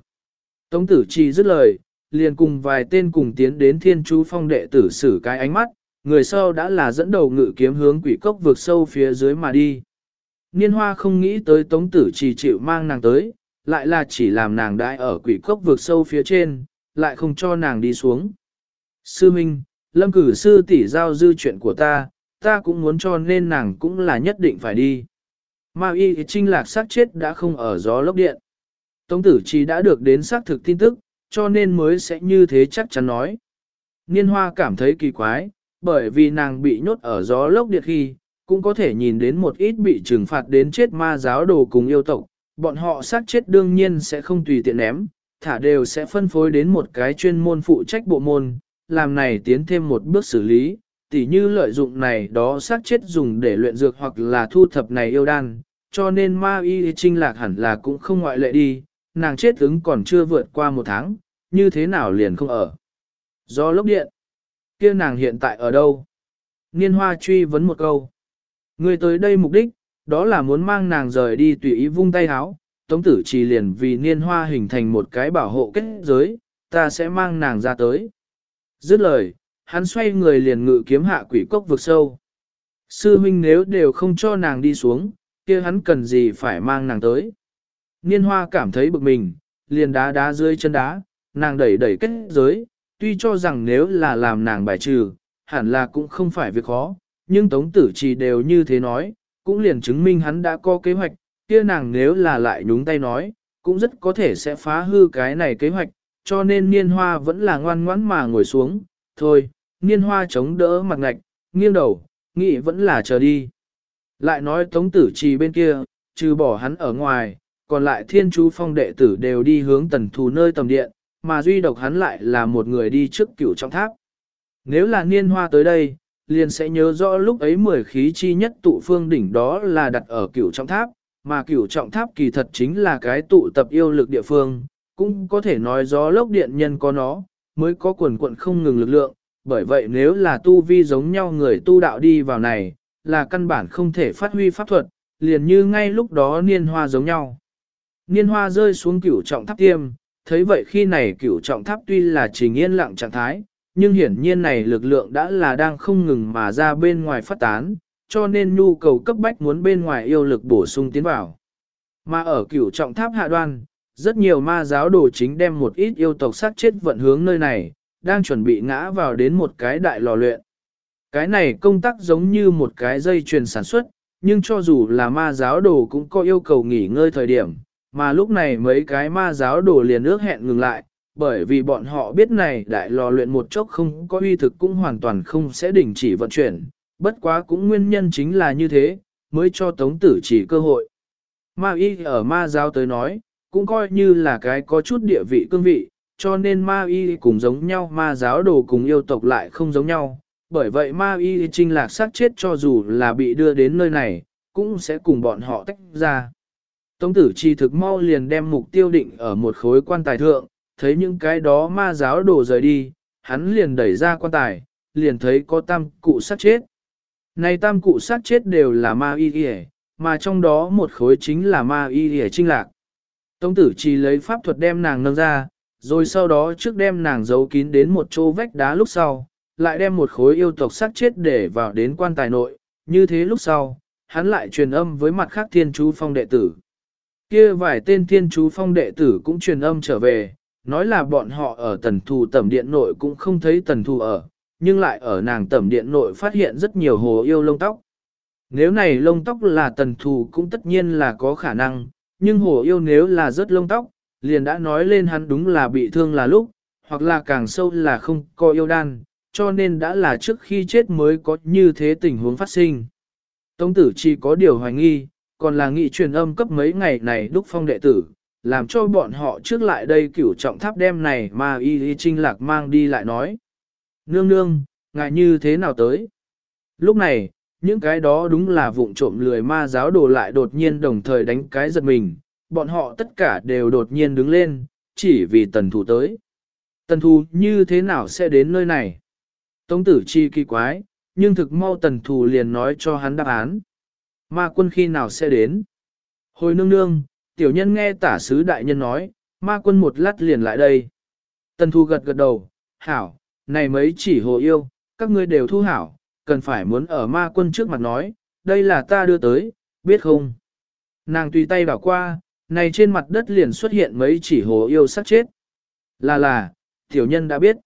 Tống tử chi dứt lời, liền cùng vài tên cùng tiến đến thiên chú phong đệ tử xử cái ánh mắt, người sau đã là dẫn đầu ngự kiếm hướng quỷ cốc vượt sâu phía dưới mà đi. Niên hoa không nghĩ tới tống tử chỉ chịu mang nàng tới, lại là chỉ làm nàng đãi ở quỷ cốc vượt sâu phía trên, lại không cho nàng đi xuống. Sư Minh, lâm cử sư tỷ giao dư chuyện của ta, ta cũng muốn cho nên nàng cũng là nhất định phải đi. Ma y trinh lạc xác chết đã không ở gió lốc điện. Tống tử chỉ đã được đến xác thực tin tức, cho nên mới sẽ như thế chắc chắn nói. Niên hoa cảm thấy kỳ quái, bởi vì nàng bị nhốt ở gió lốc điện khi, cũng có thể nhìn đến một ít bị trừng phạt đến chết ma giáo đồ cùng yêu tộc, bọn họ sát chết đương nhiên sẽ không tùy tiện ném, thả đều sẽ phân phối đến một cái chuyên môn phụ trách bộ môn, làm này tiến thêm một bước xử lý, tỉ như lợi dụng này đó sát chết dùng để luyện dược hoặc là thu thập này yêu đan, cho nên ma y trinh lạc hẳn là cũng không ngoại lệ đi, nàng chết ứng còn chưa vượt qua một tháng, như thế nào liền không ở. Do lốc điện, kia nàng hiện tại ở đâu? Niên hoa truy vấn một câu. Người tới đây mục đích, đó là muốn mang nàng rời đi tùy ý vung tay háo, tống tử chỉ liền vì niên hoa hình thành một cái bảo hộ kết giới, ta sẽ mang nàng ra tới. Dứt lời, hắn xoay người liền ngự kiếm hạ quỷ cốc vực sâu. Sư huynh nếu đều không cho nàng đi xuống, kia hắn cần gì phải mang nàng tới. Niên hoa cảm thấy bực mình, liền đá đá dưới chân đá, nàng đẩy đẩy kết giới, tuy cho rằng nếu là làm nàng bài trừ, hẳn là cũng không phải việc khó, nhưng tống tử Trì đều như thế nói, cũng liền chứng minh hắn đã có kế hoạch, kia nàng nếu là lại nhúng tay nói, cũng rất có thể sẽ phá hư cái này kế hoạch, cho nên niên hoa vẫn là ngoan ngoãn mà ngồi xuống, thôi, niên hoa chống đỡ mặt ngạch, nghiêng đầu, nghĩ vẫn là chờ đi. Lại nói tống tử trì bên kia, trừ bỏ hắn ở ngoài, còn lại thiên chú phong đệ tử đều đi hướng tần thù nơi tầm điện, mà duy độc hắn lại là một người đi trước cửu trong tháp. Nếu là niên hoa tới đây, liền sẽ nhớ rõ lúc ấy mười khí chi nhất tụ phương đỉnh đó là đặt ở cửu trọng tháp, mà cửu trọng tháp kỳ thật chính là cái tụ tập yêu lực địa phương, cũng có thể nói gió lốc điện nhân có nó, mới có quần quận không ngừng lực lượng, bởi vậy nếu là tu vi giống nhau người tu đạo đi vào này, là căn bản không thể phát huy pháp thuật, liền như ngay lúc đó niên hoa giống nhau. Niên hoa rơi xuống cửu trọng tháp tiêm, thấy vậy khi này cửu trọng tháp tuy là trình yên lặng trạng thái, nhưng hiển nhiên này lực lượng đã là đang không ngừng mà ra bên ngoài phát tán, cho nên nhu cầu cấp bách muốn bên ngoài yêu lực bổ sung tiến vào. Mà ở cửu trọng tháp hạ đoan, rất nhiều ma giáo đồ chính đem một ít yêu tộc sát chết vận hướng nơi này, đang chuẩn bị ngã vào đến một cái đại lò luyện. Cái này công tác giống như một cái dây chuyền sản xuất, nhưng cho dù là ma giáo đồ cũng có yêu cầu nghỉ ngơi thời điểm, mà lúc này mấy cái ma giáo đồ liền ước hẹn ngừng lại, bởi vì bọn họ biết này đại lò luyện một chốc không có uy thực cũng hoàn toàn không sẽ đình chỉ vận chuyển, bất quá cũng nguyên nhân chính là như thế, mới cho tống tử chỉ cơ hội. Ma y ở ma giáo tới nói, cũng coi như là cái có chút địa vị cương vị, cho nên ma y cùng giống nhau ma giáo đồ cùng yêu tộc lại không giống nhau, bởi vậy ma y trinh lạc sát chết cho dù là bị đưa đến nơi này, cũng sẽ cùng bọn họ tách ra. Tống tử chi thực mau liền đem mục tiêu định ở một khối quan tài thượng, thấy những cái đó ma giáo đổ rời đi, hắn liền đẩy ra quan tài, liền thấy có tam cụ sát chết. Này tam cụ sát chết đều là ma y hề, mà trong đó một khối chính là ma y hề trinh lạc. Tống tử chi lấy pháp thuật đem nàng nâng ra, rồi sau đó trước đem nàng giấu kín đến một chỗ vách đá lúc sau, lại đem một khối yêu tộc sát chết để vào đến quan tài nội, như thế lúc sau, hắn lại truyền âm với mặt khác thiên chú phong đệ tử. Kia vài tên thiên chú phong đệ tử cũng truyền âm trở về, nói là bọn họ ở tần thù tẩm điện nội cũng không thấy tần thù ở, nhưng lại ở nàng tẩm điện nội phát hiện rất nhiều hồ yêu lông tóc. Nếu này lông tóc là tần thù cũng tất nhiên là có khả năng, nhưng hồ yêu nếu là rất lông tóc, liền đã nói lên hắn đúng là bị thương là lúc, hoặc là càng sâu là không có yêu đan, cho nên đã là trước khi chết mới có như thế tình huống phát sinh. Tống tử chỉ có điều hoài nghi, còn là nghị truyền âm cấp mấy ngày này đúc phong đệ tử, làm cho bọn họ trước lại đây cửu trọng tháp đem này mà y y trinh lạc mang đi lại nói. Nương nương, ngại như thế nào tới? Lúc này, những cái đó đúng là vụng trộm lười ma giáo đồ lại đột nhiên đồng thời đánh cái giật mình, bọn họ tất cả đều đột nhiên đứng lên, chỉ vì tần thủ tới. Tần thù như thế nào sẽ đến nơi này? Tống tử chi kỳ quái, nhưng thực mau tần thù liền nói cho hắn đáp án. Ma quân khi nào sẽ đến? Hồi nương nương, tiểu nhân nghe tả sứ đại nhân nói, ma quân một lát liền lại đây. Tần Thu gật gật đầu, hảo, này mấy chỉ hồ yêu, các ngươi đều thu hảo, cần phải muốn ở ma quân trước mặt nói, đây là ta đưa tới, biết không? Nàng tùy tay bảo qua, này trên mặt đất liền xuất hiện mấy chỉ hồ yêu sắc chết. Là là, tiểu nhân đã biết.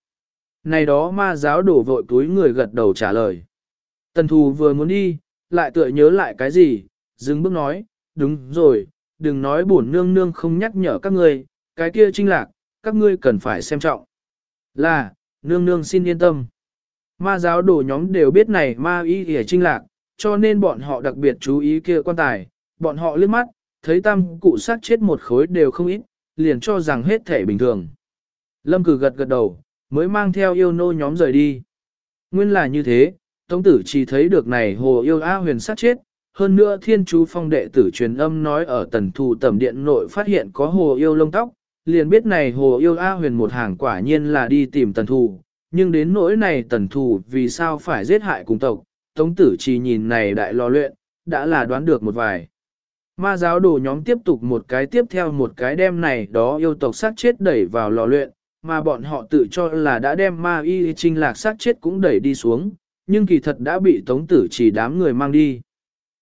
Này đó ma giáo đổ vội túi người gật đầu trả lời. Tần thù vừa muốn đi, lại tựa nhớ lại cái gì, dừng bước nói, đúng rồi, đừng nói bổn nương nương không nhắc nhở các ngươi, cái kia trinh lạc, các ngươi cần phải xem trọng. Là, nương nương xin yên tâm. Ma giáo đồ nhóm đều biết này ma y hề trinh lạc, cho nên bọn họ đặc biệt chú ý kia quan tài, bọn họ liếc mắt, thấy tam cụ sát chết một khối đều không ít, liền cho rằng hết thể bình thường. Lâm cử gật gật đầu, mới mang theo yêu nô nhóm rời đi. Nguyên là như thế, Tống tử chỉ thấy được này hồ yêu A huyền sát chết, hơn nữa thiên chú phong đệ tử truyền âm nói ở tần thù tẩm điện nội phát hiện có hồ yêu lông tóc, liền biết này hồ yêu A huyền một hàng quả nhiên là đi tìm tần thù, nhưng đến nỗi này tần thù vì sao phải giết hại cùng tộc, tống tử chỉ nhìn này đại lò luyện, đã là đoán được một vài. Ma giáo đồ nhóm tiếp tục một cái tiếp theo một cái đem này đó yêu tộc sát chết đẩy vào lò luyện, mà bọn họ tự cho là đã đem ma y trinh lạc sát chết cũng đẩy đi xuống, nhưng kỳ thật đã bị tống tử chỉ đám người mang đi.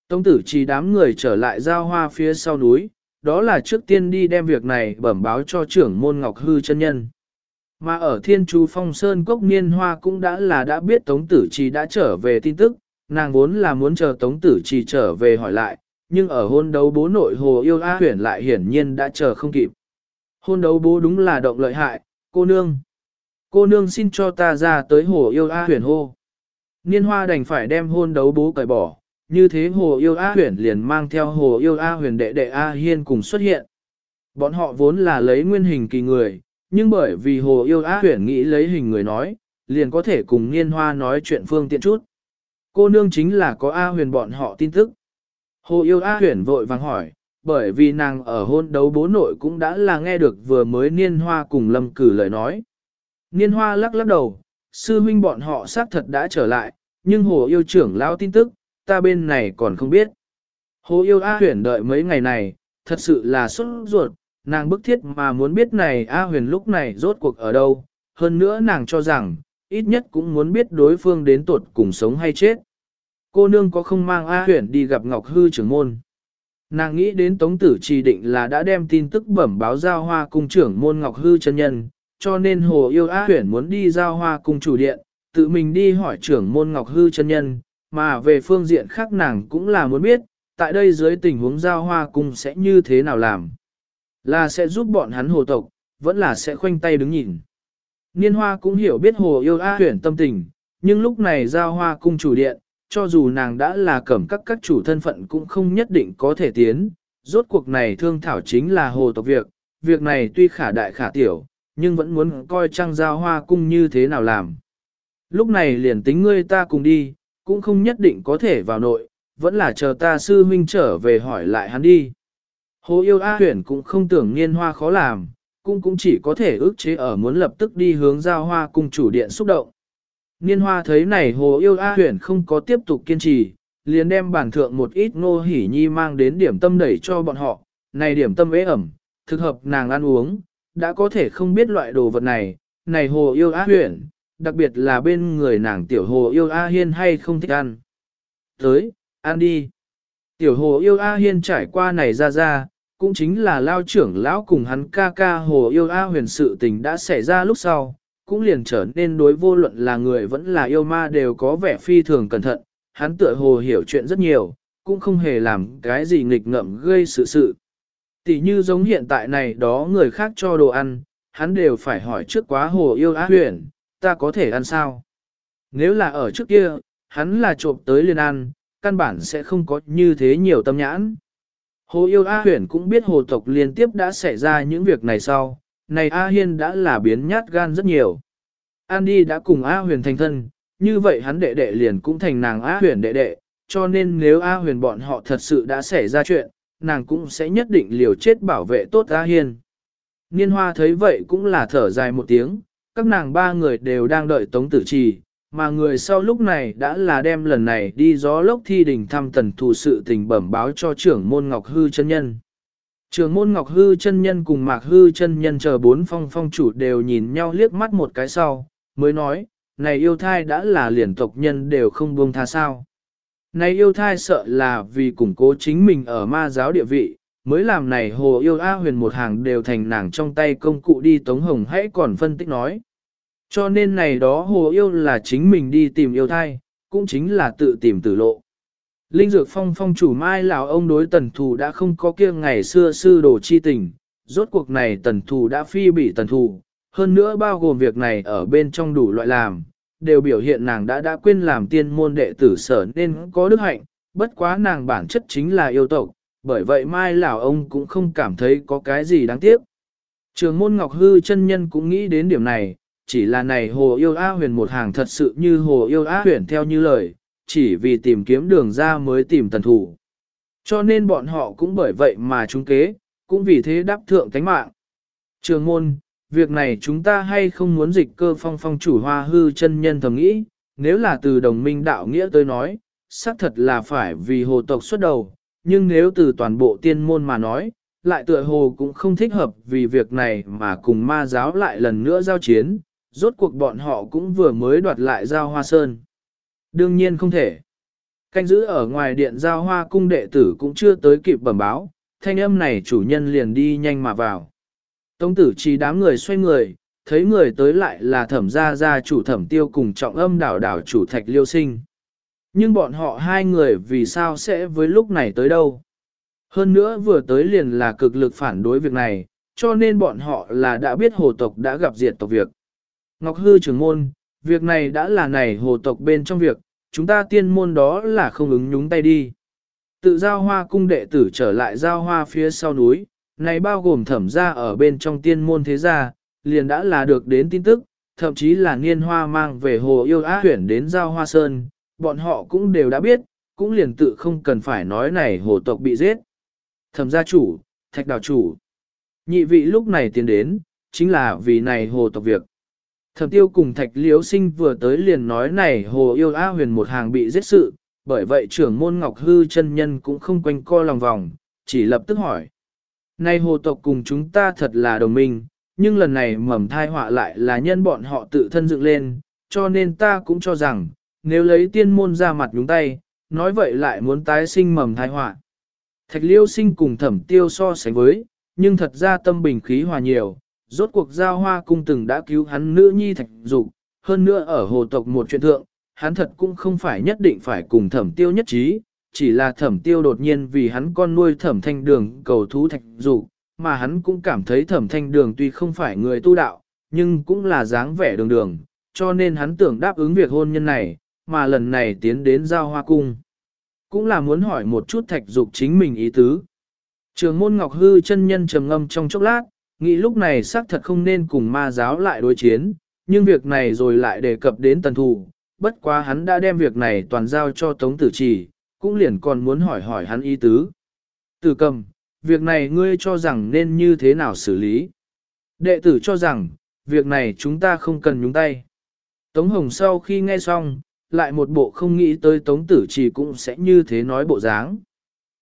Tống tử chỉ đám người trở lại giao hoa phía sau núi, đó là trước tiên đi đem việc này bẩm báo cho trưởng môn Ngọc Hư chân nhân. Mà ở Thiên Chu Phong Sơn Cốc Niên Hoa cũng đã là đã biết Tống Tử Trì đã trở về tin tức, nàng vốn là muốn chờ Tống Tử Trì trở về hỏi lại, nhưng ở hôn đấu bố nội hồ yêu A huyển lại hiển nhiên đã chờ không kịp. Hôn đấu bố đúng là động lợi hại, cô nương. Cô nương xin cho ta ra tới hồ yêu A huyển hô. Niên Hoa đành phải đem hôn đấu bố cởi bỏ, như thế hồ yêu A huyền liền mang theo hồ yêu A huyền đệ đệ A hiên cùng xuất hiện. Bọn họ vốn là lấy nguyên hình kỳ người, nhưng bởi vì hồ yêu A huyền nghĩ lấy hình người nói, liền có thể cùng niên hoa nói chuyện phương tiện chút. Cô nương chính là có A huyền bọn họ tin tức. Hồ yêu A huyền vội vàng hỏi, bởi vì nàng ở hôn đấu bố nội cũng đã là nghe được vừa mới niên hoa cùng lâm cử lời nói. Niên hoa lắc lắc đầu, sư huynh bọn họ xác thật đã trở lại, nhưng hồ yêu trưởng lão tin tức, ta bên này còn không biết. Hồ yêu A huyền đợi mấy ngày này, thật sự là xuất ruột, nàng bức thiết mà muốn biết này A huyền lúc này rốt cuộc ở đâu, hơn nữa nàng cho rằng, ít nhất cũng muốn biết đối phương đến tuột cùng sống hay chết. Cô nương có không mang A huyền đi gặp Ngọc Hư trưởng môn. Nàng nghĩ đến Tống Tử Trì định là đã đem tin tức bẩm báo giao hoa cung trưởng môn Ngọc Hư chân nhân, cho nên Hồ Yêu A huyển muốn đi giao hoa cùng chủ điện, tự mình đi hỏi trưởng môn Ngọc Hư chân nhân, mà về phương diện khác nàng cũng là muốn biết, tại đây dưới tình huống giao hoa cung sẽ như thế nào làm. Là sẽ giúp bọn hắn hồ tộc, vẫn là sẽ khoanh tay đứng nhìn. Niên hoa cũng hiểu biết hồ yêu A huyển tâm tình, nhưng lúc này giao hoa cung chủ điện, cho dù nàng đã là cẩm các các chủ thân phận cũng không nhất định có thể tiến. Rốt cuộc này thương thảo chính là hồ tộc việc, việc này tuy khả đại khả tiểu, nhưng vẫn muốn coi trăng giao hoa cung như thế nào làm. Lúc này liền tính ngươi ta cùng đi, cũng không nhất định có thể vào nội, vẫn là chờ ta sư huynh trở về hỏi lại hắn đi. Hồ yêu A huyển cũng không tưởng niên hoa khó làm, cũng cũng chỉ có thể ước chế ở muốn lập tức đi hướng giao hoa cung chủ điện xúc động. Niên hoa thấy này hồ yêu A huyển không có tiếp tục kiên trì, liền đem bản thượng một ít ngô hỉ nhi mang đến điểm tâm đẩy cho bọn họ, này điểm tâm ế ẩm, thực hợp nàng ăn uống, đã có thể không biết loại đồ vật này, này hồ yêu A huyển, đặc biệt là bên người nàng tiểu hồ yêu A Hiên hay không thích ăn. Tới, ăn đi. Tiểu hồ yêu A Hiên trải qua này ra ra, cũng chính là lao trưởng lão cùng hắn ca ca hồ yêu A huyền sự tình đã xảy ra lúc sau, cũng liền trở nên đối vô luận là người vẫn là yêu ma đều có vẻ phi thường cẩn thận, hắn tựa hồ hiểu chuyện rất nhiều, cũng không hề làm cái gì nghịch ngợm gây sự sự. Tỷ như giống hiện tại này đó người khác cho đồ ăn, hắn đều phải hỏi trước quá hồ yêu á huyền, ta có thể ăn sao? Nếu là ở trước kia, hắn là trộm tới liền ăn, căn bản sẽ không có như thế nhiều tâm nhãn. Hồ yêu A huyền cũng biết hồ tộc liên tiếp đã xảy ra những việc này sau, này A hiên đã là biến nhát gan rất nhiều. An đi đã cùng A huyền thành thân, như vậy hắn đệ đệ liền cũng thành nàng A huyền đệ đệ, cho nên nếu A huyền bọn họ thật sự đã xảy ra chuyện, nàng cũng sẽ nhất định liều chết bảo vệ tốt A hiên. Niên hoa thấy vậy cũng là thở dài một tiếng, các nàng ba người đều đang đợi Tống Tử Trì, mà người sau lúc này đã là đem lần này đi gió lốc thi đình thăm tần thủ sự tình bẩm báo cho trưởng môn Ngọc Hư chân nhân. Trưởng môn Ngọc Hư chân nhân cùng Mạc Hư chân nhân chờ bốn phong phong chủ đều nhìn nhau liếc mắt một cái sau, mới nói, này yêu thai đã là liền tộc nhân đều không buông tha sao. Này yêu thai sợ là vì củng cố chính mình ở ma giáo địa vị, mới làm này hồ yêu A huyền một hàng đều thành nàng trong tay công cụ đi Tống Hồng hãy còn phân tích nói. Cho nên này đó hồ yêu là chính mình đi tìm yêu thai, cũng chính là tự tìm tử lộ. Linh dược phong phong chủ mai lão ông đối tần thù đã không có kia ngày xưa sư đồ chi tình, rốt cuộc này tần thù đã phi bị tần thù, hơn nữa bao gồm việc này ở bên trong đủ loại làm, đều biểu hiện nàng đã đã quên làm tiên môn đệ tử sở nên có đức hạnh, bất quá nàng bản chất chính là yêu tộc, bởi vậy mai lão ông cũng không cảm thấy có cái gì đáng tiếc. Trường môn Ngọc Hư chân nhân cũng nghĩ đến điểm này, chỉ là này hồ yêu A huyền một hàng thật sự như hồ yêu A huyền theo như lời, chỉ vì tìm kiếm đường ra mới tìm tần thủ. Cho nên bọn họ cũng bởi vậy mà chúng kế, cũng vì thế đáp thượng cánh mạng. Trường môn, việc này chúng ta hay không muốn dịch cơ phong phong chủ hoa hư chân nhân thầm nghĩ, nếu là từ đồng minh đạo nghĩa tới nói, xác thật là phải vì hồ tộc xuất đầu, nhưng nếu từ toàn bộ tiên môn mà nói, lại tựa hồ cũng không thích hợp vì việc này mà cùng ma giáo lại lần nữa giao chiến, rốt cuộc bọn họ cũng vừa mới đoạt lại giao hoa sơn. Đương nhiên không thể. Canh giữ ở ngoài điện giao hoa cung đệ tử cũng chưa tới kịp bẩm báo, thanh âm này chủ nhân liền đi nhanh mà vào. Tống tử chỉ đám người xoay người, thấy người tới lại là thẩm gia gia chủ thẩm tiêu cùng trọng âm đảo đảo chủ thạch liêu sinh. Nhưng bọn họ hai người vì sao sẽ với lúc này tới đâu? Hơn nữa vừa tới liền là cực lực phản đối việc này, cho nên bọn họ là đã biết hồ tộc đã gặp diệt tộc việc. Ngọc Hư trưởng môn, việc này đã là này hồ tộc bên trong việc, chúng ta tiên môn đó là không ứng nhúng tay đi. Tự giao hoa cung đệ tử trở lại giao hoa phía sau núi, này bao gồm thẩm gia ở bên trong tiên môn thế gia, liền đã là được đến tin tức, thậm chí là niên hoa mang về hồ yêu á huyển đến giao hoa sơn, bọn họ cũng đều đã biết, cũng liền tự không cần phải nói này hồ tộc bị giết. Thẩm gia chủ, thạch đào chủ, nhị vị lúc này tiến đến, chính là vì này hồ tộc việc. Thẩm tiêu cùng thạch liếu sinh vừa tới liền nói này hồ yêu á huyền một hàng bị giết sự, bởi vậy trưởng môn ngọc hư chân nhân cũng không quanh co lòng vòng, chỉ lập tức hỏi. Này hồ tộc cùng chúng ta thật là đồng minh, nhưng lần này mầm thai họa lại là nhân bọn họ tự thân dựng lên, cho nên ta cũng cho rằng, nếu lấy tiên môn ra mặt nhúng tay, nói vậy lại muốn tái sinh mầm thai họa. Thạch liêu sinh cùng thẩm tiêu so sánh với, nhưng thật ra tâm bình khí hòa nhiều, rốt cuộc giao hoa cung từng đã cứu hắn nữ nhi thạch dục, hơn nữa ở hồ tộc một chuyện thượng, hắn thật cũng không phải nhất định phải cùng thẩm tiêu nhất trí, chỉ là thẩm tiêu đột nhiên vì hắn con nuôi thẩm thanh đường cầu thú thạch dục, mà hắn cũng cảm thấy thẩm thanh đường tuy không phải người tu đạo, nhưng cũng là dáng vẻ đường đường, cho nên hắn tưởng đáp ứng việc hôn nhân này, mà lần này tiến đến giao hoa cung. Cũng là muốn hỏi một chút thạch dục chính mình ý tứ. Trường môn Ngọc Hư chân nhân trầm ngâm trong chốc lát, nghĩ lúc này xác thật không nên cùng ma giáo lại đối chiến, nhưng việc này rồi lại đề cập đến tần thù, bất quá hắn đã đem việc này toàn giao cho Tống Tử chỉ cũng liền còn muốn hỏi hỏi hắn ý tứ. Tử cầm, việc này ngươi cho rằng nên như thế nào xử lý? Đệ tử cho rằng, việc này chúng ta không cần nhúng tay. Tống Hồng sau khi nghe xong, lại một bộ không nghĩ tới Tống Tử Trì cũng sẽ như thế nói bộ dáng.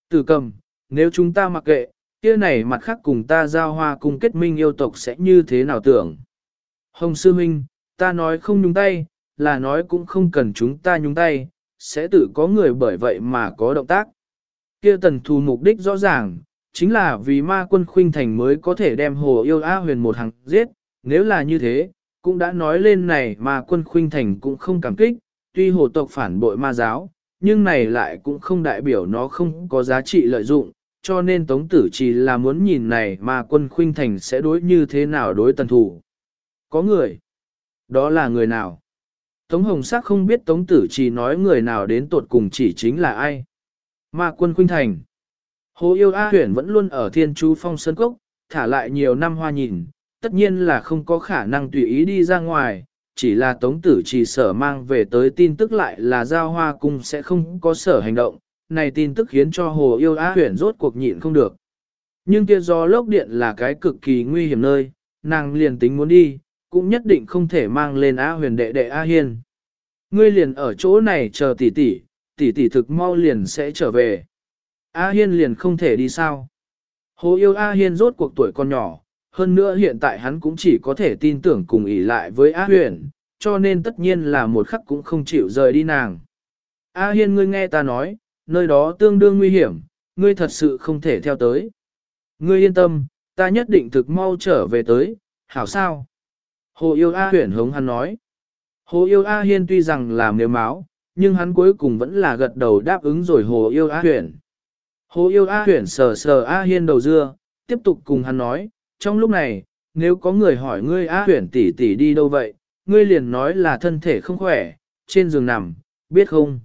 Tử cầm, nếu chúng ta mặc kệ, kia này mặt khác cùng ta giao hoa cùng kết minh yêu tộc sẽ như thế nào tưởng. Hồng Sư Minh, ta nói không nhúng tay, là nói cũng không cần chúng ta nhúng tay, sẽ tự có người bởi vậy mà có động tác. Kia tần thù mục đích rõ ràng, chính là vì ma quân khuynh thành mới có thể đem hồ yêu A huyền một hàng giết, nếu là như thế, cũng đã nói lên này mà quân khuynh thành cũng không cảm kích, tuy hồ tộc phản bội ma giáo, nhưng này lại cũng không đại biểu nó không có giá trị lợi dụng, cho nên Tống Tử chỉ là muốn nhìn này mà quân khuynh thành sẽ đối như thế nào đối tần thủ. Có người. Đó là người nào? Tống Hồng Sắc không biết Tống Tử chỉ nói người nào đến tột cùng chỉ chính là ai. Ma quân khuynh thành. Hồ yêu A huyển vẫn luôn ở thiên chú phong sơn cốc, thả lại nhiều năm hoa nhìn, tất nhiên là không có khả năng tùy ý đi ra ngoài, chỉ là Tống Tử chỉ sở mang về tới tin tức lại là giao hoa cung sẽ không có sở hành động, này tin tức khiến cho hồ yêu á huyển rốt cuộc nhịn không được. Nhưng kia do lốc điện là cái cực kỳ nguy hiểm nơi, nàng liền tính muốn đi, cũng nhất định không thể mang lên A huyền đệ đệ A hiên. Ngươi liền ở chỗ này chờ tỷ tỷ, tỷ tỷ thực mau liền sẽ trở về. A hiên liền không thể đi sao. Hồ yêu A hiên rốt cuộc tuổi con nhỏ, hơn nữa hiện tại hắn cũng chỉ có thể tin tưởng cùng ỷ lại với A huyền, cho nên tất nhiên là một khắc cũng không chịu rời đi nàng. A hiên ngươi nghe ta nói, nơi đó tương đương nguy hiểm, ngươi thật sự không thể theo tới. Ngươi yên tâm, ta nhất định thực mau trở về tới, hảo sao? Hồ yêu A huyển hống hắn nói. Hồ yêu A hiên tuy rằng làm nếu máu, nhưng hắn cuối cùng vẫn là gật đầu đáp ứng rồi hồ yêu A huyển. Hồ yêu A huyển sờ sờ A hiên đầu dưa, tiếp tục cùng hắn nói, trong lúc này, nếu có người hỏi ngươi A huyển tỷ tỷ đi đâu vậy, ngươi liền nói là thân thể không khỏe, trên giường nằm, biết không?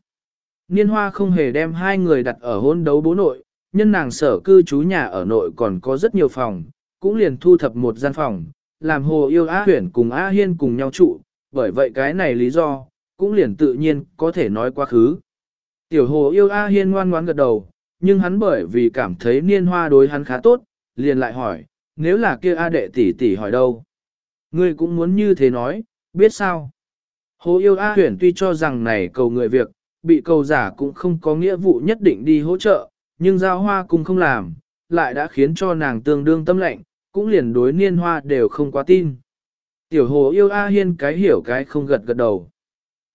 Niên hoa không hề đem hai người đặt ở hôn đấu bố nội, nhân nàng sở cư trú nhà ở nội còn có rất nhiều phòng, cũng liền thu thập một gian phòng, làm hồ yêu A huyển cùng A hiên cùng nhau trụ, bởi vậy cái này lý do, cũng liền tự nhiên có thể nói quá khứ. Tiểu hồ yêu A hiên ngoan ngoãn gật đầu, nhưng hắn bởi vì cảm thấy niên hoa đối hắn khá tốt, liền lại hỏi, nếu là kia A đệ tỷ tỷ hỏi đâu? Ngươi cũng muốn như thế nói, biết sao? Hồ yêu A huyển tuy cho rằng này cầu người việc, bị cầu giả cũng không có nghĩa vụ nhất định đi hỗ trợ, nhưng giao hoa cũng không làm, lại đã khiến cho nàng tương đương tâm lệnh, cũng liền đối niên hoa đều không quá tin. Tiểu hồ yêu A Hiên cái hiểu cái không gật gật đầu.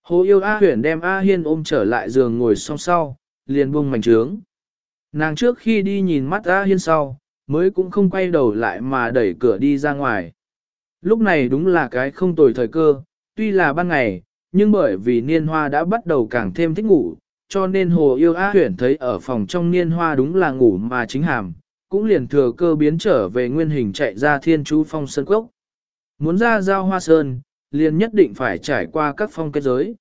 Hồ yêu A huyền đem A Hiên ôm trở lại giường ngồi song sau, liền buông mảnh trướng. Nàng trước khi đi nhìn mắt A Hiên sau, mới cũng không quay đầu lại mà đẩy cửa đi ra ngoài. Lúc này đúng là cái không tồi thời cơ, tuy là ban ngày, nhưng bởi vì niên hoa đã bắt đầu càng thêm thích ngủ, cho nên hồ yêu A huyền thấy ở phòng trong niên hoa đúng là ngủ mà chính hàm, cũng liền thừa cơ biến trở về nguyên hình chạy ra thiên chú phong sơn cốc. Muốn ra giao hoa sơn, liền nhất định phải trải qua các phong kết giới.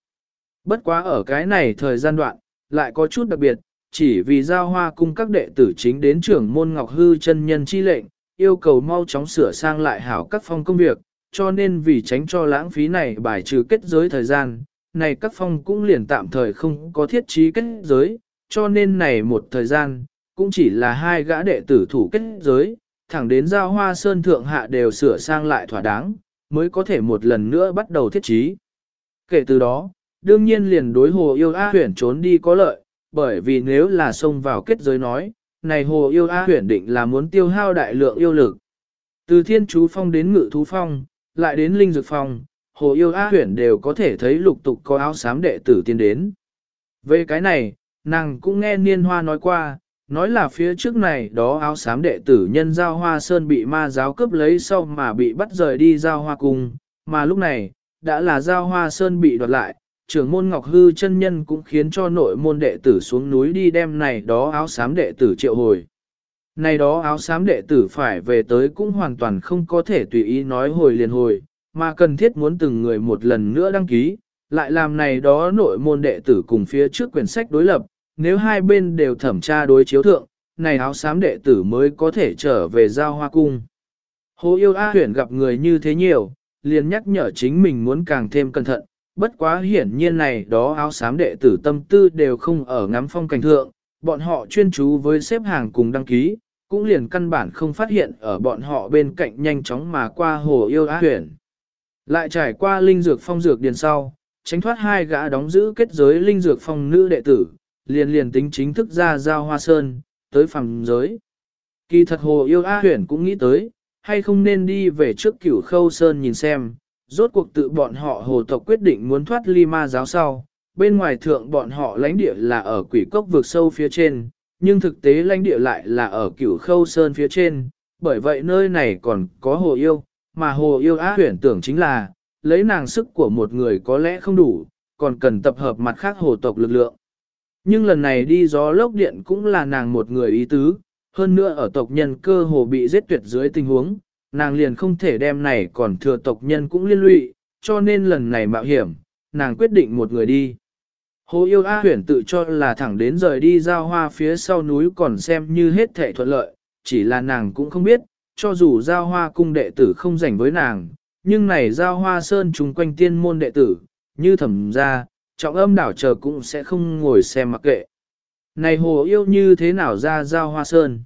Bất quá ở cái này thời gian đoạn, lại có chút đặc biệt, chỉ vì giao hoa cung các đệ tử chính đến trưởng môn Ngọc Hư chân nhân chi lệnh, yêu cầu mau chóng sửa sang lại hảo các phong công việc, cho nên vì tránh cho lãng phí này bài trừ kết giới thời gian, này các phong cũng liền tạm thời không có thiết trí kết giới, cho nên này một thời gian, cũng chỉ là hai gã đệ tử thủ kết giới, thẳng đến giao hoa sơn thượng hạ đều sửa sang lại thỏa đáng, mới có thể một lần nữa bắt đầu thiết trí. Kể từ đó, đương nhiên liền đối hồ yêu A huyển trốn đi có lợi, bởi vì nếu là xông vào kết giới nói, này hồ yêu A huyển định là muốn tiêu hao đại lượng yêu lực. Từ thiên chú phong đến ngự thú phong, lại đến linh dược phong, hồ yêu A huyển đều có thể thấy lục tục có áo xám đệ tử tiến đến. Về cái này, nàng cũng nghe niên hoa nói qua, nói là phía trước này đó áo xám đệ tử nhân giao hoa sơn bị ma giáo cướp lấy sau mà bị bắt rời đi giao hoa cung, mà lúc này, đã là giao hoa sơn bị đoạt lại, trưởng môn Ngọc Hư chân nhân cũng khiến cho nội môn đệ tử xuống núi đi đem này đó áo xám đệ tử triệu hồi. Này đó áo xám đệ tử phải về tới cũng hoàn toàn không có thể tùy ý nói hồi liền hồi, mà cần thiết muốn từng người một lần nữa đăng ký, lại làm này đó nội môn đệ tử cùng phía trước quyển sách đối lập, nếu hai bên đều thẩm tra đối chiếu thượng, này áo xám đệ tử mới có thể trở về giao hoa cung. Hồ yêu A huyển gặp người như thế nhiều, liền nhắc nhở chính mình muốn càng thêm cẩn thận, bất quá hiển nhiên này đó áo xám đệ tử tâm tư đều không ở ngắm phong cảnh thượng, bọn họ chuyên chú với xếp hàng cùng đăng ký, cũng liền căn bản không phát hiện ở bọn họ bên cạnh nhanh chóng mà qua hồ yêu á huyển. Lại trải qua linh dược phong dược điền sau, tránh thoát hai gã đóng giữ kết giới linh dược phong nữ đệ tử, liền liền tính chính thức ra giao hoa sơn, tới phẳng giới. Kỳ thật hồ yêu A huyền cũng nghĩ tới, hay không nên đi về trước cửu khâu sơn nhìn xem, rốt cuộc tự bọn họ hồ tộc quyết định muốn thoát ly ma giáo sau, bên ngoài thượng bọn họ lãnh địa là ở quỷ cốc vực sâu phía trên, nhưng thực tế lãnh địa lại là ở cửu khâu sơn phía trên, bởi vậy nơi này còn có hồ yêu, mà hồ yêu á huyển tưởng chính là, lấy nàng sức của một người có lẽ không đủ, còn cần tập hợp mặt khác hồ tộc lực lượng. Nhưng lần này đi gió lốc điện cũng là nàng một người ý tứ, hơn nữa ở tộc nhân cơ hồ bị giết tuyệt dưới tình huống, nàng liền không thể đem này còn thừa tộc nhân cũng liên lụy, cho nên lần này mạo hiểm, nàng quyết định một người đi. Hồ yêu A huyển tự cho là thẳng đến rời đi giao hoa phía sau núi còn xem như hết thể thuận lợi, chỉ là nàng cũng không biết, cho dù giao hoa cung đệ tử không rảnh với nàng, nhưng này giao hoa sơn chung quanh tiên môn đệ tử, như thẩm ra, trọng âm đảo chờ cũng sẽ không ngồi xem mặc kệ. Này hồ yêu như thế nào ra giao hoa sơn?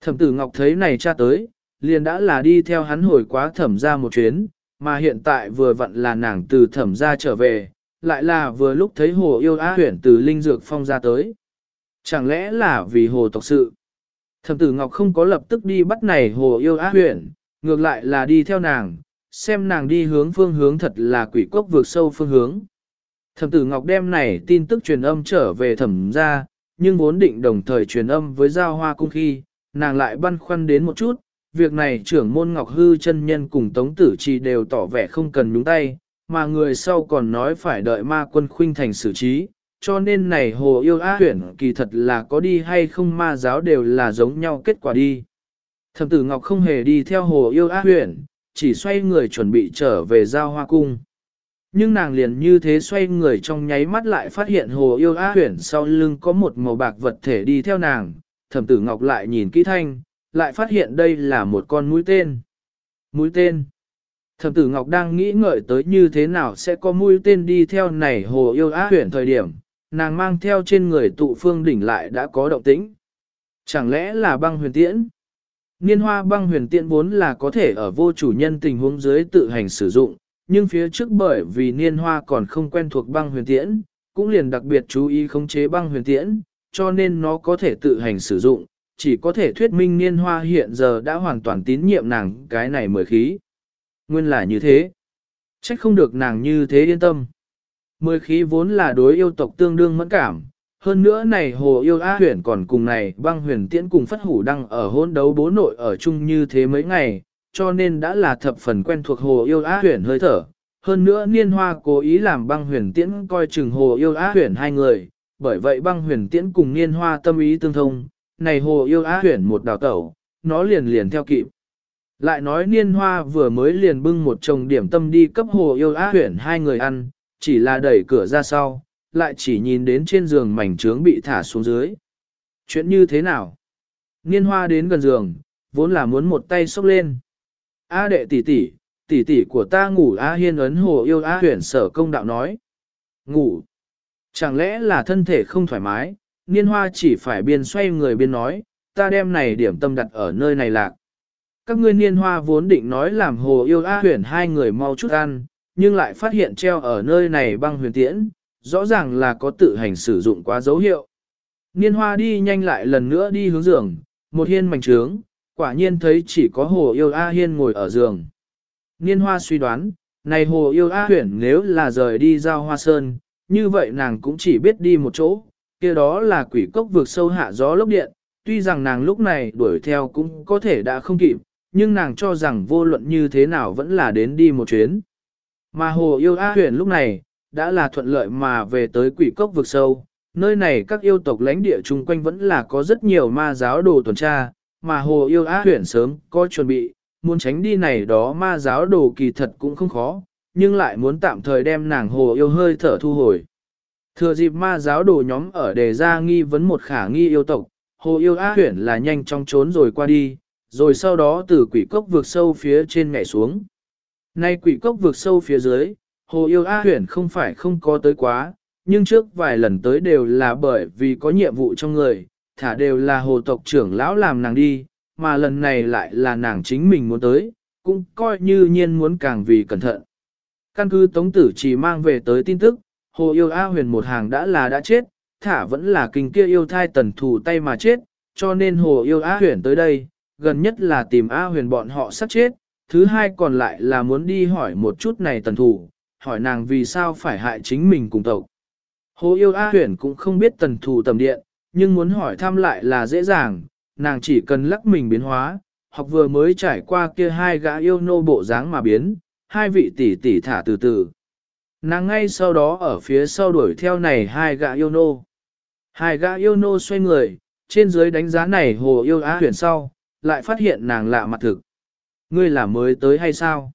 Thẩm tử ngọc thấy này cha tới, liền đã là đi theo hắn hồi quá thẩm ra một chuyến, mà hiện tại vừa vặn là nàng từ thẩm ra trở về, lại là vừa lúc thấy hồ yêu á huyển từ linh dược phong ra tới. Chẳng lẽ là vì hồ tộc sự? Thẩm tử Ngọc không có lập tức đi bắt này hồ yêu á huyển, ngược lại là đi theo nàng, xem nàng đi hướng phương hướng thật là quỷ quốc vượt sâu phương hướng. Thẩm tử Ngọc đem này tin tức truyền âm trở về thẩm ra, nhưng vốn định đồng thời truyền âm với giao hoa cung khi, nàng lại băn khoăn đến một chút, việc này trưởng môn Ngọc Hư chân nhân cùng Tống Tử Trì đều tỏ vẻ không cần nhúng tay, mà người sau còn nói phải đợi ma quân khuynh thành xử trí, cho nên này hồ yêu á huyển kỳ thật là có đi hay không ma giáo đều là giống nhau kết quả đi. Thẩm tử Ngọc không hề đi theo hồ yêu á huyển, chỉ xoay người chuẩn bị trở về giao hoa cung. Nhưng nàng liền như thế xoay người trong nháy mắt lại phát hiện hồ yêu á huyển sau lưng có một màu bạc vật thể đi theo nàng, thẩm tử Ngọc lại nhìn kỹ thanh, lại phát hiện đây là một con mũi tên. Mũi tên. Thẩm tử Ngọc đang nghĩ ngợi tới như thế nào sẽ có mũi tên đi theo này hồ yêu á huyển thời điểm, nàng mang theo trên người tụ phương đỉnh lại đã có động tĩnh. Chẳng lẽ là băng huyền tiễn? Niên hoa băng huyền tiễn vốn là có thể ở vô chủ nhân tình huống dưới tự hành sử dụng, nhưng phía trước bởi vì niên hoa còn không quen thuộc băng huyền tiễn, cũng liền đặc biệt chú ý khống chế băng huyền tiễn, cho nên nó có thể tự hành sử dụng, chỉ có thể thuyết minh niên hoa hiện giờ đã hoàn toàn tín nhiệm nàng cái này mười khí. Nguyên là như thế. Trách không được nàng như thế yên tâm. Mười khí vốn là đối yêu tộc tương đương mẫn cảm, hơn nữa này hồ yêu á huyền còn cùng này băng huyền tiễn cùng phất hủ đăng ở hôn đấu bố nội ở chung như thế mấy ngày, cho nên đã là thập phần quen thuộc hồ yêu á huyền hơi thở. Hơn nữa niên hoa cố ý làm băng huyền tiễn coi chừng hồ yêu á huyền hai người, bởi vậy băng huyền tiễn cùng niên hoa tâm ý tương thông, này hồ yêu á huyền một đào tẩu, nó liền liền theo kịp. Lại nói niên hoa vừa mới liền bưng một chồng điểm tâm đi cấp hồ yêu á huyền hai người ăn, chỉ là đẩy cửa ra sau, lại chỉ nhìn đến trên giường mảnh trướng bị thả xuống dưới. Chuyện như thế nào? Niên hoa đến gần giường, vốn là muốn một tay xốc lên. A đệ tỷ tỷ, tỷ tỷ của ta ngủ A hiên ấn hồ yêu A huyền sở công đạo nói. Ngủ. Chẳng lẽ là thân thể không thoải mái, niên hoa chỉ phải biên xoay người biên nói, ta đem này điểm tâm đặt ở nơi này lạc. Các ngươi niên hoa vốn định nói làm hồ yêu A huyền hai người mau chút ăn, nhưng lại phát hiện treo ở nơi này băng huyền tiễn, rõ ràng là có tự hành sử dụng quá dấu hiệu. Niên hoa đi nhanh lại lần nữa đi hướng giường, một hiên mảnh trướng, quả nhiên thấy chỉ có hồ yêu A hiên ngồi ở giường. Niên hoa suy đoán, này hồ yêu A huyền nếu là rời đi giao hoa sơn, như vậy nàng cũng chỉ biết đi một chỗ, kia đó là quỷ cốc vượt sâu hạ gió lốc điện, tuy rằng nàng lúc này đuổi theo cũng có thể đã không kịp, nhưng nàng cho rằng vô luận như thế nào vẫn là đến đi một chuyến. Mà hồ yêu A huyền lúc này, đã là thuận lợi mà về tới quỷ cốc vực sâu, nơi này các yêu tộc lãnh địa chung quanh vẫn là có rất nhiều ma giáo đồ tuần tra, mà hồ yêu á huyển sớm có chuẩn bị, muốn tránh đi này đó ma giáo đồ kỳ thật cũng không khó, nhưng lại muốn tạm thời đem nàng hồ yêu hơi thở thu hồi. Thừa dịp ma giáo đồ nhóm ở đề ra nghi vấn một khả nghi yêu tộc, hồ yêu á huyển là nhanh chóng trốn rồi qua đi, rồi sau đó từ quỷ cốc vượt sâu phía trên nhảy xuống. Nay quỷ cốc vượt sâu phía dưới, hồ yêu A huyển không phải không có tới quá, nhưng trước vài lần tới đều là bởi vì có nhiệm vụ trong người, thả đều là hồ tộc trưởng lão làm nàng đi, mà lần này lại là nàng chính mình muốn tới, cũng coi như nhiên muốn càng vì cẩn thận. Căn cứ Tống Tử chỉ mang về tới tin tức, hồ yêu A huyền một hàng đã là đã chết, thả vẫn là kinh kia yêu thai tần thủ tay mà chết, cho nên hồ yêu A huyền tới đây, gần nhất là tìm A huyền bọn họ sắp chết, thứ hai còn lại là muốn đi hỏi một chút này tần thủ, hỏi nàng vì sao phải hại chính mình cùng tộc. Hồ yêu A huyền cũng không biết tần thủ tầm điện, nhưng muốn hỏi thăm lại là dễ dàng, nàng chỉ cần lắc mình biến hóa, học vừa mới trải qua kia hai gã yêu nô bộ dáng mà biến, hai vị tỷ tỷ thả từ từ. Nàng ngay sau đó ở phía sau đuổi theo này hai gã yêu nô. Hai gã yêu nô xoay người, trên dưới đánh giá này hồ yêu á huyền sau, lại phát hiện nàng lạ mặt thực. Ngươi là mới tới hay sao?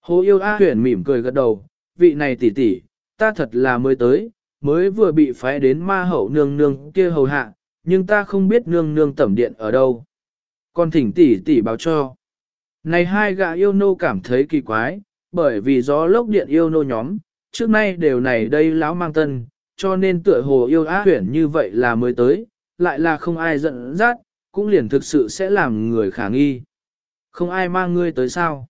Hồ yêu á huyền mỉm cười gật đầu, vị này tỷ tỷ, ta thật là mới tới, mới vừa bị phái đến ma hậu nương nương kia hầu hạ, nhưng ta không biết nương nương tẩm điện ở đâu. Còn thỉnh tỷ tỷ báo cho. Này hai gã yêu nô cảm thấy kỳ quái, bởi vì gió lốc điện yêu nô nhóm, trước nay đều này đây lão mang tân, cho nên tựa hồ yêu á huyển như vậy là mới tới, lại là không ai giận dắt, cũng liền thực sự sẽ làm người khả nghi. Không ai mang ngươi tới sao?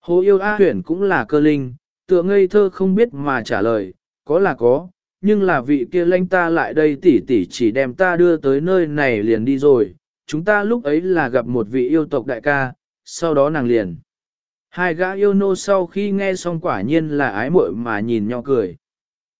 Hồ yêu A huyển cũng là cơ linh, tựa ngây thơ không biết mà trả lời, có là có, nhưng là vị kia lãnh ta lại đây tỷ tỷ chỉ đem ta đưa tới nơi này liền đi rồi, chúng ta lúc ấy là gặp một vị yêu tộc đại ca, sau đó nàng liền. Hai gã yêu nô sau khi nghe xong quả nhiên là ái muội mà nhìn nhau cười.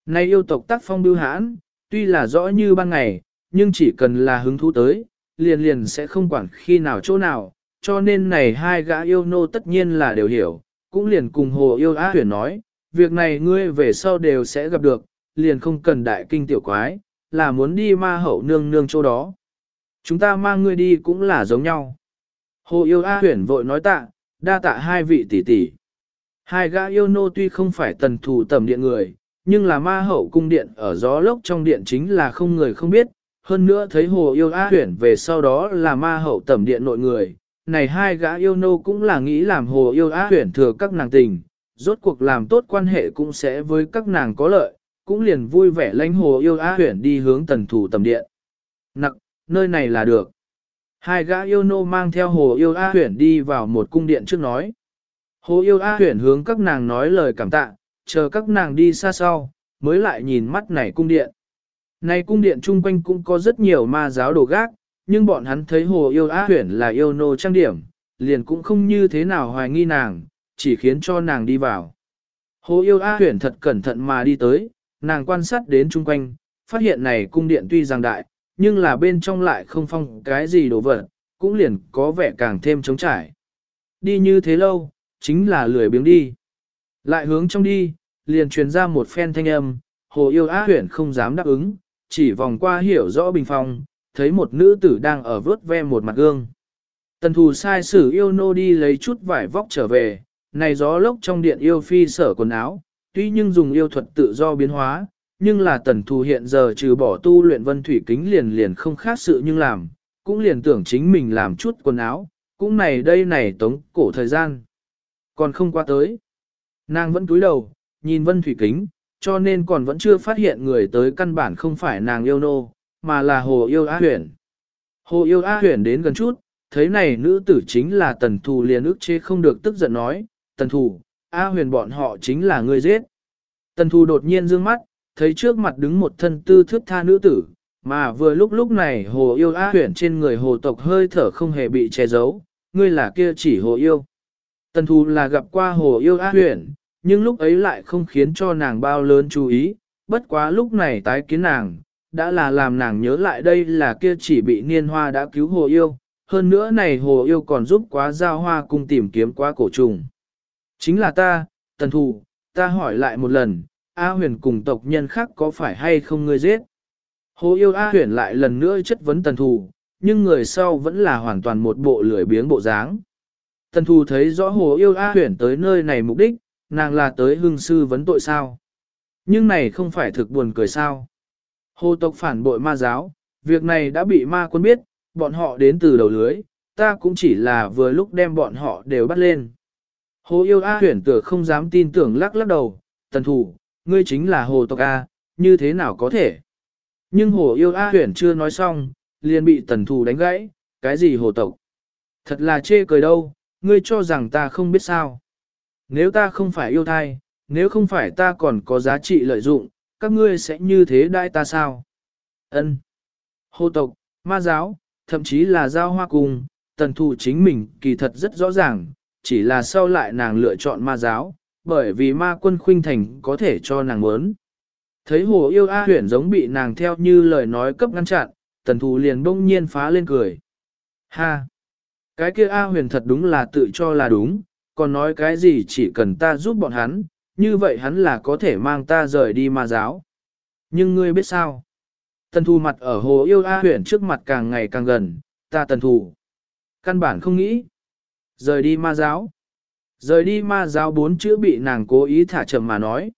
Nay yêu tộc tác phong bưu hãn, tuy là rõ như ban ngày, nhưng chỉ cần là hứng thú tới, liền liền sẽ không quản khi nào chỗ nào, cho nên này hai gã yêu nô tất nhiên là đều hiểu, cũng liền cùng hồ yêu á huyền nói, việc này ngươi về sau đều sẽ gặp được, liền không cần đại kinh tiểu quái, là muốn đi ma hậu nương nương chỗ đó. Chúng ta mang ngươi đi cũng là giống nhau. Hồ yêu A huyển vội nói tạ, đa tạ hai vị tỷ tỷ. Hai gã yêu nô tuy không phải tần thủ tầm điện người, nhưng là ma hậu cung điện ở gió lốc trong điện chính là không người không biết, hơn nữa thấy hồ yêu a huyển về sau đó là ma hậu tẩm điện nội người. Này hai gã yêu nô cũng là nghĩ làm hồ yêu a huyển thừa các nàng tình, rốt cuộc làm tốt quan hệ cũng sẽ với các nàng có lợi, cũng liền vui vẻ lãnh hồ yêu á huyển đi hướng tần thủ tầm điện. Nặng, nơi này là được. Hai gã yêu nô mang theo hồ yêu á huyển đi vào một cung điện trước nói. Hồ yêu á huyển hướng các nàng nói lời cảm tạ, chờ các nàng đi xa sau, mới lại nhìn mắt này cung điện. Này cung điện chung quanh cũng có rất nhiều ma giáo đồ gác, nhưng bọn hắn thấy hồ yêu á huyển là yêu nô trang điểm, liền cũng không như thế nào hoài nghi nàng, chỉ khiến cho nàng đi vào. Hồ yêu á huyển thật cẩn thận mà đi tới, nàng quan sát đến chung quanh, phát hiện này cung điện tuy rằng đại, nhưng là bên trong lại không phong cái gì đồ vật, cũng liền có vẻ càng thêm trống trải. Đi như thế lâu, chính là lười biếng đi. Lại hướng trong đi, liền truyền ra một phen thanh âm, hồ yêu á huyển không dám đáp ứng, chỉ vòng qua hiểu rõ bình phong, thấy một nữ tử đang ở vớt ve một mặt gương. Tần thù sai sử yêu nô đi lấy chút vải vóc trở về, này gió lốc trong điện yêu phi sở quần áo, tuy nhưng dùng yêu thuật tự do biến hóa, nhưng là tần thù hiện giờ trừ bỏ tu luyện vân thủy kính liền liền không khác sự nhưng làm, cũng liền tưởng chính mình làm chút quần áo, cũng này đây này tống cổ thời gian. Còn không qua tới. Nàng vẫn cúi đầu, nhìn vân thủy kính, cho nên còn vẫn chưa phát hiện người tới căn bản không phải nàng yêu nô, mà là hồ yêu á huyền. Hồ yêu á huyền đến gần chút, thấy này nữ tử chính là tần thù liền ức chế không được tức giận nói, tần thù, A huyền bọn họ chính là người giết. Tần thù đột nhiên dương mắt, thấy trước mặt đứng một thân tư thước tha nữ tử, mà vừa lúc lúc này hồ yêu A huyền trên người hồ tộc hơi thở không hề bị che giấu, ngươi là kia chỉ hồ yêu. Tần thù là gặp qua hồ yêu A huyền, nhưng lúc ấy lại không khiến cho nàng bao lớn chú ý, bất quá lúc này tái kiến nàng, đã là làm nàng nhớ lại đây là kia chỉ bị niên hoa đã cứu hồ yêu, hơn nữa này hồ yêu còn giúp quá giao hoa cùng tìm kiếm quá cổ trùng. Chính là ta, tần thù, ta hỏi lại một lần, A huyền cùng tộc nhân khác có phải hay không ngươi giết? Hồ yêu A huyền lại lần nữa chất vấn tần thù, nhưng người sau vẫn là hoàn toàn một bộ lười biếng bộ dáng. Tần thù thấy rõ hồ yêu A huyền tới nơi này mục đích, nàng là tới hương sư vấn tội sao. Nhưng này không phải thực buồn cười sao. Hồ tộc phản bội ma giáo, việc này đã bị ma quân biết, bọn họ đến từ đầu lưới, ta cũng chỉ là vừa lúc đem bọn họ đều bắt lên. Hồ yêu A huyển tựa không dám tin tưởng lắc lắc đầu, tần thủ, ngươi chính là hồ tộc A, như thế nào có thể. Nhưng hồ yêu A huyển chưa nói xong, liền bị tần thủ đánh gãy, cái gì hồ tộc. Thật là chê cười đâu, ngươi cho rằng ta không biết sao. Nếu ta không phải yêu thai, nếu không phải ta còn có giá trị lợi dụng, các ngươi sẽ như thế đại ta sao? Ân. Hồ tộc, ma giáo, thậm chí là giao hoa cung, tần thủ chính mình kỳ thật rất rõ ràng, chỉ là sau lại nàng lựa chọn ma giáo, bởi vì ma quân khuynh thành có thể cho nàng muốn. Thấy hồ yêu A huyền giống bị nàng theo như lời nói cấp ngăn chặn, tần thù liền bỗng nhiên phá lên cười. Ha! Cái kia A huyền thật đúng là tự cho là đúng, còn nói cái gì chỉ cần ta giúp bọn hắn, như vậy hắn là có thể mang ta rời đi ma giáo. Nhưng ngươi biết sao? Tần thù mặt ở hồ yêu A huyền trước mặt càng ngày càng gần, ta tần thù. Căn bản không nghĩ. Rời đi ma giáo. Rời đi ma giáo bốn chữ bị nàng cố ý thả chậm mà nói.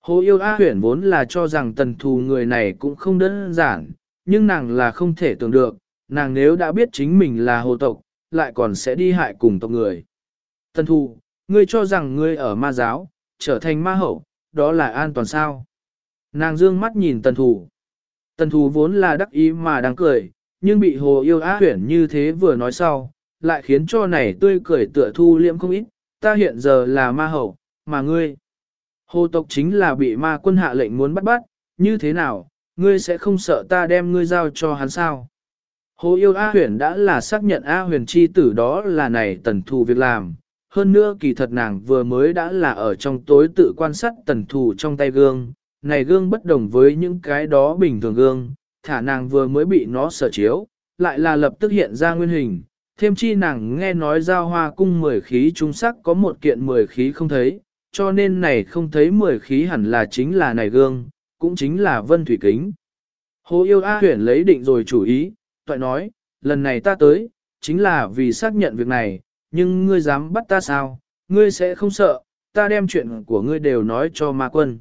Hồ yêu A huyển vốn là cho rằng tần thù người này cũng không đơn giản, nhưng nàng là không thể tưởng được, nàng nếu đã biết chính mình là hồ tộc, lại còn sẽ đi hại cùng tộc người. Tần thù, ngươi cho rằng ngươi ở ma giáo, trở thành ma hậu, đó là an toàn sao? Nàng dương mắt nhìn tần thù. Tần thù vốn là đắc ý mà đang cười, nhưng bị hồ yêu á huyển như thế vừa nói sau, lại khiến cho này tươi cười tựa thu liễm không ít, ta hiện giờ là ma hậu, mà ngươi. Hồ tộc chính là bị ma quân hạ lệnh muốn bắt bắt, như thế nào, ngươi sẽ không sợ ta đem ngươi giao cho hắn sao? Hồ yêu A huyền đã là xác nhận A huyền chi tử đó là này tần thù việc làm. Hơn nữa kỳ thật nàng vừa mới đã là ở trong tối tự quan sát tần thù trong tay gương. Này gương bất đồng với những cái đó bình thường gương, thả nàng vừa mới bị nó sở chiếu, lại là lập tức hiện ra nguyên hình. Thêm chi nàng nghe nói giao hoa cung mười khí trung sắc có một kiện mười khí không thấy, cho nên này không thấy mười khí hẳn là chính là này gương, cũng chính là vân thủy kính. Hồ yêu A huyển lấy định rồi chủ ý, toại nói, lần này ta tới, chính là vì xác nhận việc này, nhưng ngươi dám bắt ta sao, ngươi sẽ không sợ, ta đem chuyện của ngươi đều nói cho ma quân.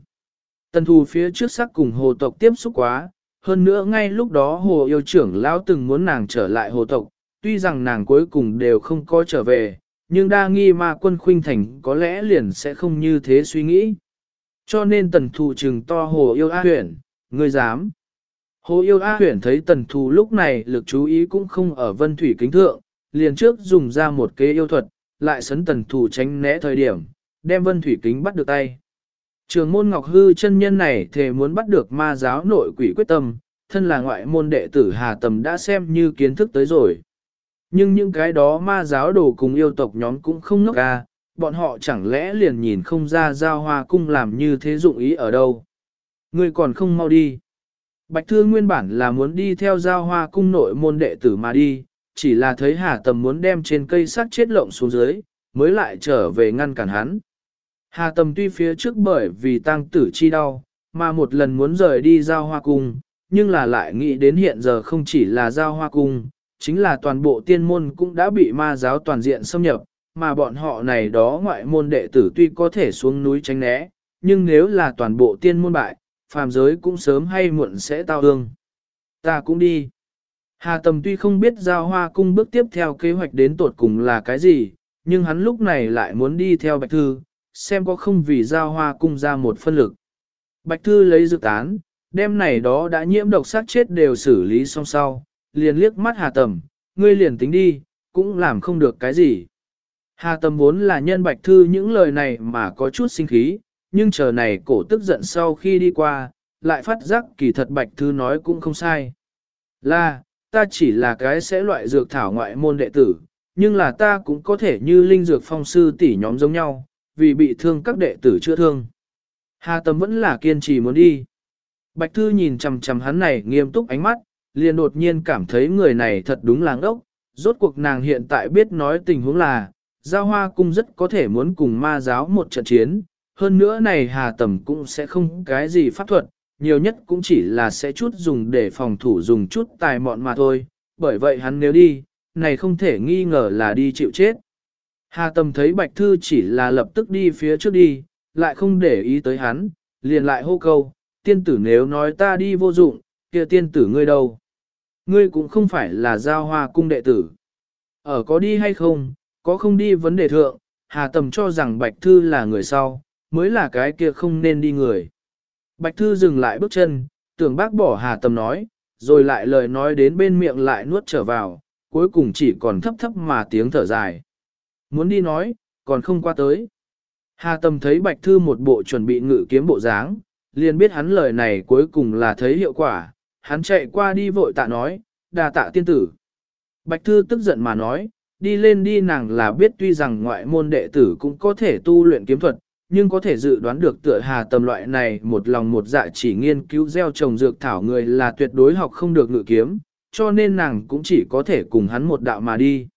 Tần thù phía trước sắc cùng hồ tộc tiếp xúc quá, hơn nữa ngay lúc đó hồ yêu trưởng lão từng muốn nàng trở lại hồ tộc, tuy rằng nàng cuối cùng đều không có trở về, nhưng đa nghi ma quân khuynh thành có lẽ liền sẽ không như thế suy nghĩ. Cho nên tần thù trừng to hồ yêu A huyển, ngươi dám. Hồ yêu A huyển thấy tần thù lúc này lực chú ý cũng không ở vân thủy kính thượng, liền trước dùng ra một kế yêu thuật, lại sấn tần thù tránh né thời điểm, đem vân thủy kính bắt được tay. Trường môn ngọc hư chân nhân này thề muốn bắt được ma giáo nội quỷ quyết tâm, thân là ngoại môn đệ tử Hà Tầm đã xem như kiến thức tới rồi. Nhưng những cái đó ma giáo đồ cùng yêu tộc nhóm cũng không ngốc ca, bọn họ chẳng lẽ liền nhìn không ra giao hoa cung làm như thế dụng ý ở đâu. Ngươi còn không mau đi. Bạch Thư nguyên bản là muốn đi theo giao hoa cung nội môn đệ tử mà đi, chỉ là thấy Hà Tầm muốn đem trên cây sắt chết lộng xuống dưới, mới lại trở về ngăn cản hắn. Hà Tầm tuy phía trước bởi vì tăng tử chi đau, mà một lần muốn rời đi giao hoa cung, nhưng là lại nghĩ đến hiện giờ không chỉ là giao hoa cung, chính là toàn bộ tiên môn cũng đã bị ma giáo toàn diện xâm nhập, mà bọn họ này đó ngoại môn đệ tử tuy có thể xuống núi tránh né, nhưng nếu là toàn bộ tiên môn bại, phàm giới cũng sớm hay muộn sẽ tao ương. Ta cũng đi. Hà Tầm tuy không biết giao hoa cung bước tiếp theo kế hoạch đến tột cùng là cái gì, nhưng hắn lúc này lại muốn đi theo Bạch Thư, xem có không vì giao hoa cung ra một phân lực. Bạch Thư lấy dự tán, đêm này đó đã nhiễm độc sát chết đều xử lý xong sau, liền liếc mắt Hà Tầm, ngươi liền tính đi, cũng làm không được cái gì. Hà Tầm vốn là nhân Bạch Thư những lời này mà có chút sinh khí, nhưng chờ này cổ tức giận sau khi đi qua, lại phát giác kỳ thật Bạch Thư nói cũng không sai. Là, ta chỉ là cái sẽ loại dược thảo ngoại môn đệ tử, nhưng là ta cũng có thể như linh dược phong sư tỷ nhóm giống nhau, vì bị thương các đệ tử chưa thương. Hà Tầm vẫn là kiên trì muốn đi. Bạch Thư nhìn chằm chằm hắn này nghiêm túc ánh mắt, liền đột nhiên cảm thấy người này thật đúng là ngốc. Rốt cuộc nàng hiện tại biết nói tình huống là, Giao Hoa Cung rất có thể muốn cùng ma giáo một trận chiến, hơn nữa này hà tầm cũng sẽ không cái gì pháp thuật, nhiều nhất cũng chỉ là sẽ chút dùng để phòng thủ dùng chút tài mọn mà thôi, bởi vậy hắn nếu đi, này không thể nghi ngờ là đi chịu chết. Hà tầm thấy bạch thư chỉ là lập tức đi phía trước đi, lại không để ý tới hắn, liền lại hô câu, tiên tử nếu nói ta đi vô dụng, kia tiên tử ngươi đâu? Ngươi cũng không phải là giao hoa cung đệ tử. Ở có đi hay không, có không đi vấn đề thượng, Hà Tầm cho rằng Bạch Thư là người sau, mới là cái kia không nên đi người. Bạch Thư dừng lại bước chân, tưởng bác bỏ Hà Tầm nói, rồi lại lời nói đến bên miệng lại nuốt trở vào, cuối cùng chỉ còn thấp thấp mà tiếng thở dài. Muốn đi nói, còn không qua tới. Hà Tầm thấy Bạch Thư một bộ chuẩn bị ngự kiếm bộ dáng, liền biết hắn lời này cuối cùng là thấy hiệu quả, hắn chạy qua đi vội tạ nói, đà tạ tiên tử. Bạch Thư tức giận mà nói, đi lên đi nàng là biết tuy rằng ngoại môn đệ tử cũng có thể tu luyện kiếm thuật, nhưng có thể dự đoán được tựa hà tầm loại này một lòng một dạ chỉ nghiên cứu gieo trồng dược thảo người là tuyệt đối học không được ngự kiếm, cho nên nàng cũng chỉ có thể cùng hắn một đạo mà đi.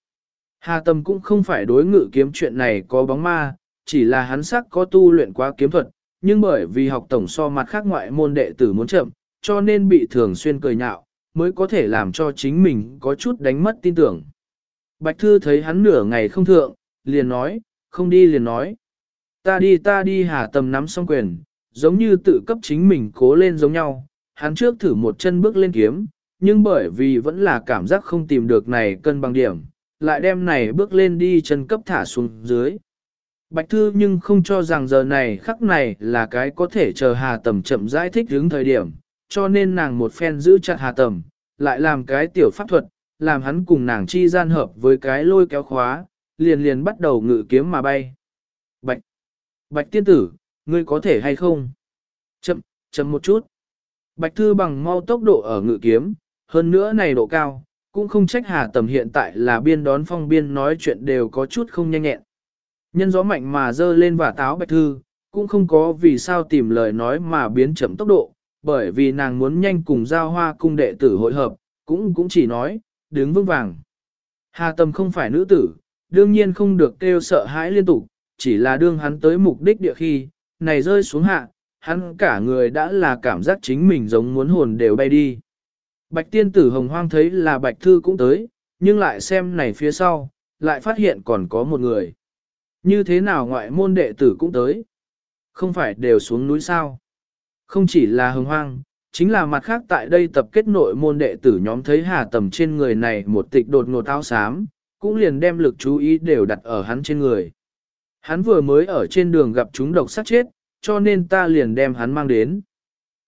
Hà tầm cũng không phải đối ngự kiếm chuyện này có bóng ma, chỉ là hắn sắc có tu luyện quá kiếm thuật, nhưng bởi vì học tổng so mặt khác ngoại môn đệ tử muốn chậm, cho nên bị thường xuyên cười nhạo, mới có thể làm cho chính mình có chút đánh mất tin tưởng. Bạch Thư thấy hắn nửa ngày không thượng, liền nói, không đi liền nói. Ta đi ta đi hà tầm nắm xong quyền, giống như tự cấp chính mình cố lên giống nhau, hắn trước thử một chân bước lên kiếm, nhưng bởi vì vẫn là cảm giác không tìm được này cân bằng điểm, lại đem này bước lên đi chân cấp thả xuống dưới. Bạch Thư nhưng không cho rằng giờ này khắc này là cái có thể chờ Hà Tầm chậm giải thích hướng thời điểm, cho nên nàng một phen giữ chặt Hà Tầm, lại làm cái tiểu pháp thuật, làm hắn cùng nàng chi gian hợp với cái lôi kéo khóa, liền liền bắt đầu ngự kiếm mà bay. Bạch, bạch tiên tử, ngươi có thể hay không? Chậm, chậm một chút. Bạch thư bằng mau tốc độ ở ngự kiếm, hơn nữa này độ cao, cũng không trách hà tầm hiện tại là biên đón phong biên nói chuyện đều có chút không nhanh nhẹn. Nhân gió mạnh mà dơ lên và táo bạch thư, cũng không có vì sao tìm lời nói mà biến chậm tốc độ, bởi vì nàng muốn nhanh cùng giao hoa cung đệ tử hội hợp, cũng cũng chỉ nói, đứng vững vàng. Hà tầm không phải nữ tử, đương nhiên không được kêu sợ hãi liên tục, chỉ là đương hắn tới mục đích địa khi, này rơi xuống hạ, hắn cả người đã là cảm giác chính mình giống muốn hồn đều bay đi. Bạch tiên tử hồng hoang thấy là bạch thư cũng tới, nhưng lại xem này phía sau, lại phát hiện còn có một người. Như thế nào ngoại môn đệ tử cũng tới? Không phải đều xuống núi sao? Không chỉ là hồng hoang, chính là mặt khác tại đây tập kết nội môn đệ tử nhóm thấy hà tầm trên người này một tịch đột ngột áo xám, cũng liền đem lực chú ý đều đặt ở hắn trên người. Hắn vừa mới ở trên đường gặp chúng độc sát chết, cho nên ta liền đem hắn mang đến.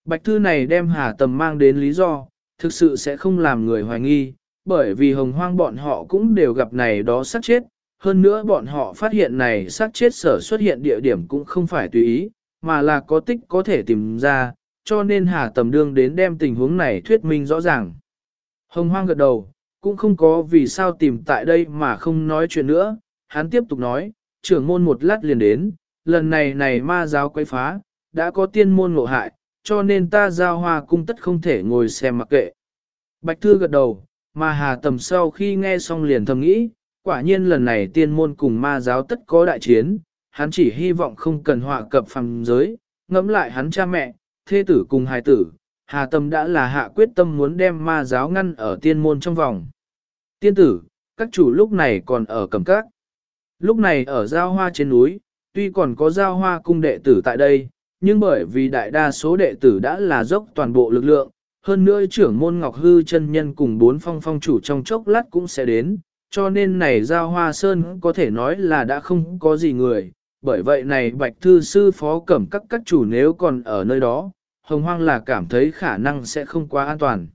Bạch thư này đem hà tầm mang đến lý do, thực sự sẽ không làm người hoài nghi, bởi vì hồng hoang bọn họ cũng đều gặp này đó sát chết, hơn nữa bọn họ phát hiện này sát chết sở xuất hiện địa điểm cũng không phải tùy ý, mà là có tích có thể tìm ra, cho nên Hà Tầm Đương đến đem tình huống này thuyết minh rõ ràng. Hồng hoang gật đầu, cũng không có vì sao tìm tại đây mà không nói chuyện nữa, hắn tiếp tục nói, trưởng môn một lát liền đến, lần này này ma giáo quay phá, đã có tiên môn ngộ hại, cho nên ta giao hoa cung tất không thể ngồi xem mặc kệ. Bạch Thư gật đầu, mà Hà Tầm sau khi nghe xong liền thầm nghĩ, quả nhiên lần này tiên môn cùng ma giáo tất có đại chiến, hắn chỉ hy vọng không cần họa cập phàm giới, ngẫm lại hắn cha mẹ, thê tử cùng hài tử, Hà Tâm đã là hạ quyết tâm muốn đem ma giáo ngăn ở tiên môn trong vòng. Tiên tử, các chủ lúc này còn ở cầm các. Lúc này ở giao hoa trên núi, tuy còn có giao hoa cung đệ tử tại đây, nhưng bởi vì đại đa số đệ tử đã là dốc toàn bộ lực lượng, hơn nữa trưởng môn Ngọc Hư chân nhân cùng bốn phong phong chủ trong chốc lát cũng sẽ đến, cho nên này giao hoa sơn có thể nói là đã không có gì người, bởi vậy này bạch thư sư phó cẩm các các chủ nếu còn ở nơi đó, hồng hoang là cảm thấy khả năng sẽ không quá an toàn.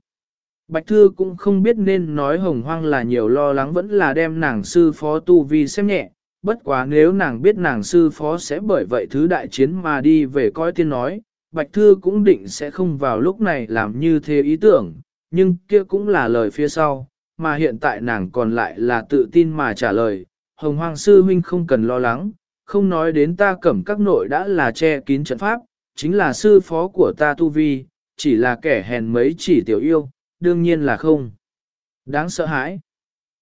Bạch thư cũng không biết nên nói hồng hoang là nhiều lo lắng vẫn là đem nàng sư phó tu vi xem nhẹ, bất quá nếu nàng biết nàng sư phó sẽ bởi vậy thứ đại chiến mà đi về coi tiên nói, Bạch Thư cũng định sẽ không vào lúc này làm như thế ý tưởng, nhưng kia cũng là lời phía sau, mà hiện tại nàng còn lại là tự tin mà trả lời, Hồng hoang Sư Huynh không cần lo lắng, không nói đến ta cẩm các nội đã là che kín trận pháp, chính là sư phó của ta Tu Vi, chỉ là kẻ hèn mấy chỉ tiểu yêu, đương nhiên là không. Đáng sợ hãi.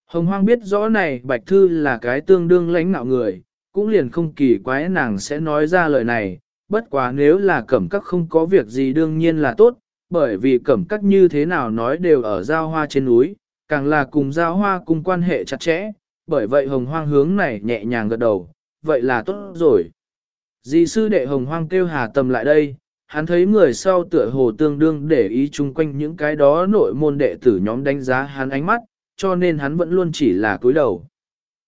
Hồng Hoang biết rõ này Bạch Thư là cái tương đương lãnh nạo người, cũng liền không kỳ quái nàng sẽ nói ra lời này, bất quá nếu là cẩm các không có việc gì đương nhiên là tốt, bởi vì cẩm các như thế nào nói đều ở giao hoa trên núi, càng là cùng giao hoa cùng quan hệ chặt chẽ, bởi vậy hồng hoang hướng này nhẹ nhàng gật đầu, vậy là tốt rồi. Dì sư đệ hồng hoang kêu hà tầm lại đây, hắn thấy người sau tựa hồ tương đương để ý chung quanh những cái đó nội môn đệ tử nhóm đánh giá hắn ánh mắt, cho nên hắn vẫn luôn chỉ là cúi đầu.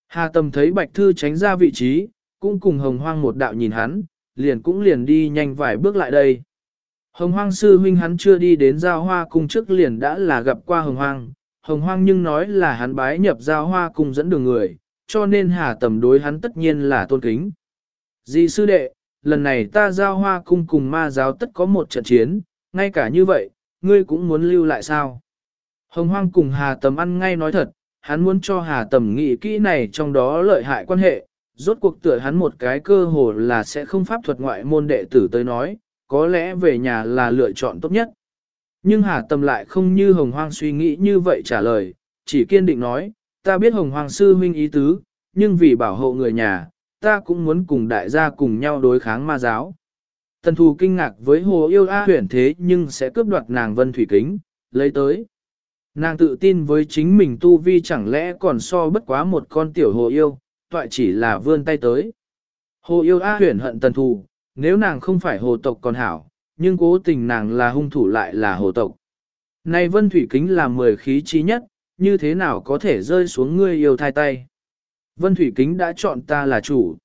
Hà tầm thấy bạch thư tránh ra vị trí, cũng cùng hồng hoang một đạo nhìn hắn, liền cũng liền đi nhanh vài bước lại đây. Hồng hoang sư huynh hắn chưa đi đến giao hoa cung trước liền đã là gặp qua hồng hoang, hồng hoang nhưng nói là hắn bái nhập giao hoa cung dẫn đường người, cho nên hà tầm đối hắn tất nhiên là tôn kính. Dì sư đệ, lần này ta giao hoa cung cùng ma giáo tất có một trận chiến, ngay cả như vậy, ngươi cũng muốn lưu lại sao? Hồng hoang cùng hà tầm ăn ngay nói thật, hắn muốn cho hà tầm nghĩ kỹ này trong đó lợi hại quan hệ, rốt cuộc tựa hắn một cái cơ hồ là sẽ không pháp thuật ngoại môn đệ tử tới nói, có lẽ về nhà là lựa chọn tốt nhất. Nhưng Hà Tâm lại không như Hồng Hoang suy nghĩ như vậy trả lời, chỉ kiên định nói, ta biết Hồng Hoàng sư huynh ý tứ, nhưng vì bảo hộ người nhà, ta cũng muốn cùng đại gia cùng nhau đối kháng ma giáo. Tần thù kinh ngạc với hồ yêu A huyển thế nhưng sẽ cướp đoạt nàng vân thủy kính, lấy tới. Nàng tự tin với chính mình tu vi chẳng lẽ còn so bất quá một con tiểu hồ yêu, toại chỉ là vươn tay tới. Hồ yêu A huyển hận tần thù, nếu nàng không phải hồ tộc còn hảo, nhưng cố tình nàng là hung thủ lại là hồ tộc. Này vân thủy kính là mười khí chi nhất, như thế nào có thể rơi xuống ngươi yêu thai tay. Vân thủy kính đã chọn ta là chủ.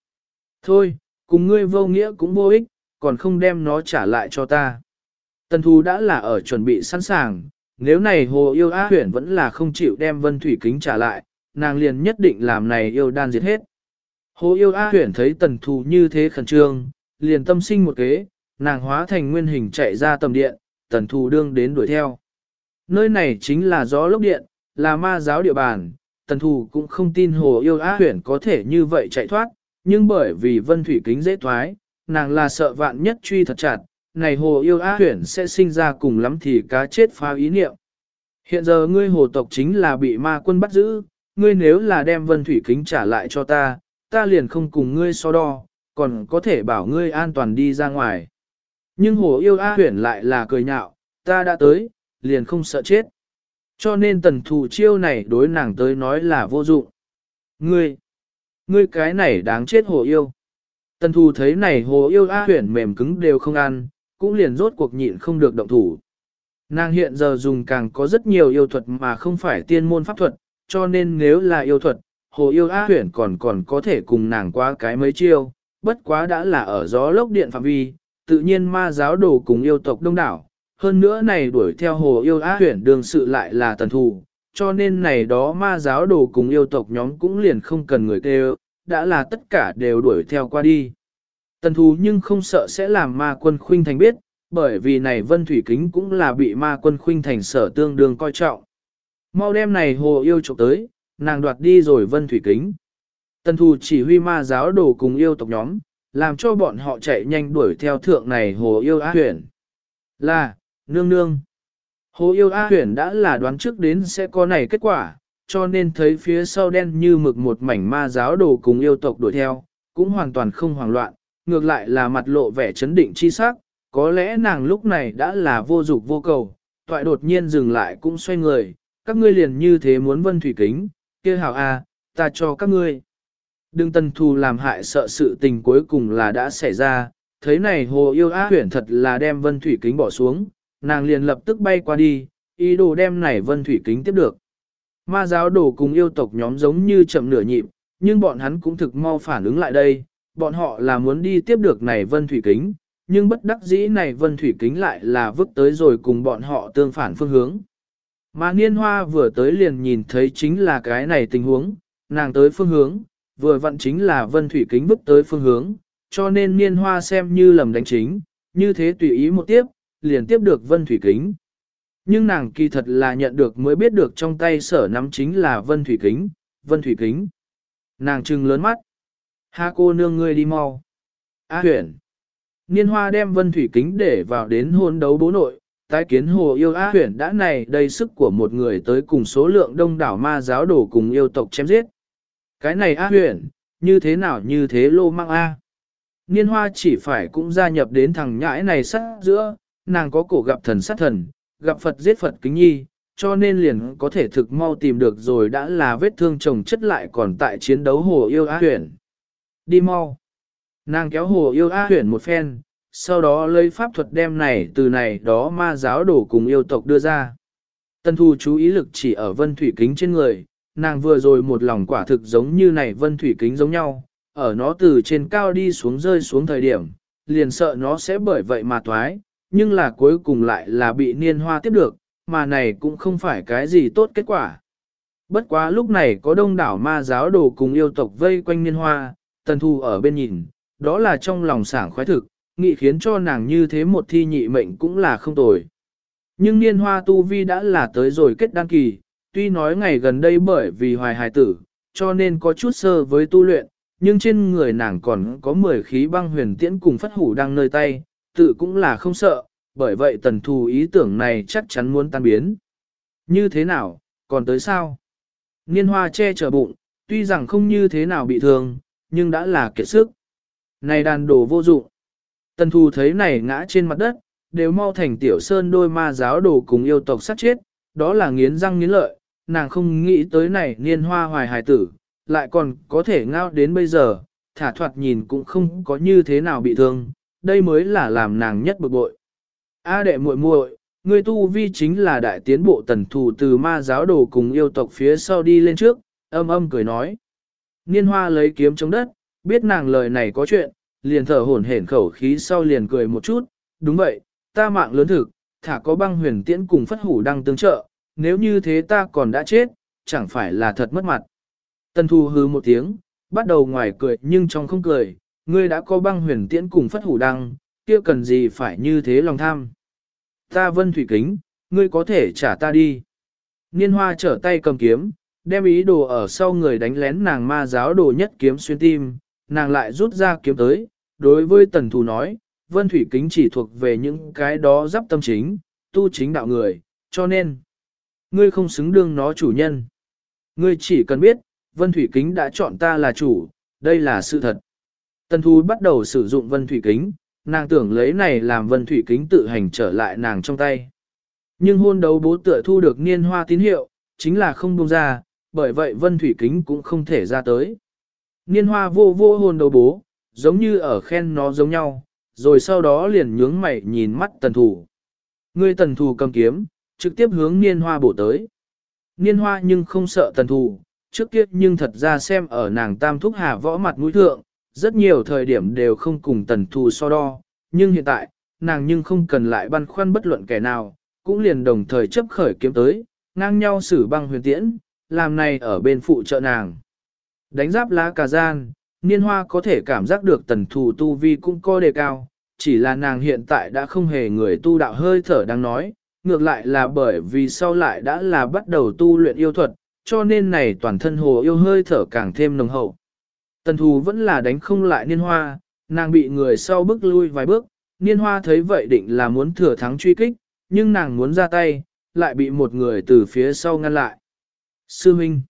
Thôi, cùng ngươi vô nghĩa cũng vô ích, còn không đem nó trả lại cho ta. Tần thù đã là ở chuẩn bị sẵn sàng, nếu này hồ yêu á huyển vẫn là không chịu đem vân thủy kính trả lại, nàng liền nhất định làm này yêu đan diệt hết. Hồ yêu A huyển thấy tần thù như thế khẩn trương, liền tâm sinh một kế, nàng hóa thành nguyên hình chạy ra tầm điện, tần thù đương đến đuổi theo. Nơi này chính là gió lốc điện, là ma giáo địa bàn, tần thù cũng không tin hồ yêu á huyển có thể như vậy chạy thoát, nhưng bởi vì vân thủy kính dễ thoái, nàng là sợ vạn nhất truy thật chặt, này hồ yêu á huyển sẽ sinh ra cùng lắm thì cá chết phá ý niệm. Hiện giờ ngươi hồ tộc chính là bị ma quân bắt giữ, ngươi nếu là đem vân thủy kính trả lại cho ta, ta liền không cùng ngươi so đo, còn có thể bảo ngươi an toàn đi ra ngoài. Nhưng hồ yêu A huyển lại là cười nhạo, ta đã tới, liền không sợ chết. Cho nên tần thù chiêu này đối nàng tới nói là vô dụng. Ngươi, ngươi cái này đáng chết hồ yêu. Tần thù thấy này hồ yêu A huyển mềm cứng đều không ăn, cũng liền rốt cuộc nhịn không được động thủ. Nàng hiện giờ dùng càng có rất nhiều yêu thuật mà không phải tiên môn pháp thuật, cho nên nếu là yêu thuật, hồ yêu A huyển còn còn có thể cùng nàng qua cái mấy chiêu, bất quá đã là ở gió lốc điện phạm vi, tự nhiên ma giáo đồ cùng yêu tộc đông đảo, hơn nữa này đuổi theo hồ yêu á huyển đường sự lại là tần thù, cho nên này đó ma giáo đồ cùng yêu tộc nhóm cũng liền không cần người kêu, đã là tất cả đều đuổi theo qua đi. Tần thù nhưng không sợ sẽ làm ma quân khuynh thành biết, bởi vì này vân thủy kính cũng là bị ma quân khuynh thành sở tương đương coi trọng. Mau đem này hồ yêu trộm tới, nàng đoạt đi rồi vân thủy kính. Tần thù chỉ huy ma giáo đồ cùng yêu tộc nhóm, làm cho bọn họ chạy nhanh đuổi theo thượng này hồ yêu á huyền. Là, nương nương. Hồ yêu á huyển đã là đoán trước đến sẽ có này kết quả, cho nên thấy phía sau đen như mực một mảnh ma giáo đồ cùng yêu tộc đuổi theo, cũng hoàn toàn không hoảng loạn, ngược lại là mặt lộ vẻ chấn định chi sắc, có lẽ nàng lúc này đã là vô dục vô cầu, toại đột nhiên dừng lại cũng xoay người, các ngươi liền như thế muốn vân thủy kính, kia hảo a, à, ta cho các ngươi. Đừng tần thù làm hại sợ sự tình cuối cùng là đã xảy ra, thấy này hồ yêu á huyển thật là đem vân thủy kính bỏ xuống, nàng liền lập tức bay qua đi, ý đồ đem này vân thủy kính tiếp được. Ma giáo đồ cùng yêu tộc nhóm giống như chậm nửa nhịp, nhưng bọn hắn cũng thực mau phản ứng lại đây, bọn họ là muốn đi tiếp được này vân thủy kính, nhưng bất đắc dĩ này vân thủy kính lại là vứt tới rồi cùng bọn họ tương phản phương hướng. Mà niên hoa vừa tới liền nhìn thấy chính là cái này tình huống, nàng tới phương hướng, vừa vặn chính là vân thủy kính vứt tới phương hướng, cho nên niên hoa xem như lầm đánh chính, như thế tùy ý một tiếp, liền tiếp được vân thủy kính. Nhưng nàng kỳ thật là nhận được mới biết được trong tay sở nắm chính là vân thủy kính, vân thủy kính. Nàng trừng lớn mắt. Ha cô nương ngươi đi mau. A huyển. Niên hoa đem vân thủy kính để vào đến hôn đấu bố nội, tái kiến hồ yêu A huyển đã này đầy sức của một người tới cùng số lượng đông đảo ma giáo đổ cùng yêu tộc chém giết. Cái này A huyển, như thế nào như thế lô mang A. Niên hoa chỉ phải cũng gia nhập đến thằng nhãi này sát giữa, nàng có cổ gặp thần sát thần, gặp Phật giết Phật kính nhi, cho nên liền có thể thực mau tìm được rồi đã là vết thương chồng chất lại còn tại chiến đấu hồ yêu á huyển. Đi mau. Nàng kéo hồ yêu á huyển một phen, sau đó lấy pháp thuật đem này từ này đó ma giáo đổ cùng yêu tộc đưa ra. Tân thu chú ý lực chỉ ở vân thủy kính trên người, nàng vừa rồi một lòng quả thực giống như này vân thủy kính giống nhau, ở nó từ trên cao đi xuống rơi xuống thời điểm, liền sợ nó sẽ bởi vậy mà thoái, nhưng là cuối cùng lại là bị niên hoa tiếp được, mà này cũng không phải cái gì tốt kết quả. Bất quá lúc này có đông đảo ma giáo đồ cùng yêu tộc vây quanh niên hoa, tần thu ở bên nhìn, đó là trong lòng sảng khoái thực, nghị khiến cho nàng như thế một thi nhị mệnh cũng là không tồi. Nhưng niên hoa tu vi đã là tới rồi kết đăng kỳ, tuy nói ngày gần đây bởi vì hoài hài tử, cho nên có chút sơ với tu luyện, nhưng trên người nàng còn có 10 khí băng huyền tiễn cùng phất hủ đang nơi tay, tự cũng là không sợ, bởi vậy tần thù ý tưởng này chắc chắn muốn tan biến. Như thế nào, còn tới sao? Niên hoa che chở bụng, tuy rằng không như thế nào bị thương, nhưng đã là kiệt sức. Này đàn đồ vô dụng. Tần thù thấy này ngã trên mặt đất, đều mau thành tiểu sơn đôi ma giáo đồ cùng yêu tộc sát chết, đó là nghiến răng nghiến lợi, nàng không nghĩ tới này niên hoa hoài hài tử, lại còn có thể ngao đến bây giờ, thả thoạt nhìn cũng không có như thế nào bị thương, đây mới là làm nàng nhất bực bội. A đệ muội muội, người tu vi chính là đại tiến bộ tần thủ từ ma giáo đồ cùng yêu tộc phía sau đi lên trước, âm âm cười nói. Niên hoa lấy kiếm chống đất, biết nàng lời này có chuyện, liền thở hổn hển khẩu khí sau liền cười một chút, đúng vậy, ta mạng lớn thực, thả có băng huyền tiễn cùng phất hủ đang tương trợ, nếu như thế ta còn đã chết, chẳng phải là thật mất mặt. Tần thu hư một tiếng, bắt đầu ngoài cười nhưng trong không cười, ngươi đã có băng huyền tiễn cùng phất hủ đăng, kia cần gì phải như thế lòng tham. Ta vân thủy kính, ngươi có thể trả ta đi. Niên hoa trở tay cầm kiếm, đem ý đồ ở sau người đánh lén nàng ma giáo đồ nhất kiếm xuyên tim, nàng lại rút ra kiếm tới, đối với tần thù nói, vân thủy kính chỉ thuộc về những cái đó giáp tâm chính, tu chính đạo người, cho nên, ngươi không xứng đương nó chủ nhân. Ngươi chỉ cần biết, vân thủy kính đã chọn ta là chủ, đây là sự thật. Tần Thu bắt đầu sử dụng vân thủy kính, nàng tưởng lấy này làm vân thủy kính tự hành trở lại nàng trong tay. Nhưng hôn đấu bố tựa thu được niên hoa tín hiệu, chính là không buông ra, bởi vậy vân thủy kính cũng không thể ra tới. Niên hoa vô vô hôn đấu bố, giống như ở khen nó giống nhau, rồi sau đó liền nhướng mày nhìn mắt tần thủ. Người tần thủ cầm kiếm, trực tiếp hướng niên hoa bổ tới. Niên hoa nhưng không sợ tần thủ, trước kia nhưng thật ra xem ở nàng tam thúc hà võ mặt mũi thượng, rất nhiều thời điểm đều không cùng tần thủ so đo, nhưng hiện tại, nàng nhưng không cần lại băn khoăn bất luận kẻ nào, cũng liền đồng thời chấp khởi kiếm tới, ngang nhau xử băng huyền tiễn, làm này ở bên phụ trợ nàng. Đánh giáp lá cà gian, niên hoa có thể cảm giác được tần thù tu vi cũng có đề cao, chỉ là nàng hiện tại đã không hề người tu đạo hơi thở đang nói, ngược lại là bởi vì sau lại đã là bắt đầu tu luyện yêu thuật, cho nên này toàn thân hồ yêu hơi thở càng thêm nồng hậu. Tần thù vẫn là đánh không lại niên hoa, nàng bị người sau bước lui vài bước, niên hoa thấy vậy định là muốn thừa thắng truy kích, nhưng nàng muốn ra tay, lại bị một người từ phía sau ngăn lại. Sư Minh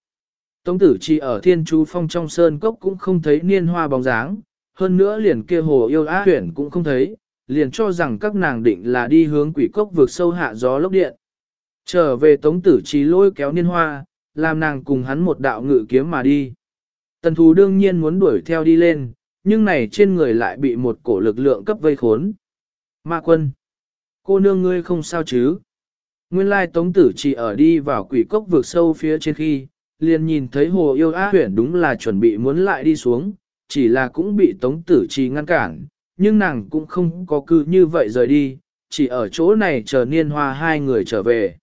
Tống tử chỉ ở thiên chú phong trong sơn cốc cũng không thấy niên hoa bóng dáng, hơn nữa liền kia hồ yêu á huyển cũng không thấy, liền cho rằng các nàng định là đi hướng quỷ cốc vượt sâu hạ gió lốc điện. Trở về tống tử trí lôi kéo niên hoa, làm nàng cùng hắn một đạo ngự kiếm mà đi. Tần thù đương nhiên muốn đuổi theo đi lên, nhưng này trên người lại bị một cổ lực lượng cấp vây khốn. Ma quân! Cô nương ngươi không sao chứ? Nguyên lai tống tử chỉ ở đi vào quỷ cốc vượt sâu phía trên khi, liền nhìn thấy hồ yêu á huyển đúng là chuẩn bị muốn lại đi xuống, chỉ là cũng bị tống tử chỉ ngăn cản, nhưng nàng cũng không có cư như vậy rời đi, chỉ ở chỗ này chờ niên hoa hai người trở về.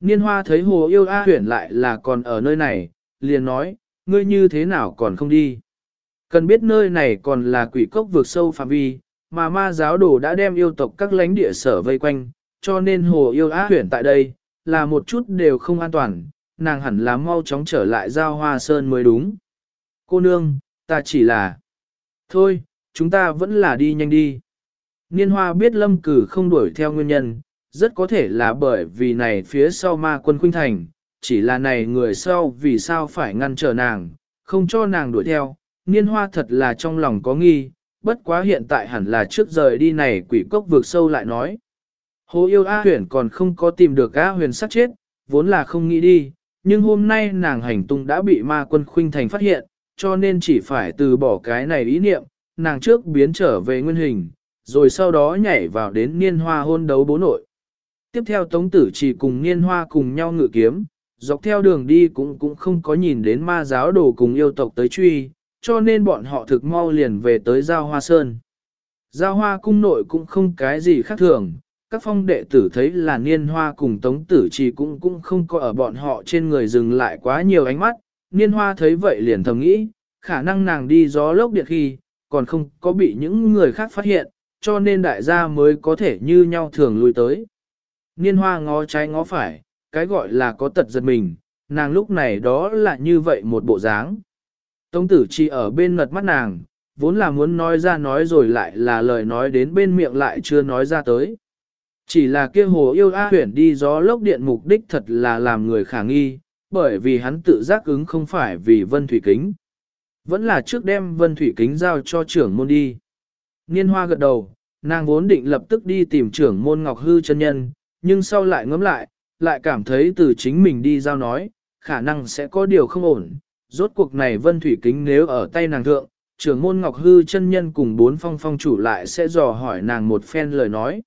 Niên hoa thấy hồ yêu á huyển lại là còn ở nơi này, liền nói, ngươi như thế nào còn không đi. Cần biết nơi này còn là quỷ cốc vượt sâu phạm vi, mà ma giáo đồ đã đem yêu tộc các lãnh địa sở vây quanh, cho nên hồ yêu á huyển tại đây, là một chút đều không an toàn, nàng hẳn là mau chóng trở lại giao hoa sơn mới đúng. Cô nương, ta chỉ là... Thôi, chúng ta vẫn là đi nhanh đi. Niên hoa biết lâm cử không đuổi theo nguyên nhân, rất có thể là bởi vì này phía sau ma quân khuynh thành, chỉ là này người sau vì sao phải ngăn trở nàng, không cho nàng đuổi theo. Niên hoa thật là trong lòng có nghi, bất quá hiện tại hẳn là trước rời đi này quỷ cốc vượt sâu lại nói. Hồ yêu A huyền còn không có tìm được A huyền sát chết, vốn là không nghĩ đi, nhưng hôm nay nàng hành tung đã bị ma quân khuynh thành phát hiện, cho nên chỉ phải từ bỏ cái này ý niệm, nàng trước biến trở về nguyên hình, rồi sau đó nhảy vào đến niên hoa hôn đấu bố nội. Tiếp theo tống tử chỉ cùng niên hoa cùng nhau ngự kiếm, dọc theo đường đi cũng cũng không có nhìn đến ma giáo đồ cùng yêu tộc tới truy, cho nên bọn họ thực mau liền về tới giao hoa sơn. Giao hoa cung nội cũng không cái gì khác thường, các phong đệ tử thấy là niên hoa cùng tống tử chỉ cũng cũng không có ở bọn họ trên người dừng lại quá nhiều ánh mắt, niên hoa thấy vậy liền thầm nghĩ, khả năng nàng đi gió lốc điện khi, còn không có bị những người khác phát hiện, cho nên đại gia mới có thể như nhau thường lui tới. Niên hoa ngó trái ngó phải, cái gọi là có tật giật mình, nàng lúc này đó là như vậy một bộ dáng. Tống tử chỉ ở bên ngật mắt nàng, vốn là muốn nói ra nói rồi lại là lời nói đến bên miệng lại chưa nói ra tới. Chỉ là kia hồ yêu A huyển đi gió lốc điện mục đích thật là làm người khả nghi, bởi vì hắn tự giác ứng không phải vì vân thủy kính. Vẫn là trước đem vân thủy kính giao cho trưởng môn đi. Niên hoa gật đầu, nàng vốn định lập tức đi tìm trưởng môn ngọc hư chân nhân, nhưng sau lại ngẫm lại, lại cảm thấy từ chính mình đi giao nói, khả năng sẽ có điều không ổn. Rốt cuộc này vân thủy kính nếu ở tay nàng thượng, trưởng môn ngọc hư chân nhân cùng bốn phong phong chủ lại sẽ dò hỏi nàng một phen lời nói.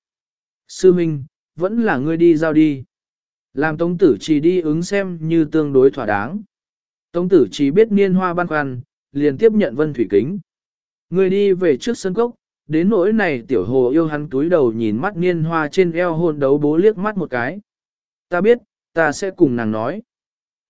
Sư Minh, vẫn là ngươi đi giao đi. Làm Tống Tử chỉ đi ứng xem như tương đối thỏa đáng. Tống Tử chỉ biết niên hoa ban khoăn, liền tiếp nhận vân thủy kính. Ngươi đi về trước sân cốc, đến nỗi này tiểu hồ yêu hắn túi đầu nhìn mắt niên hoa trên eo hôn đấu bố liếc mắt một cái. Ta biết, ta sẽ cùng nàng nói.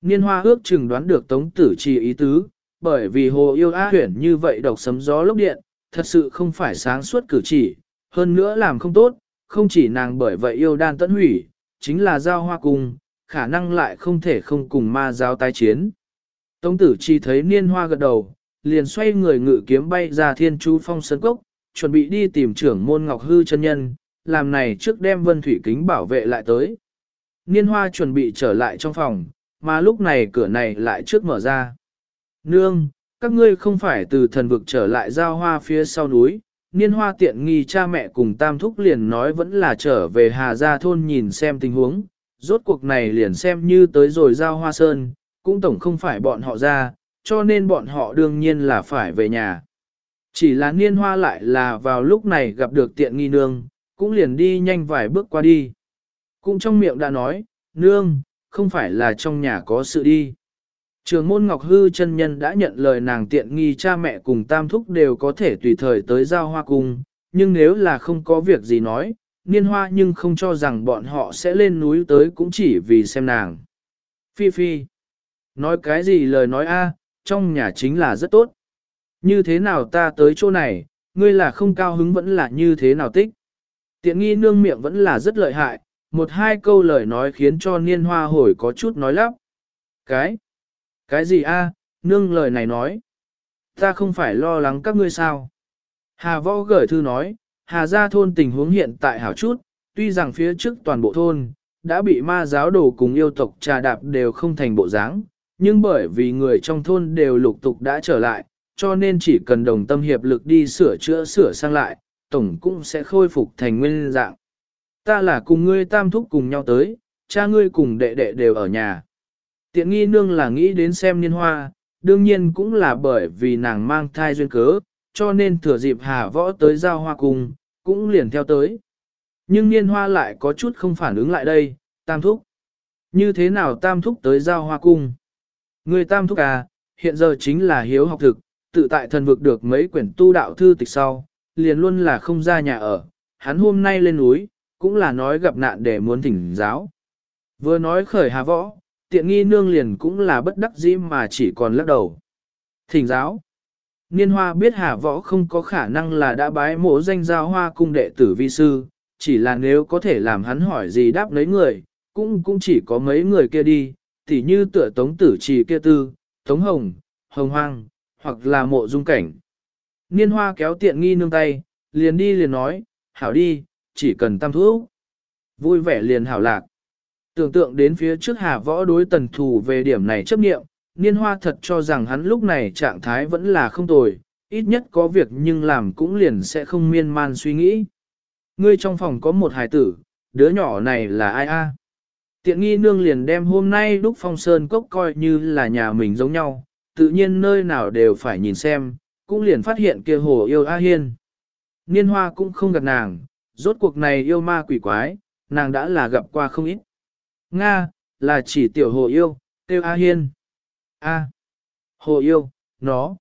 Niên hoa ước chừng đoán được Tống Tử trì ý tứ, bởi vì hồ yêu á huyển như vậy độc sấm gió lốc điện, thật sự không phải sáng suốt cử chỉ, hơn nữa làm không tốt, không chỉ nàng bởi vậy yêu đan tận hủy, chính là giao hoa cùng, khả năng lại không thể không cùng ma giao tái chiến. Tống tử chi thấy niên hoa gật đầu, liền xoay người ngự kiếm bay ra thiên chú phong sơn cốc, chuẩn bị đi tìm trưởng môn ngọc hư chân nhân, làm này trước đem vân thủy kính bảo vệ lại tới. Niên hoa chuẩn bị trở lại trong phòng, mà lúc này cửa này lại trước mở ra. Nương, các ngươi không phải từ thần vực trở lại giao hoa phía sau núi, niên hoa tiện nghi cha mẹ cùng tam thúc liền nói vẫn là trở về Hà Gia thôn nhìn xem tình huống, rốt cuộc này liền xem như tới rồi giao hoa sơn, cũng tổng không phải bọn họ ra, cho nên bọn họ đương nhiên là phải về nhà. Chỉ là niên hoa lại là vào lúc này gặp được tiện nghi nương, cũng liền đi nhanh vài bước qua đi. Cũng trong miệng đã nói, nương, không phải là trong nhà có sự đi. Trường môn Ngọc Hư chân nhân đã nhận lời nàng tiện nghi cha mẹ cùng tam thúc đều có thể tùy thời tới giao hoa cung, nhưng nếu là không có việc gì nói, niên hoa nhưng không cho rằng bọn họ sẽ lên núi tới cũng chỉ vì xem nàng. Phi Phi, nói cái gì lời nói a, trong nhà chính là rất tốt. Như thế nào ta tới chỗ này, ngươi là không cao hứng vẫn là như thế nào tích. Tiện nghi nương miệng vẫn là rất lợi hại, một hai câu lời nói khiến cho niên hoa hồi có chút nói lắp. Cái? Cái gì a? nương lời này nói. Ta không phải lo lắng các ngươi sao. Hà võ gửi thư nói, Hà gia thôn tình huống hiện tại hảo chút, tuy rằng phía trước toàn bộ thôn, đã bị ma giáo đồ cùng yêu tộc trà đạp đều không thành bộ dáng, nhưng bởi vì người trong thôn đều lục tục đã trở lại, cho nên chỉ cần đồng tâm hiệp lực đi sửa chữa sửa sang lại, tổng cũng sẽ khôi phục thành nguyên dạng. Ta là cùng ngươi tam thúc cùng nhau tới, cha ngươi cùng đệ đệ đều ở nhà. Tiện nghi nương là nghĩ đến xem niên hoa, đương nhiên cũng là bởi vì nàng mang thai duyên cớ, cho nên thừa dịp hà võ tới giao hoa cùng, cũng liền theo tới. Nhưng niên hoa lại có chút không phản ứng lại đây, tam thúc. Như thế nào tam thúc tới giao hoa cung? Người tam thúc à, hiện giờ chính là hiếu học thực, tự tại thần vực được mấy quyển tu đạo thư tịch sau, liền luôn là không ra nhà ở. Hắn hôm nay lên núi, cũng là nói gặp nạn để muốn thỉnh giáo. Vừa nói khởi hà võ, tiện nghi nương liền cũng là bất đắc dĩ mà chỉ còn lắc đầu. Thỉnh giáo. Niên hoa biết hà võ không có khả năng là đã bái mộ danh giao hoa cung đệ tử vi sư, chỉ là nếu có thể làm hắn hỏi gì đáp lấy người, cũng cũng chỉ có mấy người kia đi, tỉ như tựa tống tử trì kia tư, tống hồng, hồng hoang, hoặc là mộ dung cảnh. Niên hoa kéo tiện nghi nương tay, liền đi liền nói, hảo đi, chỉ cần tam thuốc. Vui vẻ liền hảo lạc. Tưởng tượng đến phía trước hà võ đối tần thù về điểm này chấp nghiệm, niên hoa thật cho rằng hắn lúc này trạng thái vẫn là không tồi, ít nhất có việc nhưng làm cũng liền sẽ không miên man suy nghĩ. Ngươi trong phòng có một hài tử, đứa nhỏ này là ai a? Tiện nghi nương liền đem hôm nay đúc phong sơn cốc coi như là nhà mình giống nhau, tự nhiên nơi nào đều phải nhìn xem, cũng liền phát hiện kia hồ yêu A Hiên. Niên hoa cũng không gặp nàng, rốt cuộc này yêu ma quỷ quái, nàng đã là gặp qua không ít. Nga, là chỉ tiểu hồ yêu, tiêu A Hiên. A. Hồ yêu, nó.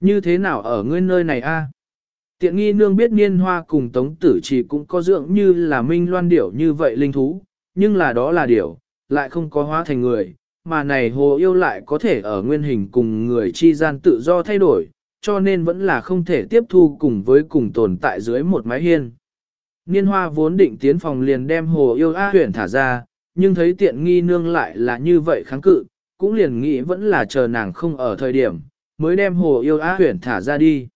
Như thế nào ở ngươi nơi này a? Tiện nghi nương biết niên hoa cùng tống tử chỉ cũng có dưỡng như là minh loan điểu như vậy linh thú, nhưng là đó là điểu, lại không có hóa thành người, mà này hồ yêu lại có thể ở nguyên hình cùng người chi gian tự do thay đổi, cho nên vẫn là không thể tiếp thu cùng với cùng tồn tại dưới một mái hiên. Niên hoa vốn định tiến phòng liền đem hồ yêu A huyển thả ra, nhưng thấy tiện nghi nương lại là như vậy kháng cự, cũng liền nghĩ vẫn là chờ nàng không ở thời điểm, mới đem hồ yêu A huyển thả ra đi.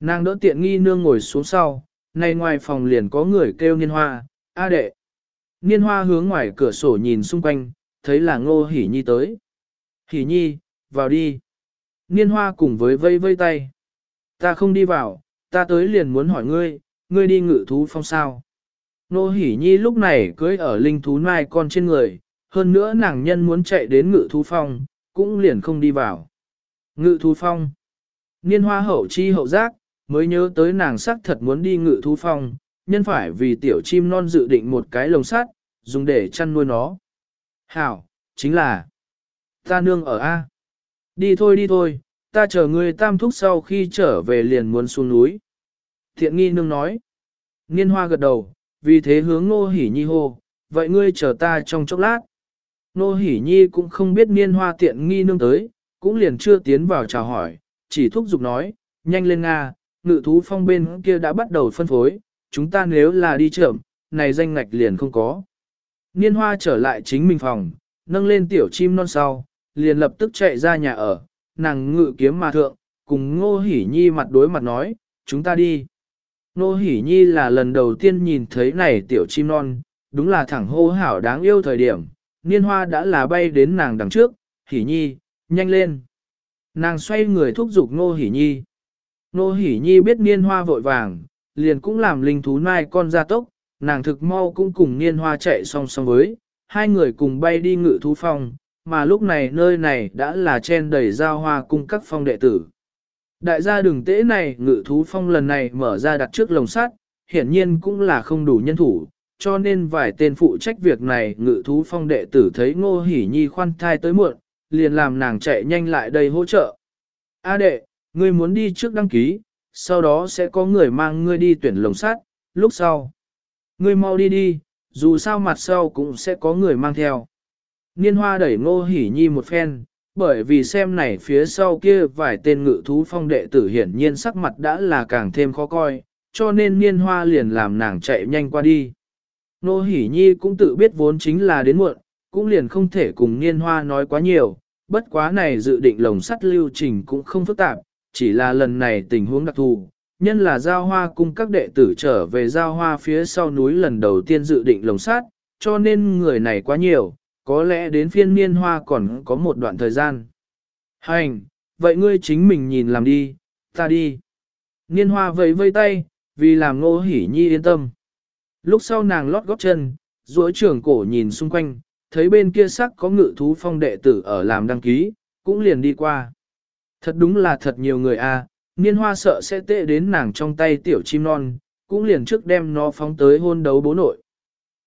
Nàng đỡ tiện nghi nương ngồi xuống sau, nay ngoài phòng liền có người kêu niên hoa, A đệ. Niên hoa hướng ngoài cửa sổ nhìn xung quanh, thấy là ngô hỉ nhi tới. Hỉ nhi, vào đi. Niên hoa cùng với vây vây tay. Ta không đi vào, ta tới liền muốn hỏi ngươi, ngươi đi ngự thú phong sao. Nô hỷ nhi lúc này cưới ở linh thú nai con trên người, hơn nữa nàng nhân muốn chạy đến ngự thú phong, cũng liền không đi vào. Ngự thú phong. Niên hoa hậu chi hậu giác, mới nhớ tới nàng sắc thật muốn đi ngự thú phong, nhân phải vì tiểu chim non dự định một cái lồng sắt, dùng để chăn nuôi nó. Hảo, chính là, ta nương ở A. Đi thôi đi thôi, ta chờ ngươi tam thúc sau khi trở về liền muốn xuống núi. Thiện nghi nương nói. Niên hoa gật đầu, vì thế hướng nô hỉ nhi hô, vậy ngươi chờ ta trong chốc lát. Nô hỉ nhi cũng không biết niên hoa tiện nghi nương tới, cũng liền chưa tiến vào chào hỏi, chỉ thúc giục nói, nhanh lên Nga, ngự thú phong bên kia đã bắt đầu phân phối, chúng ta nếu là đi chậm, này danh ngạch liền không có. Niên hoa trở lại chính mình phòng, nâng lên tiểu chim non sau, liền lập tức chạy ra nhà ở, nàng ngự kiếm mà thượng, cùng ngô hỉ nhi mặt đối mặt nói, chúng ta đi. Nô hỉ nhi là lần đầu tiên nhìn thấy này tiểu chim non, đúng là thẳng hô hảo đáng yêu thời điểm, niên hoa đã là bay đến nàng đằng trước, hỉ nhi, nhanh lên. Nàng xoay người thúc giục Nô hỉ nhi. Nô hỉ nhi biết niên hoa vội vàng, liền cũng làm linh thú nai con ra tốc, nàng thực mau cũng cùng niên hoa chạy song song với, hai người cùng bay đi ngự thú phong, mà lúc này nơi này đã là chen đầy giao hoa cung các phong đệ tử. Đại gia đường tế này ngự thú phong lần này mở ra đặt trước lồng sắt, hiển nhiên cũng là không đủ nhân thủ, cho nên vài tên phụ trách việc này ngự thú phong đệ tử thấy ngô hỉ nhi khoan thai tới muộn, liền làm nàng chạy nhanh lại đây hỗ trợ. A đệ, ngươi muốn đi trước đăng ký, sau đó sẽ có người mang ngươi đi tuyển lồng sắt, lúc sau. Ngươi mau đi đi, dù sao mặt sau cũng sẽ có người mang theo. Niên hoa đẩy ngô hỉ nhi một phen, bởi vì xem này phía sau kia vài tên ngự thú phong đệ tử hiển nhiên sắc mặt đã là càng thêm khó coi, cho nên niên hoa liền làm nàng chạy nhanh qua đi. nô hỉ nhi cũng tự biết vốn chính là đến muộn, cũng liền không thể cùng niên hoa nói quá nhiều, bất quá này dự định lồng sắt lưu trình cũng không phức tạp, chỉ là lần này tình huống đặc thù, nhân là giao hoa cung các đệ tử trở về giao hoa phía sau núi lần đầu tiên dự định lồng sát, cho nên người này quá nhiều, có lẽ đến phiên niên hoa còn có một đoạn thời gian. Hành, vậy ngươi chính mình nhìn làm đi, ta đi. Niên hoa vẫy vây tay, vì làm ngô hỉ nhi yên tâm. Lúc sau nàng lót góp chân, duỗi trưởng cổ nhìn xung quanh, thấy bên kia sắc có ngự thú phong đệ tử ở làm đăng ký, cũng liền đi qua. Thật đúng là thật nhiều người a, niên hoa sợ sẽ tệ đến nàng trong tay tiểu chim non, cũng liền trước đem nó phóng tới hôn đấu bố nội.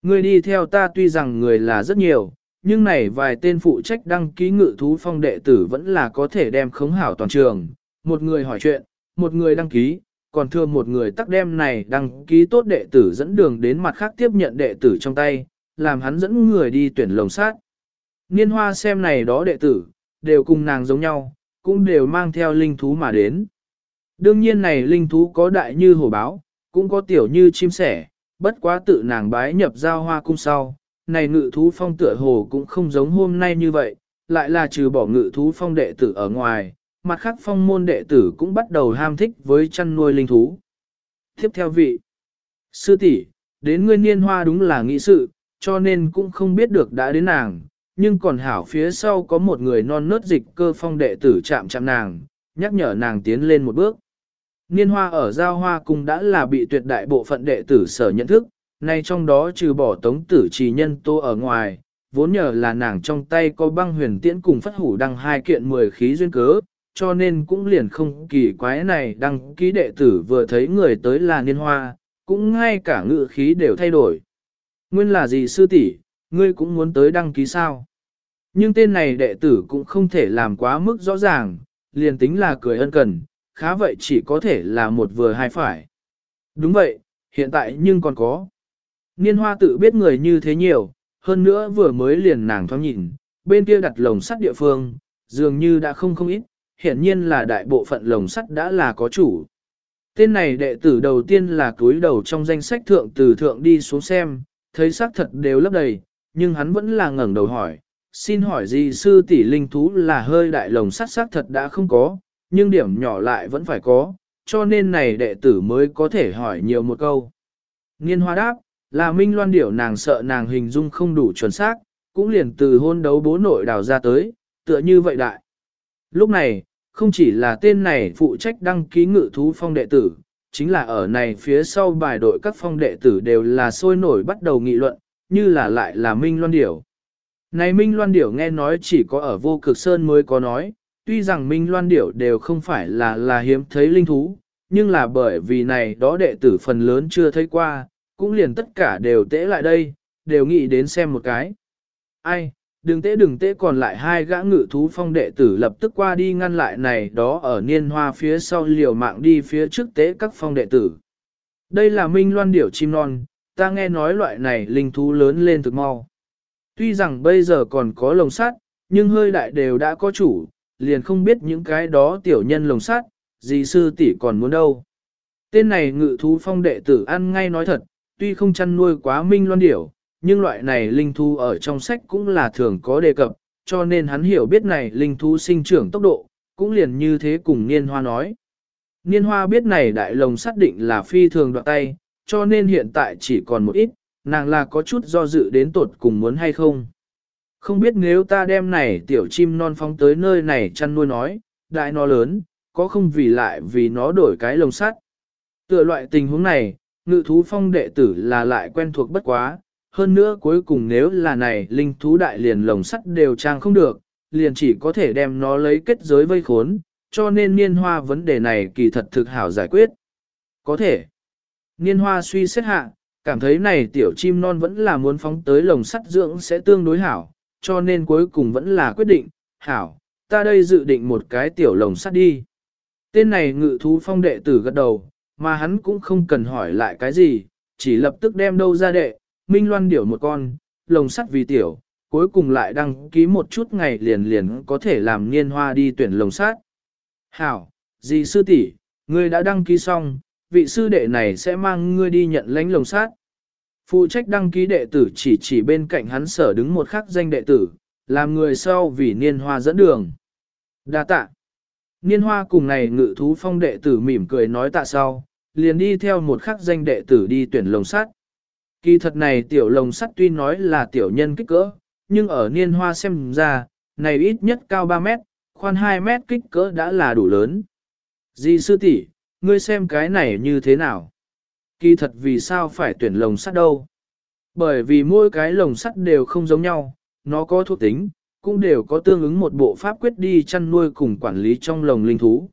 Người đi theo ta tuy rằng người là rất nhiều, nhưng này vài tên phụ trách đăng ký ngự thú phong đệ tử vẫn là có thể đem khống hảo toàn trường. Một người hỏi chuyện, một người đăng ký, còn thưa một người tắc đem này đăng ký tốt đệ tử dẫn đường đến mặt khác tiếp nhận đệ tử trong tay, làm hắn dẫn người đi tuyển lồng sát. Niên hoa xem này đó đệ tử, đều cùng nàng giống nhau, cũng đều mang theo linh thú mà đến. Đương nhiên này linh thú có đại như hổ báo, cũng có tiểu như chim sẻ, bất quá tự nàng bái nhập giao hoa cung sau. Này ngự thú phong tựa hồ cũng không giống hôm nay như vậy, lại là trừ bỏ ngự thú phong đệ tử ở ngoài, mặt khác phong môn đệ tử cũng bắt đầu ham thích với chăn nuôi linh thú. Tiếp theo vị, sư tỷ đến nguyên niên hoa đúng là nghĩ sự, cho nên cũng không biết được đã đến nàng, nhưng còn hảo phía sau có một người non nớt dịch cơ phong đệ tử chạm chạm nàng, nhắc nhở nàng tiến lên một bước. Niên hoa ở giao hoa cung đã là bị tuyệt đại bộ phận đệ tử sở nhận thức, nay trong đó trừ bỏ tống tử trì nhân tô ở ngoài, vốn nhờ là nàng trong tay có băng huyền tiễn cùng phất hủ đăng hai kiện mười khí duyên cớ, cho nên cũng liền không kỳ quái này đăng ký đệ tử vừa thấy người tới là niên hoa, cũng ngay cả ngự khí đều thay đổi. Nguyên là gì sư tỷ, ngươi cũng muốn tới đăng ký sao? Nhưng tên này đệ tử cũng không thể làm quá mức rõ ràng, liền tính là cười ân cần, khá vậy chỉ có thể là một vừa hai phải. Đúng vậy, hiện tại nhưng còn có. Niên hoa tự biết người như thế nhiều, hơn nữa vừa mới liền nàng thoáng nhìn, bên kia đặt lồng sắt địa phương, dường như đã không không ít, hiển nhiên là đại bộ phận lồng sắt đã là có chủ. Tên này đệ tử đầu tiên là túi đầu trong danh sách thượng từ thượng đi xuống xem, thấy xác thật đều lấp đầy, nhưng hắn vẫn là ngẩng đầu hỏi, xin hỏi gì sư tỷ linh thú là hơi đại lồng sắt xác thật đã không có, nhưng điểm nhỏ lại vẫn phải có, cho nên này đệ tử mới có thể hỏi nhiều một câu. Niên hoa đáp, là minh loan điểu nàng sợ nàng hình dung không đủ chuẩn xác, cũng liền từ hôn đấu bố nội đào ra tới, tựa như vậy đại. Lúc này, không chỉ là tên này phụ trách đăng ký ngự thú phong đệ tử, chính là ở này phía sau bài đội các phong đệ tử đều là sôi nổi bắt đầu nghị luận, như là lại là Minh Loan Điểu. Này Minh Loan Điểu nghe nói chỉ có ở vô cực sơn mới có nói, tuy rằng Minh Loan Điểu đều không phải là là hiếm thấy linh thú, nhưng là bởi vì này đó đệ tử phần lớn chưa thấy qua, cũng liền tất cả đều tễ lại đây, đều nghĩ đến xem một cái. Ai, đừng tễ đừng tễ còn lại hai gã ngự thú phong đệ tử lập tức qua đi ngăn lại này đó ở niên hoa phía sau liều mạng đi phía trước tế các phong đệ tử. Đây là Minh Loan Điểu chim non, ta nghe nói loại này linh thú lớn lên thực mau. Tuy rằng bây giờ còn có lồng sắt, nhưng hơi đại đều đã có chủ, liền không biết những cái đó tiểu nhân lồng sắt, gì sư tỷ còn muốn đâu. Tên này ngự thú phong đệ tử ăn ngay nói thật, tuy không chăn nuôi quá minh loan điểu, nhưng loại này linh thú ở trong sách cũng là thường có đề cập, cho nên hắn hiểu biết này linh thú sinh trưởng tốc độ, cũng liền như thế cùng Niên Hoa nói. Niên Hoa biết này đại lồng xác định là phi thường đoạn tay, cho nên hiện tại chỉ còn một ít, nàng là có chút do dự đến tột cùng muốn hay không. Không biết nếu ta đem này tiểu chim non phóng tới nơi này chăn nuôi nói, đại nó lớn, có không vì lại vì nó đổi cái lồng sắt. Tựa loại tình huống này, ngự thú phong đệ tử là lại quen thuộc bất quá, hơn nữa cuối cùng nếu là này linh thú đại liền lồng sắt đều trang không được, liền chỉ có thể đem nó lấy kết giới vây khốn, cho nên niên hoa vấn đề này kỳ thật thực hảo giải quyết. Có thể, niên hoa suy xét hạ, cảm thấy này tiểu chim non vẫn là muốn phóng tới lồng sắt dưỡng sẽ tương đối hảo, cho nên cuối cùng vẫn là quyết định, hảo, ta đây dự định một cái tiểu lồng sắt đi. Tên này ngự thú phong đệ tử gật đầu, mà hắn cũng không cần hỏi lại cái gì, chỉ lập tức đem đâu ra đệ, minh loan điểu một con, lồng sắt vì tiểu, cuối cùng lại đăng ký một chút ngày liền liền có thể làm niên hoa đi tuyển lồng sắt. Hảo, dì sư tỷ, ngươi đã đăng ký xong, vị sư đệ này sẽ mang ngươi đi nhận lãnh lồng sắt. Phụ trách đăng ký đệ tử chỉ chỉ bên cạnh hắn sở đứng một khắc danh đệ tử, làm người sau vì niên hoa dẫn đường. Đa tạ. Niên hoa cùng này ngự thú phong đệ tử mỉm cười nói tạ sau, liền đi theo một khắc danh đệ tử đi tuyển lồng sắt. Kỳ thật này tiểu lồng sắt tuy nói là tiểu nhân kích cỡ, nhưng ở niên hoa xem ra, này ít nhất cao 3 mét, khoan 2 mét kích cỡ đã là đủ lớn. Di sư tỷ, ngươi xem cái này như thế nào? Kỳ thật vì sao phải tuyển lồng sắt đâu? Bởi vì mỗi cái lồng sắt đều không giống nhau, nó có thuộc tính, cũng đều có tương ứng một bộ pháp quyết đi chăn nuôi cùng quản lý trong lồng linh thú.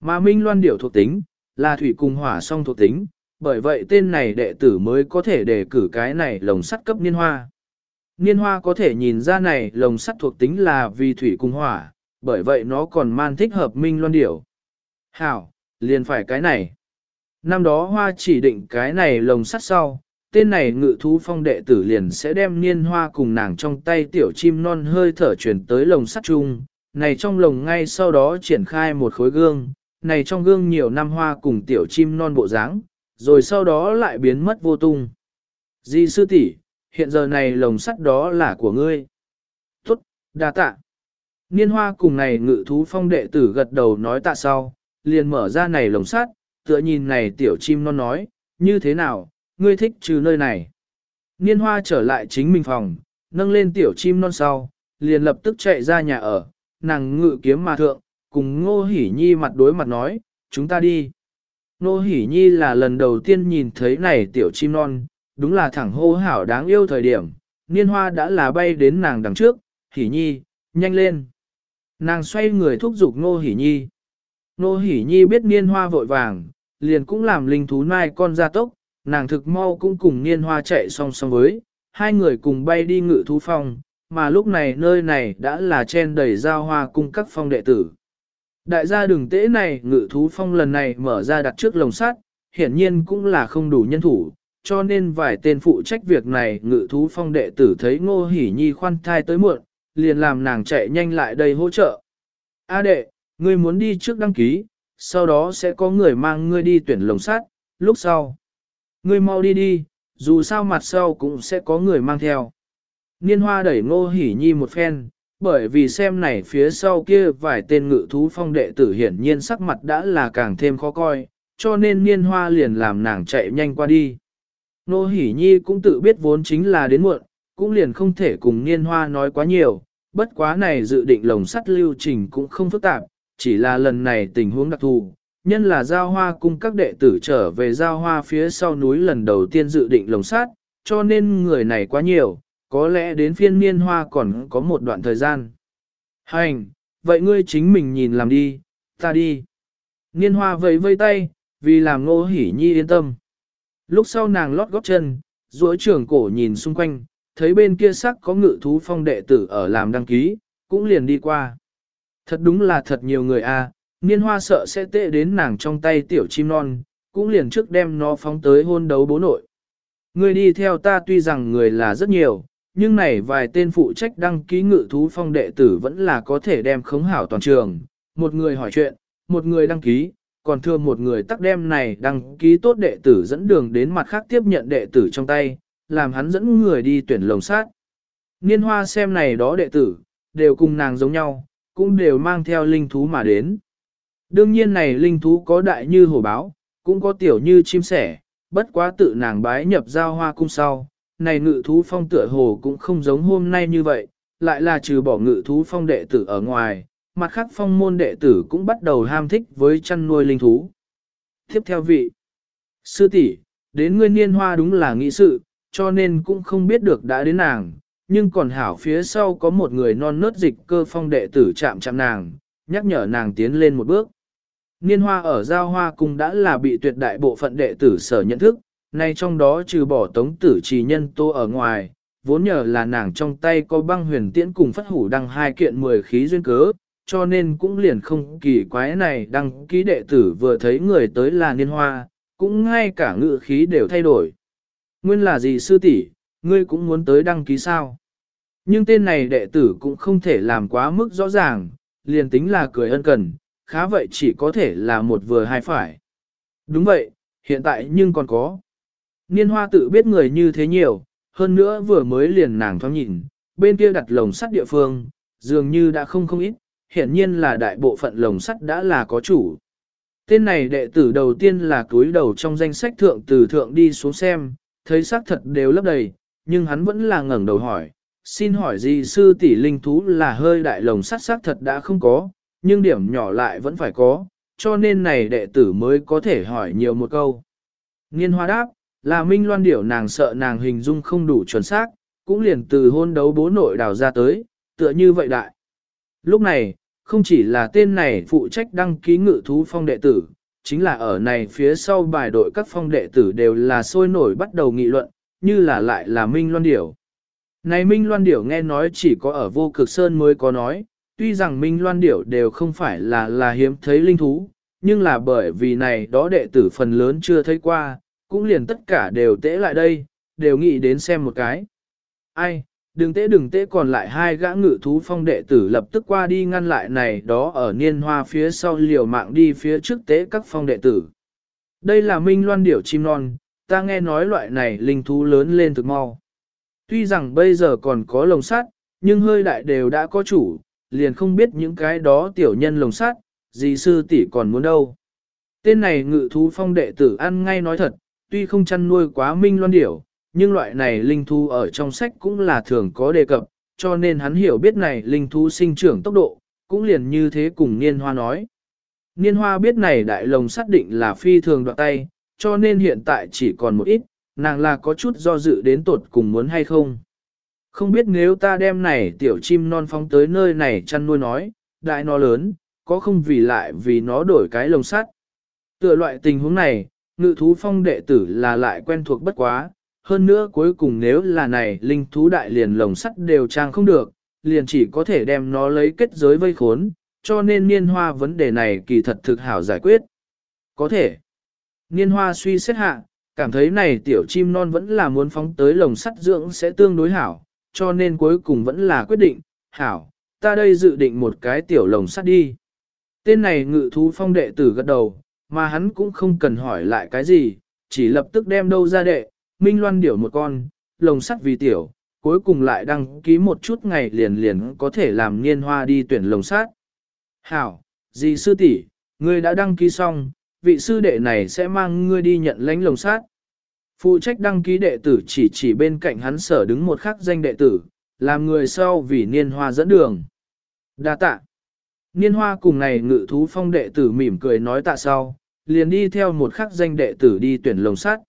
Mà Minh Loan điểu thuộc tính, là thủy cùng hỏa song thuộc tính, bởi vậy tên này đệ tử mới có thể đề cử cái này lồng sắt cấp niên hoa. Niên hoa có thể nhìn ra này lồng sắt thuộc tính là vì thủy cùng hỏa, bởi vậy nó còn man thích hợp Minh Loan điểu. Hảo, liền phải cái này. Năm đó hoa chỉ định cái này lồng sắt sau, tên này ngự thú phong đệ tử liền sẽ đem niên hoa cùng nàng trong tay tiểu chim non hơi thở chuyển tới lồng sắt chung, này trong lồng ngay sau đó triển khai một khối gương, này trong gương nhiều năm hoa cùng tiểu chim non bộ dáng, rồi sau đó lại biến mất vô tung. Di sư tỷ, hiện giờ này lồng sắt đó là của ngươi. Tốt, đa tạ. Niên hoa cùng này ngự thú phong đệ tử gật đầu nói tạ sau, liền mở ra này lồng sắt, tựa nhìn này tiểu chim non nói, như thế nào, ngươi thích trừ nơi này. Niên hoa trở lại chính mình phòng, nâng lên tiểu chim non sau, liền lập tức chạy ra nhà ở, nàng ngự kiếm mà thượng, cùng ngô Hỷ nhi mặt đối mặt nói, chúng ta đi. Ngô Hỷ nhi là lần đầu tiên nhìn thấy này tiểu chim non, đúng là thẳng hô hảo đáng yêu thời điểm, niên hoa đã là bay đến nàng đằng trước, Hỷ nhi, nhanh lên. Nàng xoay người thúc giục ngô Hỷ nhi. Ngô Hỷ nhi biết niên hoa vội vàng, liền cũng làm linh thú nai con ra tốc, nàng thực mau cũng cùng niên hoa chạy song song với, hai người cùng bay đi ngự thú phong, mà lúc này nơi này đã là chen đầy giao hoa cung các phong đệ tử. Đại gia đường tế này ngự thú phong lần này mở ra đặt trước lồng sắt, hiển nhiên cũng là không đủ nhân thủ, cho nên vài tên phụ trách việc này ngự thú phong đệ tử thấy ngô hỉ nhi khoan thai tới muộn, liền làm nàng chạy nhanh lại đây hỗ trợ. A đệ, ngươi muốn đi trước đăng ký, sau đó sẽ có người mang ngươi đi tuyển lồng sắt, lúc sau. Ngươi mau đi đi, dù sao mặt sau cũng sẽ có người mang theo. Niên hoa đẩy ngô hỉ nhi một phen, bởi vì xem này phía sau kia vài tên ngự thú phong đệ tử hiển nhiên sắc mặt đã là càng thêm khó coi, cho nên niên hoa liền làm nàng chạy nhanh qua đi. nô hỉ nhi cũng tự biết vốn chính là đến muộn, cũng liền không thể cùng niên hoa nói quá nhiều, bất quá này dự định lồng sắt lưu trình cũng không phức tạp, chỉ là lần này tình huống đặc thù, nhân là giao hoa cung các đệ tử trở về giao hoa phía sau núi lần đầu tiên dự định lồng sát, cho nên người này quá nhiều, có lẽ đến phiên niên hoa còn có một đoạn thời gian. Hành, vậy ngươi chính mình nhìn làm đi, ta đi. Niên hoa vẫy vây tay, vì làm ngô hỉ nhi yên tâm. Lúc sau nàng lót góp chân, duỗi trưởng cổ nhìn xung quanh, thấy bên kia sắc có ngự thú phong đệ tử ở làm đăng ký, cũng liền đi qua. Thật đúng là thật nhiều người a, niên hoa sợ sẽ tệ đến nàng trong tay tiểu chim non, cũng liền trước đem nó phóng tới hôn đấu bố nội. Người đi theo ta tuy rằng người là rất nhiều, nhưng này vài tên phụ trách đăng ký ngự thú phong đệ tử vẫn là có thể đem khống hảo toàn trường, một người hỏi chuyện, một người đăng ký, còn thưa một người tắc đem này đăng ký tốt đệ tử dẫn đường đến mặt khác tiếp nhận đệ tử trong tay, làm hắn dẫn người đi tuyển lồng sát. Niên hoa xem này đó đệ tử, đều cùng nàng giống nhau, cũng đều mang theo linh thú mà đến. Đương nhiên này linh thú có đại như hổ báo, cũng có tiểu như chim sẻ, bất quá tự nàng bái nhập giao hoa cung sau. Này ngự thú phong tựa hồ cũng không giống hôm nay như vậy, lại là trừ bỏ ngự thú phong đệ tử ở ngoài, mặt khác phong môn đệ tử cũng bắt đầu ham thích với chăn nuôi linh thú. Tiếp theo vị, sư tỷ đến nguyên niên hoa đúng là nghĩ sự, cho nên cũng không biết được đã đến nàng, nhưng còn hảo phía sau có một người non nớt dịch cơ phong đệ tử chạm chạm nàng, nhắc nhở nàng tiến lên một bước. Niên hoa ở giao hoa cung đã là bị tuyệt đại bộ phận đệ tử sở nhận thức, nay trong đó trừ bỏ tống tử trì nhân tô ở ngoài, vốn nhờ là nàng trong tay có băng huyền tiễn cùng phất hủ đăng hai kiện mười khí duyên cớ, cho nên cũng liền không kỳ quái này đăng ký đệ tử vừa thấy người tới là niên hoa, cũng ngay cả ngự khí đều thay đổi. Nguyên là gì sư tỷ, ngươi cũng muốn tới đăng ký sao? Nhưng tên này đệ tử cũng không thể làm quá mức rõ ràng, liền tính là cười ân cần, khá vậy chỉ có thể là một vừa hai phải. Đúng vậy, hiện tại nhưng còn có. Niên hoa tự biết người như thế nhiều, hơn nữa vừa mới liền nàng thoáng nhìn, bên kia đặt lồng sắt địa phương, dường như đã không không ít, hiện nhiên là đại bộ phận lồng sắt đã là có chủ. Tên này đệ tử đầu tiên là túi đầu trong danh sách thượng từ thượng đi xuống xem, thấy xác thật đều lấp đầy, nhưng hắn vẫn là ngẩng đầu hỏi, xin hỏi gì sư tỷ linh thú là hơi đại lồng sắt xác thật đã không có, nhưng điểm nhỏ lại vẫn phải có, cho nên này đệ tử mới có thể hỏi nhiều một câu. Nghiên hoa đáp, là minh loan điểu nàng sợ nàng hình dung không đủ chuẩn xác, cũng liền từ hôn đấu bố nội đào ra tới, tựa như vậy đại. Lúc này, không chỉ là tên này phụ trách đăng ký ngự thú phong đệ tử, chính là ở này phía sau bài đội các phong đệ tử đều là sôi nổi bắt đầu nghị luận, như là lại là Minh Loan Điểu. Này Minh Loan Điểu nghe nói chỉ có ở vô cực sơn mới có nói, tuy rằng Minh Loan Điểu đều không phải là là hiếm thấy linh thú, nhưng là bởi vì này đó đệ tử phần lớn chưa thấy qua, cũng liền tất cả đều tễ lại đây, đều nghĩ đến xem một cái. Ai, đừng tễ đừng tễ còn lại hai gã ngự thú phong đệ tử lập tức qua đi ngăn lại này đó ở niên hoa phía sau liều mạng đi phía trước tế các phong đệ tử. Đây là Minh Loan Điểu chim non, ta nghe nói loại này linh thú lớn lên thực mau. Tuy rằng bây giờ còn có lồng sắt, nhưng hơi đại đều đã có chủ, liền không biết những cái đó tiểu nhân lồng sắt, gì sư tỷ còn muốn đâu. Tên này ngự thú phong đệ tử ăn ngay nói thật, tuy không chăn nuôi quá minh loan điểu, nhưng loại này linh thú ở trong sách cũng là thường có đề cập, cho nên hắn hiểu biết này linh thú sinh trưởng tốc độ, cũng liền như thế cùng Niên Hoa nói. Niên Hoa biết này đại lồng xác định là phi thường đoạn tay, cho nên hiện tại chỉ còn một ít, nàng là có chút do dự đến tột cùng muốn hay không. Không biết nếu ta đem này tiểu chim non phóng tới nơi này chăn nuôi nói, đại nó lớn, có không vì lại vì nó đổi cái lồng sắt. Tựa loại tình huống này, ngự thú phong đệ tử là lại quen thuộc bất quá, hơn nữa cuối cùng nếu là này linh thú đại liền lồng sắt đều trang không được, liền chỉ có thể đem nó lấy kết giới vây khốn, cho nên niên hoa vấn đề này kỳ thật thực hảo giải quyết. Có thể, niên hoa suy xét hạ, cảm thấy này tiểu chim non vẫn là muốn phóng tới lồng sắt dưỡng sẽ tương đối hảo, cho nên cuối cùng vẫn là quyết định, hảo, ta đây dự định một cái tiểu lồng sắt đi. Tên này ngự thú phong đệ tử gật đầu, mà hắn cũng không cần hỏi lại cái gì, chỉ lập tức đem đâu ra đệ, minh loan điểu một con, lồng sắt vì tiểu, cuối cùng lại đăng ký một chút ngày liền liền có thể làm niên hoa đi tuyển lồng sắt. Hảo, gì sư tỷ, ngươi đã đăng ký xong, vị sư đệ này sẽ mang ngươi đi nhận lãnh lồng sắt. Phụ trách đăng ký đệ tử chỉ chỉ bên cạnh hắn sở đứng một khắc danh đệ tử, làm người sau vì niên hoa dẫn đường. Đa tạ. Niên hoa cùng này ngự thú phong đệ tử mỉm cười nói tạ sau, liền đi theo một khắc danh đệ tử đi tuyển lồng sắt.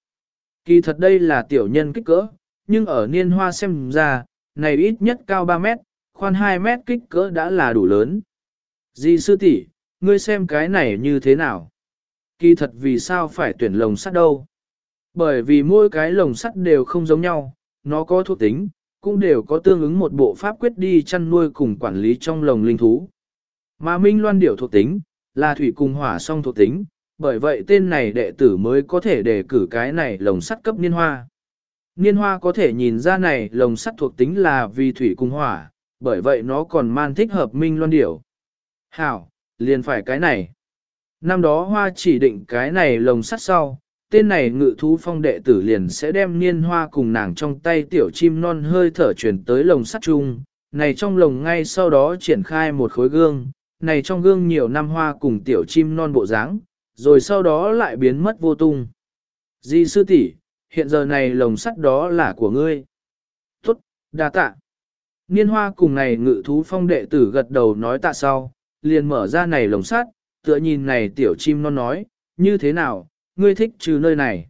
Kỳ thật đây là tiểu nhân kích cỡ, nhưng ở niên hoa xem ra, này ít nhất cao 3 mét, khoan 2 mét kích cỡ đã là đủ lớn. Di sư tỷ, ngươi xem cái này như thế nào? Kỳ thật vì sao phải tuyển lồng sắt đâu? Bởi vì mỗi cái lồng sắt đều không giống nhau, nó có thuộc tính, cũng đều có tương ứng một bộ pháp quyết đi chăn nuôi cùng quản lý trong lồng linh thú. Mà Minh Loan điểu thuộc tính, là thủy cùng hỏa song thuộc tính, bởi vậy tên này đệ tử mới có thể đề cử cái này lồng sắt cấp niên hoa. Niên hoa có thể nhìn ra này lồng sắt thuộc tính là vì thủy cung hỏa, bởi vậy nó còn man thích hợp minh loan điểu. Hảo, liền phải cái này. Năm đó hoa chỉ định cái này lồng sắt sau, tên này ngự thú phong đệ tử liền sẽ đem niên hoa cùng nàng trong tay tiểu chim non hơi thở chuyển tới lồng sắt chung, này trong lồng ngay sau đó triển khai một khối gương, này trong gương nhiều năm hoa cùng tiểu chim non bộ dáng, rồi sau đó lại biến mất vô tung. Di sư tỷ, hiện giờ này lồng sắt đó là của ngươi. Tốt, đa tạ. Niên hoa cùng này ngự thú phong đệ tử gật đầu nói tạ sau, liền mở ra này lồng sắt, tựa nhìn này tiểu chim non nói, như thế nào, ngươi thích trừ nơi này.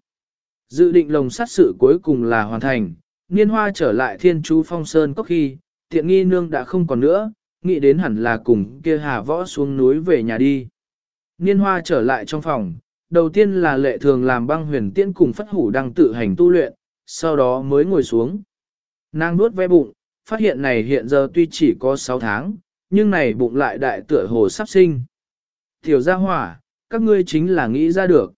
Dự định lồng sắt sự cuối cùng là hoàn thành, niên hoa trở lại thiên chú phong sơn có khi, tiện nghi nương đã không còn nữa, nghĩ đến hẳn là cùng kia hà võ xuống núi về nhà đi. Niên hoa trở lại trong phòng, đầu tiên là lệ thường làm băng huyền tiễn cùng phất hủ đang tự hành tu luyện, sau đó mới ngồi xuống. Nàng nuốt ve bụng, phát hiện này hiện giờ tuy chỉ có 6 tháng, nhưng này bụng lại đại tựa hồ sắp sinh. Tiểu gia hỏa, các ngươi chính là nghĩ ra được.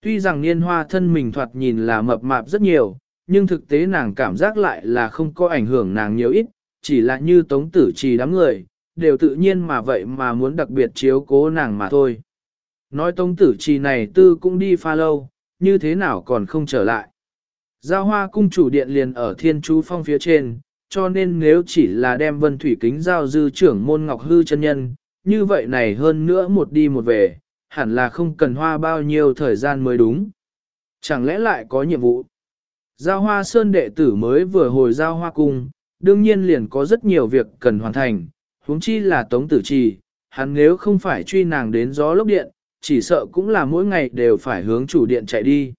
Tuy rằng niên hoa thân mình thoạt nhìn là mập mạp rất nhiều, nhưng thực tế nàng cảm giác lại là không có ảnh hưởng nàng nhiều ít, chỉ là như tống tử trì đám người, đều tự nhiên mà vậy mà muốn đặc biệt chiếu cố nàng mà thôi. Nói tống tử trì này tư cũng đi pha lâu, như thế nào còn không trở lại. Giao hoa cung chủ điện liền ở thiên chú phong phía trên, cho nên nếu chỉ là đem vân thủy kính giao dư trưởng môn ngọc hư chân nhân, như vậy này hơn nữa một đi một về, hẳn là không cần hoa bao nhiêu thời gian mới đúng. Chẳng lẽ lại có nhiệm vụ? Giao hoa sơn đệ tử mới vừa hồi giao hoa cung, đương nhiên liền có rất nhiều việc cần hoàn thành, huống chi là tống tử trì, hắn nếu không phải truy nàng đến gió lốc điện, chỉ sợ cũng là mỗi ngày đều phải hướng chủ điện chạy đi.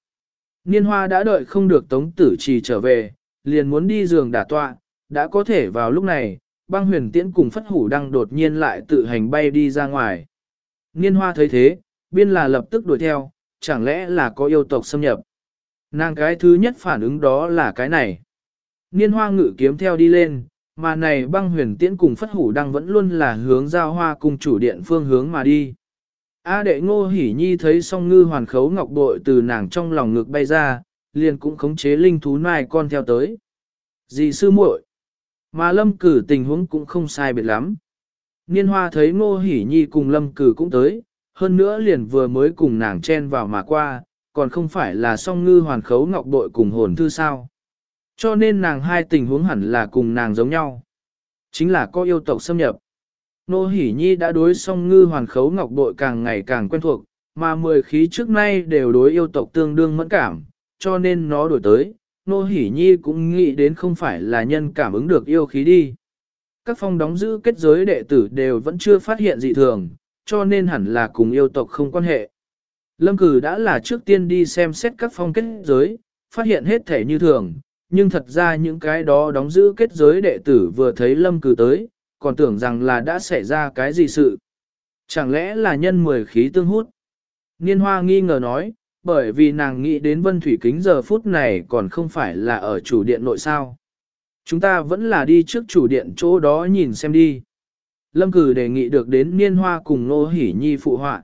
Niên hoa đã đợi không được tống tử trì trở về, liền muốn đi giường đả tọa, đã có thể vào lúc này, băng huyền tiễn cùng phất hủ đang đột nhiên lại tự hành bay đi ra ngoài. Niên hoa thấy thế, biên là lập tức đuổi theo, chẳng lẽ là có yêu tộc xâm nhập. Nàng cái thứ nhất phản ứng đó là cái này. Niên hoa ngự kiếm theo đi lên, mà này băng huyền tiễn cùng phất hủ đang vẫn luôn là hướng giao hoa cùng chủ điện phương hướng mà đi. A đệ ngô hỉ nhi thấy song ngư hoàn khấu ngọc bội từ nàng trong lòng ngực bay ra, liền cũng khống chế linh thú nai con theo tới. Dì sư muội, mà lâm cử tình huống cũng không sai biệt lắm. Niên hoa thấy ngô hỉ nhi cùng lâm cử cũng tới, hơn nữa liền vừa mới cùng nàng chen vào mà qua, còn không phải là song ngư hoàn khấu ngọc bội cùng hồn thư sao. Cho nên nàng hai tình huống hẳn là cùng nàng giống nhau. Chính là có yêu tộc xâm nhập. Nô Hỷ Nhi đã đối song ngư hoàn khấu ngọc bội càng ngày càng quen thuộc, mà mười khí trước nay đều đối yêu tộc tương đương mẫn cảm, cho nên nó đổi tới. Nô Hỷ Nhi cũng nghĩ đến không phải là nhân cảm ứng được yêu khí đi. Các phong đóng giữ kết giới đệ tử đều vẫn chưa phát hiện dị thường, cho nên hẳn là cùng yêu tộc không quan hệ. Lâm cử đã là trước tiên đi xem xét các phong kết giới, phát hiện hết thể như thường, nhưng thật ra những cái đó đóng giữ kết giới đệ tử vừa thấy lâm cử tới, còn tưởng rằng là đã xảy ra cái gì sự. Chẳng lẽ là nhân mười khí tương hút? Niên hoa nghi ngờ nói, bởi vì nàng nghĩ đến vân thủy kính giờ phút này còn không phải là ở chủ điện nội sao. Chúng ta vẫn là đi trước chủ điện chỗ đó nhìn xem đi. Lâm cử đề nghị được đến niên hoa cùng nô hỉ nhi phụ họa.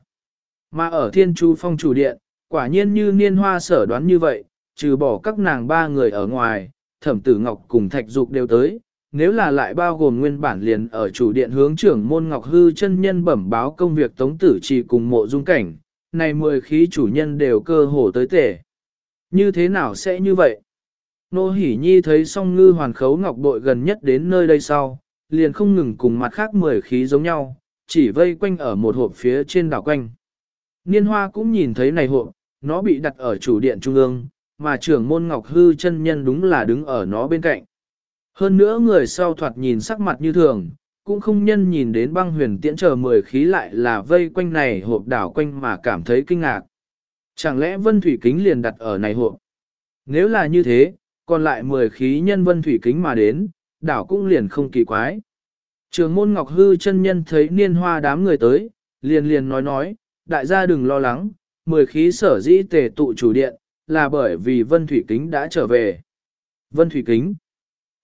Mà ở thiên chu phong chủ điện, quả nhiên như niên hoa sở đoán như vậy, trừ bỏ các nàng ba người ở ngoài, thẩm tử ngọc cùng thạch dục đều tới, nếu là lại bao gồm nguyên bản liền ở chủ điện hướng trưởng môn ngọc hư chân nhân bẩm báo công việc tống tử trì cùng mộ dung cảnh, này mười khí chủ nhân đều cơ hồ tới tể. Như thế nào sẽ như vậy? Nô Hỷ Nhi thấy song ngư hoàn khấu ngọc bội gần nhất đến nơi đây sau, liền không ngừng cùng mặt khác mười khí giống nhau, chỉ vây quanh ở một hộp phía trên đảo quanh. Niên hoa cũng nhìn thấy này hộp, nó bị đặt ở chủ điện trung ương, mà trưởng môn ngọc hư chân nhân đúng là đứng ở nó bên cạnh. Hơn nữa người sau thoạt nhìn sắc mặt như thường, cũng không nhân nhìn đến băng huyền tiễn chờ mười khí lại là vây quanh này hộp đảo quanh mà cảm thấy kinh ngạc. Chẳng lẽ vân thủy kính liền đặt ở này hộp? Nếu là như thế, còn lại mười khí nhân vân thủy kính mà đến, đảo cũng liền không kỳ quái. Trường môn ngọc hư chân nhân thấy niên hoa đám người tới, liền liền nói nói, đại gia đừng lo lắng, mười khí sở dĩ tề tụ chủ điện, là bởi vì vân thủy kính đã trở về. Vân thủy kính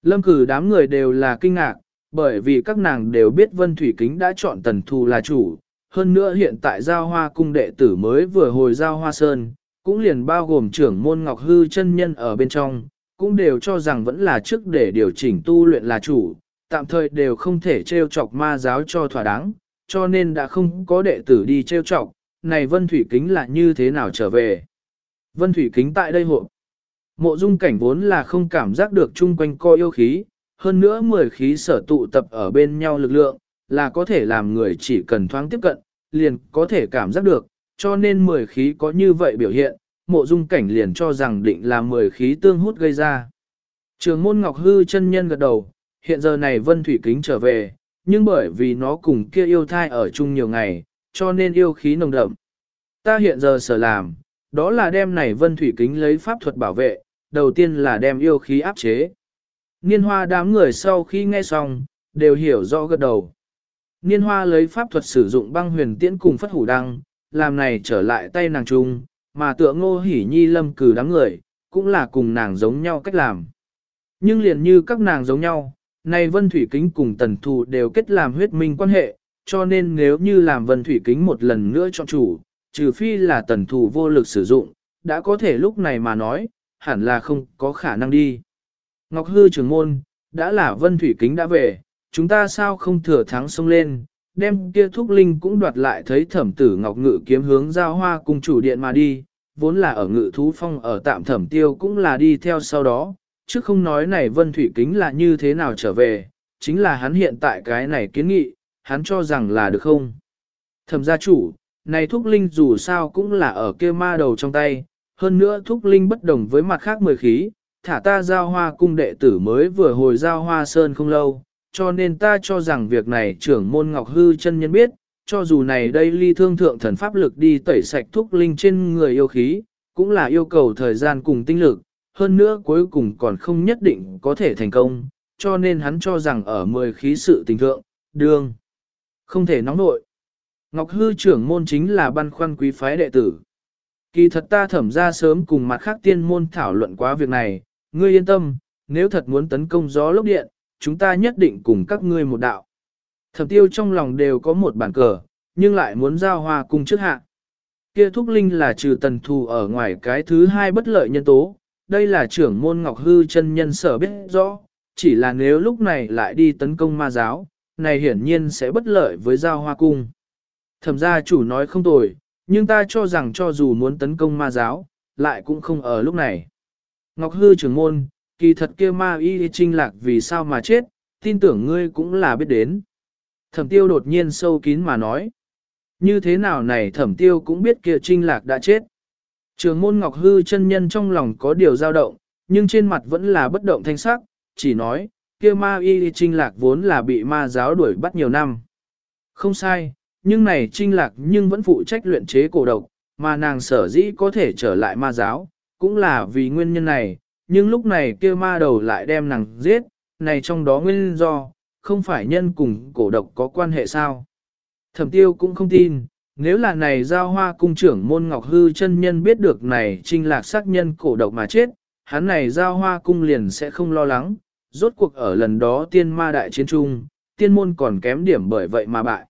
Lâm cử đám người đều là kinh ngạc, bởi vì các nàng đều biết Vân Thủy Kính đã chọn Tần Thù là chủ. Hơn nữa hiện tại giao hoa cung đệ tử mới vừa hồi giao hoa sơn, cũng liền bao gồm trưởng môn Ngọc Hư chân nhân ở bên trong, cũng đều cho rằng vẫn là trước để điều chỉnh tu luyện là chủ, tạm thời đều không thể trêu chọc ma giáo cho thỏa đáng, cho nên đã không có đệ tử đi trêu chọc, này Vân Thủy Kính là như thế nào trở về. Vân Thủy Kính tại đây hộ. Mộ dung cảnh vốn là không cảm giác được chung quanh co yêu khí, hơn nữa mười khí sở tụ tập ở bên nhau lực lượng, là có thể làm người chỉ cần thoáng tiếp cận, liền có thể cảm giác được, cho nên mười khí có như vậy biểu hiện, mộ dung cảnh liền cho rằng định là mười khí tương hút gây ra. Trường môn ngọc hư chân nhân gật đầu, hiện giờ này vân thủy kính trở về, nhưng bởi vì nó cùng kia yêu thai ở chung nhiều ngày, cho nên yêu khí nồng đậm. Ta hiện giờ sở làm, đó là đem này vân thủy kính lấy pháp thuật bảo vệ, đầu tiên là đem yêu khí áp chế. Niên hoa đám người sau khi nghe xong, đều hiểu rõ gật đầu. Niên hoa lấy pháp thuật sử dụng băng huyền tiễn cùng phất hủ đăng, làm này trở lại tay nàng trung, mà tựa ngô hỉ nhi lâm cử đám người, cũng là cùng nàng giống nhau cách làm. Nhưng liền như các nàng giống nhau, này vân thủy kính cùng tần thù đều kết làm huyết minh quan hệ, cho nên nếu như làm vân thủy kính một lần nữa chọn chủ, trừ phi là tần thù vô lực sử dụng, đã có thể lúc này mà nói, hẳn là không có khả năng đi. Ngọc Hư trưởng môn, đã là vân thủy kính đã về, chúng ta sao không thừa thắng xông lên, đem kia thúc linh cũng đoạt lại thấy thẩm tử Ngọc Ngự kiếm hướng giao hoa cùng chủ điện mà đi, vốn là ở ngự thú phong ở tạm thẩm tiêu cũng là đi theo sau đó, chứ không nói này vân thủy kính là như thế nào trở về, chính là hắn hiện tại cái này kiến nghị, hắn cho rằng là được không. Thẩm gia chủ, này thúc linh dù sao cũng là ở kia ma đầu trong tay, hơn nữa thúc linh bất đồng với mặt khác mười khí, thả ta giao hoa cung đệ tử mới vừa hồi giao hoa sơn không lâu, cho nên ta cho rằng việc này trưởng môn ngọc hư chân nhân biết, cho dù này đây ly thương thượng thần pháp lực đi tẩy sạch thúc linh trên người yêu khí, cũng là yêu cầu thời gian cùng tinh lực, hơn nữa cuối cùng còn không nhất định có thể thành công, cho nên hắn cho rằng ở mười khí sự tình thượng, đương, không thể nóng nội. Ngọc hư trưởng môn chính là băn khoăn quý phái đệ tử. Kỳ thật ta thẩm ra sớm cùng mặt khác tiên môn thảo luận quá việc này, ngươi yên tâm, nếu thật muốn tấn công gió lốc điện, chúng ta nhất định cùng các ngươi một đạo. Thẩm tiêu trong lòng đều có một bản cờ, nhưng lại muốn giao hòa cùng trước hạ. Kia thúc linh là trừ tần thù ở ngoài cái thứ hai bất lợi nhân tố, đây là trưởng môn ngọc hư chân nhân sở biết rõ, chỉ là nếu lúc này lại đi tấn công ma giáo, này hiển nhiên sẽ bất lợi với giao hoa cung. Thẩm gia chủ nói không tồi, nhưng ta cho rằng cho dù muốn tấn công ma giáo, lại cũng không ở lúc này. Ngọc hư trưởng môn, kỳ thật kia ma y trinh lạc vì sao mà chết, tin tưởng ngươi cũng là biết đến. Thẩm tiêu đột nhiên sâu kín mà nói. Như thế nào này thẩm tiêu cũng biết kia trinh lạc đã chết. Trường môn Ngọc Hư chân nhân trong lòng có điều dao động, nhưng trên mặt vẫn là bất động thanh sắc, chỉ nói, kia ma y trinh lạc vốn là bị ma giáo đuổi bắt nhiều năm. Không sai, nhưng này trinh lạc nhưng vẫn phụ trách luyện chế cổ độc, mà nàng sở dĩ có thể trở lại ma giáo, cũng là vì nguyên nhân này, nhưng lúc này kia ma đầu lại đem nàng giết, này trong đó nguyên do, không phải nhân cùng cổ độc có quan hệ sao. Thẩm tiêu cũng không tin, nếu là này giao hoa cung trưởng môn ngọc hư chân nhân biết được này trinh lạc xác nhân cổ độc mà chết, hắn này giao hoa cung liền sẽ không lo lắng, rốt cuộc ở lần đó tiên ma đại chiến trung, tiên môn còn kém điểm bởi vậy mà bại.